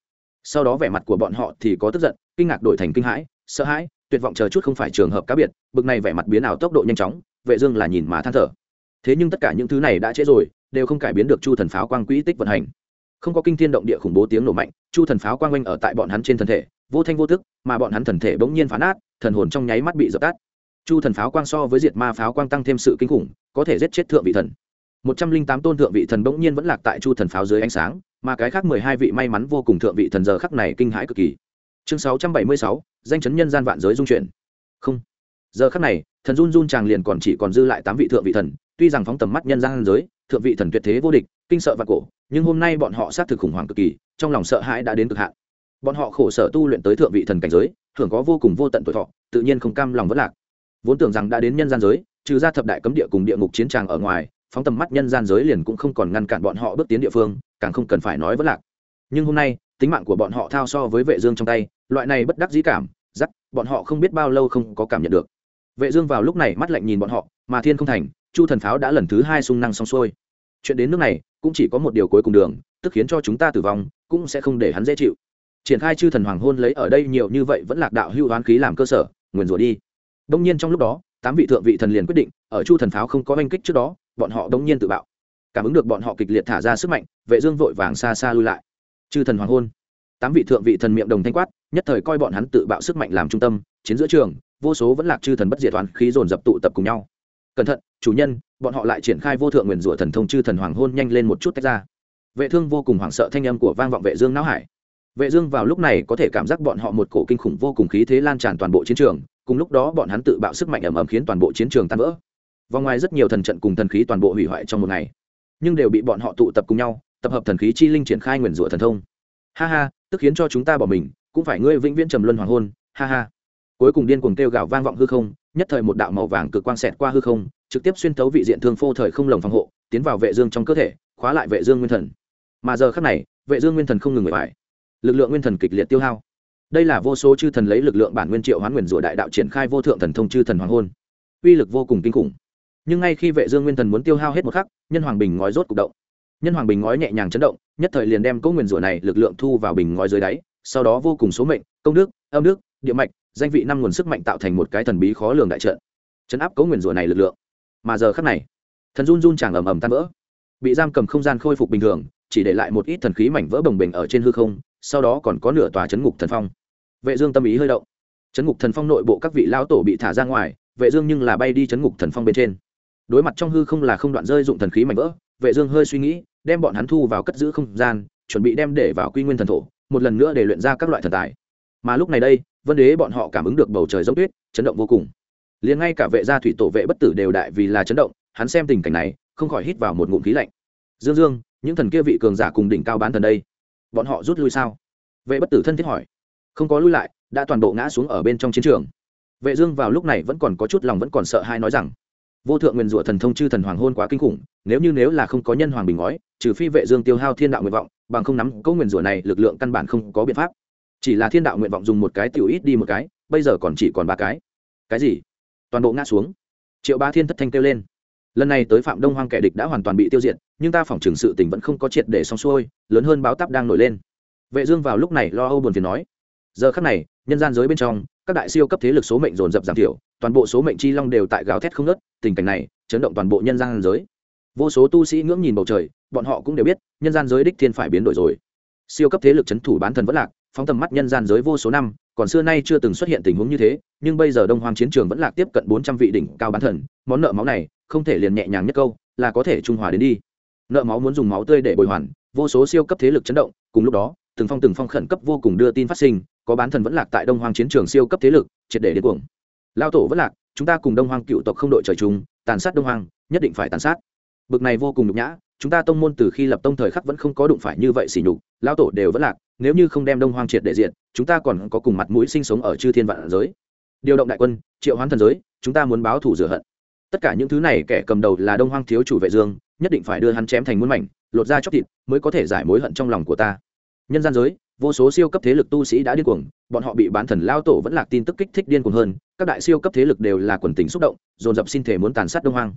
Sau đó vẻ mặt của bọn họ thì có tức giận, kinh ngạc đổi thành kinh hãi, sợ hãi, tuyệt vọng chờ chút không phải trường hợp cá biệt, bực này vẻ mặt biến ảo tốc độ nhanh chóng, vệ dương là nhìn mà than thở thế nhưng tất cả những thứ này đã trễ rồi đều không cải biến được chu thần pháo quang quỹ tích vận hành. Không có kinh thiên động địa khủng bố tiếng nổ mạnh chu thần pháo quang oanh ở tại bọn hắn trên thân thể vô thanh vô thức, mà bọn hắn thần thể bỗng nhiên phán át thần hồn trong nháy mắt bị dập tắt. Chu thần pháo quang so với diệt ma pháo quang tăng thêm sự kinh khủng có thể giết chết thượng vị thần. Một trăm linh tám tôn thượng vị thần bỗng nhiên vẫn lạc tại chu thần pháo dưới ánh sáng mà cái khác mười hai vị may mắn vô cùng thượng vị thần giờ khắc này kinh hãi cực kỳ. Chương sáu trăm bảy mươi sáu danh chấn nhân gian vạn giới dung chuyển không. Giờ khắc này thần run run chàng liền còn chỉ còn dư lại tám vị thượng vị thần tuy rằng phóng tầm mắt nhân gian giới, thượng vị thần tuyệt thế vô địch, kinh sợ và cổ, nhưng hôm nay bọn họ xác thực khủng hoảng cực kỳ, trong lòng sợ hãi đã đến cực hạn. Bọn họ khổ sở tu luyện tới thượng vị thần cảnh giới thường có vô cùng vô tận tuổi thọ, tự nhiên không cam lòng vất lạc. Vốn tưởng rằng đã đến nhân gian giới, trừ ra thập đại cấm địa cùng địa ngục chiến tràng ở ngoài, phóng tầm mắt nhân gian giới liền cũng không còn ngăn cản bọn họ bước tiến địa phương, càng không cần phải nói vất lạc. Nhưng hôm nay, tính mạng của bọn họ thao so với vệ dương trong tay, loại này bất đắc dĩ cảm dắt bọn họ không biết bao lâu không có cảm nhận được. Vệ dương vào lúc này mắt lạnh nhìn bọn họ, mà thiên không thành chu thần pháo đã lần thứ hai sung năng xong xuôi. Chuyện đến nước này cũng chỉ có một điều cuối cùng đường, tức khiến cho chúng ta tử vong, cũng sẽ không để hắn dễ chịu. Triển khai chư thần hoàng hôn lấy ở đây nhiều như vậy vẫn lạc đạo hưu hoán khí làm cơ sở, nguyền rủa đi. Đông nhiên trong lúc đó, tám vị thượng vị thần liền quyết định, ở chu thần pháo không có oanh kích trước đó, bọn họ đông nhiên tự bạo. Cảm ứng được bọn họ kịch liệt thả ra sức mạnh, vệ dương vội vàng xa xa lui lại. Chư thần hoàng hôn. Tám vị thượng vị thần miệng đồng thanh quát, nhất thời coi bọn hắn tự bạo sức mạnh làm trung tâm, chiến giữa trường, vô số vẫn lạc chư thần bất diệt toán khí dồn dập tụ tập cùng nhau. Cẩn thận chủ nhân, bọn họ lại triển khai vô thượng nguyền rủa thần thông chư thần hoàng hôn nhanh lên một chút tách ra. Vệ thương vô cùng hoảng sợ thanh âm của vang vọng vệ dương não hải. Vệ dương vào lúc này có thể cảm giác bọn họ một cổ kinh khủng vô cùng khí thế lan tràn toàn bộ chiến trường, cùng lúc đó bọn hắn tự bạo sức mạnh ầm ầm khiến toàn bộ chiến trường tan vỡ. Vòng ngoài rất nhiều thần trận cùng thần khí toàn bộ hủy hoại trong một ngày, nhưng đều bị bọn họ tụ tập cùng nhau, tập hợp thần khí chi linh triển khai nguyền rủa thần thông. Ha ha, tức khiến cho chúng ta bỏ mình, cũng phải ngươi vĩnh viễn trầm luân hoàng hôn, ha ha. Cuối cùng điên cuồng kêu gào vang vọng hư không, nhất thời một đạo màu vàng cực quang xẹt qua hư không trực tiếp xuyên thấu vị diện thương phô thời không lồng phòng hộ, tiến vào vệ dương trong cơ thể, khóa lại vệ dương nguyên thần. Mà giờ khắc này, vệ dương nguyên thần không ngừng người phải lực lượng nguyên thần kịch liệt tiêu hao. Đây là vô số chư thần lấy lực lượng bản nguyên triệu hoán nguyên rủa đại đạo triển khai vô thượng thần thông chư thần hoàng hôn. Uy lực vô cùng kinh khủng. Nhưng ngay khi vệ dương nguyên thần muốn tiêu hao hết một khắc, nhân hoàng bình ngói rốt cục động. Nhân hoàng bình ngói nhẹ nhàng chấn động, nhất thời liền đem cỗ nguyên rủa này lực lượng thu vào bình ngói dưới đáy, sau đó vô cùng số mệnh, công đức, âm đức, địa mạch, danh vị năm nguồn sức mạnh tạo thành một cái thần bí khó lường đại trận. Chấn áp cỗ nguyền rủa này lực lượng mà giờ khắc này, thần run run chàng ầm ầm tan vỡ. Bị giam cầm không gian khôi phục bình thường, chỉ để lại một ít thần khí mảnh vỡ bồng bềnh ở trên hư không, sau đó còn có nửa tòa chấn ngục thần phong. Vệ dương tâm ý hơi động. Chấn ngục thần phong nội bộ các vị lão tổ bị thả ra ngoài, vệ dương nhưng là bay đi chấn ngục thần phong bên trên. Đối mặt trong hư không là không đoạn rơi dụng thần khí mảnh vỡ, vệ dương hơi suy nghĩ, đem bọn hắn thu vào cất giữ không gian, chuẩn bị đem để vào quy nguyên thần thổ, một lần nữa để luyện ra các loại thần tài. Mà lúc này đây, vân đế bọn họ cảm ứng được bầu trời dốc tuyết, chấn động vô cùng liền ngay cả vệ gia thủy tổ vệ bất tử đều đại vì là chấn động, hắn xem tình cảnh này, không khỏi hít vào một ngụm khí lạnh. Dương dương, những thần kia vị cường giả cùng đỉnh cao bán thần đây, bọn họ rút lui sao? Vệ bất tử thân thiết hỏi. Không có lui lại, đã toàn bộ ngã xuống ở bên trong chiến trường. Vệ dương vào lúc này vẫn còn có chút lòng vẫn còn sợ hai nói rằng, vô thượng nguyên rủa thần thông chư thần hoàng hôn quá kinh khủng, nếu như nếu là không có nhân hoàng bình ngói, trừ phi vệ dương tiêu hao thiên đạo nguyện vọng, bằng không nắm câu nguyên rủa này, lực lượng căn bản không có biện pháp. Chỉ là thiên đạo nguyện vọng dùng một cái tiểu ít đi một cái, bây giờ còn chỉ còn ba cái. Cái gì? Toàn bộ ngã xuống. Triệu ba thiên thất thanh kêu lên. Lần này tới phạm đông hoang kẻ địch đã hoàn toàn bị tiêu diệt, nhưng ta phỏng trường sự tình vẫn không có triệt để xong xuôi, lớn hơn báo táp đang nổi lên. Vệ dương vào lúc này lo âu buồn phiền nói, giờ khắc này, nhân gian giới bên trong, các đại siêu cấp thế lực số mệnh dồn dập giảm thiểu, toàn bộ số mệnh chi long đều tại gào thét không nứt. tình cảnh này chấn động toàn bộ nhân gian giới. Vô số tu sĩ ngưỡng nhìn bầu trời, bọn họ cũng đều biết, nhân gian giới đích thiên phải biến đổi rồi. Siêu cấp thế lực chấn thủ bán thần vẫn lạc, phóng tầm mắt nhân gian giới vô số năm còn xưa nay chưa từng xuất hiện tình huống như thế, nhưng bây giờ đông hoàng chiến trường vẫn lạc tiếp cận bốn trăm vị đỉnh cao bán thần, món nợ máu này, không thể liền nhẹ nhàng nhất câu, là có thể trung hòa đến đi. Nợ máu muốn dùng máu tươi để bồi hoàn, vô số siêu cấp thế lực chấn động, cùng lúc đó, từng phong từng phong khẩn cấp vô cùng đưa tin phát sinh, có bán thần vẫn lạc tại đông hoàng chiến trường siêu cấp thế lực, triệt để đến cuồng. Lao tổ vẫn lạc, chúng ta cùng đông hoàng cựu tộc không đội trời chung, tàn sát đông hoàng nhất định phải tàn sát. Bực này vô cùng nhục nhã chúng ta tông môn từ khi lập tông thời khắc vẫn không có đụng phải như vậy xỉ nhục lao tổ đều vẫn lạc, nếu như không đem đông Hoang triệt để diện chúng ta còn có cùng mặt mũi sinh sống ở chư thiên vạn giới. Điều động đại quân, triệu hoán thần giới, chúng ta muốn báo thủ rửa hận. Tất cả những thứ này kẻ cầm đầu là đông hoang thiếu chủ vệ dương, nhất định phải đưa hắn chém thành muôn mảnh, lột ra chóc thịt mới có thể giải mối hận trong lòng của ta. Nhân gian giới, vô số siêu cấp thế lực tu sĩ đã điên cuồng, bọn họ bị bán thần lao tổ vẫn lạc tin tức kích thích điên cuồng hơn, các đại siêu cấp thế lực đều là quần tình xúc động, dồn dập xin thể muốn tàn sát đông hoang.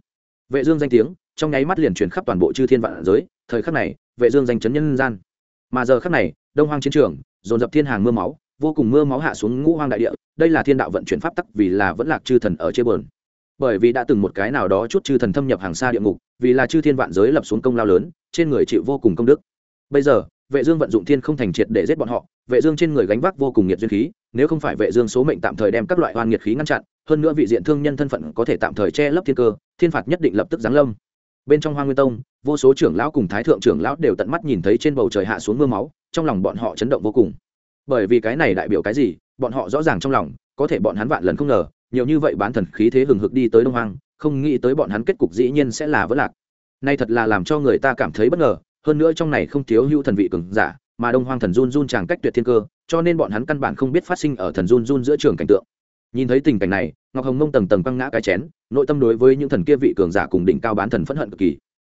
Vệ dương danh tiếng trong nháy mắt liền truyền khắp toàn bộ chư thiên vạn giới, thời khắc này, vệ dương danh chấn nhân gian. Mà giờ khắc này, đông hoang chiến trường, dồn dập thiên hàng mưa máu, vô cùng mưa máu hạ xuống ngũ hoang đại địa, đây là thiên đạo vận chuyển pháp tắc vì là vẫn lạc chư thần ở trên bờn. Bởi vì đã từng một cái nào đó chút chư thần thâm nhập hàng xa địa ngục, vì là chư thiên vạn giới lập xuống công lao lớn, trên người chịu vô cùng công đức. Bây giờ, vệ dương vận dụng thiên không thành triệt để giết bọn họ, vệ dương trên người gánh vác vô cùng nhiệt duyên khí, nếu không phải vệ dương số mệnh tạm thời đem các loại hoan nhiệt khí ngăn chặn, hơn nữa vị diện thương nhân thân phận có thể tạm thời che lấp thiên cơ, thiên phạt nhất định lập tức giáng lâm bên trong hoang nguyên tông, vô số trưởng lão cùng thái thượng trưởng lão đều tận mắt nhìn thấy trên bầu trời hạ xuống mưa máu, trong lòng bọn họ chấn động vô cùng. Bởi vì cái này đại biểu cái gì, bọn họ rõ ràng trong lòng, có thể bọn hắn vạn lần không ngờ, nhiều như vậy bán thần khí thế hừng hực đi tới đông hoang, không nghĩ tới bọn hắn kết cục dĩ nhiên sẽ là vỡ lạc. Nay thật là làm cho người ta cảm thấy bất ngờ, hơn nữa trong này không thiếu hữu thần vị cường giả, mà đông hoang thần run run chàng cách tuyệt thiên cơ, cho nên bọn hắn căn bản không biết phát sinh ở thần run run giữa trường cảnh tượng nhìn thấy tình cảnh này, ngọc hồng mông tầng tầng quăng ngã cái chén, nội tâm đối với những thần kia vị cường giả cùng đỉnh cao bán thần phẫn hận cực kỳ.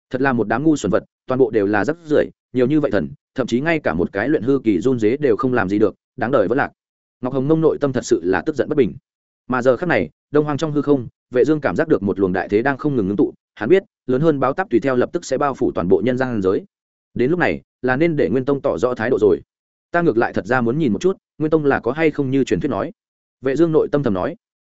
Thật là một đám ngu xuẩn vật, toàn bộ đều là rắc rưởi, nhiều như vậy thần, thậm chí ngay cả một cái luyện hư kỳ run dế đều không làm gì được, đáng đời vẫn lạc. Ngọc hồng mông nội tâm thật sự là tức giận bất bình. Mà giờ khác này, đông hoang trong hư không, vệ dương cảm giác được một luồng đại thế đang không ngừng ngưng tụ, hắn biết, lớn hơn báo táp tùy theo lập tức sẽ bao phủ toàn bộ nhân gian giới. Đến lúc này, là nên để nguyên tông tỏ rõ thái độ rồi. Ta ngược lại thật ra muốn nhìn một chút, nguyên tông là có hay không như truyền thuyết nói vệ dương nội tâm thầm nói,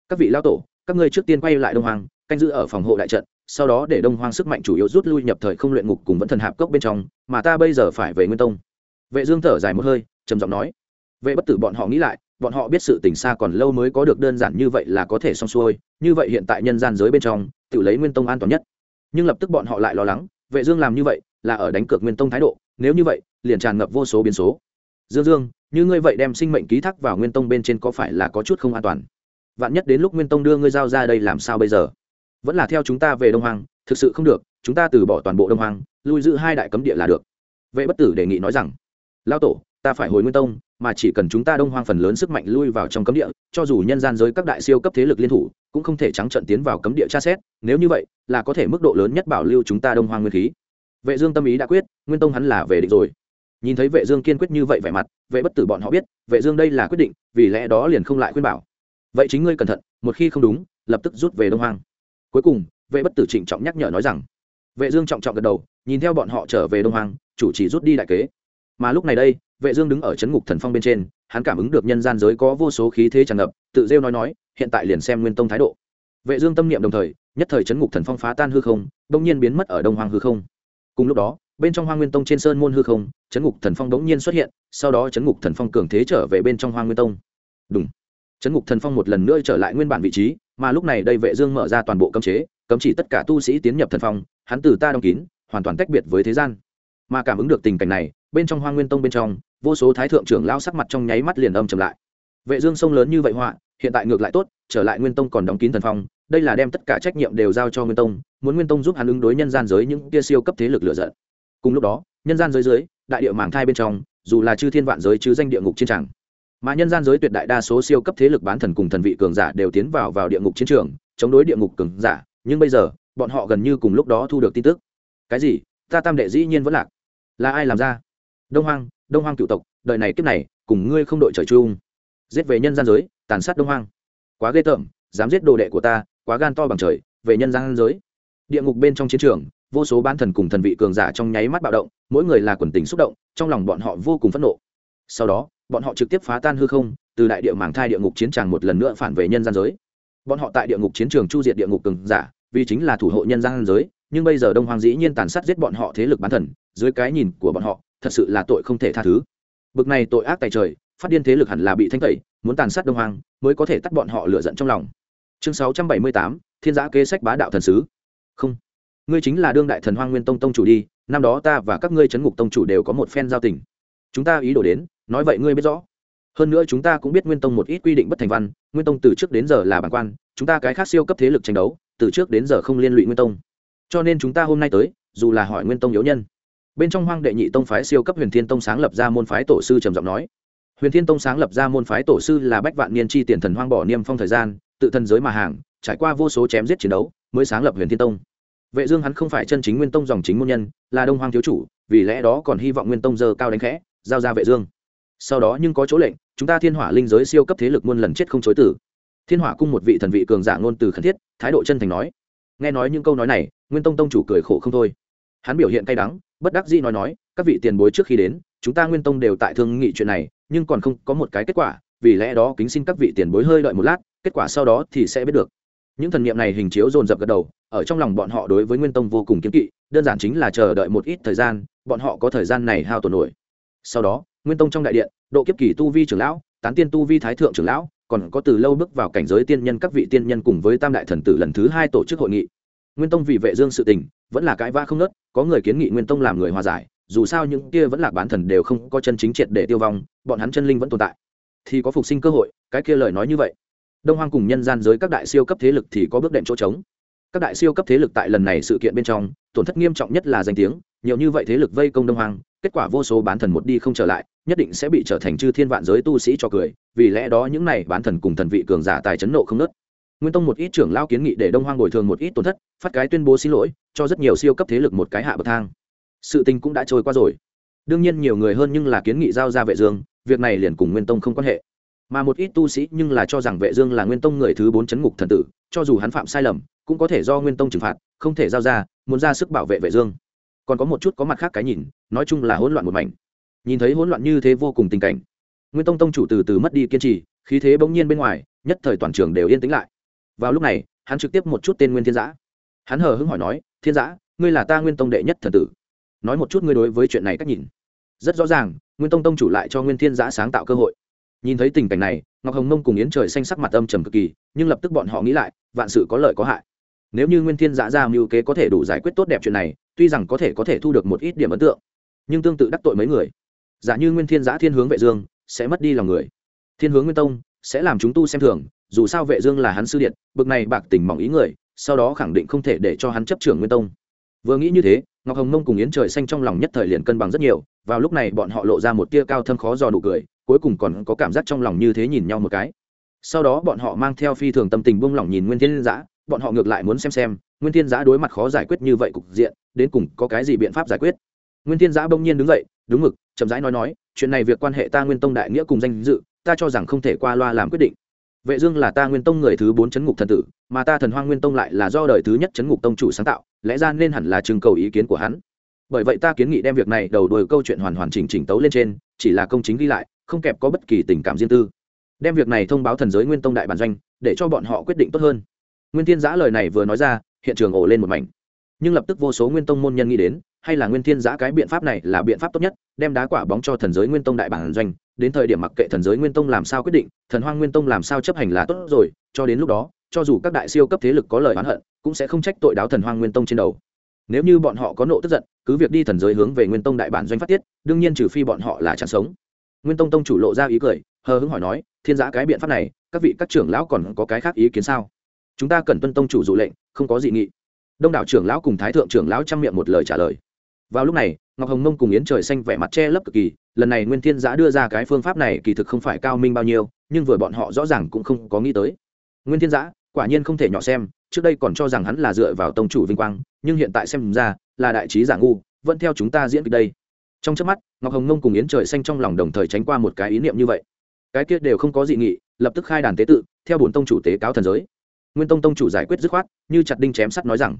các vị lao tổ, các ngươi trước tiên quay lại đông hoàng canh giữ ở phòng hộ đại trận, sau đó để đông hoàng sức mạnh chủ yếu rút lui nhập thời không luyện ngục cùng vẫn thần hạp cốc bên trong, mà ta bây giờ phải về nguyên tông. Vệ dương thở dài một hơi, trầm giọng nói, vệ bất tử bọn họ nghĩ lại, bọn họ biết sự tình xa còn lâu mới có được đơn giản như vậy là có thể xong xuôi, như vậy hiện tại nhân gian giới bên trong, tự lấy nguyên tông an toàn nhất. Nhưng lập tức bọn họ lại lo lắng, vệ dương làm như vậy là ở đánh cược nguyên tông thái độ, nếu như vậy, liền tràn ngập vô số biến số dương dương, như ngươi vậy đem sinh mệnh ký thác vào nguyên tông bên trên có phải là có chút không an toàn? Vạn nhất đến lúc nguyên tông đưa ngươi giao ra đây làm sao bây giờ? Vẫn là theo chúng ta về đông hoàng thực sự không được, chúng ta từ bỏ toàn bộ đông hoàng lui giữ hai đại cấm địa là được. Vệ bất tử đề nghị nói rằng lao tổ, ta phải hồi nguyên tông, mà chỉ cần chúng ta đông hoang phần lớn sức mạnh lui vào trong cấm địa, cho dù nhân gian giới các đại siêu cấp thế lực liên thủ, cũng không thể trắng trận tiến vào cấm địa tra xét, nếu như vậy, là có thể mức độ lớn nhất bảo lưu chúng ta đông hoang nguyên khí. Vệ dương tâm ý đã quyết, nguyên tông hắn là về định rồi nhìn thấy vệ dương kiên quyết như vậy vẻ mặt, vệ bất tử bọn họ biết, vệ dương đây là quyết định, vì lẽ đó liền không lại khuyên bảo. Vậy chính ngươi cẩn thận, một khi không đúng, lập tức rút về đông hoang. Cuối cùng, vệ bất tử trịnh trọng nhắc nhở nói rằng, vệ dương trọng trọng gật đầu, nhìn theo bọn họ trở về đông hoang, chủ chỉ rút đi đại kế. Mà lúc này đây, vệ dương đứng ở chấn ngục thần phong bên trên, hắn cảm ứng được nhân gian giới có vô số khí thế tràn ngập, tự rêu nói nói, hiện tại liền xem nguyên tông thái độ. Vệ dương tâm niệm đồng thời, nhất thời chấn ngục thần phong phá tan hư không đông nhiên biến mất ở đông hoang hư không. Cùng lúc đó bên trong hoang nguyên tông trên sơn môn hư không, chấn ngục thần phong đống nhiên xuất hiện, sau đó chấn ngục thần phong cường thế trở về bên trong hoang nguyên tông. Đúng chấn ngục thần phong một lần nữa trở lại nguyên bản vị trí, mà lúc này đây vệ dương mở ra toàn bộ cấm chế, cấm chỉ tất cả tu sĩ tiến nhập thần phong, hắn từ ta đóng kín, hoàn toàn tách biệt với thế gian. Mà cảm ứng được tình cảnh này, bên trong hoang nguyên tông bên trong, vô số thái thượng trưởng lao sắc mặt trong nháy mắt liền âm trầm lại. Vệ dương sông lớn như vậy họa, hiện tại ngược lại tốt, trở lại nguyên tông còn đóng kín thần phong, đây là đem tất cả trách nhiệm đều giao cho nguyên tông, muốn nguyên tông giúp hắn ứng đối nhân gian giới những kia siêu cấp thế lực lựa giận cùng lúc đó, nhân gian giới dưới, đại địa mảng thai bên trong, dù là chư thiên vạn giới chứ danh địa ngục chiến tràng mà nhân gian giới tuyệt đại đa số siêu cấp thế lực bán thần cùng thần vị cường giả đều tiến vào vào địa ngục chiến trường, chống đối địa ngục cường giả, nhưng bây giờ, bọn họ gần như cùng lúc đó thu được tin tức. Cái gì? Ta tam đệ dĩ nhiên vẫn lạc. Là ai làm ra? Đông hoang đông hoang cựu tộc, đời này kiếp này, cùng ngươi không đội trời chung. Giết về nhân gian giới, tàn sát đông hoang. Quá ghê tởm, dám giết đồ đệ của ta, quá gan to bằng trời, về nhân gian giới. Địa ngục bên trong chiến trường vô số bán thần cùng thần vị cường giả trong nháy mắt bạo động, mỗi người là quần tình xúc động, trong lòng bọn họ vô cùng phẫn nộ. Sau đó, bọn họ trực tiếp phá tan hư không, từ đại địa mảng thai địa ngục chiến tràng một lần nữa phản về nhân gian giới. Bọn họ tại địa ngục chiến trường chu diệt địa ngục cường giả, vì chính là thủ hộ nhân gian giới, nhưng bây giờ đông hoàng dĩ nhiên tàn sát giết bọn họ thế lực bán thần, dưới cái nhìn của bọn họ, thật sự là tội không thể tha thứ. Bực này tội ác tài trời, phát điên thế lực hẳn là bị thanh tẩy, muốn tàn sát đông hoàng mới có thể tắt bọn họ lựa giận trong lòng. Chương sáu trăm bảy mươi tám, thiên giã kế sách bá đạo thần sứ. Không ngươi chính là đương đại thần hoang nguyên tông tông chủ đi, năm đó ta và các ngươi chấn ngục tông chủ đều có một phen giao tình. Chúng ta ý đồ đến, nói vậy ngươi biết rõ. Hơn nữa chúng ta cũng biết nguyên tông một ít quy định bất thành văn, nguyên tông từ trước đến giờ là bản quan, chúng ta cái khác siêu cấp thế lực tranh đấu, từ trước đến giờ không liên lụy nguyên tông. Cho nên chúng ta hôm nay tới, dù là hỏi nguyên tông yếu nhân. Bên trong hoang đệ nhị tông phái siêu cấp huyền thiên tông sáng lập ra môn phái tổ sư trầm giọng nói. Huyền thiên tông sáng lập ra môn phái tổ sư là bách vạn niên chi tiền thần hoang bỏ niêm phong thời gian, tự thân giới mà hàng, trải qua vô số chém giết chiến đấu, mới sáng lập huyền thiên tông vệ dương hắn không phải chân chính nguyên tông dòng chính môn nhân, là đông hoang thiếu chủ, vì lẽ đó còn hy vọng nguyên tông giờ cao đánh khẽ, giao ra vệ dương. Sau đó nhưng có chỗ lệnh, chúng ta thiên hỏa linh giới siêu cấp thế lực muôn lần chết không chối tử thiên hỏa cung một vị thần vị cường giả ngôn từ khẩn thiết, thái độ chân thành nói. Nghe nói những câu nói này, nguyên tông tông chủ cười khổ không thôi. Hắn biểu hiện cay đắng, bất đắc dĩ nói nói, các vị tiền bối trước khi đến, chúng ta nguyên tông đều tại thương nghị chuyện này, nhưng còn không có một cái kết quả, vì lẽ đó kính xin các vị tiền bối hơi đợi một lát, kết quả sau đó thì sẽ biết được. Những thần niệm này hình chiếu dồn dập gật đầu ở trong lòng bọn họ đối với nguyên tông vô cùng kiếm kỵ, đơn giản chính là chờ đợi một ít thời gian, bọn họ có thời gian này hao tổn nổi. Sau đó, nguyên tông trong đại điện, độ kiếp kỳ tu vi trưởng lão, tán tiên tu vi thái thượng trưởng lão, còn có từ lâu bước vào cảnh giới tiên nhân các vị tiên nhân cùng với tam đại thần tử lần thứ hai tổ chức hội nghị. Nguyên tông vì vệ dương sự tình, vẫn là cãi vã không nớt có người kiến nghị nguyên tông làm người hòa giải, dù sao những kia vẫn là bán thần đều không có chân chính triệt để tiêu vong, bọn hắn chân linh vẫn tồn tại. Thì có phục sinh cơ hội, cái kia lời nói như vậy. Đông hoang cùng nhân gian giới các đại siêu cấp thế lực thì có bước đệm chỗ trống các đại siêu cấp thế lực tại lần này sự kiện bên trong, tổn thất nghiêm trọng nhất là danh tiếng, nhiều như vậy thế lực vây công đông hoang, kết quả vô số bán thần một đi không trở lại, nhất định sẽ bị trở thành chư thiên vạn giới tu sĩ cho cười, vì lẽ đó những này bán thần cùng thần vị cường giả tài chấn nộ không nớt. Nguyên tông một ít trưởng lao kiến nghị để đông hoang bồi thường một ít tổn thất, phát cái tuyên bố xin lỗi, cho rất nhiều siêu cấp thế lực một cái hạ bậc thang. Sự tình cũng đã trôi qua rồi. Đương nhiên nhiều người hơn nhưng là kiến nghị giao ra vệ dương, việc này liền cùng nguyên tông không quan hệ. Mà một ít tu sĩ nhưng là cho rằng vệ dương là nguyên tông người thứ bốn chấn ngục thần tử, cho dù hắn phạm sai lầm cũng có thể do nguyên tông trừng phạt, không thể giao ra, muốn ra sức bảo vệ vệ dương. Còn có một chút có mặt khác cái nhìn, nói chung là hỗn loạn một mảnh. Nhìn thấy hỗn loạn như thế vô cùng tình cảnh, nguyên tông tông chủ từ từ mất đi kiên trì, khí thế bỗng nhiên bên ngoài, nhất thời toàn trường đều yên tĩnh lại. Vào lúc này, hắn trực tiếp một chút tên nguyên thiên giã. Hắn hờ hững hỏi nói, thiên giã, ngươi là ta nguyên tông đệ nhất thần tử. Nói một chút ngươi đối với chuyện này cách nhìn. Rất rõ ràng, nguyên tông tông chủ lại cho nguyên thiên giã sáng tạo cơ hội. Nhìn thấy tình cảnh này, ngọc hồng mông cùng yến trời xanh sắc mặt âm trầm cực kỳ, nhưng lập tức bọn họ nghĩ lại, vạn sự có lợi có hại nếu như nguyên thiên dạ giã ra mưu kế có thể đủ giải quyết tốt đẹp chuyện này, tuy rằng có thể có thể thu được một ít điểm ấn tượng, nhưng tương tự đắc tội mấy người. Giả như nguyên thiên giã thiên hướng vệ dương, sẽ mất đi lòng người. Thiên hướng nguyên tông sẽ làm chúng tu xem thường, dù sao vệ dương là hắn sư điện, bực này bạc tình mỏng ý người, sau đó khẳng định không thể để cho hắn chấp trưởng nguyên tông. Vừa nghĩ như thế, ngọc hồng mông cùng yến trời xanh trong lòng nhất thời liền cân bằng rất nhiều, vào lúc này bọn họ lộ ra một tia cao thâm khó dò nụ cười, cuối cùng còn có cảm giác trong lòng như thế nhìn nhau một cái. Sau đó bọn họ mang theo phi thường tâm tình buông lỏng nhìn nguyên thiên giã bọn họ ngược lại muốn xem xem, nguyên thiên giã đối mặt khó giải quyết như vậy cục diện, đến cùng có cái gì biện pháp giải quyết? Nguyên thiên giã bỗng nhiên đứng dậy, đúng mực, chậm rãi nói nói, chuyện này việc quan hệ ta nguyên tông đại nghĩa cùng danh dự, ta cho rằng không thể qua loa làm quyết định. Vệ dương là ta nguyên tông người thứ bốn chấn ngục thần tử, mà ta thần hoang nguyên tông lại là do đời thứ nhất chấn ngục tông chủ sáng tạo, lẽ ra nên hẳn là trưng cầu ý kiến của hắn. Bởi vậy ta kiến nghị đem việc này đầu đuôi câu chuyện hoàn hoàn chỉnh chỉnh tấu lên trên, chỉ là công chính ghi lại, không kẹp có bất kỳ tình cảm riêng tư. Đem việc này thông báo thần giới nguyên tông đại bản doanh, để cho bọn họ quyết định tốt hơn nguyên thiên giã lời này vừa nói ra, hiện trường ổ lên một mảnh. Nhưng lập tức vô số nguyên tông môn nhân nghĩ đến, hay là nguyên thiên giã cái biện pháp này là biện pháp tốt nhất, đem đá quả bóng cho thần giới nguyên tông đại bản doanh, đến thời điểm mặc kệ thần giới nguyên tông làm sao quyết định, thần hoang nguyên tông làm sao chấp hành là tốt rồi, cho đến lúc đó, cho dù các đại siêu cấp thế lực có lời oán hận, cũng sẽ không trách tội đáo thần hoang nguyên tông trên đầu. Nếu như bọn họ có nộ tức giận, cứ việc đi thần giới hướng về nguyên tông đại bản doanh phát tiết, đương nhiên trừ phi bọn họ là chẳng sống. Nguyên tông tông chủ lộ ra ý cười, hờ hững hỏi nói, thiên giã cái biện pháp này, các vị các trưởng lão còn có cái khác ý kiến sao? Chúng ta cần tuân tông chủ dụ lệnh, không có dị nghị. Đông đảo trưởng lão cùng thái thượng trưởng lão trang miệng một lời trả lời. Vào lúc này, ngọc hồng mông cùng yến trời xanh vẻ mặt che lấp cực kỳ, lần này nguyên thiên giã đưa ra cái phương pháp này kỳ thực không phải cao minh bao nhiêu, nhưng vừa bọn họ rõ ràng cũng không có nghĩ tới. Nguyên thiên giã, quả nhiên không thể nhỏ xem, trước đây còn cho rằng hắn là dựa vào tông chủ vinh quang, nhưng hiện tại xem ra, là đại trí giả ngu, vẫn theo chúng ta diễn kịch đây. Trong trước mắt, ngọc hồng mông cùng yến trời xanh trong lòng đồng thời tránh qua một cái ý niệm như vậy. Cái kia đều không có dị nghị, lập tức khai đàn tế tự, theo bổn tông chủ tế cáo thần giới nguyên tông tông chủ giải quyết dứt khoát, như chặt đinh chém sắt nói rằng.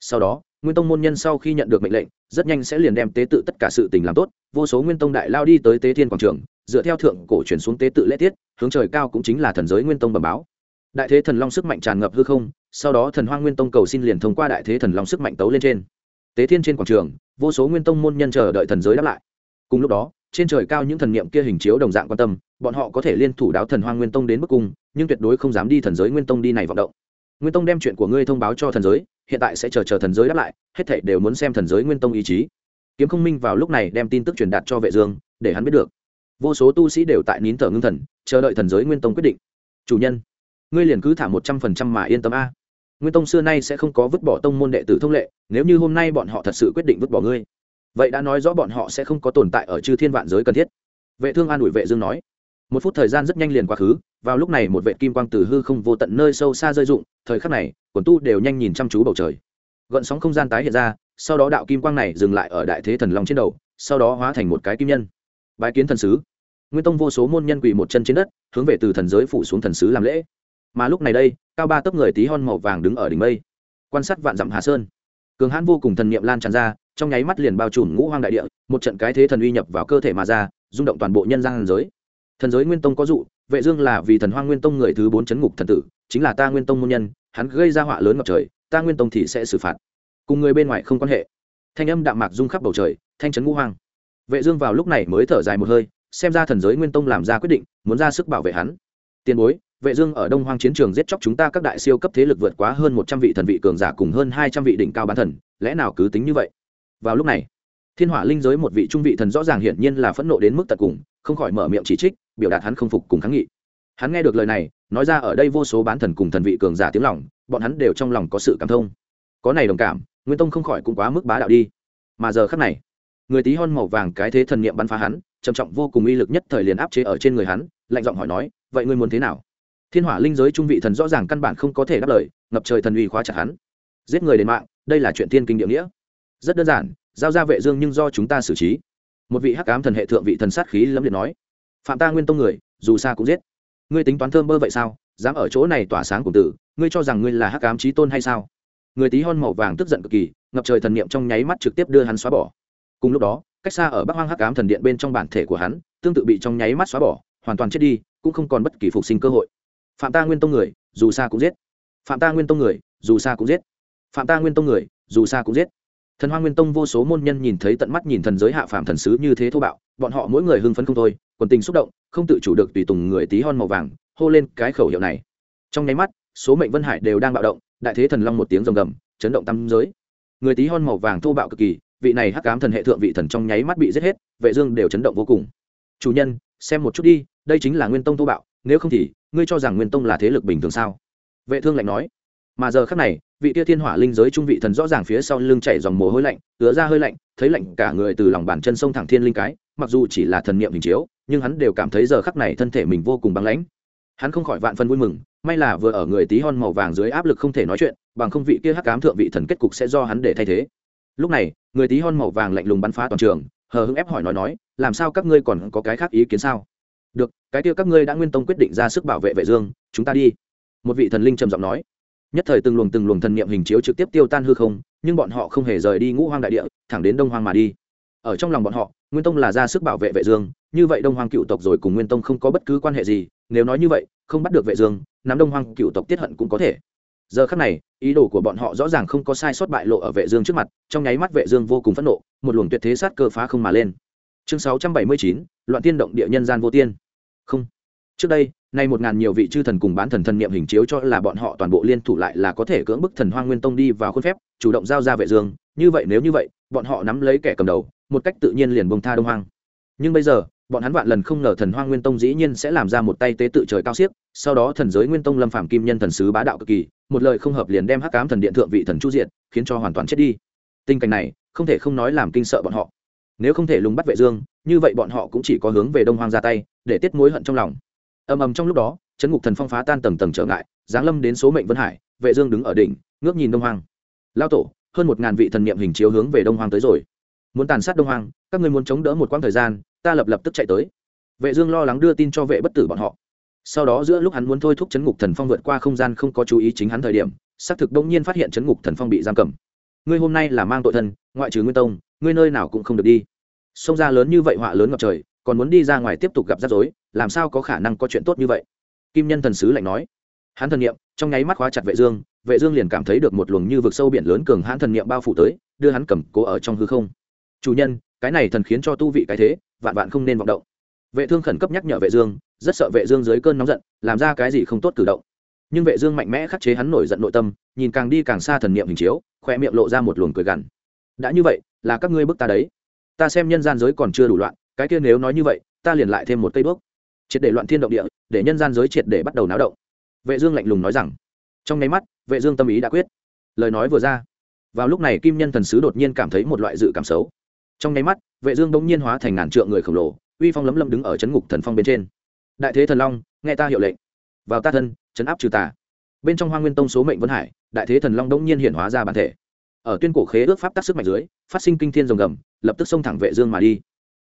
Sau đó, nguyên tông môn nhân sau khi nhận được mệnh lệnh, rất nhanh sẽ liền đem tế tự tất cả sự tình làm tốt, vô số nguyên tông đại lao đi tới tế thiên quảng trường, dựa theo thượng cổ chuyển xuống tế tự lễ tiết, hướng trời cao cũng chính là thần giới nguyên tông bẩm báo. Đại thế thần long sức mạnh tràn ngập hư không, sau đó thần hoa nguyên tông cầu xin liền thông qua đại thế thần long sức mạnh tấu lên trên. Tế thiên trên quảng trường, vô số nguyên tông môn nhân chờ đợi thần giới đáp lại. Cùng lúc đó trên trời cao những thần niệm kia hình chiếu đồng dạng quan tâm, bọn họ có thể liên thủ đáo thần hoang nguyên tông đến bức cung, nhưng tuyệt đối không dám đi thần giới nguyên tông đi này vọng động. Nguyên tông đem chuyện của ngươi thông báo cho thần giới, hiện tại sẽ chờ chờ thần giới đáp lại, hết thảy đều muốn xem thần giới nguyên tông ý chí. Kiếm không minh vào lúc này đem tin tức truyền đạt cho vệ dương, để hắn biết được. Vô số tu sĩ đều tại nín thở ngưng thần, chờ đợi thần giới nguyên tông quyết định. Chủ nhân, ngươi liền cứ thả một trăm phần trăm mà yên tâm a. Nguyên tông xưa nay sẽ không có vứt bỏ tông môn đệ tử thông lệ, nếu như hôm nay bọn họ thật sự quyết định vứt bỏ ngươi vậy đã nói rõ bọn họ sẽ không có tồn tại ở chư thiên vạn giới cần thiết. Vệ thương an ủi vệ dương nói. Một phút thời gian rất nhanh liền quá khứ, vào lúc này một vệ kim quang từ hư không vô tận nơi sâu xa rơi rụng, thời khắc này, quần tu đều nhanh nhìn chăm chú bầu trời. Gợn sóng không gian tái hiện ra, sau đó đạo kim quang này dừng lại ở đại thế thần long trên đầu, sau đó hóa thành một cái kim nhân. Bái kiến thần sứ. Nguyên tông vô số môn nhân quỳ một chân trên đất, hướng về từ thần giới phủ xuống thần sứ làm lễ. Mà lúc này đây, cao ba tấc người tí hon màu vàng đứng ở đỉnh mây, quan sát vạn dặm hà sơn. Cường hãn vô cùng thần niệm lan tràn ra trong nháy mắt liền bao trùm ngũ hoang đại địa, một trận cái thế thần uy nhập vào cơ thể mà ra, rung động toàn bộ nhân gian giới. Thần giới nguyên tông có dụ, vệ dương là vì thần hoang nguyên tông người thứ bốn chấn ngục thần tử, chính là ta nguyên tông môn nhân, hắn gây ra họa lớn ngập trời, ta nguyên tông thì sẽ xử phạt. Cùng người bên ngoài không quan hệ. Thanh âm đạm mạc rung khắp bầu trời, thanh chấn ngũ hoang. Vệ dương vào lúc này mới thở dài một hơi, xem ra thần giới nguyên tông làm ra quyết định, muốn ra sức bảo vệ hắn. Tiền bối, vệ dương ở đông hoang chiến trường giết chóc chúng ta các đại siêu cấp thế lực vượt quá hơn 100 vị thần vị cường giả cùng hơn 200 vị đỉnh cao bán thần, lẽ nào cứ tính như vậy? Vào lúc này, thiên hỏa linh giới một vị trung vị thần rõ ràng hiển nhiên là phẫn nộ đến mức tận cùng, không khỏi mở miệng chỉ trích, biểu đạt hắn không phục cùng kháng nghị. Hắn nghe được lời này, nói ra ở đây vô số bán thần cùng thần vị cường giả tiếng lòng, bọn hắn đều trong lòng có sự cảm thông. Có này đồng cảm, nguyên tông không khỏi cũng quá mức bá đạo đi. Mà giờ khắc này, người tí hon màu vàng cái thế thần niệm bắn phá hắn, trầm trọng vô cùng uy lực nhất thời liền áp chế ở trên người hắn, lạnh giọng hỏi nói, vậy ngươi muốn thế nào? Thiên hỏa linh giới trung vị thần rõ ràng căn bản không có thể đáp lời, ngập trời thần uy khóa chặt hắn. Giết người đến mạng, đây là chuyện thiên kinh địa nghĩa rất đơn giản, giao ra vệ dương nhưng do chúng ta xử trí. Một vị hắc ám thần hệ thượng vị thần sát khí lâm liệt nói, phạm ta nguyên tông người, dù xa cũng giết. Ngươi tính toán thơm bơ vậy sao? Dám ở chỗ này tỏa sáng cùng tử, ngươi cho rằng ngươi là hắc ám chí tôn hay sao? Người tí hon màu vàng tức giận cực kỳ, ngập trời thần niệm trong nháy mắt trực tiếp đưa hắn xóa bỏ. Cùng lúc đó, cách xa ở bắc hoang hắc ám thần điện bên trong bản thể của hắn, tương tự bị trong nháy mắt xóa bỏ, hoàn toàn chết đi, cũng không còn bất kỳ phục sinh cơ hội. Phạm ta nguyên tông người, dù xa cũng giết. Phạm ta nguyên tông người, dù xa cũng giết. Phạm ta nguyên tông người, dù xa cũng giết thần hoa nguyên tông vô số môn nhân nhìn thấy tận mắt nhìn thần giới hạ phạm thần sứ như thế thô bạo, bọn họ mỗi người hưng phấn không thôi, quần tình xúc động, không tự chủ được tùy tùng người tí hon màu vàng, hô lên cái khẩu hiệu này. Trong nháy mắt, số mệnh vân hải đều đang bạo động, đại thế thần long một tiếng rồng gầm, chấn động tâm giới. Người tí hon màu vàng thô bạo cực kỳ, vị này hắc cám thần hệ thượng vị thần trong nháy mắt bị giết hết, vệ dương đều chấn động vô cùng. Chủ nhân, xem một chút đi, đây chính là nguyên tông thô bạo, nếu không thì, ngươi cho rằng nguyên tông là thế lực bình thường sao? Vệ thương lạnh nói. Mà giờ khắc này vị tia thiên hỏa linh giới trung vị thần rõ ràng phía sau lưng chảy dòng mồ hôi lạnh, ứa ra hơi lạnh, thấy lạnh cả người từ lòng bàn chân sông thẳng thiên linh cái, mặc dù chỉ là thần niệm hình chiếu, nhưng hắn đều cảm thấy giờ khắc này thân thể mình vô cùng băng lãnh. Hắn không khỏi vạn phân vui mừng, may là vừa ở người tí hon màu vàng dưới áp lực không thể nói chuyện, bằng không vị kia hắc cám thượng vị thần kết cục sẽ do hắn để thay thế. Lúc này, người tí hon màu vàng lạnh lùng bắn phá toàn trường, hờ hững ép hỏi nói nói, làm sao các ngươi còn có cái khác ý kiến sao? Được, cái kia các ngươi đã nguyên tông quyết định ra sức bảo vệ vệ dương, chúng ta đi. Một vị thần linh trầm giọng nói nhất thời từng luồng từng luồng thần niệm hình chiếu trực tiếp tiêu tan hư không nhưng bọn họ không hề rời đi ngũ hoang đại địa thẳng đến đông hoang mà đi. Ở trong lòng bọn họ nguyên tông là ra sức bảo vệ vệ dương như vậy đông hoang cựu tộc rồi cùng nguyên tông không có bất cứ quan hệ gì nếu nói như vậy không bắt được vệ dương nắm đông hoang cựu tộc tiết hận cũng có thể. Giờ khắc này ý đồ của bọn họ rõ ràng không có sai sót bại lộ ở vệ dương trước mặt trong nháy mắt vệ dương vô cùng phẫn nộ một luồng tuyệt thế sát cơ phá không mà lên. Chương 679, loạn tiên động địa nhân gian vô tiên. Không. Trước đây nay một ngàn nhiều vị chư thần cùng bán thần thần niệm hình chiếu cho là bọn họ toàn bộ liên thủ lại là có thể cưỡng bức thần hoang nguyên tông đi vào khuôn phép, chủ động giao ra vệ dương. Như vậy nếu như vậy, bọn họ nắm lấy kẻ cầm đầu, một cách tự nhiên liền bông tha đông hoang. Nhưng bây giờ, bọn hắn vạn lần không ngờ thần hoang nguyên tông dĩ nhiên sẽ làm ra một tay tế tự trời cao xiếc sau đó thần giới nguyên tông lâm phạm kim nhân thần sứ bá đạo cực kỳ, một lời không hợp liền đem hắc cám thần điện thượng vị thần chu diện khiến cho hoàn toàn chết đi. Tình cảnh này, không thể không nói làm kinh sợ bọn họ. Nếu không thể lùng bắt vệ dương, như vậy bọn họ cũng chỉ có hướng về đông hoang ra tay, để tiết mối hận trong lòng ầm ầm trong lúc đó, chấn ngục thần phong phá tan tầng tầng trở ngại, giáng lâm đến số mệnh vân hải, vệ dương đứng ở đỉnh, ngước nhìn đông hoang. Lao tổ, hơn một ngàn vị thần niệm hình chiếu hướng về đông hoang tới rồi. Muốn tàn sát đông hoang, các ngươi muốn chống đỡ một quãng thời gian, ta lập lập tức chạy tới. Vệ dương lo lắng đưa tin cho vệ bất tử bọn họ. Sau đó giữa lúc hắn muốn thôi thúc chấn ngục thần phong vượt qua không gian không có chú ý chính hắn thời điểm, xác thực đông nhiên phát hiện chấn ngục thần phong bị giam cầm. Ngươi hôm nay là mang tội thân, ngoại trừ nguyên tông, ngươi nơi nào cũng không được đi. Sông ra lớn như vậy họa lớn ngập trời, còn muốn đi ra ngoài tiếp tục gặp rắc rối làm sao có khả năng có chuyện tốt như vậy? Kim nhân thần sứ lạnh nói. Hắn thần niệm, trong nháy mắt khóa chặt vệ dương vệ dương liền cảm thấy được một luồng như vực sâu biển lớn cường hãn thần niệm bao phủ tới, đưa hắn cầm cố ở trong hư không. Chủ nhân, cái này thần khiến cho tu vị cái thế, vạn vạn không nên vọng động. Vệ thương khẩn cấp nhắc nhở vệ dương, rất sợ vệ dương dưới cơn nóng giận, làm ra cái gì không tốt cử động. Nhưng vệ dương mạnh mẽ khắc chế hắn nổi giận nội tâm, nhìn càng đi càng xa thần niệm hình chiếu, khoe miệng lộ ra một luồng cười gằn. Đã như vậy, là các ngươi bức ta đấy. Ta xem nhân gian giới còn chưa đủ loạn, cái kia nếu nói như vậy, ta liền lại thêm một cây bước triệt để loạn thiên động địa, để nhân gian giới triệt để bắt đầu náo động. Vệ dương lạnh lùng nói rằng, trong nháy mắt, vệ dương tâm ý đã quyết. Lời nói vừa ra, vào lúc này kim nhân thần sứ đột nhiên cảm thấy một loại dự cảm xấu. Trong nháy mắt, vệ dương đống nhiên hóa thành ngàn trượng người khổng lồ, uy phong lấm lấm đứng ở chấn ngục thần phong bên trên. Đại thế thần long, nghe ta hiệu lệnh. Vào ta thân, chấn áp trừ tà. Bên trong hoa nguyên tông số mệnh vân hải, đại thế thần long đống nhiên hiện hóa ra bản thể. Ở tuyên cổ khế ước pháp tác sức mạnh dưới, phát sinh kinh thiên rồng gầm, lập tức xông thẳng vệ dương mà đi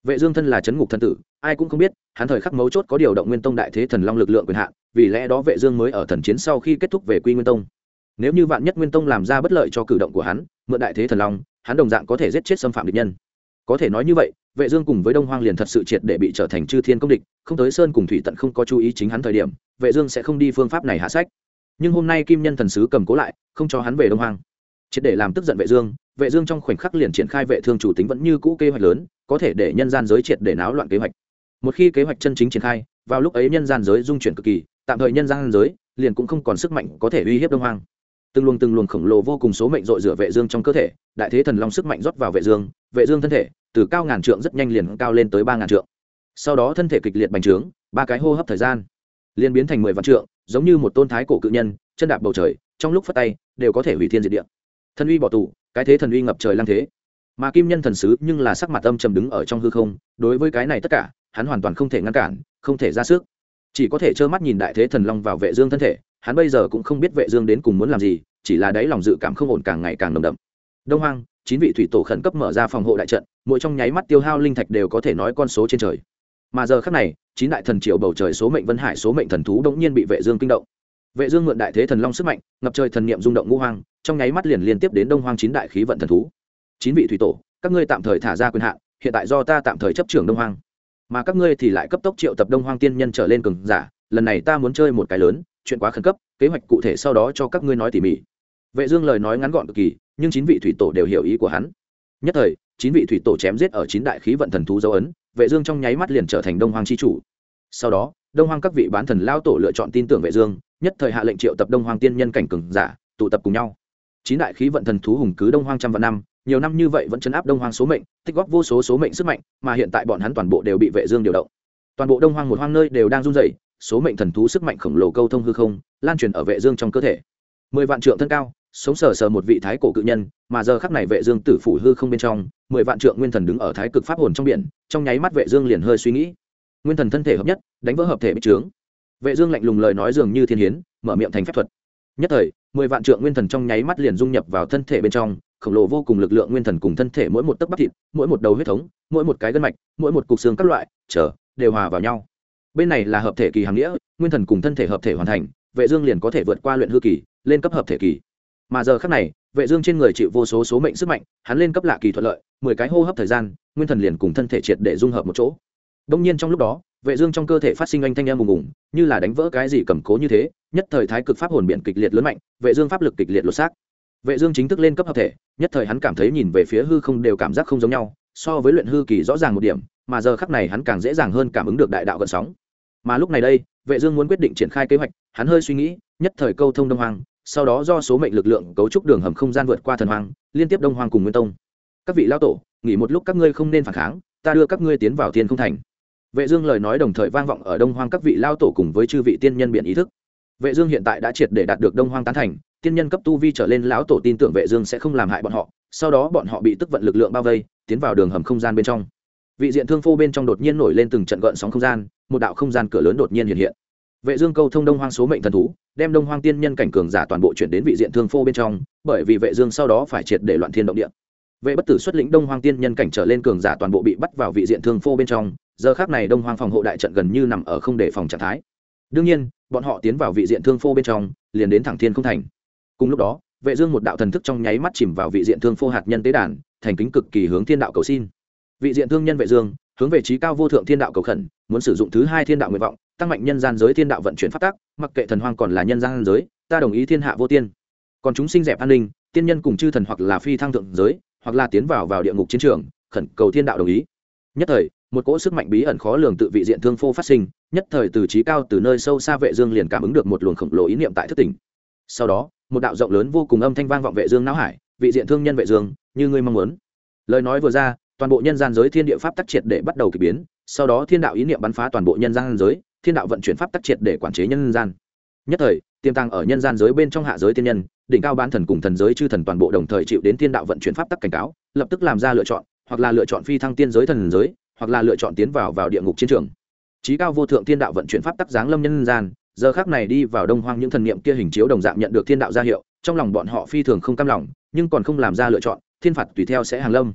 vệ dương thân là chấn ngục thần tử, ai cũng không biết, hắn thời khắc mấu chốt có điều động nguyên tông đại thế thần long lực lượng quyền hạn, vì lẽ đó vệ dương mới ở thần chiến sau khi kết thúc về quy nguyên tông. Nếu như vạn nhất nguyên tông làm ra bất lợi cho cử động của hắn, mượn đại thế thần long, hắn đồng dạng có thể giết chết xâm phạm địch nhân. Có thể nói như vậy, vệ dương cùng với đông hoang liền thật sự triệt để bị trở thành chư thiên công địch, không tới sơn cùng thủy tận không có chú ý chính hắn thời điểm, vệ dương sẽ không đi phương pháp này hạ sách. Nhưng hôm nay kim nhân thần sứ cầm cố lại, không cho hắn về đông hoang triệt để làm tức giận vệ dương vệ dương trong khoảnh khắc liền triển khai vệ thương chủ tính vẫn như cũ kế hoạch lớn, có thể để nhân gian giới triệt để náo loạn kế hoạch. Một khi kế hoạch chân chính triển khai, vào lúc ấy nhân gian giới dung chuyển cực kỳ, tạm thời nhân gian giới liền cũng không còn sức mạnh có thể uy hiếp đông hoang. Từng luồng từng luồng khổng lồ vô cùng số mệnh dội rửa vệ dương trong cơ thể, đại thế thần long sức mạnh rót vào vệ dương vệ dương thân thể, từ cao ngàn trượng rất nhanh liền cao lên tới ba ngàn trượng. Sau đó thân thể kịch liệt bành trướng, ba cái hô hấp thời gian liền biến thành mười vạn trượng, giống như một tôn thái cổ cự nhân, chân đạp bầu trời, trong lúc phát tay, đều có thể hủy thiên diệt địa thần uy bỏ tù, cái thế thần uy ngập trời lang thế. Mà kim nhân thần sứ nhưng là sắc mặt âm trầm đứng ở trong hư không, đối với cái này tất cả, hắn hoàn toàn không thể ngăn cản, không thể ra sức. Chỉ có thể trơ mắt nhìn đại thế thần long vào vệ dương thân thể, hắn bây giờ cũng không biết vệ dương đến cùng muốn làm gì, chỉ là đáy lòng dự cảm không ổn càng ngày càng nồng đậm. Đông hoang, chín vị thủy tổ khẩn cấp mở ra phòng hộ đại trận, mỗi trong nháy mắt tiêu hao linh thạch đều có thể nói con số trên trời. Mà giờ khắc này, chín đại thần triều bầu trời số mệnh vân hải, số mệnh thần thú đống nhiên bị vệ dương kinh động. Vệ dương mượn đại thế thần long sức mạnh, ngập trời thần niệm rung động ngũ hoang trong nháy mắt liền liên tiếp đến đông hoang chín đại khí vận thần thú. Chín vị thủy tổ, các ngươi tạm thời thả ra quyền hạn, hiện tại do ta tạm thời chấp trưởng đông hoang. Mà các ngươi thì lại cấp tốc triệu tập đông hoang tiên nhân trở lên cường giả, lần này ta muốn chơi một cái lớn, chuyện quá khẩn cấp, kế hoạch cụ thể sau đó cho các ngươi nói tỉ mỉ. Vệ dương lời nói ngắn gọn cực kỳ, nhưng chín vị thủy tổ đều hiểu ý của hắn. Nhất thời, chín vị thủy tổ chém giết ở chín đại khí vận thần thú dấu ấn, vệ dương trong nháy mắt liền trở thành đông hoang chi chủ. Sau đó, đông hoang các vị bán thần lao tổ lựa chọn tin tưởng vệ dương, nhất thời hạ lệnh triệu tập đông hoang tiên nhân cảnh cường giả, tụ tập cùng nhau chín đại khí vận thần thú hùng cứ đông hoang trăm vạn năm, nhiều năm như vậy vẫn chấn áp đông hoang số mệnh, tích góp vô số số mệnh sức mạnh, mà hiện tại bọn hắn toàn bộ đều bị vệ dương điều động. Toàn bộ đông hoang một hoang nơi đều đang run rẩy, số mệnh thần thú sức mạnh khổng lồ câu thông hư không, lan truyền ở vệ dương trong cơ thể. Mười vạn trượng thân cao, sống sờ sờ một vị thái cổ cự nhân, mà giờ khắc này vệ dương tử phủ hư không bên trong, mười vạn trượng nguyên thần đứng ở thái cực pháp hồn trong biển, trong nháy mắt vệ dương liền hơi suy nghĩ. Nguyên thần thân thể hợp nhất, đánh vỡ hợp thể bích trướng. Vệ dương lạnh lùng lời nói dường như thiên hiến, mở miệng thành phép thuật. Nhất thời mười vạn trượng nguyên thần trong nháy mắt liền dung nhập vào thân thể bên trong, khổng lồ vô cùng lực lượng nguyên thần cùng thân thể mỗi một tấc bắp thịt, mỗi một đầu huyết thống, mỗi một cái gân mạch, mỗi một cục xương các loại trở đều hòa vào nhau. Bên này là hợp thể kỳ hàng nghĩa, nguyên thần cùng thân thể hợp thể hoàn thành, vệ dương liền có thể vượt qua luyện hư kỳ, lên cấp hợp thể kỳ. Mà giờ khắc này, vệ dương trên người chịu vô số số mệnh sức mạnh, hắn lên cấp lạ kỳ thuận lợi, mười cái hô hấp thời gian, nguyên thần liền cùng thân thể triệt để dung hợp một chỗ. Đông nhiên trong lúc đó vệ dương trong cơ thể phát sinh anh thanh em bùng bùng, như là đánh vỡ cái gì cầm cố như thế nhất thời thái cực pháp hồn biện kịch liệt lớn mạnh vệ dương pháp lực kịch liệt lột xác. Vệ dương chính thức lên cấp hợp thể nhất thời hắn cảm thấy nhìn về phía hư không đều cảm giác không giống nhau so với luyện hư kỳ rõ ràng một điểm mà giờ khắc này hắn càng dễ dàng hơn cảm ứng được đại đạo gần sóng. Mà lúc này đây vệ dương muốn quyết định triển khai kế hoạch hắn hơi suy nghĩ nhất thời câu thông đông hoàng sau đó do số mệnh lực lượng cấu trúc đường hầm không gian vượt qua thần hoàng liên tiếp đông hoàng cùng nguyên tông. Các vị lão tổ nghỉ một lúc các ngươi không nên phản kháng ta đưa các ngươi tiến vào thiên không thành vệ dương lời nói đồng thời vang vọng ở đông hoang các vị lao tổ cùng với chư vị tiên nhân biện ý thức. Vệ dương hiện tại đã triệt để đạt được đông hoang tán thành, tiên nhân cấp tu vi trở lên lão tổ tin tưởng vệ dương sẽ không làm hại bọn họ, sau đó bọn họ bị tức vận lực lượng bao vây, tiến vào đường hầm không gian bên trong. Vị diện thương phô bên trong đột nhiên nổi lên từng trận gợn sóng không gian, một đạo không gian cửa lớn đột nhiên hiện hiện. Vệ dương câu thông đông hoang số mệnh thần thú, đem đông hoang tiên nhân cảnh cường giả toàn bộ chuyển đến vị diện thương phô bên trong, bởi vì vệ dương sau đó phải triệt để loạn thiên động địa. Vệ bất tử xuất lĩnh đông hoang tiên nhân cảnh trở lên cường giả toàn bộ bị bắt vào vị diện thương phô bên trong giờ khác này đông hoang phòng hộ đại trận gần như nằm ở không để phòng trạng thái. Đương nhiên, bọn họ tiến vào vị diện thương phô bên trong, liền đến thẳng thiên không thành. Cùng lúc đó, vệ dương một đạo thần thức trong nháy mắt chìm vào vị diện thương phô hạt nhân tế đàn, thành kính cực kỳ hướng thiên đạo cầu xin. Vị diện thương nhân vệ dương, hướng về trí cao vô thượng thiên đạo cầu khẩn, muốn sử dụng thứ hai thiên đạo nguyện vọng, tăng mạnh nhân gian giới thiên đạo vận chuyển phát tác mặc kệ thần hoang còn là nhân gian giới, ta đồng ý thiên hạ vô tiên. Còn chúng sinh dẹp an ninh, tiên nhân cùng chư thần hoặc là phi thăng thượng giới, hoặc là tiến vào vào địa ngục chiến trường, khẩn cầu thiên đạo đồng ý. Nhất thời một cỗ sức mạnh bí ẩn khó lường tự vị diện thương phô phát sinh, nhất thời từ trí cao từ nơi sâu xa vệ dương liền cảm ứng được một luồng khổng lồ ý niệm tại thức tỉnh. Sau đó, một đạo rộng lớn vô cùng âm thanh vang vọng vệ dương não hải, vị diện thương nhân vệ dương, như ngươi mong muốn. Lời nói vừa ra, toàn bộ nhân gian giới thiên địa pháp tắc triệt để bắt đầu kỳ biến, sau đó thiên đạo ý niệm bắn phá toàn bộ nhân gian giới, thiên đạo vận chuyển pháp tắc triệt để quản chế nhân gian. Nhất thời, tiềm tàng ở nhân gian giới bên trong hạ giới tiên nhân, đỉnh cao bán thần cùng thần giới chư thần toàn bộ đồng thời chịu đến thiên đạo vận chuyển pháp tắc cảnh cáo, lập tức làm ra lựa chọn, hoặc là lựa chọn phi thăng tiên giới thần giới hoặc là lựa chọn tiến vào vào địa ngục chiến trường. Trí cao vô thượng thiên đạo vận chuyển pháp tắc giáng lâm nhân gian, giờ khác này đi vào đông hoang những thần niệm kia hình chiếu đồng dạng nhận được thiên đạo gia hiệu, trong lòng bọn họ phi thường không cam lòng, nhưng còn không làm ra lựa chọn, thiên phạt tùy theo sẽ hàng lâm.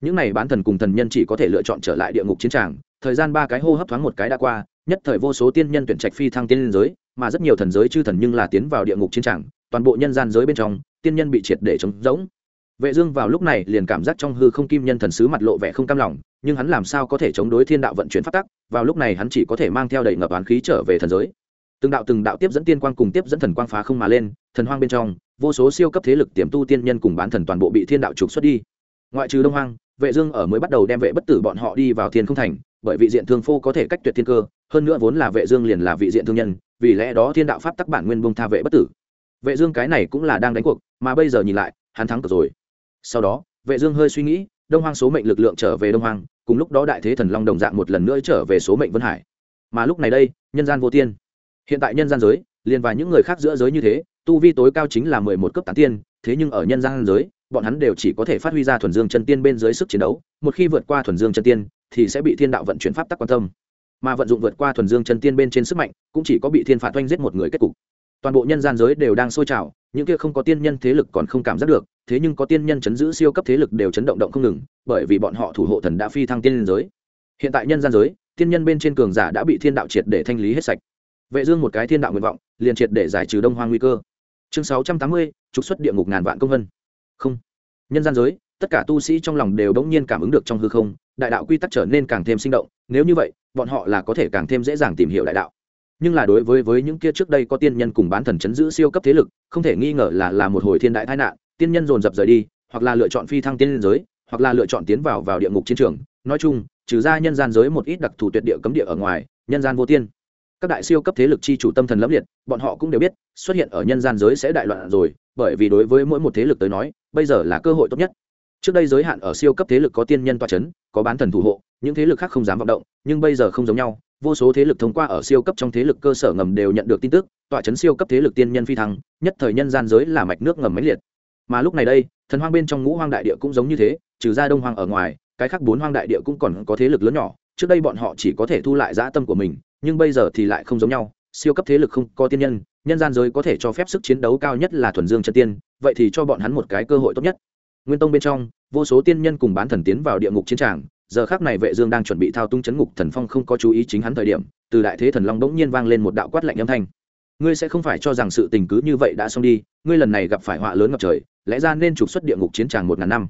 Những này bán thần cùng thần nhân chỉ có thể lựa chọn trở lại địa ngục chiến tràng, thời gian ba cái hô hấp thoáng một cái đã qua, nhất thời vô số tiên nhân tuyển trạch phi thăng tiên giới, mà rất nhiều thần giới chư thần nhưng là tiến vào địa ngục chiến tràng, toàn bộ nhân gian giới bên trong, tiên nhân bị triệt để trống rỗng vệ dương vào lúc này liền cảm giác trong hư không kim nhân thần sứ mặt lộ vẻ không cam lòng, nhưng hắn làm sao có thể chống đối thiên đạo vận chuyển pháp tắc? Vào lúc này hắn chỉ có thể mang theo đầy ngập oán khí trở về thần giới. Từng đạo từng đạo tiếp dẫn tiên quang cùng tiếp dẫn thần quang phá không mà lên, thần hoang bên trong, vô số siêu cấp thế lực tiềm tu tiên nhân cùng bán thần toàn bộ bị thiên đạo trục xuất đi. Ngoại trừ đông hoang, vệ dương ở mới bắt đầu đem vệ bất tử bọn họ đi vào thiên không thành, bởi vị diện thương phu có thể cách tuyệt thiên cơ, hơn nữa vốn là vệ dương liền là vị diện thương nhân, vì lẽ đó thiên đạo pháp tắc bản nguyên buông tha vệ bất tử. Vệ dương cái này cũng là đang đánh cuộc, mà bây giờ nhìn lại, hắn thắng cược rồi sau đó, vệ dương hơi suy nghĩ, đông hoang số mệnh lực lượng trở về đông hoang, cùng lúc đó đại thế thần long đồng dạng một lần nữa trở về số mệnh vân hải. Mà lúc này đây, nhân gian vô tiên. Hiện tại nhân gian giới, liền và những người khác giữa giới như thế, tu vi tối cao chính là mười một cấp tán tiên, thế nhưng ở nhân gian giới, bọn hắn đều chỉ có thể phát huy ra thuần dương chân tiên bên dưới sức chiến đấu, một khi vượt qua thuần dương chân tiên, thì sẽ bị thiên đạo vận chuyển pháp tắc quan tâm. Mà vận dụng vượt qua thuần dương chân tiên bên trên sức mạnh, cũng chỉ có bị thiên phạt oanh giết một người kết cục. Toàn bộ nhân gian giới đều đang sôi trào, những kia không có tiên nhân thế lực còn không cảm giác được thế nhưng có tiên nhân chấn giữ siêu cấp thế lực đều chấn động động không ngừng bởi vì bọn họ thủ hộ thần đã phi thăng tiên giới. Hiện tại nhân gian giới tiên nhân bên trên cường giả đã bị thiên đạo triệt để thanh lý hết sạch. Vệ dương một cái thiên đạo nguyện vọng liền triệt để giải trừ đông hoang nguy cơ. Chương 680, trục xuất địa ngục ngàn vạn công vân. Không. Nhân gian giới tất cả tu sĩ trong lòng đều đống nhiên cảm ứng được trong hư không đại đạo quy tắc trở nên càng thêm sinh động nếu như vậy bọn họ là có thể càng thêm dễ dàng tìm hiểu đại đạo. Nhưng là đối với với những kia trước đây có tiên nhân cùng bán thần chấn giữ siêu cấp thế lực không thể nghi ngờ là là một hồi thiên đại tai nạn tiên nhân dồn dập rời đi, hoặc là lựa chọn phi thăng tiên giới, hoặc là lựa chọn tiến vào vào địa ngục chiến trường. Nói chung, trừ ra nhân gian giới một ít đặc thù tuyệt địa cấm địa ở ngoài, nhân gian vô tiên. Các đại siêu cấp thế lực chi chủ tâm thần lẫm liệt, bọn họ cũng đều biết, xuất hiện ở nhân gian giới sẽ đại loạn rồi, bởi vì đối với mỗi một thế lực tới nói, bây giờ là cơ hội tốt nhất. Trước đây giới hạn ở siêu cấp thế lực có tiên nhân toa c h ấ n có bán thần thủ hộ, những thế lực khác không dám vọng động, nhưng bây giờ không giống nhau. Vô số thế lực thông qua ở siêu cấp trong thế lực cơ sở ngầm đều nhận được tin tức, tọa chấn siêu cấp thế lực tiên nhân phi thăng, nhất thời nhân gian giới là mạch nước ngầm máy liệt mà lúc này đây, thần hoang bên trong ngũ hoang đại địa cũng giống như thế, trừ ra đông hoang ở ngoài, cái khác bốn hoang đại địa cũng còn có thế lực lớn nhỏ. Trước đây bọn họ chỉ có thể thu lại dã tâm của mình, nhưng bây giờ thì lại không giống nhau. Siêu cấp thế lực không có tiên nhân nhân gian giới có thể cho phép sức chiến đấu cao nhất là thuần dương chân tiên, vậy thì cho bọn hắn một cái cơ hội tốt nhất. Nguyên tông bên trong, vô số tiên nhân cùng bán thần tiến vào địa ngục chiến tràng. Giờ khác này vệ dương đang chuẩn bị thao tung chấn ngục, thần phong không có chú ý chính hắn thời điểm, từ đại thế thần long bỗng nhiên vang lên một đạo quát lạnh âm thanh ngươi sẽ không phải cho rằng sự tình cứ như vậy đã xong đi, ngươi lần này gặp phải họa lớn ngập trời, lẽ ra nên trục xuất địa ngục chiến tràng một ngàn năm.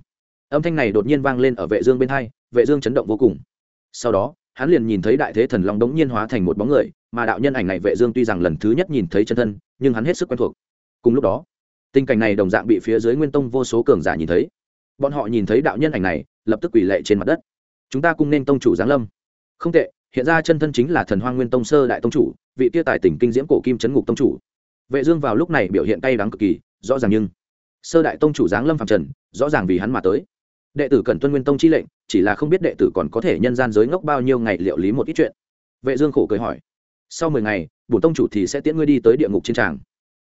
Âm thanh này đột nhiên vang lên ở vệ dương bên hai, vệ dương chấn động vô cùng. Sau đó, hắn liền nhìn thấy đại thế thần long đống nhiên hóa thành một bóng người, mà đạo nhân ảnh này vệ dương tuy rằng lần thứ nhất nhìn thấy chân thân, nhưng hắn hết sức quen thuộc. Cùng lúc đó, tình cảnh này đồng dạng bị phía dưới nguyên tông vô số cường giả nhìn thấy. Bọn họ nhìn thấy đạo nhân ảnh này, lập tức quỳ lệ trên mặt đất. Chúng ta cùng nên tông chủ giáng lâm. Không tệ hiện ra chân thân chính là thần hoang nguyên tông sơ đại tông chủ, vị tia tài tỉnh kinh diễm cổ kim chấn ngục tông chủ. Vệ dương vào lúc này biểu hiện cay đắng cực kỳ, rõ ràng nhưng sơ đại tông chủ giáng lâm phạm trần, rõ ràng vì hắn mà tới. Đệ tử cần tuân nguyên tông chi lệnh, chỉ là không biết đệ tử còn có thể nhân gian giới ngốc bao nhiêu ngày liệu lý một ít chuyện. Vệ dương khổ cười hỏi, sau mười ngày bổn tông chủ thì sẽ tiễn ngươi đi tới địa ngục chiến trường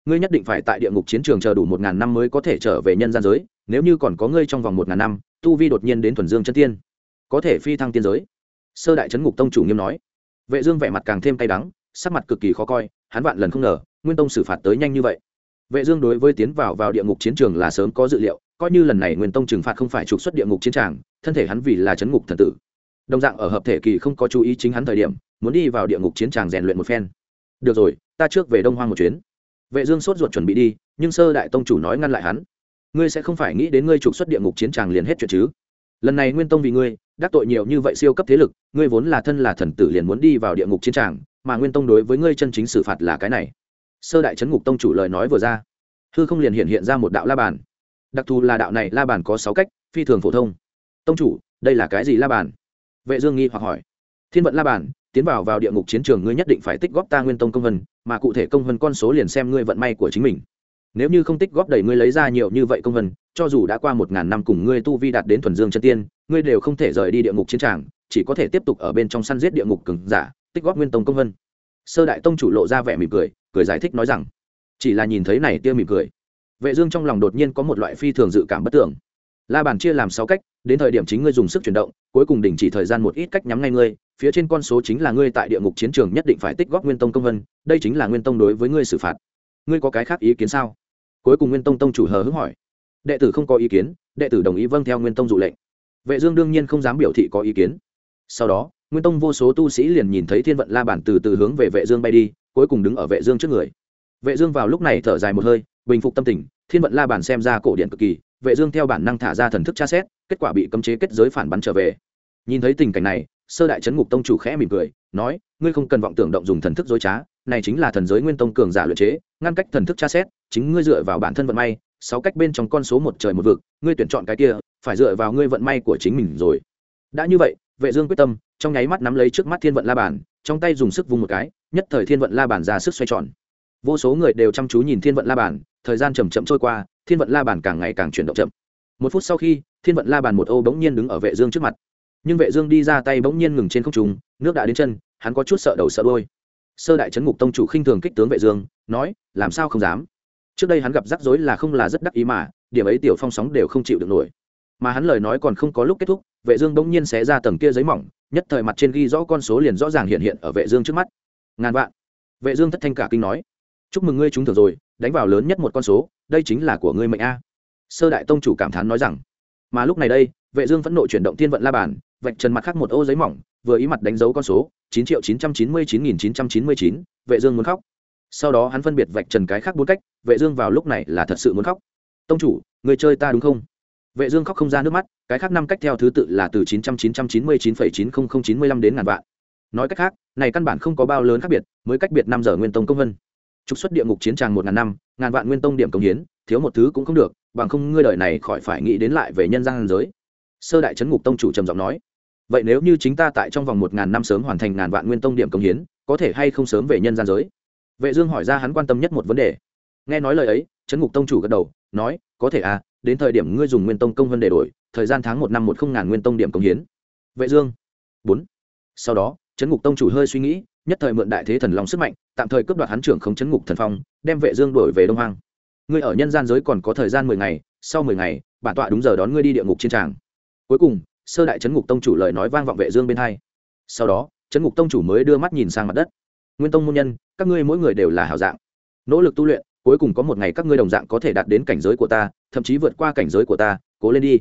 ngươi nhất định phải tại địa ngục chiến trường chờ đủ một ngàn năm mới có thể trở về nhân gian giới, nếu như còn có ngươi trong vòng một ngàn năm, tu vi đột nhiên đến thuần dương chân tiên, có thể phi thăng tiên giới sơ đại trấn ngục tông chủ nghiêm nói. Vệ dương vẻ mặt càng thêm cay đắng, sắc mặt cực kỳ khó coi, hắn vạn lần không ngờ, nguyên tông xử phạt tới nhanh như vậy. Vệ dương đối với tiến vào vào địa ngục chiến trường là sớm có dự liệu, coi như lần này nguyên tông trừng phạt không phải trục xuất địa ngục chiến tràng, thân thể hắn vì là chấn ngục thần tử. Đồng dạng ở hợp thể kỳ không có chú ý chính hắn thời điểm, muốn đi vào địa ngục chiến tràng rèn luyện một phen. Được rồi, ta trước về đông hoang một chuyến. Vệ dương sốt ruột chuẩn bị đi, nhưng sơ đại tông chủ nói ngăn lại hắn. Ngươi sẽ không phải nghĩ đến ngươi trục xuất địa ngục chiến tràng liền hết chuyện chứ. Lần này nguyên tông vì ngươi đắc tội nhiều như vậy siêu cấp thế lực, ngươi vốn là thân là thần tử liền muốn đi vào địa ngục chiến tràng, mà nguyên tông đối với ngươi chân chính xử phạt là cái này. Sơ đại chấn ngục tông chủ lời nói vừa ra, hư không liền hiện hiện ra một đạo la bàn. Đặc thù là đạo này la bàn có sáu cách, phi thường phổ thông. Tông chủ, đây là cái gì la bàn? Vệ dương nghi hoặc hỏi. Thiên vận la bàn, tiến vào vào địa ngục chiến trường ngươi nhất định phải tích góp ta nguyên tông công vân, mà cụ thể công vân con số liền xem ngươi vận may của chính mình nếu như không tích góp đầy ngươi lấy ra nhiều như vậy công vân, cho dù đã qua một ngàn năm cùng ngươi tu vi đạt đến thuần dương chân tiên, ngươi đều không thể rời đi địa ngục chiến trường chỉ có thể tiếp tục ở bên trong săn giết địa ngục cứng giả, tích góp nguyên tông công vân. Sơ đại tông chủ lộ ra vẻ mỉm cười cười giải thích nói rằng, chỉ là nhìn thấy này tia mỉm cười, vệ dương trong lòng đột nhiên có một loại phi thường dự cảm bất tưởng la bàn chia làm sáu cách, đến thời điểm chính ngươi dùng sức chuyển động, cuối cùng đình chỉ thời gian một ít cách nhắm ngay ngươi, phía trên con số chính là ngươi tại địa ngục chiến trường nhất định phải tích góp nguyên tông công vân, đây chính là nguyên tông đối với ngươi xử phạt. Ngươi có cái khác ý kiến sao? Cuối cùng nguyên tông tông chủ hờ hững hỏi. Đệ tử không có ý kiến, đệ tử đồng ý vâng theo nguyên tông dụ lệnh. Vệ dương đương nhiên không dám biểu thị có ý kiến. Sau đó, nguyên tông vô số tu sĩ liền nhìn thấy thiên vận la bản từ từ hướng về vệ dương bay đi, cuối cùng đứng ở vệ dương trước người. Vệ dương vào lúc này thở dài một hơi, bình phục tâm tình, thiên vận la bản xem ra cổ điện cực kỳ, vệ dương theo bản năng thả ra thần thức tra xét, kết quả bị cấm chế kết giới phản bắn trở về. Nhìn thấy tình cảnh này, sơ đại chấn ngục tông chủ khẽ mỉm cười, nói, ngươi không cần vọng tưởng động dùng thần thức dối trá, này chính là thần giới nguyên tông cường giả luyện chế, ngăn cách thần thức tra xét chính ngươi dựa vào bản thân vận may, sáu cách bên trong con số một trời một vực, ngươi tuyển chọn cái kia, phải dựa vào ngươi vận may của chính mình rồi. Đã như vậy, vệ dương quyết tâm, trong nháy mắt nắm lấy trước mắt thiên vận la bàn, trong tay dùng sức vung một cái, nhất thời thiên vận la bàn ra sức xoay tròn. Vô số người đều chăm chú nhìn thiên vận la bàn, thời gian chậm chậm trôi qua, thiên vận la bàn càng ngày càng chuyển động chậm. Một phút sau khi, thiên vận la bàn một ô bỗng nhiên đứng ở vệ dương trước mặt. Nhưng vệ dương đi ra tay bỗng nhiên ngừng trên không trung, nước đã đến chân, hắn có chút sợ đầu sợ đuôi. Sơ đại chấn ngục tông chủ khinh thường kích tướng vệ dương, nói, làm sao không dám? Trước đây hắn gặp rắc rối là không là rất đắc ý mà, điểm ấy tiểu phong sóng đều không chịu được nổi. Mà hắn lời nói còn không có lúc kết thúc, vệ dương bỗng nhiên xé ra tầng kia giấy mỏng, nhất thời mặt trên ghi rõ con số liền rõ ràng hiện hiện ở vệ dương trước mắt. Ngàn vạn. Vệ dương thất thanh cả kinh nói, chúc mừng ngươi trúng thưởng rồi, đánh vào lớn nhất một con số, đây chính là của ngươi mệnh a. Sơ đại tông chủ cảm thán nói rằng, mà lúc này đây, vệ dương vẫn nội chuyển động thiên vận la bàn, vạch trần mặt khác một ô giấy mỏng, vừa ý mặt đánh dấu con số chín triệu chín trăm chín mươi chín nghìn chín trăm chín mươi chín, vệ dương muốn khóc sau đó hắn phân biệt vạch trần cái khác bốn cách, vệ dương vào lúc này là thật sự muốn khóc. Tông chủ, người chơi ta đúng không? Vệ dương khóc không ra nước mắt, cái khác năm cách theo thứ tự là từ chín trăm chín trăm chín mươi chín phẩy chín không không chín mươi lăm đến ngàn vạn. Nói cách khác, này căn bản không có bao lớn khác biệt, mới cách biệt năm giờ nguyên tông công vân. Trục xuất địa ngục chiến tràng một ngàn năm, ngàn vạn nguyên tông điểm công hiến, thiếu một thứ cũng không được, bằng không ngươi đời này khỏi phải nghĩ đến lại về nhân gian giới. Sơ đại chấn ngục tông chủ trầm giọng nói. Vậy nếu như chính ta tại trong vòng một ngàn năm sớm hoàn thành ngàn vạn nguyên tông điểm công hiến, có thể hay không sớm về nhân gian giới? Vệ dương hỏi ra hắn quan tâm nhất một vấn đề. Nghe nói lời ấy chấn ngục tông chủ gật đầu, nói, có thể à đến thời điểm ngươi dùng nguyên tông công vân để đổi, thời gian tháng một năm một không ngàn nguyên tông điểm công hiến. Vệ dương. Bốn. Sau đó chấn ngục tông chủ hơi suy nghĩ, nhất thời mượn đại thế thần long sức mạnh, tạm thời cướp đoạt hắn trưởng không chấn ngục thần phong, đem vệ dương đổi về đông hoang. Ngươi ở nhân gian giới còn có thời gian mười ngày, sau mười ngày, bản tọa đúng giờ đón ngươi đi địa ngục chiến tràng. Cuối cùng, sơ đại chấn ngục tông chủ lời nói vang vọng vệ dương bên hai. Sau đó chấn ngục tông chủ mới đưa mắt nhìn sang mặt đất nguyên tông môn nhân, các ngươi mỗi người đều là hảo dạng. Nỗ lực tu luyện, cuối cùng có một ngày các ngươi đồng dạng có thể đạt đến cảnh giới của ta, thậm chí vượt qua cảnh giới của ta, cố lên đi.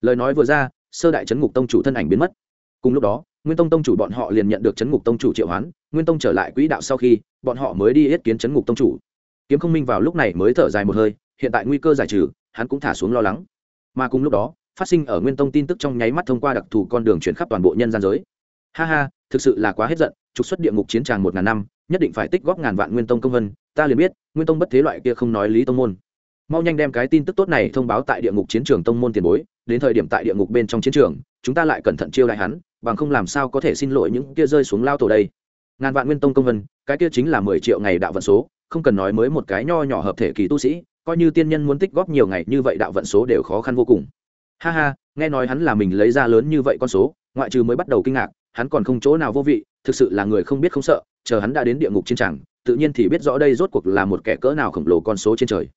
Lời nói vừa ra, sơ đại chấn ngục tông chủ thân ảnh biến mất. Cùng lúc đó, nguyên tông tông chủ bọn họ liền nhận được chấn ngục tông chủ triệu hoán, nguyên tông trở lại quỹ đạo sau khi, bọn họ mới đi yết kiến chấn ngục tông chủ. Kiếm không minh vào lúc này mới thở dài một hơi, hiện tại nguy cơ giải trừ, hắn cũng thả xuống lo lắng. Mà cùng lúc đó, phát sinh ở nguyên tông tin tức trong nháy mắt thông qua đặc thù con đường chuyển khắp toàn bộ nhân gian giới. Ha ha, thực sự là quá hết giận trục xuất địa ngục chiến tràng một ngàn năm, nhất định phải tích góp ngàn vạn nguyên tông công vân, ta liền biết, nguyên tông bất thế loại kia không nói lý tông môn. Mau nhanh đem cái tin tức tốt này thông báo tại địa ngục chiến trường tông môn tiền bối, đến thời điểm tại địa ngục bên trong chiến trường, chúng ta lại cẩn thận chiêu đại hắn, bằng không làm sao có thể xin lỗi những kia rơi xuống lao tổ đây. Ngàn vạn nguyên tông công vân, cái kia chính là mười triệu ngày đạo vận số, không cần nói mới một cái nho nhỏ hợp thể kỳ tu sĩ, coi như tiên nhân muốn tích góp nhiều ngày như vậy đạo vận số đều khó khăn vô cùng. Ha ha, nghe nói hắn là mình lấy ra lớn như vậy con số, ngoại trừ mới bắt đầu kinh ngạc, hắn còn không chỗ nào vô vị thực sự là người không biết không sợ, chờ hắn đã đến địa ngục chiến tràng, tự nhiên thì biết rõ đây rốt cuộc là một kẻ cỡ nào khổng lồ con số trên trời.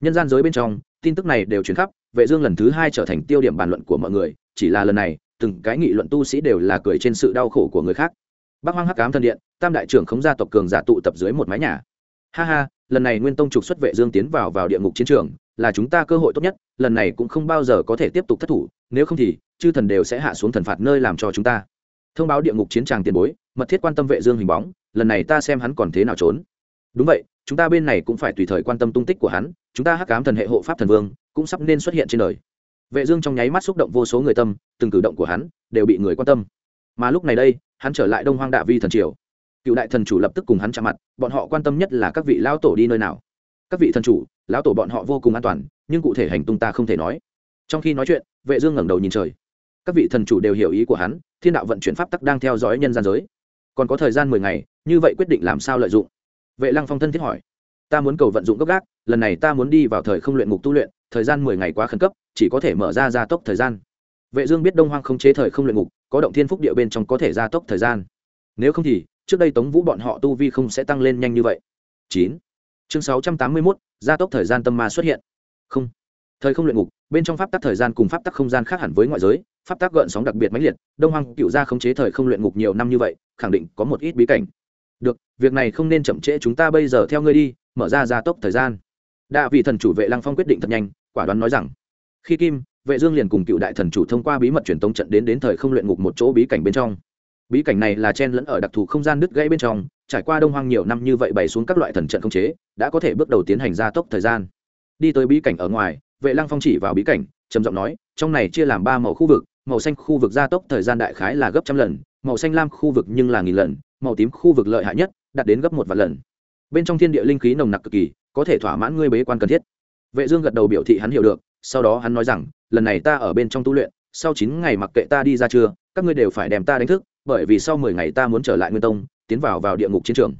Nhân gian giới bên trong, tin tức này đều chuyển khắp, vệ dương lần thứ hai trở thành tiêu điểm bàn luận của mọi người, chỉ là lần này, từng cái nghị luận tu sĩ đều là cười trên sự đau khổ của người khác. Bắc hoang hắc ám thần điện, tam đại trưởng khống gia tộc cường giả tụ tập dưới một mái nhà. Ha ha, lần này nguyên tông trục xuất vệ dương tiến vào vào địa ngục chiến trường, là chúng ta cơ hội tốt nhất, lần này cũng không bao giờ có thể tiếp tục thất thủ, nếu không thì, chư thần đều sẽ hạ xuống thần phạt nơi làm cho chúng ta. Thông báo địa ngục chiến tràng tiền bối mật thiết quan tâm vệ dương hình bóng, lần này ta xem hắn còn thế nào trốn. Đúng vậy, chúng ta bên này cũng phải tùy thời quan tâm tung tích của hắn, chúng ta hắc ám thần hệ hộ pháp thần vương, cũng sắp nên xuất hiện trên đời. Vệ dương trong nháy mắt xúc động vô số người tâm, từng cử động của hắn đều bị người quan tâm. Mà lúc này đây, hắn trở lại đông hoang đạ vi thần triều. Cựu đại thần chủ lập tức cùng hắn chạm mặt, bọn họ quan tâm nhất là các vị lão tổ đi nơi nào. Các vị thần chủ, lão tổ bọn họ vô cùng an toàn, nhưng cụ thể hành tung ta không thể nói. Trong khi nói chuyện, vệ dương ngẩng đầu nhìn trời. Các vị thần chủ đều hiểu ý của hắn, thiên đạo vận chuyển pháp tắc đang theo dõi nhân gian giới còn có thời gian mười ngày như vậy quyết định làm sao lợi dụng? Vệ lăng phong thân thiết hỏi. Ta muốn cầu vận dụng gấp gác lần này ta muốn đi vào thời không luyện ngục tu luyện thời gian mười ngày quá khẩn cấp chỉ có thể mở ra gia tốc thời gian. Vệ dương biết đông hoang không chế thời không luyện ngục có động thiên phúc địa bên trong có thể gia tốc thời gian. Nếu không thì trước đây tống vũ bọn họ tu vi không sẽ tăng lên nhanh như vậy. Chín. Chương sáu trăm tám mươi 681, gia tốc thời gian tâm ma xuất hiện. Không. Thời không luyện ngục bên trong pháp tắc thời gian cùng pháp tắc không gian khác hẳn với ngoại giới pháp tác gợn sóng đặc biệt mãnh liệt, đông hoang cựu gia khống chế thời không luyện ngục nhiều năm như vậy, khẳng định có một ít bí cảnh. Được, việc này không nên chậm trễ chúng ta bây giờ theo ngươi đi, mở ra gia tốc thời gian. Đạ vị thần chủ vệ lăng phong quyết định thật nhanh, quả đoán nói rằng, khi kim, vệ dương liền cùng cựu đại thần chủ thông qua bí mật truyền tống trận đến đến thời không luyện ngục một chỗ bí cảnh bên trong. Bí cảnh này là chen lẫn ở đặc thù không gian đứt gãy bên trong, trải qua đông hoang nhiều năm như vậy bày xuống các loại thần trận không chế, đã có thể bước đầu tiến hành gia tốc thời gian. Đi tới bí cảnh ở ngoài, vệ lăng phong chỉ vào bí cảnh, trầm giọng nói, trong này chia làm ba màu khu vực màu xanh khu vực gia tốc thời gian đại khái là gấp trăm lần, màu xanh lam khu vực nhưng là nghìn lần, màu tím khu vực lợi hại nhất, đạt đến gấp một vạn lần. Bên trong thiên địa linh khí nồng nặc cực kỳ, có thể thỏa mãn ngươi bế quan cần thiết. Vệ dương gật đầu biểu thị hắn hiểu được, sau đó hắn nói rằng, lần này ta ở bên trong tu luyện, sau chín ngày mặc kệ ta đi ra chưa các ngươi đều phải đem ta đánh thức, bởi vì sau mười ngày ta muốn trở lại nguyên tông, tiến vào vào địa ngục chiến trường.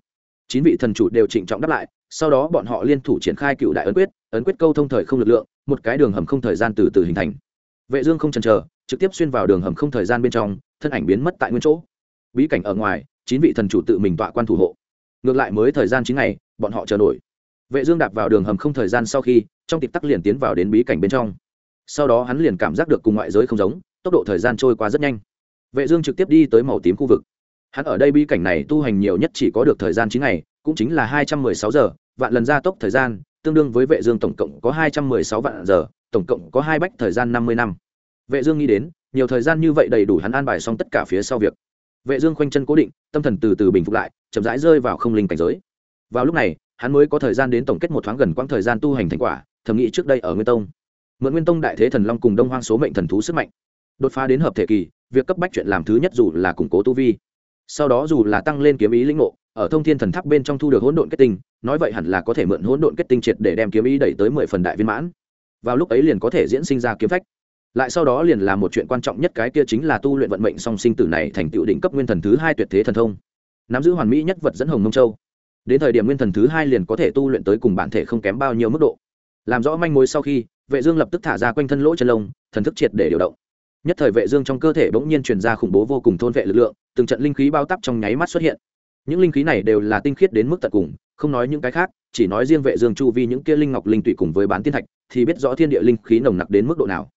Chín vị thần chủ đều trịnh trọng đáp lại, sau đó bọn họ liên thủ triển khai cựu đại ấn quyết ấn quyết câu thông thời không lực lượng, một cái đường hầm không thời gian từ từ hình thành. Vệ dương không chần chờ trực tiếp xuyên vào đường hầm không thời gian bên trong, thân ảnh biến mất tại nguyên chỗ. Bí cảnh ở ngoài, chín vị thần chủ tự mình tọa quan thủ hộ. Ngược lại mới thời gian chín ngày, bọn họ chờ nổi. Vệ dương đạp vào đường hầm không thời gian sau khi, trong tịp tắc liền tiến vào đến bí cảnh bên trong. Sau đó hắn liền cảm giác được cùng ngoại giới không giống, tốc độ thời gian trôi qua rất nhanh. Vệ dương trực tiếp đi tới màu tím khu vực. Hắn ở đây bí cảnh này tu hành nhiều nhất chỉ có được thời gian chín ngày, cũng chính là hai trăm mười sáu giờ, vạn lần gia tốc thời gian, tương đương với vệ dương tổng cộng có hai trăm mười sáu vạn giờ, tổng cộng có hai bách thời gian năm mươi năm vệ dương nghĩ đến, nhiều thời gian như vậy đầy đủ hắn an bài xong tất cả phía sau việc. Vệ dương khoanh chân cố định, tâm thần từ từ bình phục lại, chậm rãi rơi vào không linh cảnh giới. Vào lúc này, hắn mới có thời gian đến tổng kết một thoáng gần quãng thời gian tu hành thành quả, thầm nghĩ trước đây ở nguyên tông. Mượn nguyên tông đại thế thần long cùng đông hoang số mệnh thần thú sức mạnh, đột phá đến hợp thể kỳ, việc cấp bách chuyện làm thứ nhất dù là củng cố tu vi, sau đó dù là tăng lên kiếm ý lĩnh ngộ, ở thông thiên thần tháp bên trong thu được hỗn độn kết tinh, nói vậy hẳn là có thể mượn hỗn độn kết tinh triệt để đem kiếm ý đẩy tới mười phần đại viên mãn. Vào lúc ấy liền có thể diễn sinh ra kiếm phách lại sau đó liền là một chuyện quan trọng nhất cái kia chính là tu luyện vận mệnh song sinh tử này thành tựu đỉnh cấp nguyên thần thứ hai tuyệt thế thần thông. Nắm giữ hoàn mỹ nhất vật dẫn hồng nông châu. Đến thời điểm nguyên thần thứ hai liền có thể tu luyện tới cùng bản thể không kém bao nhiêu mức độ. Làm rõ manh mối sau khi, vệ dương lập tức thả ra quanh thân lỗ chân lông, thần thức triệt để điều động. Nhất thời vệ dương trong cơ thể bỗng nhiên truyền ra khủng bố vô cùng thôn vệ lực lượng, từng trận linh khí bao tấp trong nháy mắt xuất hiện. Những linh khí này đều là tinh khiết đến mức tận cùng, không nói những cái khác, chỉ nói riêng vệ dương chu vi những kia linh ngọc linh tụy cùng với bán tiên thạch, thì biết rõ thiên địa linh khí nồng nặc đến mức độ nào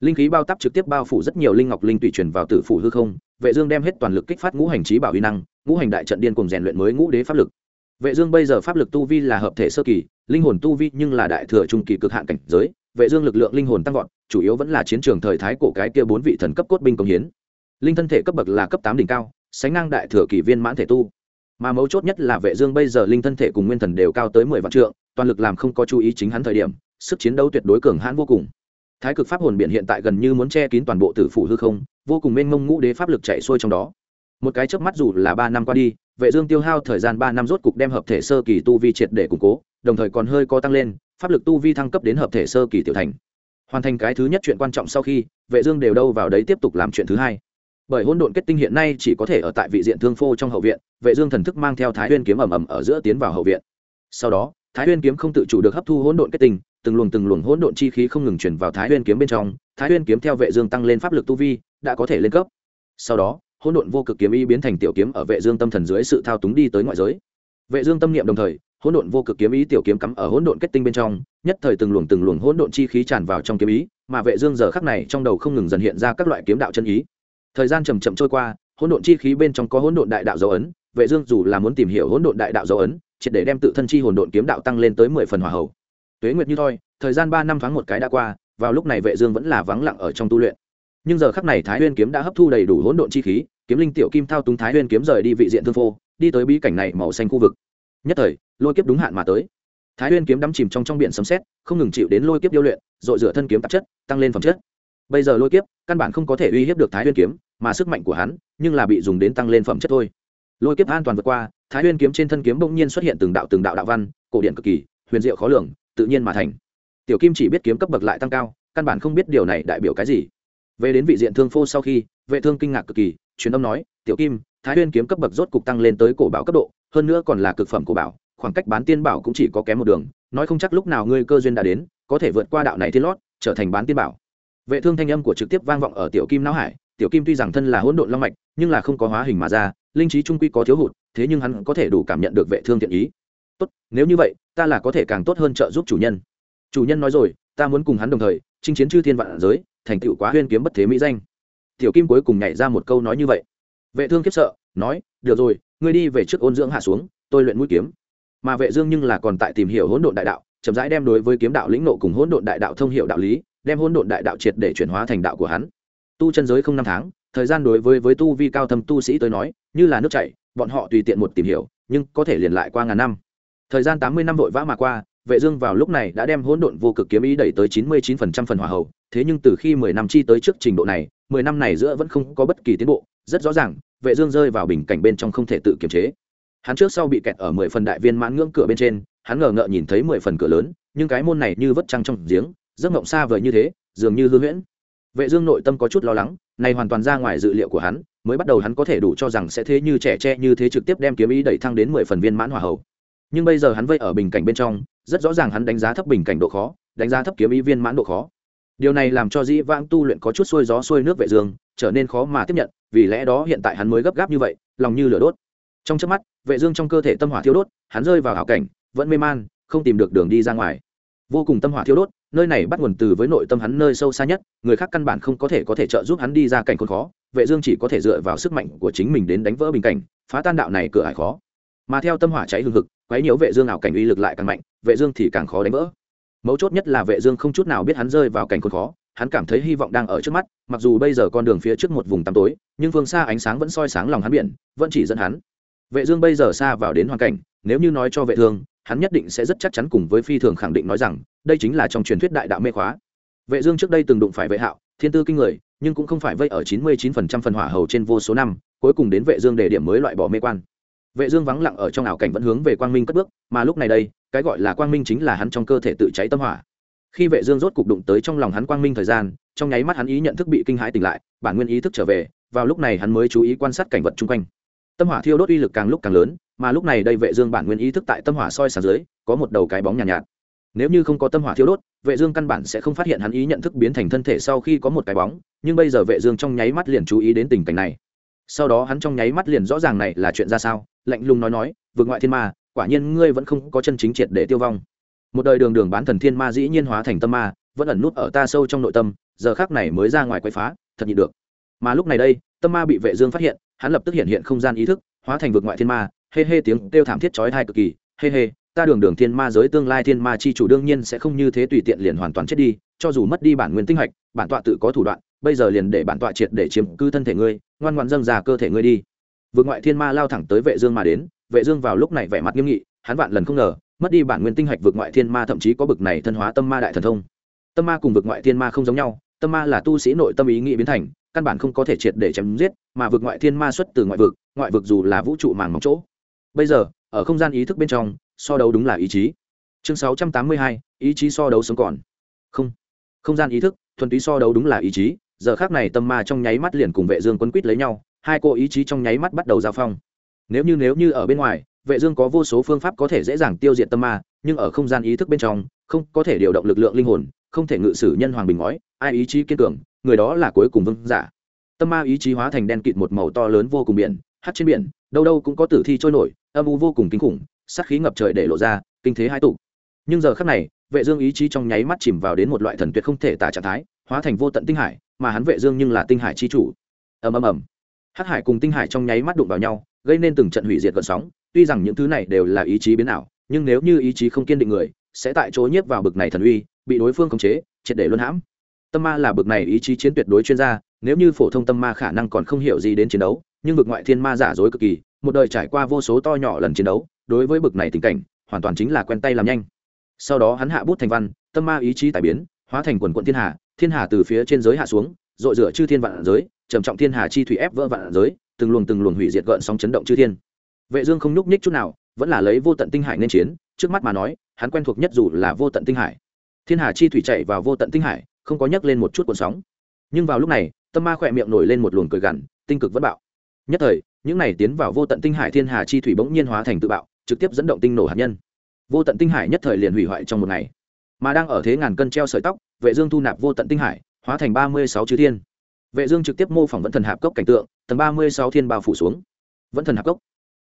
linh khí bao tắp trực tiếp bao phủ rất nhiều linh ngọc linh tùy truyền vào tử phủ hư không, vệ dương đem hết toàn lực kích phát ngũ hành trí bảo uy năng, ngũ hành đại trận điên cùng rèn luyện mới ngũ đế pháp lực. Vệ dương bây giờ pháp lực tu vi là hợp thể sơ kỳ, linh hồn tu vi nhưng là đại thừa trung kỳ cực hạn cảnh giới, vệ dương lực lượng linh hồn tăng vọt, chủ yếu vẫn là chiến trường thời thái cổ cái kia bốn vị thần cấp cốt binh công hiến. Linh thân thể cấp bậc là cấp tám đỉnh cao, sánh ngang đại thừa kỳ viên mãn thể tu. Mà mấu chốt nhất là vệ dương bây giờ linh thân thể cùng nguyên thần đều cao tới mười vạn trượng, toàn lực làm không có chú ý chính hắn thời điểm, sức chiến đấu tuyệt đối cường hãn vô cùng thái cực pháp hồn biển hiện tại gần như muốn che kín toàn bộ tử phủ hư không, vô cùng mênh mông ngũ đế pháp lực chạy xuôi trong đó. Một cái chớp mắt dù là ba năm qua đi, vệ dương tiêu hao thời gian ba năm rốt cục đem hợp thể sơ kỳ tu vi triệt để củng cố, đồng thời còn hơi có tăng lên, pháp lực tu vi thăng cấp đến hợp thể sơ kỳ tiểu thành. Hoàn thành cái thứ nhất chuyện quan trọng sau khi, vệ dương đều đâu vào đấy tiếp tục làm chuyện thứ hai. Bởi hỗn độn kết tinh hiện nay chỉ có thể ở tại vị diện thương phô trong hậu viện, vệ dương thần thức mang theo thái nguyên kiếm ầm ầm ở giữa tiến vào hậu viện. Sau đó, thái nguyên kiếm không tự chủ được hấp thu hỗn độn kết tinh từng luồng từng luồng hỗn độn chi khí không ngừng chuyển vào thái huyên kiếm bên trong, thái huyên kiếm theo vệ dương tăng lên pháp lực tu vi, đã có thể lên cấp. Sau đó, hỗn độn vô cực kiếm y biến thành tiểu kiếm ở vệ dương tâm thần dưới sự thao túng đi tới ngoại giới. Vệ dương tâm niệm đồng thời, hỗn độn vô cực kiếm ý tiểu kiếm cắm ở hỗn độn kết tinh bên trong, nhất thời từng luồng từng luồng hỗn độn chi khí tràn vào trong kiếm ý mà vệ dương giờ khắc này trong đầu không ngừng dần hiện ra các loại kiếm đạo chân ý. Thời gian chậm chậm trôi qua, hỗn độn chi khí bên trong có hỗn độn đại đạo dấu ấn, vệ dương dù là muốn tìm hiểu hỗn độn đại đạo dấu ấn, triệt để đem tự thân chi hồn độn kiếm đạo tăng lên tới mười phần hỏa hậu tuế nguyệt như thôi thời gian ba năm tháng một cái đã qua, vào lúc này vệ dương vẫn là vắng lặng ở trong tu luyện. Nhưng giờ khắc này thái nguyên kiếm đã hấp thu đầy đủ hỗn độn chi khí, kiếm linh tiểu kim thao túng thái nguyên kiếm rời đi vị diện thương phô, đi tới bí cảnh này màu xanh khu vực. Nhất thời, lôi kiếp đúng hạn mà tới. Thái nguyên kiếm đắm chìm trong trong biển sấm sét, không ngừng chịu đến lôi kiếp điêu luyện dội rửa thân kiếm tạp chất, tăng lên phẩm chất. Bây giờ lôi kiếp, căn bản không có thể uy hiếp được thái nguyên kiếm, mà sức mạnh của hắn, nhưng là bị dùng đến tăng lên phẩm chất thôi. Lôi kiếp an toàn vượt qua, thái nguyên kiếm trên thân kiếm bỗng nhiên xuất hiện từng đạo từng đạo đạo văn, cổ điện cực kỳ, huyền diệu khó lường tự nhiên mà thành. Tiểu kim chỉ biết kiếm cấp bậc lại tăng cao, căn bản không biết điều này đại biểu cái gì. Về đến vị diện thương phô sau khi, vệ thương kinh ngạc cực kỳ, truyền âm nói, tiểu kim, thái nguyên kiếm cấp bậc rốt cục tăng lên tới cổ bảo cấp độ, hơn nữa còn là cực phẩm cổ bảo, khoảng cách bán tiên bảo cũng chỉ có kém một đường, nói không chắc lúc nào ngươi cơ duyên đã đến, có thể vượt qua đạo này thiên lót, trở thành bán tiên bảo. Vệ thương thanh âm của trực tiếp vang vọng ở tiểu kim não hải, tiểu kim tuy rằng thân là hỗn độn long mạch, nhưng là không có hóa hình mà ra, linh trí trung quy có thiếu hụt, thế nhưng hắn có thể đủ cảm nhận được vệ thương thiện ý tốt, nếu như vậy, ta là có thể càng tốt hơn trợ giúp chủ nhân. Chủ nhân nói rồi, ta muốn cùng hắn đồng thời, chinh chiến chư thiên vạn giới, thành tựu quá huyên kiếm bất thế mỹ danh. Tiểu kim cuối cùng nhảy ra một câu nói như vậy. Vệ thương kiếp sợ, nói, được rồi, ngươi đi về trước ôn dưỡng hạ xuống, tôi luyện mũi kiếm. Mà vệ dương nhưng là còn tại tìm hiểu hỗn độn đại đạo, chậm rãi đem đối với kiếm đạo lĩnh nộ cùng hỗn độn đại đạo thông hiểu đạo lý, đem hỗn độn đại đạo triệt để chuyển hóa thành đạo của hắn. Tu chân giới không năm tháng, thời gian đối với với tu vi cao thâm tu sĩ tới nói, như là nước chảy, bọn họ tùy tiện một tìm hiểu, nhưng có thể liền lại qua ngàn năm thời gian tám mươi năm vội vã mà qua, vệ dương vào lúc này đã đem hỗn độn vô cực kiếm ý đẩy tới chín mươi 99% phần hỏa hậu thế nhưng từ khi mười năm chi tới trước trình độ này, mười năm này giữa vẫn không có bất kỳ tiến bộ. Rất rõ ràng, vệ dương rơi vào bình cảnh bên trong không thể tự kiềm chế. Hắn trước sau bị kẹt ở mười phần đại viên mãn ngưỡng cửa bên trên, hắn ngờ ngợ nhìn thấy mười phần cửa lớn, nhưng cái môn này như vất trăng trong giếng, giấc mộng xa vời như thế, dường như hư huyễn. Vệ dương nội tâm có chút lo lắng, này hoàn toàn ra ngoài dự liệu của hắn, mới bắt đầu hắn có thể đủ cho rằng sẽ thế như trẻ tre như thế trực tiếp đem kiếm ý đẩy thăng đến mười phần viên mãn hỏa hậu nhưng bây giờ hắn vây ở bình cảnh bên trong, rất rõ ràng hắn đánh giá thấp bình cảnh độ khó, đánh giá thấp kiếm ý viên mãn độ khó. Điều này làm cho dĩ vãng tu luyện có chút xuôi gió xuôi nước vệ dương, trở nên khó mà tiếp nhận, vì lẽ đó hiện tại hắn mới gấp gáp như vậy, lòng như lửa đốt. Trong chớp mắt, vệ dương trong cơ thể tâm hỏa thiêu đốt, hắn rơi vào hảo cảnh, vẫn mê man, không tìm được đường đi ra ngoài. Vô cùng tâm hỏa thiêu đốt, nơi này bắt nguồn từ với nội tâm hắn nơi sâu xa nhất, người khác căn bản không có thể có thể trợ giúp hắn đi ra cảnh khốn khó, vệ dương chỉ có thể dựa vào sức mạnh của chính mình đến đánh vỡ bình cảnh, phá tan đạo này cửa ải khó. Mà theo tâm hỏa cháy hừng hực quấy nhiễu vệ dương ảo cảnh uy lực lại càng mạnh, vệ dương thì càng khó đánh vỡ. Mấu chốt nhất là vệ dương không chút nào biết hắn rơi vào cảnh khốn khó, hắn cảm thấy hy vọng đang ở trước mắt, mặc dù bây giờ con đường phía trước một vùng tăm tối, nhưng phương xa ánh sáng vẫn soi sáng lòng hắn biển, vẫn chỉ dẫn hắn. Vệ dương bây giờ xa vào đến hoàn cảnh, nếu như nói cho vệ thương, hắn nhất định sẽ rất chắc chắn cùng với phi thường khẳng định nói rằng, đây chính là trong truyền thuyết đại đạo mê khóa. Vệ dương trước đây từng đụng phải vệ hạo, thiên tư kinh người, nhưng cũng không phải vây ở 99% phần hỏa hầu trên vô số năm, cuối cùng đến vệ dương để điểm mới loại bỏ mê quan vệ dương vắng lặng ở trong ảo cảnh vẫn hướng về quang minh cất bước mà lúc này đây cái gọi là quang minh chính là hắn trong cơ thể tự cháy tâm hỏa. Khi vệ dương rốt cục đụng tới trong lòng hắn quang minh thời gian trong nháy mắt hắn ý nhận thức bị kinh hãi tỉnh lại bản nguyên ý thức trở về vào lúc này hắn mới chú ý quan sát cảnh vật chung quanh. Tâm hỏa thiêu đốt uy lực càng lúc càng lớn mà lúc này đây vệ dương bản nguyên ý thức tại tâm hỏa soi sáng dưới có một đầu cái bóng nhàn nhạt, nhạt. Nếu như không có tâm hỏa thiêu đốt vệ dương căn bản sẽ không phát hiện hắn ý nhận thức biến thành thân thể sau khi có một cái bóng nhưng bây giờ vệ dương trong nháy mắt liền chú ý đến tình cảnh này. Sau đó hắn trong nháy mắt liền rõ ràng này là chuyện ra sao lạnh lùng nói nói, vượt ngoại thiên ma, quả nhiên ngươi vẫn không có chân chính triệt để tiêu vong. Một đời đường đường bán thần thiên ma dĩ nhiên hóa thành tâm ma, vẫn ẩn nút ở ta sâu trong nội tâm, giờ khắc này mới ra ngoài quay phá, thật nhịn được. Mà lúc này đây, tâm ma bị vệ dương phát hiện, hắn lập tức hiện hiện không gian ý thức, hóa thành vượt ngoại thiên ma, hê hê tiếng kêu thảm thiết chói tai cực kỳ, hê hê, ta đường đường thiên ma giới tương lai thiên ma chi chủ đương nhiên sẽ không như thế tùy tiện liền hoàn toàn chết đi, cho dù mất đi bản nguyên tinh hạch, bản tọa tự có thủ đoạn, bây giờ liền để bản tọa triệt để chiếm cư thân thể ngươi, ngoan ngoãn dâng ra cơ thể ngươi đi vượt ngoại thiên ma lao thẳng tới vệ dương mà đến vệ dương vào lúc này vẻ mặt nghiêm nghị hắn vạn lần không ngờ mất đi bản nguyên tinh hạch vượt ngoại thiên ma thậm chí có bực này thân hóa tâm ma đại thần thông. Tâm ma cùng vượt ngoại thiên ma không giống nhau tâm ma là tu sĩ nội tâm ý nghĩ biến thành căn bản không có thể triệt để chém giết mà vượt ngoại thiên ma xuất từ ngoại vực ngoại vực dù là vũ trụ màng mỏng chỗ. Bây giờ ở không gian ý thức bên trong so đấu đúng là ý chí. Chương 682, ý chí so đấu sống còn. Không không gian ý thức thuần túy so đấu đúng là ý chí giờ khác này tâm ma trong nháy mắt liền cùng vệ dương quấn quýt lấy nhau hai cô ý chí trong nháy mắt bắt đầu giao phong. Nếu như nếu như ở bên ngoài, vệ dương có vô số phương pháp có thể dễ dàng tiêu diệt tâm ma, nhưng ở không gian ý thức bên trong, không có thể điều động lực lượng linh hồn, không thể ngự sử nhân hoàng bình ngói, ai ý chí kiên cường, người đó là cuối cùng vương giả. Tâm ma ý chí hóa thành đen kịt một màu to lớn vô cùng biển, hắt trên biển, đâu đâu cũng có tử thi trôi nổi, âm u vô cùng kinh khủng, sát khí ngập trời để lộ ra, kinh thế hai tụ. Nhưng giờ khắc này, vệ dương ý chí trong nháy mắt chìm vào đến một loại thần tuyệt không thể tả trạng thái, hóa thành vô tận tinh hải, mà hắn vệ dương nhưng là tinh hải chi chủ. Ầm ầm ầm hắc hải cùng tinh hải trong nháy mắt đụng vào nhau, gây nên từng trận hủy diệt gợn sóng. Tuy rằng những thứ này đều là ý chí biến ảo, nhưng nếu như ý chí không kiên định người, sẽ tại chỗ nhiếp vào bực này thần uy, bị đối phương khống chế, triệt để luân hãm. Tâm ma là bực này ý chí chiến tuyệt đối chuyên gia, nếu như phổ thông tâm ma khả năng còn không hiểu gì đến chiến đấu, nhưng bực ngoại thiên ma giả dối cực kỳ, một đời trải qua vô số to nhỏ lần chiến đấu, đối với bực này tình cảnh, hoàn toàn chính là quen tay làm nhanh. Sau đó hắn hạ bút thành văn, tâm ma ý chí tài biến, hóa thành quần quận thiên hà thiên hà từ phía trên giới hạ xuống dội rửa chư thiên vạn giới trầm trọng thiên hà chi thủy ép vỡ vạn giới, từng luồng từng luồng hủy diệt gợn sóng chấn động chư thiên. Vệ dương không nhúc nhích chút nào, vẫn là lấy vô tận tinh hải nên chiến, trước mắt mà nói, hắn quen thuộc nhất dù là vô tận tinh hải. Thiên hà chi thủy chạy vào vô tận tinh hải, không có nhấc lên một chút cuộn sóng. Nhưng vào lúc này, tâm ma khỏe miệng nổi lên một luồng cười gằn, tinh cực vẫn bạo. Nhất thời, những này tiến vào vô tận tinh hải thiên hà chi thủy bỗng nhiên hóa thành tự bạo, trực tiếp dẫn động tinh nổ hạt nhân. Vô tận tinh hải nhất thời liền hủy hoại trong một ngày. Mà đang ở thế ngàn cân treo sợi tóc, vệ dương thu nạp vô tận tinh hải, hóa thành ba mươi sáu chư thiên vệ dương trực tiếp mô phỏng vẫn thần hạp cốc cảnh tượng, tầng ba mươi sáu thiên bao phủ xuống. Vẫn thần hạp cốc.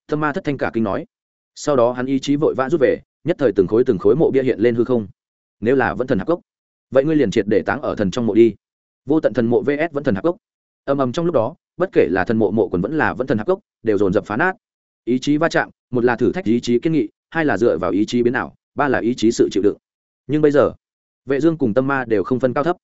Tâm ma thất thanh cả kinh nói. Sau đó hắn ý chí vội vã rút về, nhất thời từng khối từng khối mộ bia hiện lên hư không. Nếu là vẫn thần hạp cốc, vậy ngươi liền triệt để táng ở thần trong mộ đi. Vô tận thần mộ vs vẫn thần hạp cốc. Ầm ầm trong lúc đó, bất kể là thần mộ mộ còn vẫn là vẫn thần hạp cốc, đều dồn dập phá nát. Ý chí va chạm, một là thử thách ý chí kiên nghị, hai là dựa vào ý chí biến ảo, ba là ý chí sự chịu đựng. Nhưng bây giờ, vệ dương cùng tâm ma đều không phân cao thấp.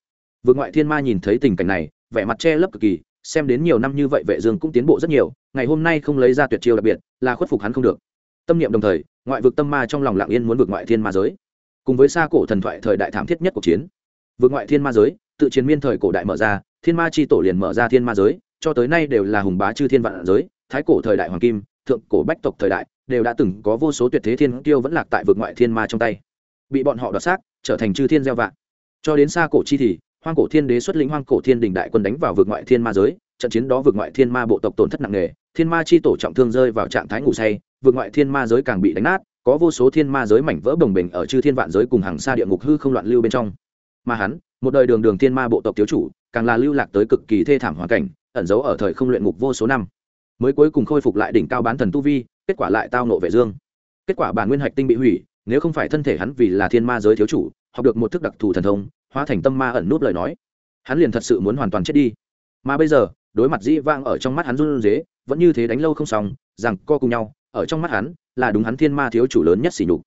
Vượt ngoại thiên ma nhìn thấy tình cảnh này vẻ mặt che lấp cực kỳ, xem đến nhiều năm như vậy vệ dương cũng tiến bộ rất nhiều, ngày hôm nay không lấy ra tuyệt chiêu đặc biệt, là khuất phục hắn không được. Tâm niệm đồng thời, ngoại vực tâm ma trong lòng lặng yên muốn vượt ngoại thiên ma giới. Cùng với xa cổ thần thoại thời đại thảm thiết nhất cuộc chiến, vượt ngoại thiên ma giới, tự chiến miên thời cổ đại mở ra, thiên ma chi tổ liền mở ra thiên ma giới, cho tới nay đều là hùng bá chư thiên vạn giới, thái cổ thời đại hoàng kim, thượng cổ bách tộc thời đại, đều đã từng có vô số tuyệt thế thiên tiêu vẫn lạc tại vực ngoại thiên ma trong tay. Bị bọn họ đoạt xác, trở thành chư thiên gieo vạn cho đến xa cổ chi thì hoang cổ thiên đế xuất lĩnh hoang cổ thiên đình đại quân đánh vào vực ngoại thiên ma giới, trận chiến đó vực ngoại thiên ma bộ tộc tổn thất nặng nề, thiên ma chi tổ trọng thương rơi vào trạng thái ngủ say, vực ngoại thiên ma giới càng bị đánh nát, có vô số thiên ma giới mảnh vỡ bồng bềnh ở chư thiên vạn giới cùng hàng xa địa ngục hư không loạn lưu bên trong. Mà hắn, một đời đường đường thiên ma bộ tộc thiếu chủ, càng là lưu lạc tới cực kỳ thê thảm hoàn cảnh, ẩn giấu ở thời không luyện ngục vô số năm. Mới cuối cùng khôi phục lại đỉnh cao bán thần tu vi, kết quả lại tao nộ vệ dương. Kết quả bản nguyên hạch tinh bị hủy, nếu không phải thân thể hắn vì là thiên ma giới thiếu chủ, học được một thức đặc thù thần thông hóa thành tâm ma ẩn núp lời nói. Hắn liền thật sự muốn hoàn toàn chết đi. Mà bây giờ, đối mặt dĩ vang ở trong mắt hắn run rế, vẫn như thế đánh lâu không xong, rằng co cùng nhau, ở trong mắt hắn, là đúng hắn thiên ma thiếu chủ lớn nhất xỉ nhục.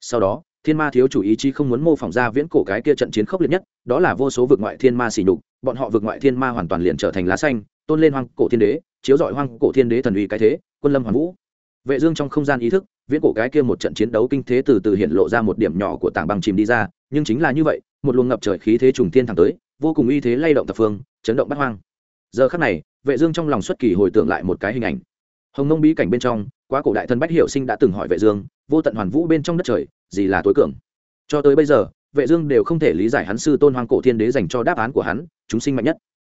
Sau đó, thiên ma thiếu chủ ý chí không muốn mô phỏng ra viễn cổ cái kia trận chiến khốc liệt nhất, đó là vô số vực ngoại thiên ma xỉ nhục, bọn họ vực ngoại thiên ma hoàn toàn liền trở thành lá xanh, tôn lên hoang cổ thiên đế, chiếu dọi hoang cổ thiên đế thần uy cái thế, quân lâm hoàn vũ. Vệ dương trong không gian ý thức, viễn cổ cái kia một trận chiến đấu kinh thế từ từ hiện lộ ra một điểm nhỏ của tảng băng chìm đi ra, nhưng chính là như vậy một luồng ngập trời khí thế trùng thiên thẳng tới, vô cùng uy thế lay động tập phương, chấn động bắt hoang. Giờ khắc này, vệ dương trong lòng xuất kỳ hồi tưởng lại một cái hình ảnh. Hồng nông bí cảnh bên trong, quá cổ đại thần bách hiểu sinh đã từng hỏi vệ dương, vô tận hoàn vũ bên trong đất trời, gì là tối cường? Cho tới bây giờ, vệ dương đều không thể lý giải hắn sư tôn hoang cổ thiên đế dành cho đáp án của hắn, chúng sinh mạnh nhất.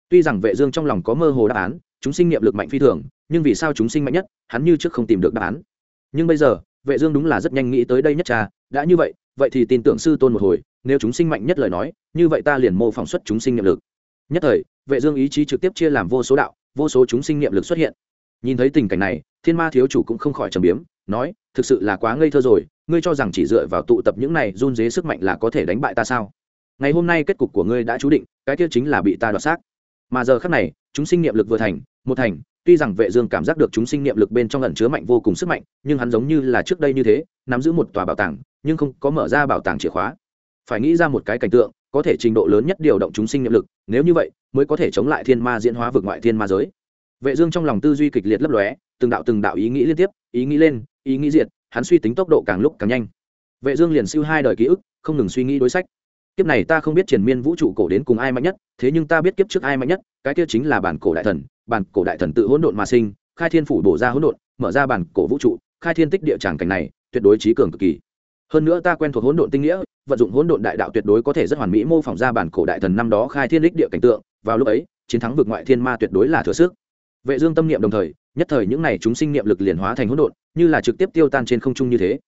Tuy rằng vệ dương trong lòng có mơ hồ đáp án, chúng sinh niệm lực mạnh phi thường, nhưng vì sao chúng sinh mạnh nhất, hắn như trước không tìm được đáp án. Nhưng bây giờ, vệ dương đúng là rất nhanh nghĩ tới đây nhất cha, đã như vậy vậy thì tin tưởng sư tôn một hồi nếu chúng sinh mạnh nhất lời nói, như vậy ta liền mô phỏng xuất chúng sinh niệm lực. Nhất thời, vệ dương ý chí trực tiếp chia làm vô số đạo, vô số chúng sinh niệm lực xuất hiện. Nhìn thấy tình cảnh này, thiên ma thiếu chủ cũng không khỏi trầm biếm, nói, thực sự là quá ngây thơ rồi, ngươi cho rằng chỉ dựa vào tụ tập những này run dế sức mạnh là có thể đánh bại ta sao? Ngày hôm nay kết cục của ngươi đã chú định, cái kia chính là bị ta đoạt xác. Mà giờ khắc này, chúng sinh niệm lực vừa thành, một thành, tuy rằng vệ dương cảm giác được chúng sinh niệm lực bên trong ẩn chứa mạnh vô cùng sức mạnh, nhưng hắn giống như là trước đây như thế, nắm giữ một tòa bảo tàng, nhưng không có mở ra bảo tàng chìa khóa phải nghĩ ra một cái cảnh tượng, có thể trình độ lớn nhất điều động chúng sinh nhiệm lực, nếu như vậy, mới có thể chống lại thiên ma diễn hóa vực ngoại thiên ma giới. Vệ dương trong lòng tư duy kịch liệt lấp lóe, từng đạo từng đạo ý nghĩ liên tiếp, ý nghĩ lên, ý nghĩ diệt, hắn suy tính tốc độ càng lúc càng nhanh. Vệ dương liền siêu hai đời ký ức, không ngừng suy nghĩ đối sách. Kiếp này ta không biết triển miên vũ trụ cổ đến cùng ai mạnh nhất, thế nhưng ta biết kiếp trước ai mạnh nhất, cái kia chính là bản cổ đại thần, bản cổ đại thần tự hỗn độn mà sinh, khai thiên phủ bổ ra hỗn độn, mở ra bản cổ vũ trụ, khai thiên tích địa tràng cảnh này, tuyệt đối trí cường cực kỳ hơn nữa ta quen thuộc hỗn độn tinh nghĩa, vận dụng hỗn độn đại đạo tuyệt đối có thể rất hoàn mỹ mô phỏng ra bản cổ đại thần năm đó khai thiên đích địa cảnh tượng. Vào lúc ấy, chiến thắng vực ngoại thiên ma tuyệt đối là thừa sức. Vệ dương tâm niệm đồng thời, nhất thời những này chúng sinh niệm lực liền hóa thành hỗn độn, như là trực tiếp tiêu tan trên không trung như thế.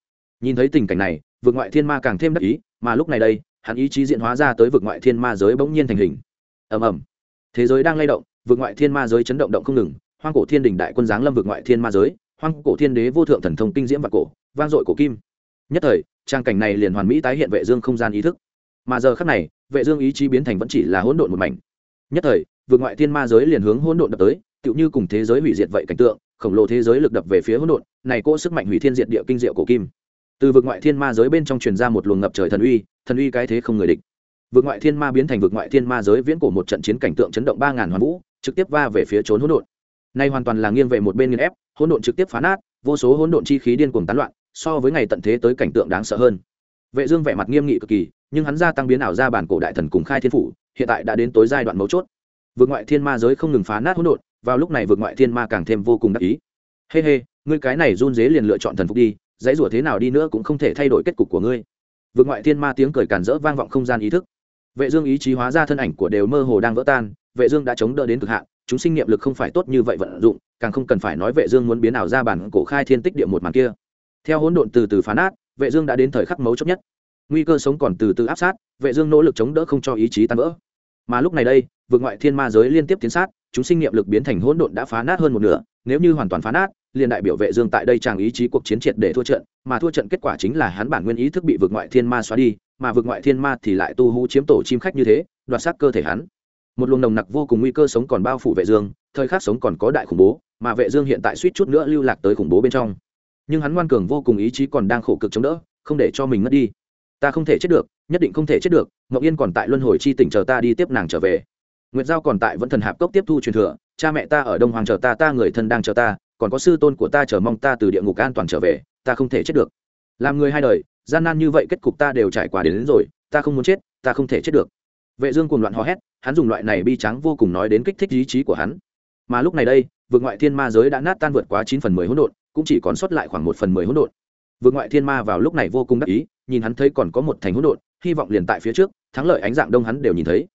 Nhìn thấy tình cảnh này, vực ngoại thiên ma càng thêm đắc ý, mà lúc này đây, hắn ý chí diện hóa ra tới vực ngoại thiên ma giới bỗng nhiên thành hình. Ầm ầm. Thế giới đang lay động, vực ngoại thiên ma giới chấn động động không ngừng, hoang cổ thiên đình đại quân giáng lâm vực ngoại thiên ma giới, hoang cổ thiên đế vô thượng thần thông kinh diễm và cổ, vang dội cổ kim nhất thời, trang cảnh này liền hoàn mỹ tái hiện vệ dương không gian ý thức. Mà giờ khắc này, vệ dương ý chí biến thành vẫn chỉ là hỗn độn một mảnh. Nhất thời, vượt ngoại thiên ma giới liền hướng hỗn độn đập tới, tựu như cùng thế giới hủy diệt vậy cảnh tượng, khổng lồ thế giới lực đập về phía hỗn độn, này cỗ sức mạnh hủy thiên diệt địa kinh diệu cổ kim. Từ vượt ngoại thiên ma giới bên trong truyền ra một luồng ngập trời thần uy thần uy cái thế không người địch. Vượt ngoại thiên ma biến thành vượt ngoại thiên ma giới viễn cổ một trận chiến cảnh tượng chấn động ba ngàn hoàn vũ, trực tiếp va về phía trốn hỗn độn. Nay hoàn toàn là nghiêng về một bên nghiền ép, hỗn độn trực tiếp phá nát, vô số hỗn độn chi khí điên cuồng tán loạn so với ngày tận thế tới cảnh tượng đáng sợ hơn. Vệ dương vẻ mặt nghiêm nghị cực kỳ, nhưng hắn gia tăng biến ảo ra bản cổ đại thần cùng khai thiên phủ, hiện tại đã đến tối giai đoạn mấu chốt. Vượt ngoại thiên ma giới không ngừng phá nát hỗn độn, vào lúc này vượt ngoại thiên ma càng thêm vô cùng đắc ý. Hê hey hê, ngươi cái này run dế liền lựa chọn thần phục đi, dãy rủa thế nào đi nữa cũng không thể thay đổi kết cục của ngươi. Vượt ngoại thiên ma tiếng cười càn rỡ vang vọng không gian ý thức. Vệ dương ý chí hóa ra thân ảnh của đều mơ hồ đang vỡ tan, vệ dương đã chống đỡ đến cực hạn, chúng sinh niệm lực không phải tốt như vậy vận dụng, càng không cần phải nói vệ dương muốn biến ảo ra bản cổ khai thiên tích địa một màn kia theo hỗn độn từ từ phá nát, vệ dương đã đến thời khắc mấu chốt nhất. Nguy cơ sống còn từ từ áp sát, vệ dương nỗ lực chống đỡ không cho ý chí tan vỡ. Mà lúc này đây, vượt ngoại thiên ma giới liên tiếp tiến sát, chúng sinh niệm lực biến thành hỗn độn đã phá nát hơn một nửa, nếu như hoàn toàn phá nát, liền đại biểu vệ dương tại đây chàng ý chí cuộc chiến triệt để thua trận, mà thua trận kết quả chính là hắn bản nguyên ý thức bị vượt ngoại thiên ma xóa đi, mà vượt ngoại thiên ma thì lại tu hú chiếm tổ chim khách như thế, đoạt sát cơ thể hắn. Một luồng nồng nặc vô cùng nguy cơ sống còn bao phủ vệ dương, thời khắc sống còn có đại khủng bố, mà vệ dương hiện tại suýt chút nữa lưu lạc tới khủng bố bên trong nhưng hắn ngoan cường vô cùng ý chí còn đang khổ cực chống đỡ không để cho mình mất đi. Ta không thể chết được nhất định không thể chết được ngọc yên còn tại luân hồi chi tỉnh chờ ta đi tiếp nàng trở về. Nguyệt giao còn tại vẫn thần hạp cốc tiếp thu truyền thừa cha mẹ ta ở đông hoàng chờ ta ta người thân đang chờ ta còn có sư tôn của ta chờ mong ta từ địa ngục an toàn trở về ta không thể chết được. Làm người hai đời gian nan như vậy kết cục ta đều trải qua đến, đến rồi ta không muốn chết ta không thể chết được. Vệ dương cuồng loạn hò hét hắn dùng loại này bi trắng vô cùng nói đến kích thích ý chí của hắn. Mà lúc này đây vượt ngoại thiên ma giới đã nát tan vượt quá chín phần mười hỗn độn cũng chỉ còn sót lại khoảng một phần mười hỗn độn. Vượt ngoại thiên ma vào lúc này vô cùng đắc ý, nhìn hắn thấy còn có một thành hỗn độn, hy vọng liền tại phía trước, thắng lợi ánh dạng đông hắn đều nhìn thấy.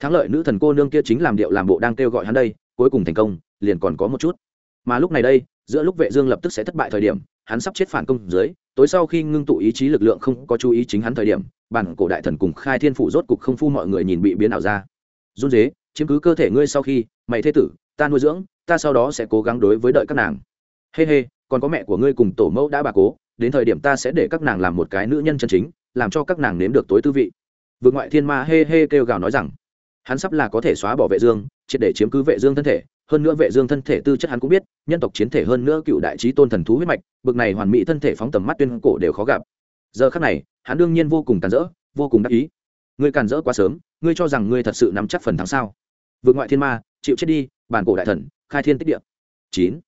Thắng lợi nữ thần cô nương kia chính làm điệu làm bộ đang kêu gọi hắn đây, cuối cùng thành công, liền còn có một chút. Mà lúc này đây, giữa lúc vệ dương lập tức sẽ thất bại thời điểm, hắn sắp chết phản công dưới, tối sau khi ngưng tụ ý chí lực lượng không có chú ý chính hắn thời điểm, bản cổ đại thần cùng khai thiên phủ rốt cục không phu mọi người nhìn bị biến ảo ra. Run dế chiếm cứ cơ thể ngươi sau khi, mày thế tử, ta nuôi dưỡng, ta sau đó sẽ cố gắng đối với đợi các nàng. Hê hey hê còn có mẹ của ngươi cùng tổ mẫu đã bà cố, đến thời điểm ta sẽ để các nàng làm một cái nữ nhân chân chính, làm cho các nàng nếm được tối tư vị. Vượt ngoại thiên ma hê hê kêu gào nói rằng, hắn sắp là có thể xóa bỏ vệ dương, triệt để chiếm cứ vệ dương thân thể, hơn nữa vệ dương thân thể tư chất hắn cũng biết, nhân tộc chiến thể hơn nữa cựu đại trí tôn thần thú huyết mạch, bực này hoàn mỹ thân thể phóng tầm mắt tuyên cổ đều khó gặp. Giờ khắc này, hắn đương nhiên vô cùng càn rỡ, vô cùng đắc ý. Ngươi càn rỡ quá sớm, ngươi cho rằng ngươi thật sự nắm chắc phần thắng sao? Vượt ngoại thiên ma, chịu chết đi, bản cổ đại thần, khai thiên tích địa. Chín.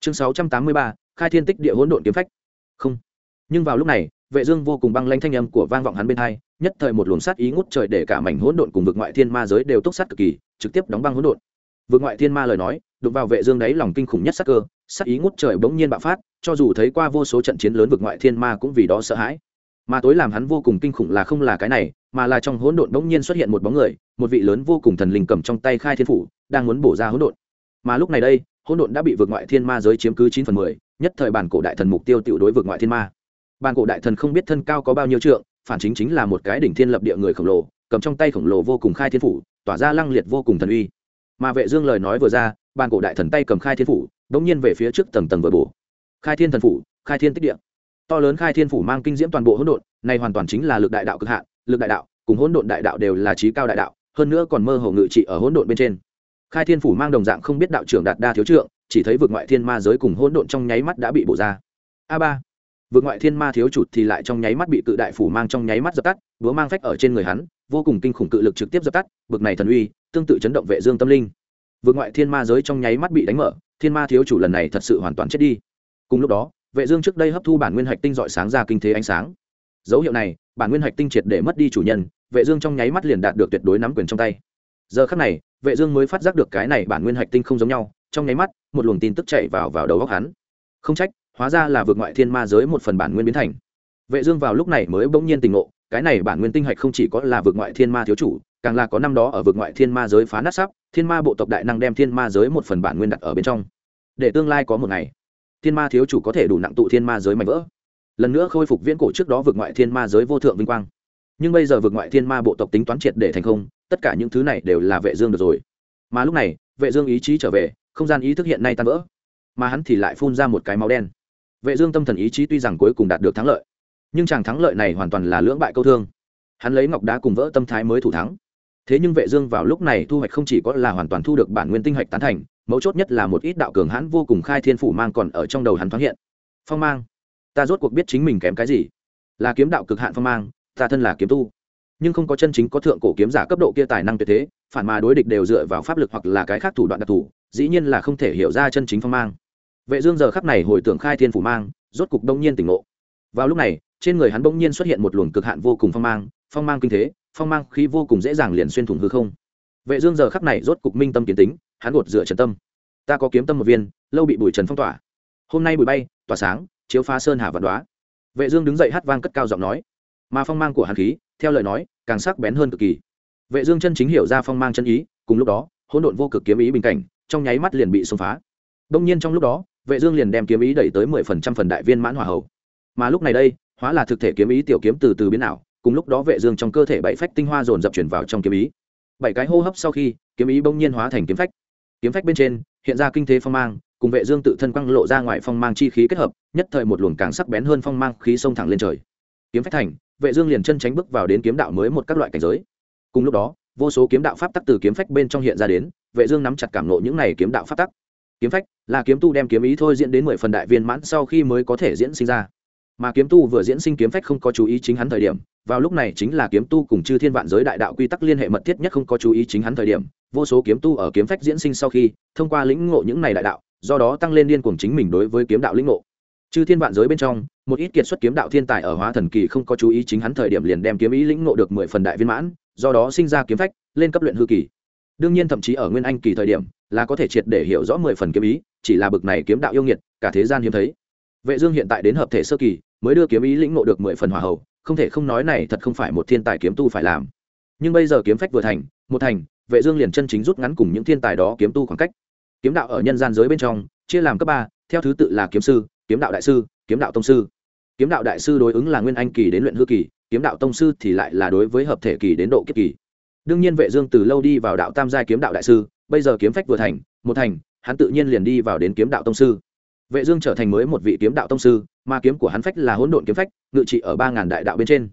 Chương sáu trăm tám mươi ba khai thiên tích địa hỗn độn kiếm phách. Không. Nhưng vào lúc này, vệ dương vô cùng băng lãnh thanh âm của vang vọng hắn bên hai, nhất thời một luồng sát ý ngút trời để cả mảnh hỗn độn cùng vực ngoại thiên ma giới đều tốc sát cực kỳ, trực tiếp đóng băng hỗn độn. Vực ngoại thiên ma lời nói, đụng vào vệ dương đấy lòng kinh khủng nhất sát cơ, sát ý ngút trời bỗng nhiên bạo phát, cho dù thấy qua vô số trận chiến lớn vực ngoại thiên ma cũng vì đó sợ hãi. Mà tối làm hắn vô cùng kinh khủng là không là cái này, mà là trong hỗn độn bỗng nhiên xuất hiện một bóng người, một vị lớn vô cùng thần linh cầm trong tay khai thiên phủ, đang muốn bổ ra hỗn độn. Mà lúc này đây, hỗn độn đã bị vực ngoại thiên ma giới chiếm cứ chín phần mười nhất thời bản cổ đại thần mục tiêu tiểu đối vực ngoại thiên ma. Bản cổ đại thần không biết thân cao có bao nhiêu trượng, phản chính chính là một cái đỉnh thiên lập địa người khổng lồ, cầm trong tay khổng lồ vô cùng khai thiên phủ, tỏa ra lăng liệt vô cùng thần uy. Mà vệ dương lời nói vừa ra, bản cổ đại thần tay cầm khai thiên phủ đống nhiên về phía trước tầng tầng vừa bổ. Khai thiên thần phủ, khai thiên tích địa. To lớn khai thiên phủ mang kinh diễm toàn bộ hỗn độn, này hoàn toàn chính là lực đại đạo cực hạn, lực đại đạo cùng hỗn độn đại đạo đều là trí cao đại đạo, hơn nữa còn mơ hồ ngự trị ở hỗn độn bên trên. Khai thiên phủ mang đồng dạng không biết đạo trưởng đạt đa thiếu trượng chỉ thấy vực ngoại thiên ma giới cùng hỗn độn trong nháy mắt đã bị bổ ra. A ba vực ngoại thiên ma thiếu chụt thì lại trong nháy mắt bị cự đại phủ mang trong nháy mắt dập tắt, búa mang phách ở trên người hắn, vô cùng kinh khủng cự lực trực tiếp dập tắt, bực này thần uy, tương tự chấn động vệ dương tâm linh. Vực ngoại thiên ma giới trong nháy mắt bị đánh mở, thiên ma thiếu chủ lần này thật sự hoàn toàn chết đi. Cùng lúc đó, vệ dương trước đây hấp thu bản nguyên hạch tinh dọi sáng ra kinh thế ánh sáng. Dấu hiệu này, bản nguyên hạch tinh triệt để mất đi chủ nhân, vệ dương trong nháy mắt liền đạt được tuyệt đối nắm quyền trong tay. Giờ khắc này, vệ dương mới phát giác được cái này bản nguyên hạch tinh không giống nhau trong nháy mắt, một luồng tin tức chạy vào vào đầu óc hắn. Không trách, hóa ra là vượt ngoại thiên ma giới một phần bản nguyên biến thành. Vệ dương vào lúc này mới bỗng nhiên tỉnh ngộ, cái này bản nguyên tinh hạch không chỉ có là vượt ngoại thiên ma thiếu chủ, càng là có năm đó ở vượt ngoại thiên ma giới phá nát sắp, thiên ma bộ tộc đại năng đem thiên ma giới một phần bản nguyên đặt ở bên trong. Để tương lai có một ngày, thiên ma thiếu chủ có thể đủ nặng tụ thiên ma giới mạnh vỡ. Lần nữa khôi phục viễn cổ trước đó vượt ngoại thiên ma giới vô thượng vinh quang. Nhưng bây giờ vượt ngoại thiên ma bộ tộc tính toán triệt để thành không, tất cả những thứ này đều là vệ dương được rồi. Mà lúc này, vệ dương ý chí trở về không gian ý thức hiện nay tan vỡ, mà hắn thì lại phun ra một cái máu đen. Vệ dương tâm thần ý chí tuy rằng cuối cùng đạt được thắng lợi, nhưng chàng thắng lợi này hoàn toàn là lưỡng bại câu thương. Hắn lấy ngọc đá cùng vỡ tâm thái mới thủ thắng. Thế nhưng vệ dương vào lúc này thu hoạch không chỉ có là hoàn toàn thu được bản nguyên tinh hạch tán thành, mấu chốt nhất là một ít đạo cường hãn vô cùng khai thiên phủ mang còn ở trong đầu hắn thoáng hiện. Phong mang, ta rốt cuộc biết chính mình kém cái gì? Là kiếm đạo cực hạn phong mang, ta thân là kiếm tu. Nhưng không có chân chính có thượng cổ kiếm giả cấp độ kia tài năng tuyệt thế, phản mà đối địch đều dựa vào pháp lực hoặc là cái khác thủ đoạn đặc thù dĩ nhiên là không thể hiểu ra chân chính phong mang. Vệ dương giờ khắc này hồi tưởng khai thiên phủ mang, rốt cục đông nhiên tỉnh ngộ. Vào lúc này, trên người hắn bỗng nhiên xuất hiện một luồng cực hạn vô cùng phong mang phong mang kinh thế, phong mang khí vô cùng dễ dàng liền xuyên thủng hư không. Vệ dương giờ khắc này rốt cục minh tâm kiến tính, hắn gột dựa trần tâm. Ta có kiếm tâm một viên, lâu bị bụi trần phong tỏa. Hôm nay bụi bay, tỏa sáng, chiếu phá sơn hà vạn đoá vệ dương đứng dậy hát vang cất cao giọng nói. Mà phong mang của hàn khí, theo lời nói, càng sắc bén hơn cực kỳ. Vệ dương chân chính hiểu ra phong mang chân ý, cùng lúc đó, hỗn độn vô cực kiếm ý bình cảnh trong nháy mắt liền bị xông phá. Đông nhiên trong lúc đó, vệ dương liền đem kiếm ý đẩy tới mười phần trăm phần đại viên mãn hỏa hậu mà lúc này đây, hóa là thực thể kiếm ý tiểu kiếm từ từ biến ảo, cùng lúc đó vệ dương trong cơ thể bảy phách tinh hoa dồn dập chuyển vào trong kiếm ý. Bảy cái hô hấp sau khi, kiếm ý bỗng nhiên hóa thành kiếm phách. Kiếm phách bên trên, hiện ra kinh thế phong mang, cùng vệ dương tự thân quăng lộ ra ngoài phong mang chi khí kết hợp, nhất thời một luồng càng sắc bén hơn phong mang khí xông thẳng lên trời. Kiếm phách thành, vệ dương liền chân tránh bước vào đến kiếm đạo mới một các loại cảnh giới. Cùng lúc đó, vô số kiếm đạo pháp tắc từ kiếm phách bên trong hiện ra đến vệ dương nắm chặt cảm ngộ những này kiếm đạo pháp tắc. Kiếm phách là kiếm tu đem kiếm ý thôi diễn đến mười phần đại viên mãn sau khi mới có thể diễn sinh ra. Mà kiếm tu vừa diễn sinh kiếm phách không có chú ý chính hắn thời điểm, vào lúc này chính là kiếm tu cùng chư thiên vạn giới đại đạo quy tắc liên hệ mật thiết nhất không có chú ý chính hắn thời điểm, vô số kiếm tu ở kiếm phách diễn sinh sau khi, thông qua lĩnh ngộ những này đại đạo, do đó tăng lên điên cuồng chính mình đối với kiếm đạo lĩnh ngộ. Chư thiên vạn giới bên trong, một ít kiệt xuất kiếm đạo thiên tài ở hóa thần kỳ không có chú ý chính hắn thời điểm liền đem kiếm ý lĩnh ngộ được mười phần đại viên mãn, do đó sinh ra kiếm phách, lên cấp luyện hư kỳ đương nhiên thậm chí ở nguyên anh kỳ thời điểm, là có thể triệt để hiểu rõ mười phần kiếm ý, chỉ là bực này kiếm đạo yêu nghiệt, cả thế gian hiếm thấy. Vệ dương hiện tại đến hợp thể sơ kỳ, mới đưa kiếm ý lĩnh ngộ được mười phần hỏa hậu, không thể không nói này thật không phải một thiên tài kiếm tu phải làm. Nhưng bây giờ kiếm phách vừa thành, một thành, vệ dương liền chân chính rút ngắn cùng những thiên tài đó kiếm tu khoảng cách. Kiếm đạo ở nhân gian giới bên trong, chia làm cấp ba, theo thứ tự là kiếm sư, kiếm đạo đại sư, kiếm đạo tông sư. Kiếm đạo đại sư đối ứng là nguyên anh kỳ đến luyện hư kỳ, kiếm đạo tông sư thì lại là đối với hợp thể kỳ đến độ kiếp kỳ đương nhiên vệ dương từ lâu đi vào đạo tam giai kiếm đạo đại sư, bây giờ kiếm phách vừa thành, một thành, hắn tự nhiên liền đi vào đến kiếm đạo tông sư. Vệ dương trở thành mới một vị kiếm đạo tông sư, mà kiếm của hắn phách là hỗn độn kiếm phách, ngự trị ở ba ngàn đại đạo bên trên.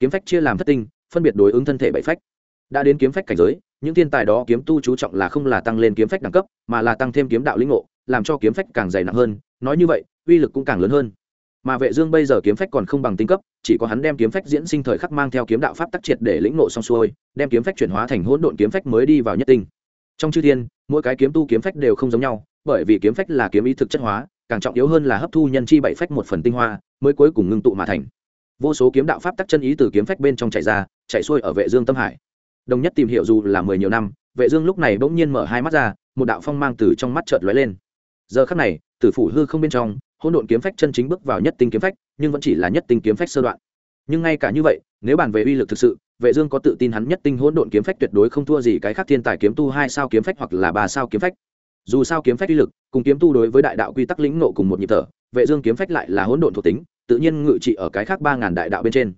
Kiếm phách chia làm thất tinh, phân biệt đối ứng thân thể bảy phách. Đã đến kiếm phách cảnh giới, những thiên tài đó kiếm tu chú trọng là không là tăng lên kiếm phách đẳng cấp, mà là tăng thêm kiếm đạo linh ngộ, làm cho kiếm phách càng dày nặng hơn, nói như vậy, uy lực cũng càng lớn hơn mà vệ dương bây giờ kiếm phách còn không bằng tinh cấp, chỉ có hắn đem kiếm phách diễn sinh thời khắc mang theo kiếm đạo pháp tắc triệt để lĩnh ngộ xong xuôi, đem kiếm phách chuyển hóa thành hỗn độn kiếm phách mới đi vào nhất tinh. Trong chư thiên, mỗi cái kiếm tu kiếm phách đều không giống nhau, bởi vì kiếm phách là kiếm ý thực chất hóa, càng trọng yếu hơn là hấp thu nhân chi bảy phách một phần tinh hoa, mới cuối cùng ngưng tụ mà thành. Vô số kiếm đạo pháp tắc chân ý từ kiếm phách bên trong chảy ra, chảy xuôi ở vệ dương tâm hải. Đồng nhất tìm hiểu dù là mười nhiều năm, vệ dương lúc này bỗng nhiên mở hai mắt ra, một đạo phong mang từ trong mắt chợt lóe lên. Giờ khắc này, tử phủ hư không bên trong hỗn độn kiếm phách chân chính bước vào nhất tinh kiếm phách, nhưng vẫn chỉ là nhất tinh kiếm phách sơ đoạn. Nhưng ngay cả như vậy, nếu bàn về uy lực thực sự, vệ dương có tự tin hắn nhất tinh hỗn độn kiếm phách tuyệt đối không thua gì cái khác thiên tài kiếm tu hai sao kiếm phách hoặc là ba sao kiếm phách. Dù sao kiếm phách uy lực, cùng kiếm tu đối với đại đạo quy tắc lĩnh nộ cùng một nhịp thở, vệ dương kiếm phách lại là hỗn độn thuộc tính, tự nhiên ngự trị ở cái khác ba ngàn đại đạo bên trên.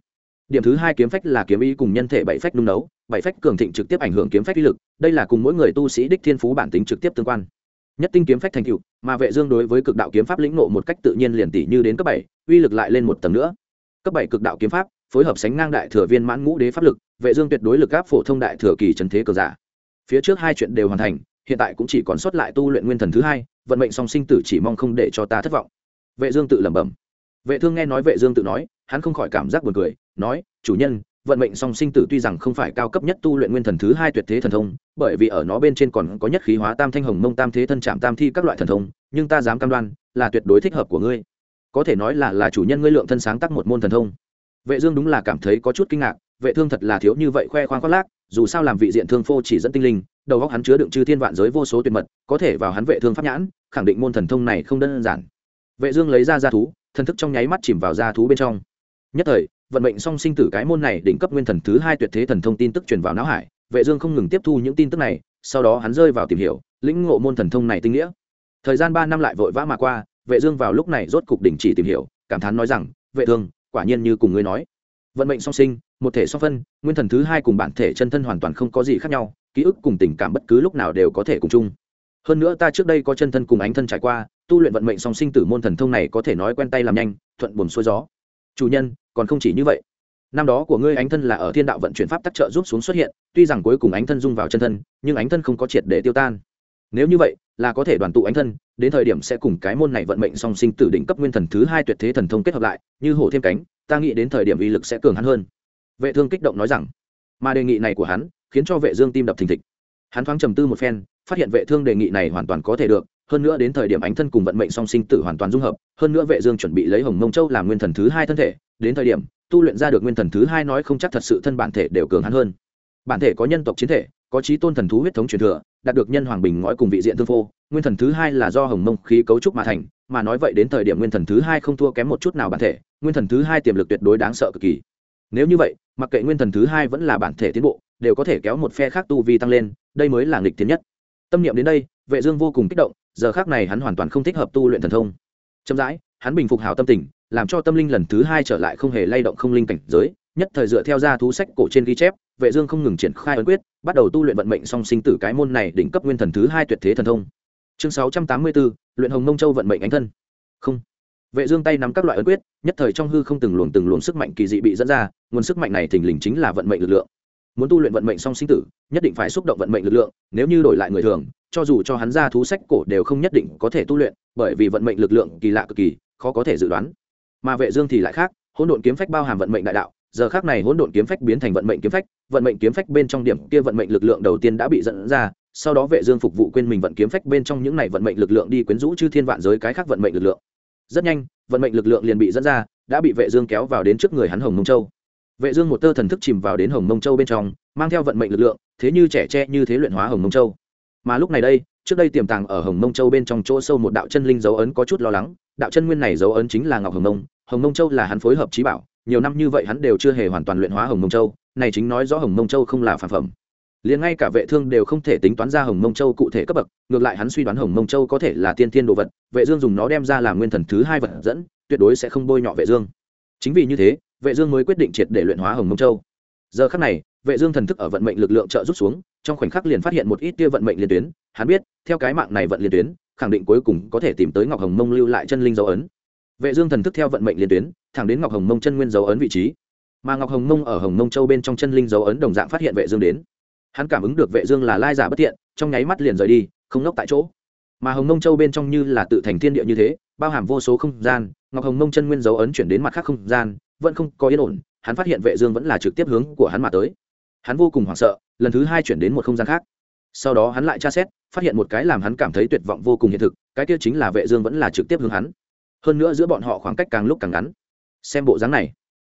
Điểm thứ hai kiếm phách là kiếm ý cùng nhân thể bảy phách nung nấu, bảy phách cường thịnh trực tiếp ảnh hưởng kiếm phách uy lực, đây là cùng mỗi người tu sĩ đích thiên phú bản tính trực tiếp tương quan nhất tinh kiếm phách thành cựu mà vệ dương đối với cực đạo kiếm pháp lĩnh nộ một cách tự nhiên liền tỷ như đến cấp bảy, uy lực lại lên một tầng nữa. Cấp bảy cực đạo kiếm pháp, phối hợp sánh ngang đại thừa viên mãn ngũ đế pháp lực, vệ dương tuyệt đối lực áp phổ thông đại thừa kỳ trần thế cờ giả. Phía trước hai chuyện đều hoàn thành, hiện tại cũng chỉ còn sót lại tu luyện nguyên thần thứ hai, vận mệnh song sinh tử chỉ mong không để cho ta thất vọng. Vệ dương tự lẩm bẩm. Vệ thương nghe nói vệ dương tự nói, hắn không khỏi cảm giác buồn cười, nói, chủ nhân vận mệnh song sinh tử tuy rằng không phải cao cấp nhất tu luyện nguyên thần thứ hai tuyệt thế thần thông, bởi vì ở nó bên trên còn có nhất khí hóa tam thanh hồng mông tam thế thân trạm tam thi các loại thần thông, nhưng ta dám cam đoan, là tuyệt đối thích hợp của ngươi. Có thể nói là là chủ nhân ngươi lượng thân sáng tác một môn thần thông. Vệ dương đúng là cảm thấy có chút kinh ngạc, vệ thương thật là thiếu như vậy khoe khoang khoác lác, dù sao làm vị diện thương phô chỉ dẫn tinh linh, đầu óc hắn chứa đựng chư thiên vạn giới vô số tuyệt mật, có thể vào hắn vệ thương pháp nhãn, khẳng định môn thần thông này không đơn giản. Vệ dương lấy ra gia thú, thần thức trong nháy mắt chìm vào gia thú bên trong. Nhất thời vận mệnh song sinh tử cái môn này đỉnh cấp nguyên thần thứ hai tuyệt thế thần thông tin tức truyền vào não hải, vệ dương không ngừng tiếp thu những tin tức này, sau đó hắn rơi vào tìm hiểu, lĩnh ngộ môn thần thông này tinh nghĩa. Thời gian ba năm lại vội vã mà qua, vệ dương vào lúc này rốt cục đỉnh chỉ tìm hiểu, cảm thán nói rằng, vệ thương, quả nhiên như cùng ngươi nói. Vận mệnh song sinh, một thể song phân, nguyên thần thứ hai cùng bản thể chân thân hoàn toàn không có gì khác nhau, ký ức cùng tình cảm bất cứ lúc nào đều có thể cùng chung. Hơn nữa ta trước đây có chân thân cùng ánh thân trải qua, tu luyện vận mệnh song sinh tử môn thần thông này có thể nói quen tay làm nhanh, thuận buồm xuôi gió chủ nhân, còn không chỉ như vậy. Năm đó của ngươi ánh thân là ở thiên đạo vận chuyển pháp tác trợ giúp xuống xuất hiện, tuy rằng cuối cùng ánh thân dung vào chân thân, nhưng ánh thân không có triệt để tiêu tan. Nếu như vậy, là có thể đoàn tụ ánh thân, đến thời điểm sẽ cùng cái môn này vận mệnh song sinh tử đỉnh cấp nguyên thần thứ hai tuyệt thế thần thông kết hợp lại, như hổ thêm cánh, ta nghĩ đến thời điểm uy lực sẽ cường hắn hơn. Vệ thương kích động nói rằng, mà đề nghị này của hắn khiến cho vệ dương tim đập thình thịch. Hắn thoáng trầm tư một phen, phát hiện vệ thương đề nghị này hoàn toàn có thể được hơn nữa đến thời điểm ánh thân cùng vận mệnh song sinh tử hoàn toàn dung hợp, hơn nữa vệ dương chuẩn bị lấy hồng mông châu làm nguyên thần thứ hai thân thể, đến thời điểm, tu luyện ra được nguyên thần thứ hai nói không chắc thật sự thân bản thể đều cường hắn hơn. Bản thể có nhân tộc chiến thể, có trí tôn thần thú huyết thống truyền thừa, đạt được nhân hoàng bình ngói cùng vị diện thương phô, nguyên thần thứ hai là do hồng mông khí cấu trúc mà thành, mà nói vậy đến thời điểm nguyên thần thứ hai không thua kém một chút nào bản thể, nguyên thần thứ hai tiềm lực tuyệt đối đáng sợ cực kỳ. Nếu như vậy, mặc kệ nguyên thần thứ hai vẫn là bản thể tiến bộ, đều có thể kéo một phe khác tu vi tăng lên, đây mới là nghịch tiến nhất. Tâm niệm đến đây, vệ dương vô cùng kích động giờ khác này hắn hoàn toàn không thích hợp tu luyện thần thông. Chậm rãi hắn bình phục hảo tâm tình làm cho tâm linh lần thứ hai trở lại không hề lay động không linh cảnh giới nhất thời dựa theo ra thú sách cổ trên ghi chép vệ dương không ngừng triển khai ấn quyết bắt đầu tu luyện vận mệnh song sinh tử cái môn này đỉnh cấp nguyên thần thứ hai tuyệt thế thần thông. Chương 684, luyện hồng mông châu vận mệnh ánh thân. Không. Vệ dương tay nắm các loại ấn quyết nhất thời trong hư không từng luồng từng luồng sức mạnh kỳ dị bị dẫn ra nguồn sức mạnh này thình lình chính là vận mệnh lực lượng. Muốn tu luyện vận mệnh song sinh tử nhất định phải xúc động vận mệnh lực lượng nếu như đổi lại người thường cho dù cho hắn ra thú sách cổ đều không nhất định có thể tu luyện, bởi vì vận mệnh lực lượng kỳ lạ cực kỳ, khó có thể dự đoán. Mà vệ dương thì lại khác, hỗn độn kiếm phách bao hàm vận mệnh đại đạo, giờ khác này hỗn độn kiếm phách biến thành vận mệnh kiếm phách, vận mệnh kiếm phách bên trong điểm kia vận mệnh lực lượng đầu tiên đã bị dẫn ra, sau đó vệ dương phục vụ quên mình vận kiếm phách bên trong những này vận mệnh lực lượng đi quyến rũ chư thiên vạn giới cái khác vận mệnh lực lượng. Rất nhanh, vận mệnh lực lượng liền bị dẫn ra, đã bị vệ dương kéo vào đến trước người hắn hồng mông châu. Vệ dương một tơ thần thức chìm vào đến hồng mông châu bên trong, mang theo vận mệnh lực lượng, thế như trẻ tre như thế luyện hóa hồng mông châu mà lúc này đây, trước đây tiềm tàng ở hồng mông châu bên trong chỗ sâu một đạo chân linh dấu ấn có chút lo lắng, đạo chân nguyên này dấu ấn chính là ngọc hồng mông. Hồng mông châu là hắn phối hợp trí bảo, nhiều năm như vậy hắn đều chưa hề hoàn toàn luyện hóa hồng mông châu, này chính nói rõ hồng mông châu không là phản phẩm. Liền ngay cả vệ thương đều không thể tính toán ra hồng mông châu cụ thể cấp bậc, ngược lại hắn suy đoán hồng mông châu có thể là tiên thiên đồ vật, vệ dương dùng nó đem ra làm nguyên thần thứ hai vật dẫn, tuyệt đối sẽ không bôi nhọ vệ dương. Chính vì như thế, vệ dương mới quyết định triệt để luyện hóa hồng mông châu. Giờ khắc này vệ dương thần thức ở vận mệnh lực lượng trợ rút xuống, trong khoảnh khắc liền phát hiện một ít tia vận mệnh liên tuyến, hắn biết, theo cái mạng này vận liên tuyến, khẳng định cuối cùng có thể tìm tới ngọc hồng mông lưu lại chân linh dấu ấn. Vệ dương thần thức theo vận mệnh liên tuyến, thẳng đến ngọc hồng mông chân nguyên dấu ấn vị trí. Mà ngọc hồng mông ở hồng mông châu bên trong chân linh dấu ấn đồng dạng phát hiện vệ dương đến. Hắn cảm ứng được vệ dương là lai giả bất thiện, trong nháy mắt liền rời đi, không ngốc tại chỗ. Mà hồng mông châu bên trong như là tự thành thiên địa như thế, bao hàm vô số không gian, ngọc hồng mông chân nguyên dấu ấn chuyển đến mặt khác không gian, vẫn không có yên ổn, hắn phát hiện vệ dương vẫn là trực tiếp hướng của hắn mà tới hắn vô cùng hoảng sợ, lần thứ hai chuyển đến một không gian khác. Sau đó hắn lại tra xét, phát hiện một cái làm hắn cảm thấy tuyệt vọng vô cùng hiện thực, cái kia chính là vệ dương vẫn là trực tiếp hướng hắn. Hơn nữa giữa bọn họ khoảng cách càng lúc càng ngắn. Xem bộ dáng này,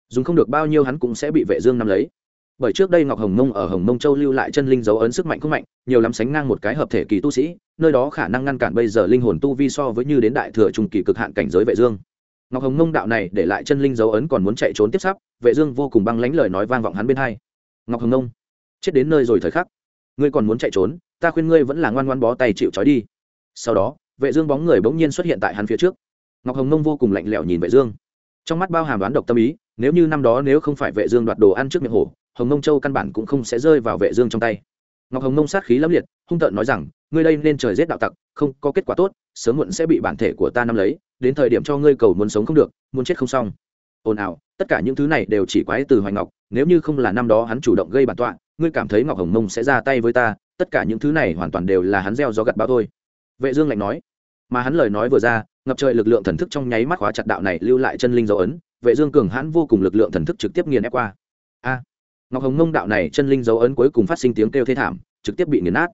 dùng không được bao nhiêu hắn cũng sẽ bị vệ dương nắm lấy. Bởi trước đây ngọc hồng mông ở hồng mông châu lưu lại chân linh dấu ấn sức mạnh không mạnh, nhiều lắm sánh ngang một cái hợp thể kỳ tu sĩ, nơi đó khả năng ngăn cản bây giờ linh hồn tu vi so với như đến đại thừa trung kỳ cực hạn cảnh giới vệ dương. Ngọc hồng mông đạo này để lại chân linh dấu ấn còn muốn chạy trốn tiếp sắp, vệ dương vô cùng băng lãnh lời nói vang vọng hắn bên hai ngọc hồng Nông. Chết đến nơi rồi thời khắc. Ngươi còn muốn chạy trốn, ta khuyên ngươi vẫn là ngoan ngoan bó tay chịu trói đi. Sau đó, vệ dương bóng người bỗng nhiên xuất hiện tại hắn phía trước. Ngọc hồng Nông vô cùng lạnh lẽo nhìn vệ dương. Trong mắt bao hàm đoán độc tâm ý, nếu như năm đó nếu không phải vệ dương đoạt đồ ăn trước miệng hổ, hồng Nông châu căn bản cũng không sẽ rơi vào vệ dương trong tay. Ngọc hồng Nông sát khí lẫm liệt, hung tợn nói rằng, ngươi đây nên trời giết đạo tặc, không có kết quả tốt, sớm muộn sẽ bị bản thể của ta nắm lấy, đến thời điểm cho ngươi cầu muốn sống không được, muốn chết không xong ồn ào, tất cả những thứ này đều chỉ quái từ hoài ngọc, nếu như không là năm đó hắn chủ động gây bản tọa, ngươi cảm thấy ngọc hồng mông sẽ ra tay với ta, tất cả những thứ này hoàn toàn đều là hắn gieo gió gặt bão thôi. Vệ dương lạnh nói. Mà hắn lời nói vừa ra, ngập trời lực lượng thần thức trong nháy mắt khóa chặt đạo này lưu lại chân linh dấu ấn, vệ dương cường hãn vô cùng lực lượng thần thức trực tiếp nghiền ép qua. A! Ngọc hồng mông đạo này chân linh dấu ấn cuối cùng phát sinh tiếng kêu thê thảm, trực tiếp bị nghiền nát.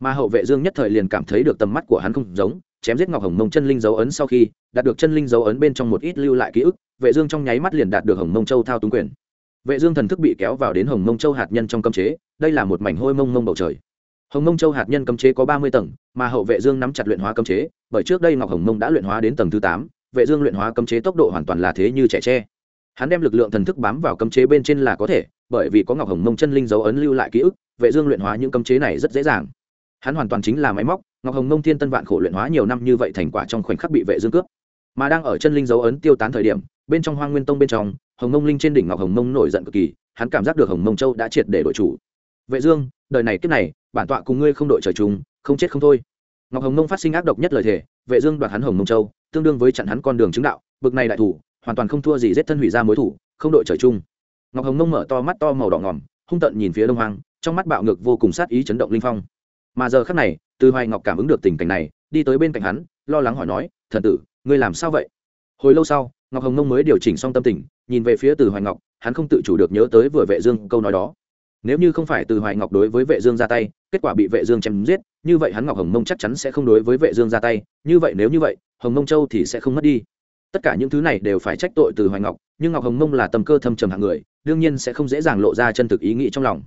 Mà hậu vệ dương nhất thời liền cảm thấy được tầm mắt của hắn không giống chém giết ngọc hồng mông chân linh dấu ấn sau khi đạt được chân linh dấu ấn bên trong một ít lưu lại ký ức, vệ dương trong nháy mắt liền đạt được hồng mông châu thao túng quyền. Vệ dương thần thức bị kéo vào đến hồng mông châu hạt nhân trong cấm chế, đây là một mảnh hôi mông mông bầu trời. Hồng mông châu hạt nhân cấm chế có ba mươi tầng, mà hậu vệ dương nắm chặt luyện hóa cấm chế, bởi trước đây ngọc hồng mông đã luyện hóa đến tầng thứ tám, vệ dương luyện hóa cấm chế tốc độ hoàn toàn là thế như trẻ tre. Hắn đem lực lượng thần thức bám vào cấm chế bên trên là có thể, bởi vì có ngọc hồng mông chân linh dấu ấn lưu lại ký ức, vệ dương luyện hóa những cấm chế này rất dễ dàng hắn hoàn toàn chính là máy móc, ngọc hồng nông thiên tân vạn khổ luyện hóa nhiều năm như vậy thành quả trong khoảnh khắc bị vệ dương cướp. Mà đang ở chân linh dấu ấn tiêu tán thời điểm, bên trong hoang nguyên tông bên trong, hồng mông linh trên đỉnh ngọc hồng mông nổi giận cực kỳ, hắn cảm giác được hồng mông châu đã triệt để đổi chủ. Vệ dương, đời này kiếp này, bản tọa cùng ngươi không đội trời chung, không chết không thôi. Ngọc hồng mông phát sinh ác độc nhất lời thể vệ dương đoạt hắn hồng mông châu, tương đương với chặn hắn con đường chứng đạo, bực này đại thủ, hoàn toàn không thua gì giết thân hủy ra mối thủ, không đội trời chung. Ngọc hồng mông mở to mắt to màu đỏ ngỏm hung tận nhìn phía đông hoàng trong mắt bạo ngược vô cùng sát ý chấn động linh phong mà giờ khắc này, từ hoài ngọc cảm ứng được tình cảnh này, đi tới bên cạnh hắn, lo lắng hỏi nói, thần tử, ngươi làm sao vậy? Hồi lâu sau, ngọc hồng Nông mới điều chỉnh xong tâm tình, nhìn về phía từ hoài ngọc, hắn không tự chủ được nhớ tới vừa vệ dương câu nói đó. Nếu như không phải từ hoài ngọc đối với vệ dương ra tay, kết quả bị vệ dương chém giết, như vậy hắn ngọc hồng mông chắc chắn sẽ không đối với vệ dương ra tay, như vậy nếu như vậy, hồng mông châu thì sẽ không mất đi. Tất cả những thứ này đều phải trách tội từ hoài ngọc, nhưng ngọc hồng mông là tầm cơ thâm trầm hạng người, đương nhiên sẽ không dễ dàng lộ ra chân thực ý nghĩ trong lòng.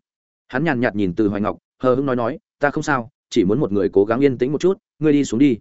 Hắn nhàn nhạt nhìn từ hoài ngọc hờ hững nói nói, ta không sao, chỉ muốn một người cố gắng yên tĩnh một chút, ngươi đi xuống đi.